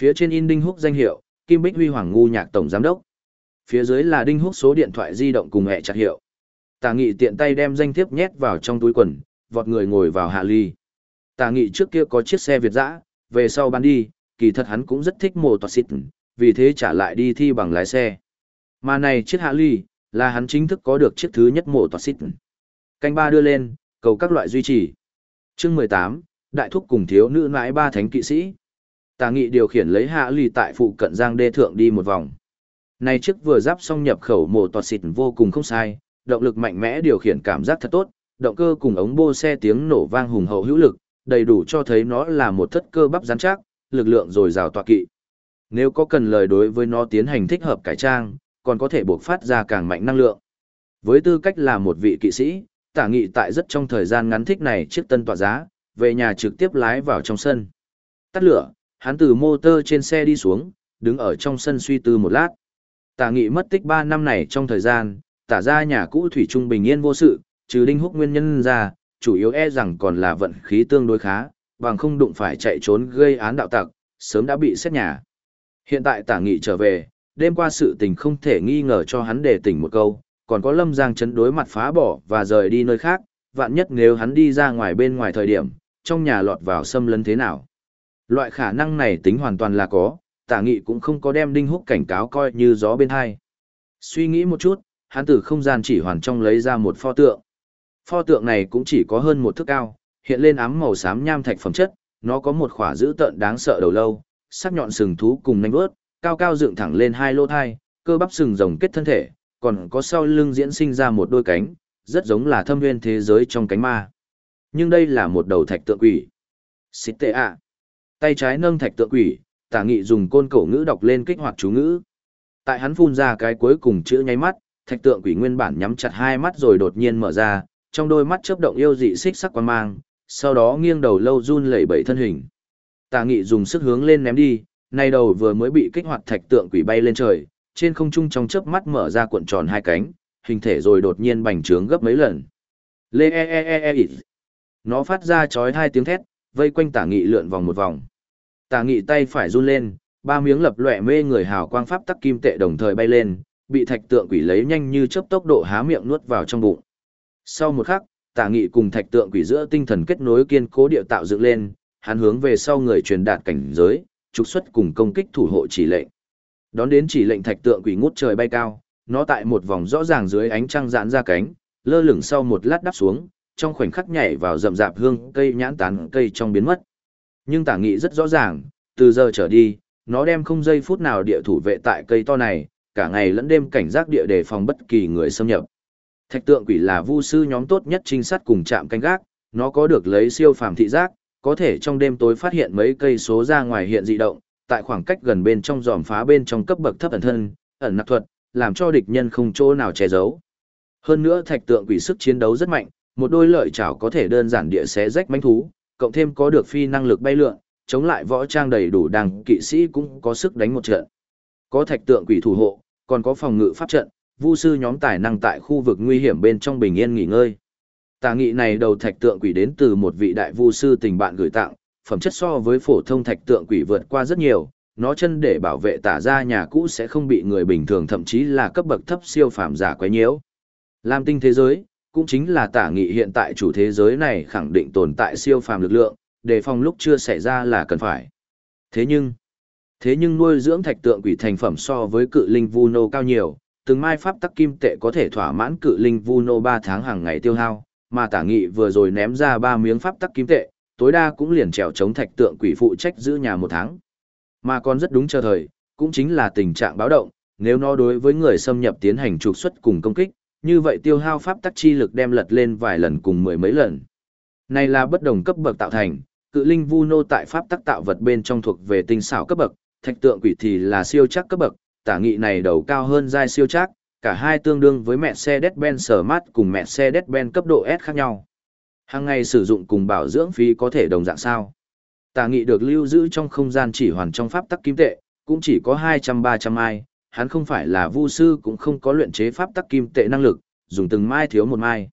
Phía trên in đinh húc danh hiệu, Kim Bích Huy Hoàng Ngu Nhạc Tổng Giám Đốc. Phía dưới là đinh húc số điện thoại di động cùng hẹ chặt hiệu. Tả nghị tiện tay đem danh thiếp nhét vào trong túi quần, vọt người ngồi vào hạ ly. Tả nghị trước kia có chiếc xe Việt dã, về sau bán đi, kỳ thật hắn cũng rất thích mô toa xịt, vì thế trả lại đi thi bằng lái xe. Mà này chiếc hạ ly, là hắn chính thức có được chiếc thứ nhất mô toa xịt. Canh ba đưa lên, cầu các loại duy trì. Chương mười tám Đại thúc cùng thiếu nữ nãi ba thánh kỵ sĩ. Tà nghị điều khiển lấy hạ lì tại phụ cận giang đê thượng đi một vòng. Này chiếc vừa giáp xong nhập khẩu mổ toạt xịt vô cùng không sai, động lực mạnh mẽ điều khiển cảm giác thật tốt, động cơ cùng ống bô xe tiếng nổ vang hùng hậu hữu lực, đầy đủ cho thấy nó là một thất cơ bắp rắn chắc, lực lượng dồi dào tọa kỵ. Nếu có cần lời đối với nó tiến hành thích hợp cải trang, còn có thể buộc phát ra càng mạnh năng lượng. Với tư cách là một vị kỵ sĩ, tả nghị tại rất trong thời gian ngắn thích này chiếc tân tọa giá, về nhà trực tiếp lái vào trong sân. Tắt lửa, hắn từ motor trên xe đi xuống, đứng ở trong sân suy tư một lát. Tả nghị mất tích 3 năm này trong thời gian, tả ra nhà cũ thủy trung bình yên vô sự, trừ đinh húc nguyên nhân ra, chủ yếu e rằng còn là vận khí tương đối khá, bằng không đụng phải chạy trốn gây án đạo tặc, sớm đã bị xét nhà. Hiện tại tả nghị trở về, đêm qua sự tình không thể nghi ngờ cho hắn để tỉnh một câu, còn có lâm giang chấn đối mặt phá bỏ và rời đi nơi khác, vạn nhất nếu hắn đi ra ngoài bên ngoài thời điểm, trong nhà lọt vào xâm lấn thế nào. Loại khả năng này tính hoàn toàn là có, tả nghị cũng không có đem đinh húc cảnh cáo coi như gió bên hai. Suy nghĩ một chút, hắn từ không gian chỉ hoàn trong lấy ra một pho tượng. Pho tượng này cũng chỉ có hơn một thước cao, hiện lên ám màu xám nham thạch phẩm chất, nó có một khỏa dữ tợn đáng sợ đầu lâu, sắc nhọn sừng thú cùng nanh vuốt, cao cao dựng thẳng lên hai lỗ thai, cơ bắp sừng rồng kết thân thể, còn có sau lưng diễn sinh ra một đôi cánh, rất giống là thâm nguyên thế giới trong cánh ma. Nhưng đây là một đầu thạch tượng quỷ. Xít tệ ạ. Tay trái nâng thạch tượng quỷ, tả nghị dùng côn cổ ngữ đọc lên kích hoạt chú ngữ. Tại hắn phun ra cái cuối cùng chữ nháy mắt, thạch tượng quỷ nguyên bản nhắm chặt hai mắt rồi đột nhiên mở ra, trong đôi mắt chớp động yêu dị xích sắc quan mang, sau đó nghiêng đầu lâu run lẩy bẩy thân hình. Tả nghị dùng sức hướng lên ném đi, nay đầu vừa mới bị kích hoạt thạch tượng quỷ bay lên trời, trên không trung trong chớp mắt mở ra cuộn tròn hai cánh, hình thể rồi đột nhiên bành trướng gấp mấy lần. Lê e e e e, e. Nó phát ra chói hai tiếng thét, vây quanh tả nghị lượn vòng một vòng. Tả nghị tay phải run lên, ba miếng lập lòe mê người hào quang pháp tắc kim tệ đồng thời bay lên, bị thạch tượng quỷ lấy nhanh như chớp tốc độ há miệng nuốt vào trong bụng. Sau một khắc, tả nghị cùng thạch tượng quỷ giữa tinh thần kết nối kiên cố địa tạo dựng lên, hắn hướng về sau người truyền đạt cảnh giới, trục xuất cùng công kích thủ hộ chỉ lệnh. Đón đến chỉ lệnh thạch tượng quỷ ngút trời bay cao, nó tại một vòng rõ ràng dưới ánh trăng giãn ra cánh, lơ lửng sau một lát đáp xuống, trong khoảnh khắc nhảy vào rậm rạp hương cây nhãn tán cây trong biến mất. Nhưng tả nghị rất rõ ràng, từ giờ trở đi, nó đem không giây phút nào địa thủ vệ tại cây to này, cả ngày lẫn đêm cảnh giác địa đề phòng bất kỳ người xâm nhập. Thạch tượng quỷ là vu sư nhóm tốt nhất trinh sát cùng chạm canh gác, nó có được lấy siêu phàm thị giác, có thể trong đêm tối phát hiện mấy cây số ra ngoài hiện dị động, tại khoảng cách gần bên trong giòm phá bên trong cấp bậc thấp ẩn thân, ẩn nặc thuật, làm cho địch nhân không chỗ nào che giấu. Hơn nữa thạch tượng quỷ sức chiến đấu rất mạnh, một đôi lợi chảo có thể đơn giản địa xé rách manh thú, cộng thêm có được phi năng lực bay lượn, chống lại võ trang đầy đủ đằng kỵ sĩ cũng có sức đánh một trận. Có thạch tượng quỷ thủ hộ, còn có phòng ngự pháp trận, vu sư nhóm tài năng tại khu vực nguy hiểm bên trong bình yên nghỉ ngơi. Tà nghị này đầu thạch tượng quỷ đến từ một vị đại vu sư tình bạn gửi tặng, phẩm chất so với phổ thông thạch tượng quỷ vượt qua rất nhiều, nó chân để bảo vệ tả ra nhà cũ sẽ không bị người bình thường thậm chí là cấp bậc thấp siêu phàm giả quấy nhiễu. Lam tinh thế giới, cũng chính là tả nghị hiện tại chủ thế giới này khẳng định tồn tại siêu phàm lực lượng, đề phòng lúc chưa xảy ra là cần phải. Thế nhưng, thế nhưng nuôi dưỡng thạch tượng quỷ thành phẩm so với cự linh vu nô cao nhiều, từng mai pháp tắc kim tệ có thể thỏa mãn cự linh vu nô 3 tháng hàng ngày tiêu hao, mà tả nghị vừa rồi ném ra ba miếng pháp tắc kim tệ, tối đa cũng liền trèo chống thạch tượng quỷ phụ trách giữ nhà một tháng. Mà còn rất đúng chờ thời, cũng chính là tình trạng báo động, nếu nó đối với người xâm nhập tiến hành trục xuất cùng công kích, như vậy tiêu hao pháp tắc chi lực đem lật lên vài lần cùng mười mấy lần. Này là bất đồng cấp bậc tạo thành, cự linh vu nô tại pháp tắc tạo vật bên trong thuộc về tinh xảo cấp bậc, thạch tượng quỷ thì là siêu chắc cấp bậc, tả nghị này đầu cao hơn giai siêu chắc, cả hai tương đương với mẹ xe Mercedes-Benz Smart cùng mẹ xe Mercedes-Benz cấp độ S khác nhau. Hàng ngày sử dụng cùng bảo dưỡng phí có thể đồng dạng sao. Tà nghị được lưu giữ trong không gian chỉ hoàn trong pháp tắc kim tệ, cũng chỉ có 200-300 mai, hắn không phải là vu sư cũng không có luyện chế pháp tắc kim tệ năng lực, dùng từng mai thiếu một mai.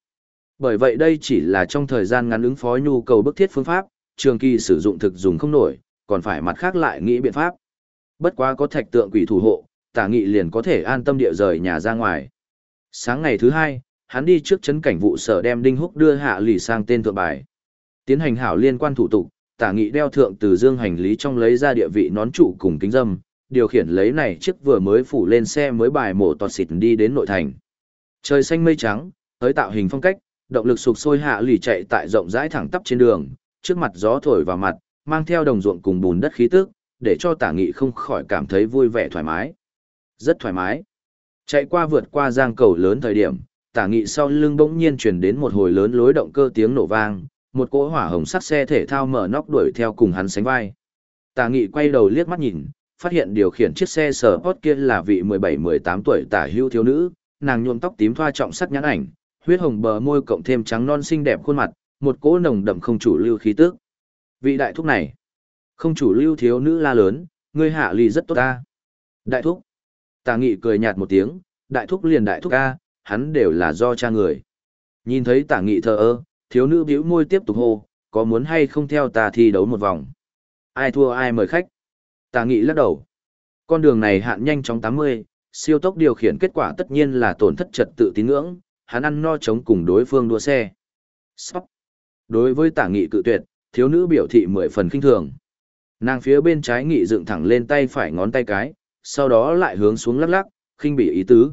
Bởi vậy đây chỉ là trong thời gian ngắn ứng phó nhu cầu bức thiết phương pháp, trường kỳ sử dụng thực dùng không nổi, còn phải mặt khác lại nghĩ biện pháp. Bất quá có thạch tượng quỷ thủ hộ, tả nghị liền có thể an tâm địa rời nhà ra ngoài. Sáng ngày thứ hai, hắn đi trước chấn cảnh vụ sở đem Đinh Húc đưa hạ lì sang tên thượng bài. Tiến hành hảo liên quan thủ tục, tả nghị đeo thượng từ dương hành lý trong lấy ra địa vị nón trụ cùng kính dâm, điều khiển lấy này chiếc vừa mới phủ lên xe mới bài mổ tọt xịt đi đến nội thành. Trời xanh mây trắng, tới tạo hình phong cách, động lực sụp sôi hạ lì chạy tại rộng rãi thẳng tắp trên đường, trước mặt gió thổi vào mặt, mang theo đồng ruộng cùng bùn đất khí tức, để cho tả nghị không khỏi cảm thấy vui vẻ thoải mái. Rất thoải mái. Chạy qua vượt qua giang cầu lớn thời điểm, tả nghị sau lưng bỗng nhiên chuyển đến một hồi lớn lối động cơ tiếng nổ vang, một cỗ hỏa hồng sắt xe thể thao mở nóc đuổi theo cùng hắn sánh vai. Tả nghị quay đầu liếc mắt nhìn, phát hiện điều khiển chiếc xe sở hot kia là vị 17-18 tuổi tả hưu thiếu nữ, nàng nhuộm tóc tím thoa trọng sắc nhãn ảnh, huyết hồng bờ môi cộng thêm trắng non xinh đẹp khuôn mặt, một cỗ nồng đậm không chủ lưu khí tức. Vị đại thúc này, không chủ lưu thiếu nữ la lớn, ngươi hạ lì rất tốt ta. Đại thúc. Tà nghị cười nhạt một tiếng, đại thúc liền đại thúc ca, hắn đều là do cha người. Nhìn thấy tả nghị thờ ơ, thiếu nữ bĩu môi tiếp tục hô, có muốn hay không theo ta thi đấu một vòng. Ai thua ai mời khách. Tả nghị lắc đầu. Con đường này hạn nhanh chóng 80, siêu tốc điều khiển kết quả tất nhiên là tổn thất trật tự tín ngưỡng, hắn ăn no chống cùng đối phương đua xe. Sóc. Đối với tả nghị cự tuyệt, thiếu nữ biểu thị mười phần kinh thường. Nàng phía bên trái nghị dựng thẳng lên tay phải ngón tay cái, sau đó lại hướng xuống lắc lắc, khinh bị ý tứ.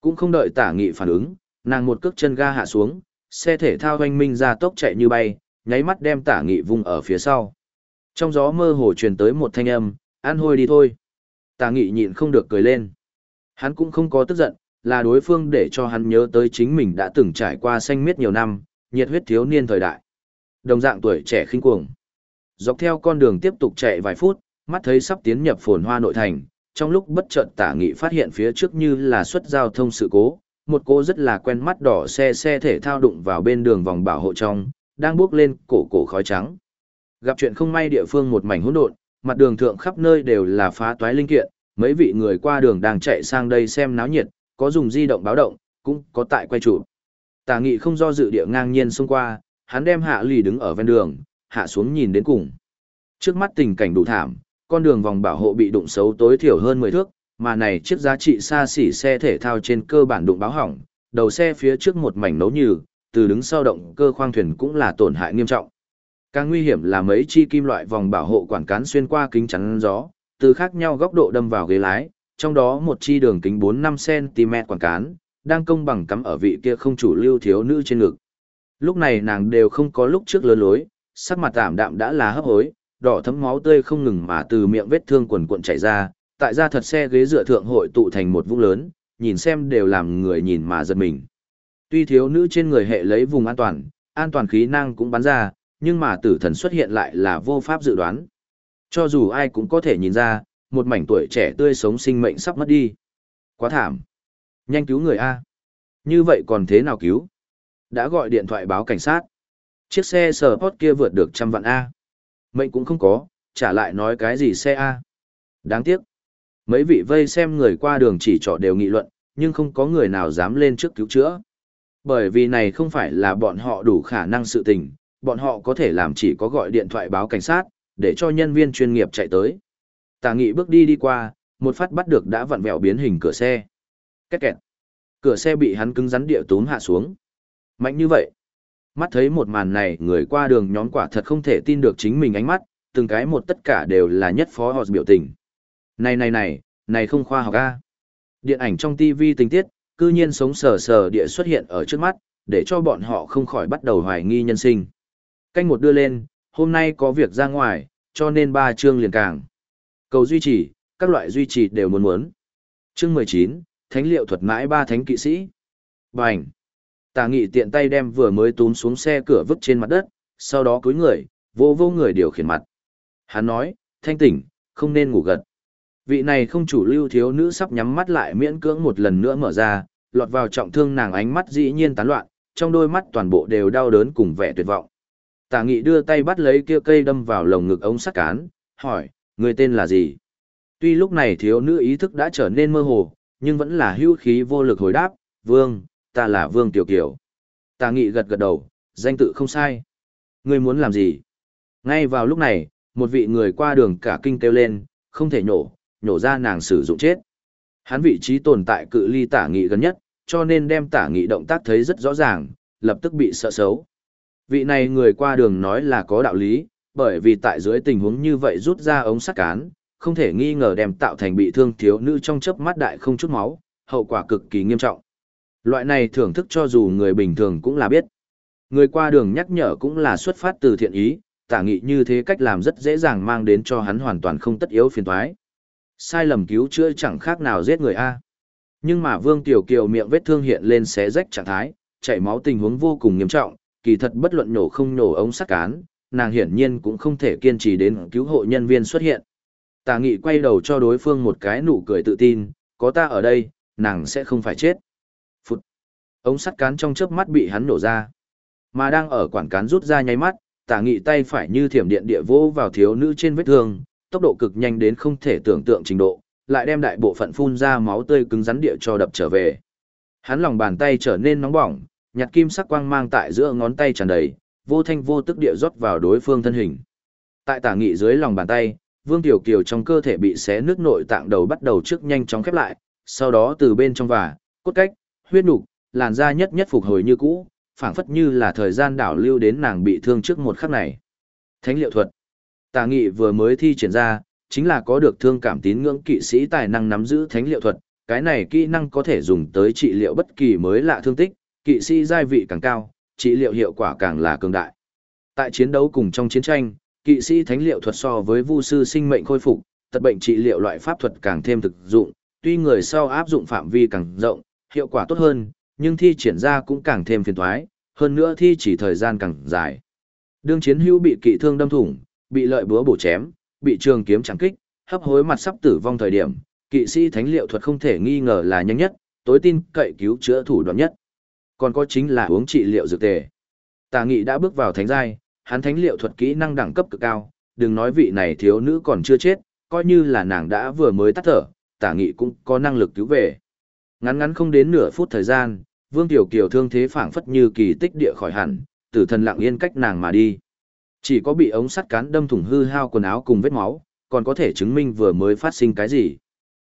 Cũng không đợi tả nghị phản ứng, nàng một cước chân ga hạ xuống, xe thể thao hoanh minh ra tốc chạy như bay, nháy mắt đem tả nghị vung ở phía sau. Trong gió mơ hồ truyền tới một thanh âm, ăn hôi đi thôi. Tả nghị nhịn không được cười lên. Hắn cũng không có tức giận, là đối phương để cho hắn nhớ tới chính mình đã từng trải qua xanh miết nhiều năm, nhiệt huyết thiếu niên thời đại. Đồng dạng tuổi trẻ khinh cuồng. Dọc theo con đường tiếp tục chạy vài phút, mắt thấy sắp tiến nhập phồn hoa nội thành, trong lúc bất chợt tả nghị phát hiện phía trước như là xuất giao thông sự cố, một cô rất là quen mắt đỏ xe xe thể thao đụng vào bên đường vòng bảo hộ trong, đang bước lên cổ cổ khói trắng. Gặp chuyện không may địa phương một mảnh hỗn độn, mặt đường thượng khắp nơi đều là phá toái linh kiện, mấy vị người qua đường đang chạy sang đây xem náo nhiệt, có dùng di động báo động, cũng có tại quay chụp. Tả Nghị không do dự địa ngang nhiên xông qua, hắn đem hạ lì đứng ở ven đường, hạ xuống nhìn đến cùng. Trước mắt tình cảnh đủ thảm, con đường vòng bảo hộ bị đụng xấu tối thiểu hơn 10 thước, mà này chiếc giá trị xa xỉ xe thể thao trên cơ bản đụng báo hỏng, đầu xe phía trước một mảnh nấu nhừ, từ đứng sau động cơ khoang thuyền cũng là tổn hại nghiêm trọng. Càng nguy hiểm là mấy chi kim loại vòng bảo hộ quản cán xuyên qua kính chắn gió, từ khác nhau góc độ đâm vào ghế lái, trong đó một chi đường kính 4-5 cm quản cán, đang công bằng cắm ở vị kia không chủ lưu thiếu nữ trên ngực. Lúc này nàng đều không có lúc trước lớn lối, sắc mặt tạm đạm đã là hấp hối, đỏ thấm máu tươi không ngừng mà từ miệng vết thương quần cuộn chảy ra, tại ra thật xe ghế dựa thượng hội tụ thành một vũng lớn, nhìn xem đều làm người nhìn mà giật mình. Tuy thiếu nữ trên người hệ lấy vùng an toàn, an toàn khí năng cũng bắn ra, nhưng mà tử thần xuất hiện lại là vô pháp dự đoán. Cho dù ai cũng có thể nhìn ra, một mảnh tuổi trẻ tươi sống sinh mệnh sắp mất đi. Quá thảm. Nhanh cứu người A. Như vậy còn thế nào cứu? Đã gọi điện thoại báo cảnh sát. Chiếc xe sở hot kia vượt được trăm vạn A. Mệnh cũng không có, trả lại nói cái gì xe A. Đáng tiếc. Mấy vị vây xem người qua đường chỉ trỏ đều nghị luận, nhưng không có người nào dám lên trước cứu chữa. Bởi vì này không phải là bọn họ đủ khả năng sự tình, bọn họ có thể làm chỉ có gọi điện thoại báo cảnh sát, để cho nhân viên chuyên nghiệp chạy tới. Tà nghị bước đi đi qua, một phát bắt được đã vặn vẹo biến hình cửa xe. Két kẹt. Cửa xe bị hắn cứng rắn địa túm hạ xuống. Mạnh như vậy. Mắt thấy một màn này, người qua đường nhóm quả thật không thể tin được chính mình ánh mắt, từng cái một tất cả đều là nhất phó họ biểu tình. Này này này, này không khoa học a. Điện ảnh trong TV tình tiết, cư nhiên sống sờ sờ địa xuất hiện ở trước mắt, để cho bọn họ không khỏi bắt đầu hoài nghi nhân sinh. Canh một đưa lên, hôm nay có việc ra ngoài, cho nên ba chương liền càng. Cầu duy trì, các loại duy trì đều muốn muốn. Chương 19, Thánh liệu thuật mãi ba thánh kỵ sĩ. Bành. Tà nghị tiện tay đem vừa mới túm xuống xe cửa vứt trên mặt đất, sau đó cúi người, vô vô người điều khiển mặt. Hắn nói, thanh tỉnh, không nên ngủ gật. Vị này không chủ lưu thiếu nữ sắp nhắm mắt lại miễn cưỡng một lần nữa mở ra, lọt vào trọng thương nàng ánh mắt dĩ nhiên tán loạn, trong đôi mắt toàn bộ đều đau đớn cùng vẻ tuyệt vọng. Tả nghị đưa tay bắt lấy kia cây đâm vào lồng ngực ống sắt cán, hỏi, người tên là gì? Tuy lúc này thiếu nữ ý thức đã trở nên mơ hồ, nhưng vẫn là hưu khí vô lực hồi đáp, Vương, ta là Vương Tiểu Kiều. Tả nghị gật gật đầu, danh tự không sai. Ngươi muốn làm gì? Ngay vào lúc này, một vị người qua đường cả kinh kêu lên, không thể nhổ, nhổ ra nàng sử dụng chết. Hắn vị trí tồn tại cự ly tả nghị gần nhất, cho nên đem tả nghị động tác thấy rất rõ ràng, lập tức bị sợ xấu. Vị này người qua đường nói là có đạo lý, bởi vì tại dưới tình huống như vậy rút ra ống sắt cán, không thể nghi ngờ đem tạo thành bị thương thiếu nữ trong chớp mắt đại không chút máu, hậu quả cực kỳ nghiêm trọng. Loại này thưởng thức cho dù người bình thường cũng là biết. Người qua đường nhắc nhở cũng là xuất phát từ thiện ý, tả nghị như thế cách làm rất dễ dàng mang đến cho hắn hoàn toàn không tất yếu phiền toái. Sai lầm cứu chữa chẳng khác nào giết người A. Nhưng mà Vương Tiểu Kiều miệng vết thương hiện lên xé rách trạng thái, chảy máu tình huống vô cùng nghiêm trọng, kỳ thật bất luận nổ không nổ ống sắt cán, nàng hiển nhiên cũng không thể kiên trì đến cứu hộ nhân viên xuất hiện. Tà nghị quay đầu cho đối phương một cái nụ cười tự tin, có ta ở đây, nàng sẽ không phải chết. Ống sắt cán trong chớp mắt bị hắn nổ ra. Mà đang ở quản cán rút ra nháy mắt, Tả nghị tay phải như thiểm điện địa vô vào thiếu nữ trên vết thương, tốc độ cực nhanh đến không thể tưởng tượng trình độ, lại đem đại bộ phận phun ra máu tươi cứng rắn địa cho đập trở về. Hắn lòng bàn tay trở nên nóng bỏng, nhạt kim sắc quang mang tại giữa ngón tay tràn đầy, vô thanh vô tức địa rót vào đối phương thân hình. Tại tả nghị dưới lòng bàn tay, Vương Tiểu Kiều trong cơ thể bị xé nước nội tạng đầu bắt đầu trước nhanh chóng khép lại, sau đó từ bên trong và, cốt cách, huyết nục, làn da nhất nhất phục hồi như cũ, phảng phất như là thời gian đảo lưu đến nàng bị thương trước một khắc này. Thánh liệu thuật. Tà nghị vừa mới thi triển ra, chính là có được thương cảm tín ngưỡng kỵ sĩ tài năng nắm giữ thánh liệu thuật, cái này kỹ năng có thể dùng tới trị liệu bất kỳ mới lạ thương tích, kỵ sĩ giai vị càng cao, trị liệu hiệu quả càng là cường đại. Tại chiến đấu cùng trong chiến tranh, kỵ sĩ thánh liệu thuật so với vu sư sinh mệnh khôi phục, tật bệnh trị liệu loại pháp thuật càng thêm thực dụng, tuy người sau áp dụng phạm vi càng rộng, hiệu quả tốt hơn, nhưng thi triển ra cũng càng thêm phiền toái, hơn nữa thi chỉ thời gian càng dài. Đương chiến hữu bị kỵ thương đâm thủng, bị lợi búa bổ chém, bị trường kiếm chẳng kích, hấp hối mặt sắp tử vong thời điểm, kỵ sĩ thánh liệu thuật không thể nghi ngờ là nhanh nhất, tối tin cậy cứu chữa thủ đoạn nhất. Còn có chính là uống trị liệu dược tề. Tà Nghị đã bước vào thánh giai, hắn thánh liệu thuật kỹ năng đẳng cấp cực cao, đừng nói vị này thiếu nữ còn chưa chết, coi như là nàng đã vừa mới tắt thở, Tả Nghị cũng có năng lực cứu về. Ngắn ngắn không đến nửa phút thời gian, Vương Tiểu Kiều thương thế phảng phất như kỳ tích địa khỏi hẳn, tử thần lặng yên cách nàng mà đi. Chỉ có bị ống sắt cán đâm thủng hư hao quần áo cùng vết máu, còn có thể chứng minh vừa mới phát sinh cái gì.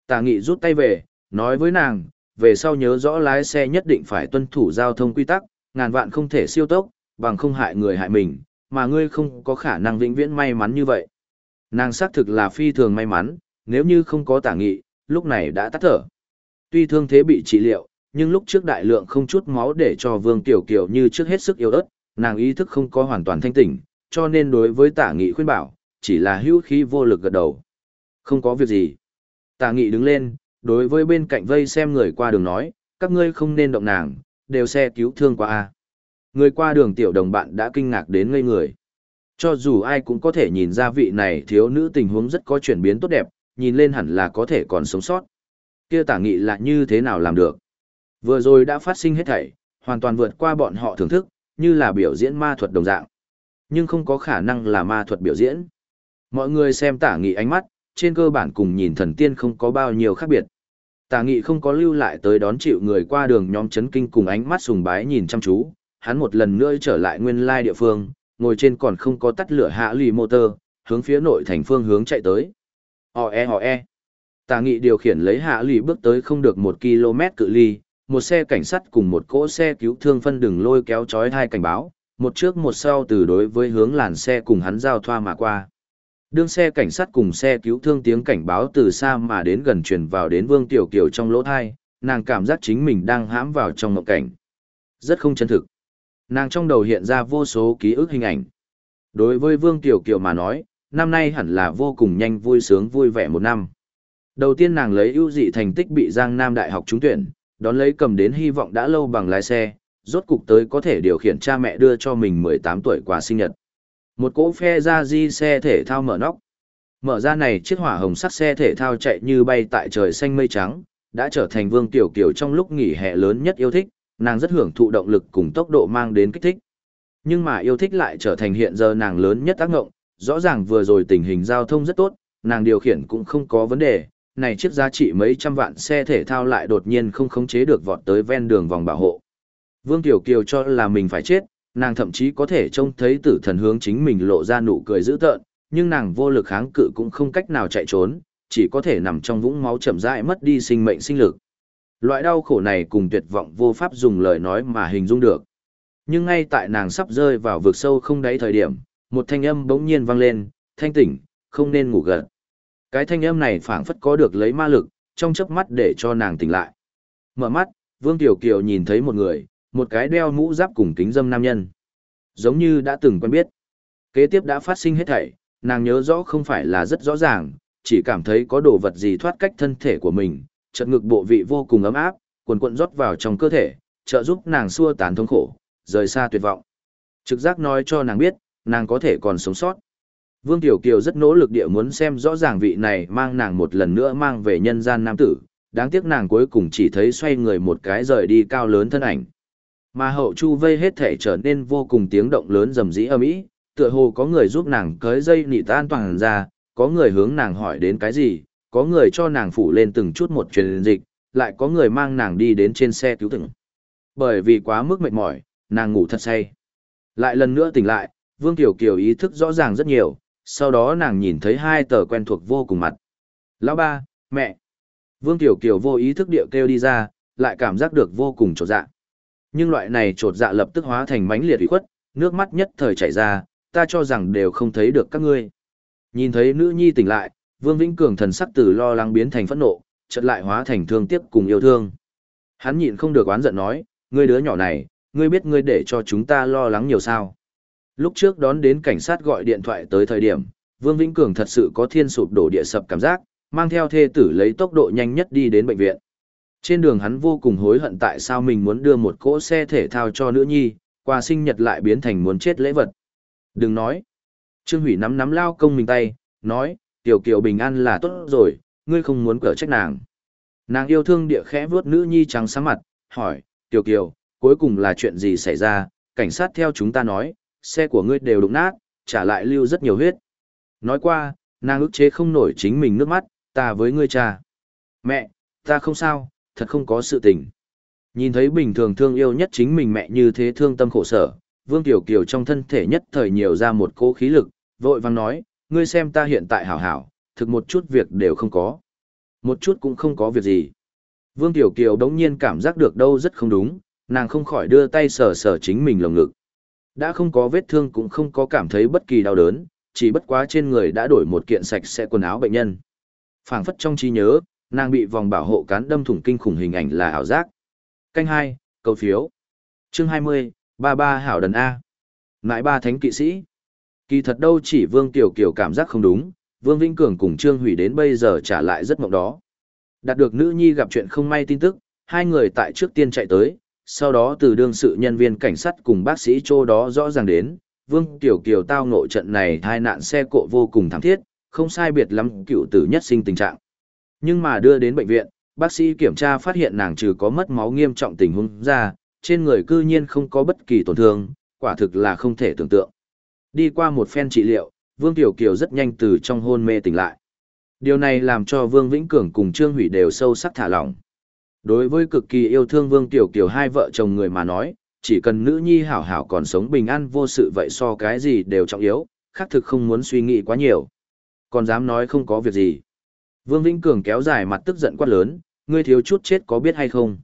Tả Nghị rút tay về, nói với nàng, về sau nhớ rõ lái xe nhất định phải tuân thủ giao thông quy tắc, ngàn vạn không thể siêu tốc, bằng không hại người hại mình, mà ngươi không có khả năng vĩnh viễn may mắn như vậy. Nàng xác thực là phi thường may mắn, nếu như không có tả nghị, lúc này đã tắt thở. Tuy thương thế bị trị liệu, nhưng lúc trước đại lượng không chút máu để cho Vương Tiểu Kiều như trước hết sức yếu ớt, nàng ý thức không có hoàn toàn thanh tỉnh, cho nên đối với tả nghị khuyên bảo, chỉ là hữu khí vô lực gật đầu. Không có việc gì. Tả nghị đứng lên, đối với bên cạnh vây xem người qua đường nói, các ngươi không nên động nàng, đều xe cứu thương qua a. Người qua đường tiểu đồng bạn đã kinh ngạc đến ngây người. Cho dù ai cũng có thể nhìn ra vị này thiếu nữ tình huống rất có chuyển biến tốt đẹp, nhìn lên hẳn là có thể còn sống sót. Kia tả nghị là như thế nào làm được? Vừa rồi đã phát sinh hết thảy, hoàn toàn vượt qua bọn họ thưởng thức, như là biểu diễn ma thuật đồng dạng. Nhưng không có khả năng là ma thuật biểu diễn. Mọi người xem tả nghị ánh mắt, trên cơ bản cùng nhìn thần tiên không có bao nhiêu khác biệt. Tả nghị không có lưu lại tới đón chịu người qua đường nhóm chấn kinh cùng ánh mắt sùng bái nhìn chăm chú, hắn một lần nữa trở lại nguyên lai địa phương, ngồi trên còn không có tắt lửa hạ lì motor, hướng phía nội thành phương hướng chạy tới. Ho e ho e. Tà nghị điều khiển lấy hạ lì bước tới không được một km cự ly, một xe cảnh sát cùng một cỗ xe cứu thương phân đường lôi kéo chói hai cảnh báo, một trước một sau từ đối với hướng làn xe cùng hắn giao thoa mà qua. Đương xe cảnh sát cùng xe cứu thương tiếng cảnh báo từ xa mà đến gần truyền vào đến Vương Tiểu Kiều trong lỗ thai, nàng cảm giác chính mình đang hãm vào trong ngộng cảnh. Rất không chân thực. Nàng trong đầu hiện ra vô số ký ức hình ảnh. Đối với Vương Tiểu Kiều mà nói, năm nay hẳn là vô cùng nhanh vui sướng vui vẻ một năm. Đầu tiên nàng lấy ưu dị thành tích bị Giang Nam Đại học trúng tuyển, đón lấy cầm đến hy vọng đã lâu bằng lái xe, rốt cục tới có thể điều khiển cha mẹ đưa cho mình 18 tuổi quà sinh nhật. Một cỗ phe ra di xe thể thao mở nóc. Mở ra này chiếc hỏa hồng sắc xe thể thao chạy như bay tại trời xanh mây trắng, đã trở thành Vương Tiểu Kiều trong lúc nghỉ hè lớn nhất yêu thích, nàng rất hưởng thụ động lực cùng tốc độ mang đến kích thích. Nhưng mà yêu thích lại trở thành hiện giờ nàng lớn nhất tác ngộng, rõ ràng vừa rồi tình hình giao thông rất tốt, nàng điều khiển cũng không có vấn đề, này chiếc giá trị mấy trăm vạn xe thể thao lại đột nhiên không khống chế được vọt tới ven đường vòng bảo hộ. Vương Tiểu Kiều cho là mình phải chết, nàng thậm chí có thể trông thấy tử thần hướng chính mình lộ ra nụ cười dữ tợn, nhưng nàng vô lực kháng cự cũng không cách nào chạy trốn, chỉ có thể nằm trong vũng máu chậm rãi mất đi sinh mệnh sinh lực. Loại đau khổ này cùng tuyệt vọng vô pháp dùng lời nói mà hình dung được. Nhưng ngay tại nàng sắp rơi vào vực sâu không đáy thời điểm, một thanh âm bỗng nhiên vang lên, thanh tỉnh, không nên ngủ gật. Cái thanh âm này phảng phất có được lấy ma lực, trong chớp mắt để cho nàng tỉnh lại. Mở mắt, Vương Tiểu Kiều nhìn thấy một người, một cái đeo mũ giáp cùng kính dâm nam nhân. Giống như đã từng quen biết. Kế tiếp đã phát sinh hết thảy, nàng nhớ rõ không phải là rất rõ ràng, chỉ cảm thấy có đồ vật gì thoát cách thân thể của mình, chợt ngực bộ vị vô cùng ấm áp, quần quần rót vào trong cơ thể, trợ giúp nàng xua tán thống khổ, rời xa tuyệt vọng. Trực giác nói cho nàng biết, nàng có thể còn sống sót. Vương Tiểu Kiều rất nỗ lực địa muốn xem rõ ràng vị này mang nàng một lần nữa mang về nhân gian nam tử, đáng tiếc nàng cuối cùng chỉ thấy xoay người một cái rời đi cao lớn thân ảnh. Mà hậu chu vây hết thể trở nên vô cùng tiếng động lớn rầm rĩ âm ý, tựa hồ có người giúp nàng cởi dây nị tan toàn ra, có người hướng nàng hỏi đến cái gì, có người cho nàng phủ lên từng chút một truyền dịch, lại có người mang nàng đi đến trên xe cứu thương. Bởi vì quá mức mệt mỏi, nàng ngủ thật say. Lại lần nữa tỉnh lại, Vương Tiểu Kiều ý thức rõ ràng rất nhiều, sau đó nàng nhìn thấy hai tờ quen thuộc vô cùng mặt. Lão ba, mẹ. Vương Tiểu Kiều vô ý thức điệu kêu đi ra, lại cảm giác được vô cùng trột dạ. Nhưng loại này trột dạ lập tức hóa thành mãnh liệt ủy khuất, nước mắt nhất thời chảy ra, ta cho rằng đều không thấy được các ngươi. Nhìn thấy nữ nhi tỉnh lại, Vương Vĩnh Cường thần sắc từ lo lắng biến thành phẫn nộ, chợt lại hóa thành thương tiếc cùng yêu thương. Hắn nhịn không được oán giận nói, ngươi đứa nhỏ này, ngươi biết ngươi để cho chúng ta lo lắng nhiều sao. Lúc trước đón đến cảnh sát gọi điện thoại tới thời điểm, Vương Vĩnh Cường thật sự có thiên sụp đổ địa sập cảm giác, mang theo thê tử lấy tốc độ nhanh nhất đi đến bệnh viện. Trên đường hắn vô cùng hối hận tại sao mình muốn đưa một cỗ xe thể thao cho nữ nhi, quà sinh nhật lại biến thành muốn chết lễ vật. Đừng nói. Trương Hủy nắm nắm lao công mình tay, nói, tiểu kiều bình an là tốt rồi, ngươi không muốn cỡ trách nàng. Nàng yêu thương địa khẽ vuốt nữ nhi trắng sáng mặt, hỏi, tiểu kiều, cuối cùng là chuyện gì xảy ra, cảnh sát theo chúng ta nói, xe của ngươi đều đụng nát, trả lại lưu rất nhiều huyết. Nói qua, nàng ức chế không nổi chính mình nước mắt, ta với ngươi cha. Mẹ, ta không sao, thật không có sự tình. Nhìn thấy bình thường thương yêu nhất chính mình mẹ như thế thương tâm khổ sở, Vương Tiểu Kiều trong thân thể nhất thời nhiều ra một cỗ khí lực, vội vang nói, ngươi xem ta hiện tại hảo hảo, thực một chút việc đều không có. Một chút cũng không có việc gì. Vương Tiểu Kiều đống nhiên cảm giác được đâu rất không đúng, nàng không khỏi đưa tay sờ sờ chính mình lồng ngực. Đã không có vết thương cũng không có cảm thấy bất kỳ đau đớn, chỉ bất quá trên người đã đổi một kiện sạch sẽ quần áo bệnh nhân. phảng phất trong trí nhớ, nàng bị vòng bảo hộ cán đâm thủng kinh khủng hình ảnh là ảo giác. Canh hai, cầu phiếu. Chương hai mươi, ba ba hảo đần A. Nãi ba thánh kỵ sĩ. Kỳ thật đâu chỉ Vương Tiểu Kiều cảm giác không đúng, Vương Vĩnh Cường cùng Trương Hủy đến bây giờ trả lại rất mộng đó. Đạt được nữ nhi gặp chuyện không may tin tức, hai người tại trước tiên chạy tới, sau đó từ đương sự nhân viên cảnh sát cùng bác sĩ chỗ đó rõ ràng đến, Vương Tiểu Kiều tao ngộ trận này hai nạn xe cộ vô cùng thảm thiết, không sai biệt lắm cựu tử nhất sinh tình trạng. Nhưng mà đưa đến bệnh viện, bác sĩ kiểm tra phát hiện nàng trừ có mất máu nghiêm trọng tình huống ra, trên người cư nhiên không có bất kỳ tổn thương, quả thực là không thể tưởng tượng. Đi qua một phen trị liệu, Vương Tiểu Kiều rất nhanh từ trong hôn mê tỉnh lại. Điều này làm cho Vương Vĩnh Cường cùng Trương Hủy đều sâu sắc thả lỏng. Đối với cực kỳ yêu thương Vương Tiểu Kiều hai vợ chồng người mà nói, chỉ cần nữ nhi hảo hảo còn sống bình an vô sự vậy so cái gì đều trọng yếu, khác thực không muốn suy nghĩ quá nhiều. Còn dám nói không có việc gì. Vương Vĩnh Cường kéo dài mặt tức giận quát lớn, ngươi thiếu chút chết có biết hay không?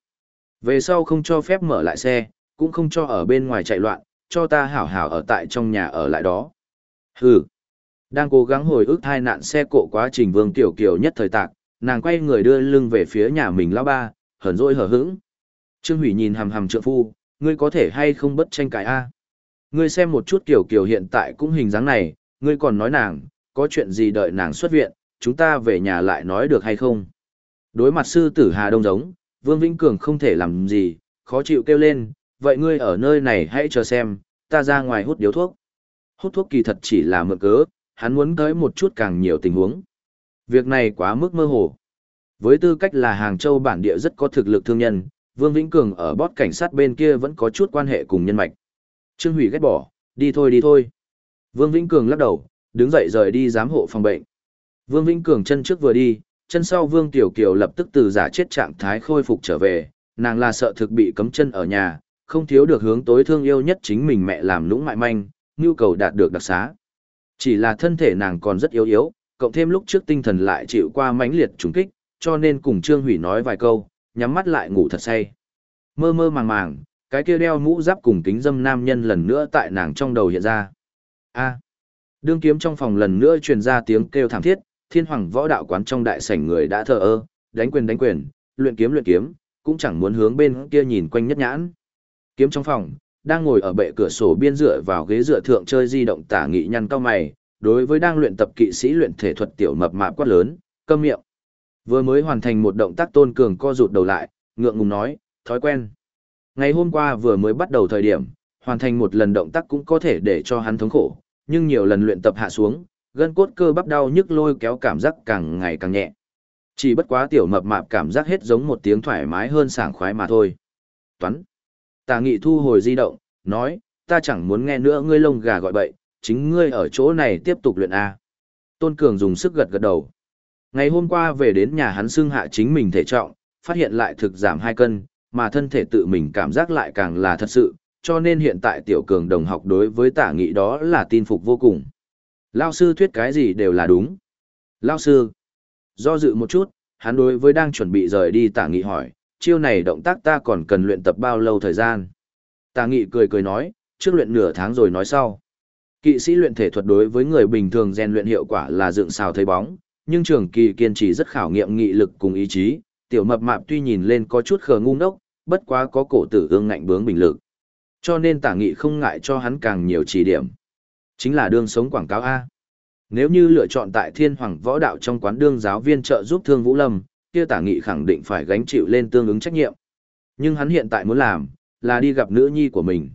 Về sau không cho phép mở lại xe, cũng không cho ở bên ngoài chạy loạn, cho ta hảo hảo ở tại trong nhà ở lại đó. Hừ. Đang cố gắng hồi ức thai nạn xe cộ quá trình Vương Tiểu Kiều nhất thời tạc, nàng quay người đưa lưng về phía nhà mình lão ba, hờn dỗi hở hững. Trương Hủy nhìn hằm hằm trượng phu, ngươi có thể hay không bất tranh cãi a? Ngươi xem một chút kiểu kiểu hiện tại cũng hình dáng này, ngươi còn nói nàng, có chuyện gì đợi nàng xuất viện, chúng ta về nhà lại nói được hay không? Đối mặt sư tử Hà Đông giống, Vương Vĩnh Cường không thể làm gì, khó chịu kêu lên, vậy ngươi ở nơi này hãy chờ xem, ta ra ngoài hút điếu thuốc. Hút thuốc kỳ thật chỉ là mượn cớ, hắn muốn tới một chút càng nhiều tình huống. Việc này quá mức mơ hồ. Với tư cách là Hàng Châu bản địa rất có thực lực thương nhân, Vương Vĩnh Cường ở bót cảnh sát bên kia vẫn có chút quan hệ cùng nhân mạch. Trương Hủy ghét bỏ, đi thôi đi thôi. Vương Vĩnh Cường lắc đầu, đứng dậy rời đi giám hộ phòng bệnh. Vương Vĩnh Cường chân trước vừa đi, chân sau Vương Tiểu Kiều lập tức từ giả chết trạng thái khôi phục trở về, nàng là sợ thực bị cấm chân ở nhà, không thiếu được hướng tối thương yêu nhất chính mình mẹ làm lũng mại manh, nhu cầu đạt được đặc xá. Chỉ là thân thể nàng còn rất yếu yếu, cộng thêm lúc trước tinh thần lại chịu qua mãnh liệt trùng kích, cho nên cùng Trương Hủy nói vài câu, nhắm mắt lại ngủ thật say. Mơ mơ màng màng, cái kia đeo mũ giáp cùng kính dâm nam nhân lần nữa tại nàng trong đầu hiện ra. A. Đương kiếm trong phòng lần nữa truyền ra tiếng kêu thảm thiết, thiên hoàng võ đạo quán trong đại sảnh người đã thờ ơ, đánh quyền đánh quyền, luyện kiếm luyện kiếm, cũng chẳng muốn hướng bên kia nhìn quanh nhất nhãn. Kiếm trong phòng, đang ngồi ở bệ cửa sổ biên dựa vào ghế dựa thượng chơi di động tả nghị nhăn cao mày, đối với đang luyện tập kỵ sĩ luyện thể thuật tiểu mập mạp quát lớn, câm miệng. Vừa mới hoàn thành một động tác tôn cường co rụt đầu lại, ngượng ngùng nói, thói quen. Ngày hôm qua vừa mới bắt đầu thời điểm, hoàn thành một lần động tác cũng có thể để cho hắn thống khổ, nhưng nhiều lần luyện tập hạ xuống, gân cốt cơ bắp đau nhức lôi kéo cảm giác càng ngày càng nhẹ. Chỉ bất quá tiểu mập mạp cảm giác hết giống một tiếng thoải mái hơn sảng khoái mà thôi. Toán. Tà nghị thu hồi di động, nói, ta chẳng muốn nghe nữa ngươi lông gà gọi bậy, chính ngươi ở chỗ này tiếp tục luyện A. Tôn Cường dùng sức gật gật đầu. Ngày hôm qua về đến nhà hắn xưng hạ chính mình thể trọng, phát hiện lại thực giảm 2 cân, mà thân thể tự mình cảm giác lại càng là thật sự, cho nên hiện tại tiểu cường đồng học đối với tả nghị đó là tin phục vô cùng. Lao sư thuyết cái gì đều là đúng. Lao sư, do dự một chút, hắn đối với đang chuẩn bị rời đi tả nghị hỏi, chiêu này động tác ta còn cần luyện tập bao lâu thời gian. Tả nghị cười cười nói, trước luyện nửa tháng rồi nói sau. Kỵ sĩ luyện thể thuật đối với người bình thường rèn luyện hiệu quả là dựng xào thấy bóng, nhưng trường kỳ kiên trì rất khảo nghiệm nghị lực cùng ý chí, tiểu mập mạp tuy nhìn lên có chút khờ ngu ngốc, bất quá có cổ tử ương ngạnh bướng bình lực. Cho nên tả nghị không ngại cho hắn càng nhiều chỉ điểm. Chính là đương sống quảng cáo A. Nếu như lựa chọn tại thiên hoàng võ đạo trong quán đương giáo viên trợ giúp thương Vũ Lâm, kia tả nghị khẳng định phải gánh chịu lên tương ứng trách nhiệm. Nhưng hắn hiện tại muốn làm, là đi gặp nữ nhi của mình.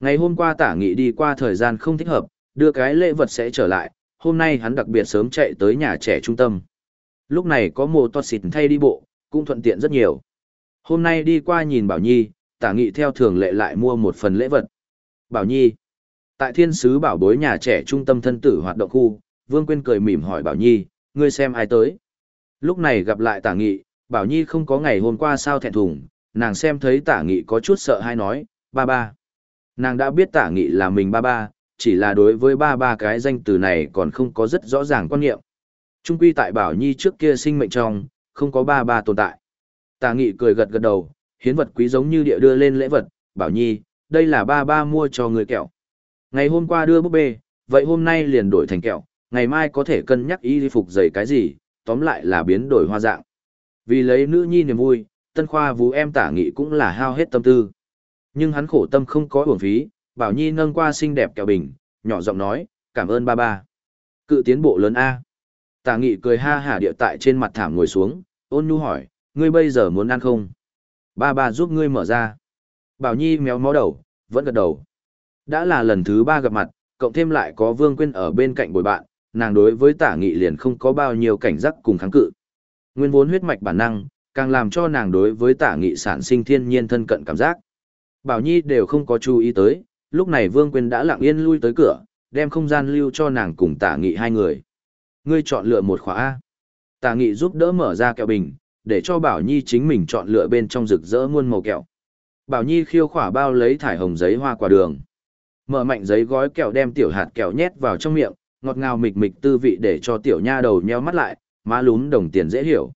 Ngày hôm qua tả nghị đi qua thời gian không thích hợp, đưa cái lễ vật sẽ trở lại, hôm nay hắn đặc biệt sớm chạy tới nhà trẻ trung tâm. Lúc này có mô toa xịt thay đi bộ, cũng thuận tiện rất nhiều. Hôm nay đi qua nhìn Bảo Nhi, tả nghị theo thường lệ lại mua một phần lễ vật. Bảo Nhi. Tại thiên sứ bảo bối nhà trẻ trung tâm thân tử hoạt động khu, Vương Quyên cười mỉm hỏi Bảo Nhi, ngươi xem ai tới. Lúc này gặp lại tả nghị, Bảo Nhi không có ngày hôm qua sao thẹn thùng, nàng xem thấy tả nghị có chút sợ hay nói, ba ba. Nàng đã biết tả nghị là mình ba ba, chỉ là đối với ba ba cái danh từ này còn không có rất rõ ràng quan niệm. Trung quy tại Bảo Nhi trước kia sinh mệnh trong, không có ba ba tồn tại. Tà nghị cười gật gật đầu, hiến vật quý giống như địa đưa lên lễ vật, Bảo Nhi, đây là ba ba mua cho người kẹo. Ngày hôm qua đưa búp bê, vậy hôm nay liền đổi thành kẹo, ngày mai có thể cân nhắc y phục giày cái gì, tóm lại là biến đổi hoa dạng. Vì lấy nữ nhi niềm vui, tân khoa vũ em tả nghị cũng là hao hết tâm tư. Nhưng hắn khổ tâm không có uổng phí, bảo nhi nâng qua xinh đẹp kẹo bình, nhỏ giọng nói, cảm ơn ba ba. Cự tiến bộ lớn A. Tả nghị cười ha hả địa tại trên mặt thảm ngồi xuống, ôn nhu hỏi, ngươi bây giờ muốn ăn không? Ba ba giúp ngươi mở ra. Bảo nhi méo mó đầu, vẫn gật đầu. Đã là lần thứ ba gặp mặt, cộng thêm lại có vương quyên ở bên cạnh bồi bạn, nàng đối với tả nghị liền không có bao nhiêu cảnh giác cùng kháng cự. Nguyên vốn huyết mạch bản năng, càng làm cho nàng đối với tả nghị sản sinh thiên nhiên thân cận cảm giác. Bảo Nhi đều không có chú ý tới, lúc này Vương Quyên đã lặng yên lui tới cửa, đem không gian lưu cho nàng cùng tả nghị hai người. Ngươi chọn lựa một khóa A. Tả nghị giúp đỡ mở ra kẹo bình, để cho Bảo Nhi chính mình chọn lựa bên trong rực rỡ muôn màu kẹo. Bảo Nhi khiêu khỏa bao lấy thải hồng giấy hoa quả đường. Mở mạnh giấy gói kẹo đem tiểu hạt kẹo nhét vào trong miệng, ngọt ngào mịch mịch tư vị để cho tiểu nha đầu nheo mắt lại, má lún đồng tiền dễ hiểu.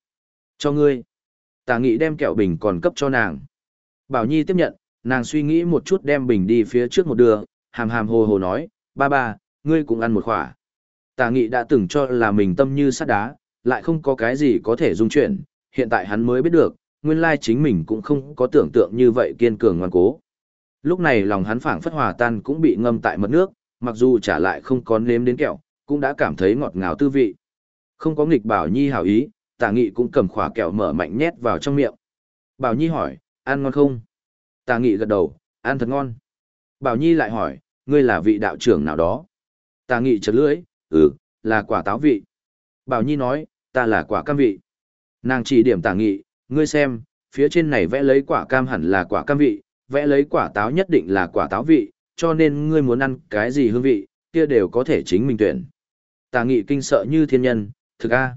Cho ngươi. Tả nghị đem kẹo bình còn cấp cho nàng. Bảo Nhi tiếp nhận, nàng suy nghĩ một chút đem bình đi phía trước một đường, hàm hàm hồ hồ nói, ba ba, ngươi cũng ăn một khỏa. Tà nghị đã từng cho là mình tâm như sắt đá, lại không có cái gì có thể dung chuyển, hiện tại hắn mới biết được, nguyên lai chính mình cũng không có tưởng tượng như vậy kiên cường ngoan cố. Lúc này lòng hắn phảng phất hòa tan cũng bị ngâm tại mật nước, mặc dù trả lại không có nếm đến kẹo, cũng đã cảm thấy ngọt ngào tư vị. Không có nghịch Bảo Nhi hảo ý, Tả Nghị cũng cầm khỏa kẹo mở mạnh nhét vào trong miệng. Bảo Nhi hỏi, ăn ngon không? Tà Nghị gật đầu, ăn thật ngon. Bảo Nhi lại hỏi, ngươi là vị đạo trưởng nào đó? Tà Nghị chật lưỡi, ừ, là quả táo vị. Bảo Nhi nói, ta là quả cam vị. Nàng chỉ điểm tà Nghị, ngươi xem, phía trên này vẽ lấy quả cam hẳn là quả cam vị, vẽ lấy quả táo nhất định là quả táo vị, cho nên ngươi muốn ăn cái gì hương vị, kia đều có thể chính mình tuyển. Tà nghị kinh sợ như thiên nhân, thực a.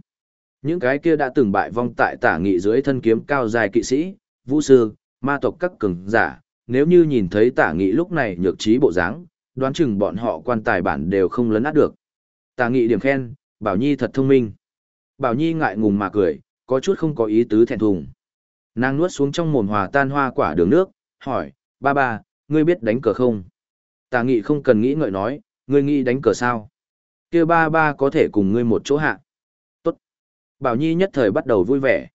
Những cái kia đã từng bại vong tại tả nghị dưới thân kiếm cao dài kỵ sĩ, vũ sư, ma tộc các cường giả, nếu như nhìn thấy tả nghị lúc này nhược trí bộ dáng, đoán chừng bọn họ quan tài bản đều không lấn át được. Tả nghị điểm khen, Bảo Nhi thật thông minh. Bảo Nhi ngại ngùng mà cười, có chút không có ý tứ thẹn thùng. Nàng nuốt xuống trong mồm hòa tan hoa quả đường nước, hỏi, ba ba, ngươi biết đánh cờ không? Tà nghị không cần nghĩ ngợi nói, ngươi nghĩ đánh cờ sao? kia ba ba có thể cùng ngươi một chỗ hạ. Tốt. Bảo Nhi nhất thời bắt đầu vui vẻ.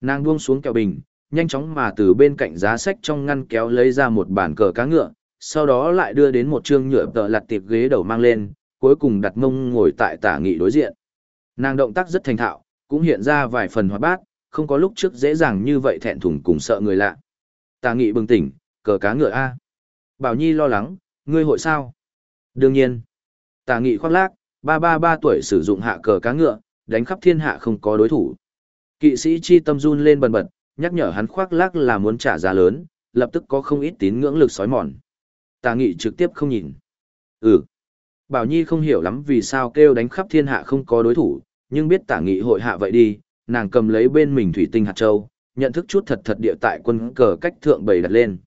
Nàng buông xuống kẹo bình, nhanh chóng mà từ bên cạnh giá sách trong ngăn kéo lấy ra một bản cờ cá ngựa, sau đó lại đưa đến một chương nhựa tợ lặt tiệp ghế đầu mang lên, cuối cùng đặt mông ngồi tại tả nghị đối diện. Nàng động tác rất thành thạo, cũng hiện ra vài phần hoạt bát, không có lúc trước dễ dàng như vậy thẹn thùng cùng sợ người lạ. Tả nghị bừng tỉnh, cờ cá ngựa A. Bảo Nhi lo lắng, ngươi hội sao? Đương nhiên. Tả nghị khoác lác, ba ba ba tuổi sử dụng hạ cờ cá ngựa, đánh khắp thiên hạ không có đối thủ. Kỵ sĩ chi tâm run lên bần bật, nhắc nhở hắn khoác lác là muốn trả giá lớn, lập tức có không ít tín ngưỡng lực sói mòn. Tà nghị trực tiếp không nhìn. Ừ. Bảo Nhi không hiểu lắm vì sao kêu đánh khắp thiên hạ không có đối thủ, nhưng biết tả nghị hội hạ vậy đi, nàng cầm lấy bên mình thủy tinh hạt châu, nhận thức chút thật thật địa tại quân cờ cách thượng bày đặt lên.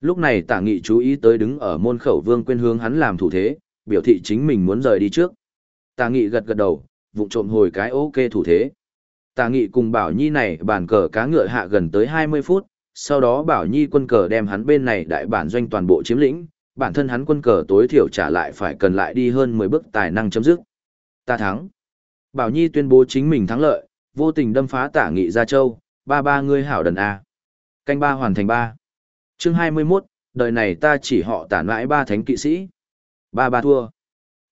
Lúc này tả nghị chú ý tới đứng ở môn khẩu vương quên hướng hắn làm thủ thế, biểu thị chính mình muốn rời đi trước. Tả nghị gật gật đầu, vụng trộm hồi cái ok thủ thế. Tà nghị cùng Bảo Nhi này bản cờ cá ngựa hạ gần tới 20 phút, sau đó Bảo Nhi quân cờ đem hắn bên này đại bản doanh toàn bộ chiếm lĩnh, bản thân hắn quân cờ tối thiểu trả lại phải cần lại đi hơn 10 bước tài năng chấm dứt. Ta thắng. Bảo Nhi tuyên bố chính mình thắng lợi, vô tình đâm phá tả nghị ra châu, ba ba ngươi hảo đần A. Canh ba hoàn thành ba. Chương 21, đời này ta chỉ họ tản mãi ba thánh kỵ sĩ. Ba ba thua.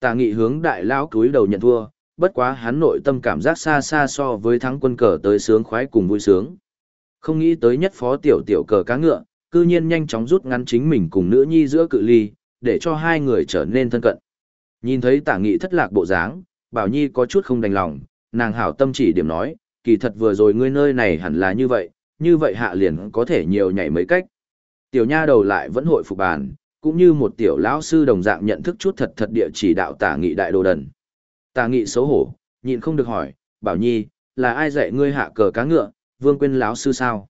Tả nghị hướng đại lão cúi đầu nhận thua, bất quá hắn nội tâm cảm giác xa xa so với thắng quân cờ tới sướng khoái cùng vui sướng. Không nghĩ tới nhất phó tiểu tiểu cờ cá ngựa, cư nhiên nhanh chóng rút ngắn chính mình cùng nữ nhi giữa cự ly, để cho hai người trở nên thân cận. Nhìn thấy tả nghị thất lạc bộ dáng, Bảo Nhi có chút không đành lòng, nàng hảo tâm chỉ điểm nói, kỳ thật vừa rồi ngươi nơi này hẳn là như vậy, như vậy hạ liền có thể nhiều nhảy mấy cách. Tiểu nha đầu lại vẫn hội phục bàn, cũng như một tiểu lão sư đồng dạng nhận thức chút thật thật địa chỉ đạo tả nghị đại đồ đần. Tà nghị xấu hổ, nhịn không được hỏi, Bảo Nhi, là ai dạy ngươi hạ cờ cá ngựa, vương quên lão sư sao?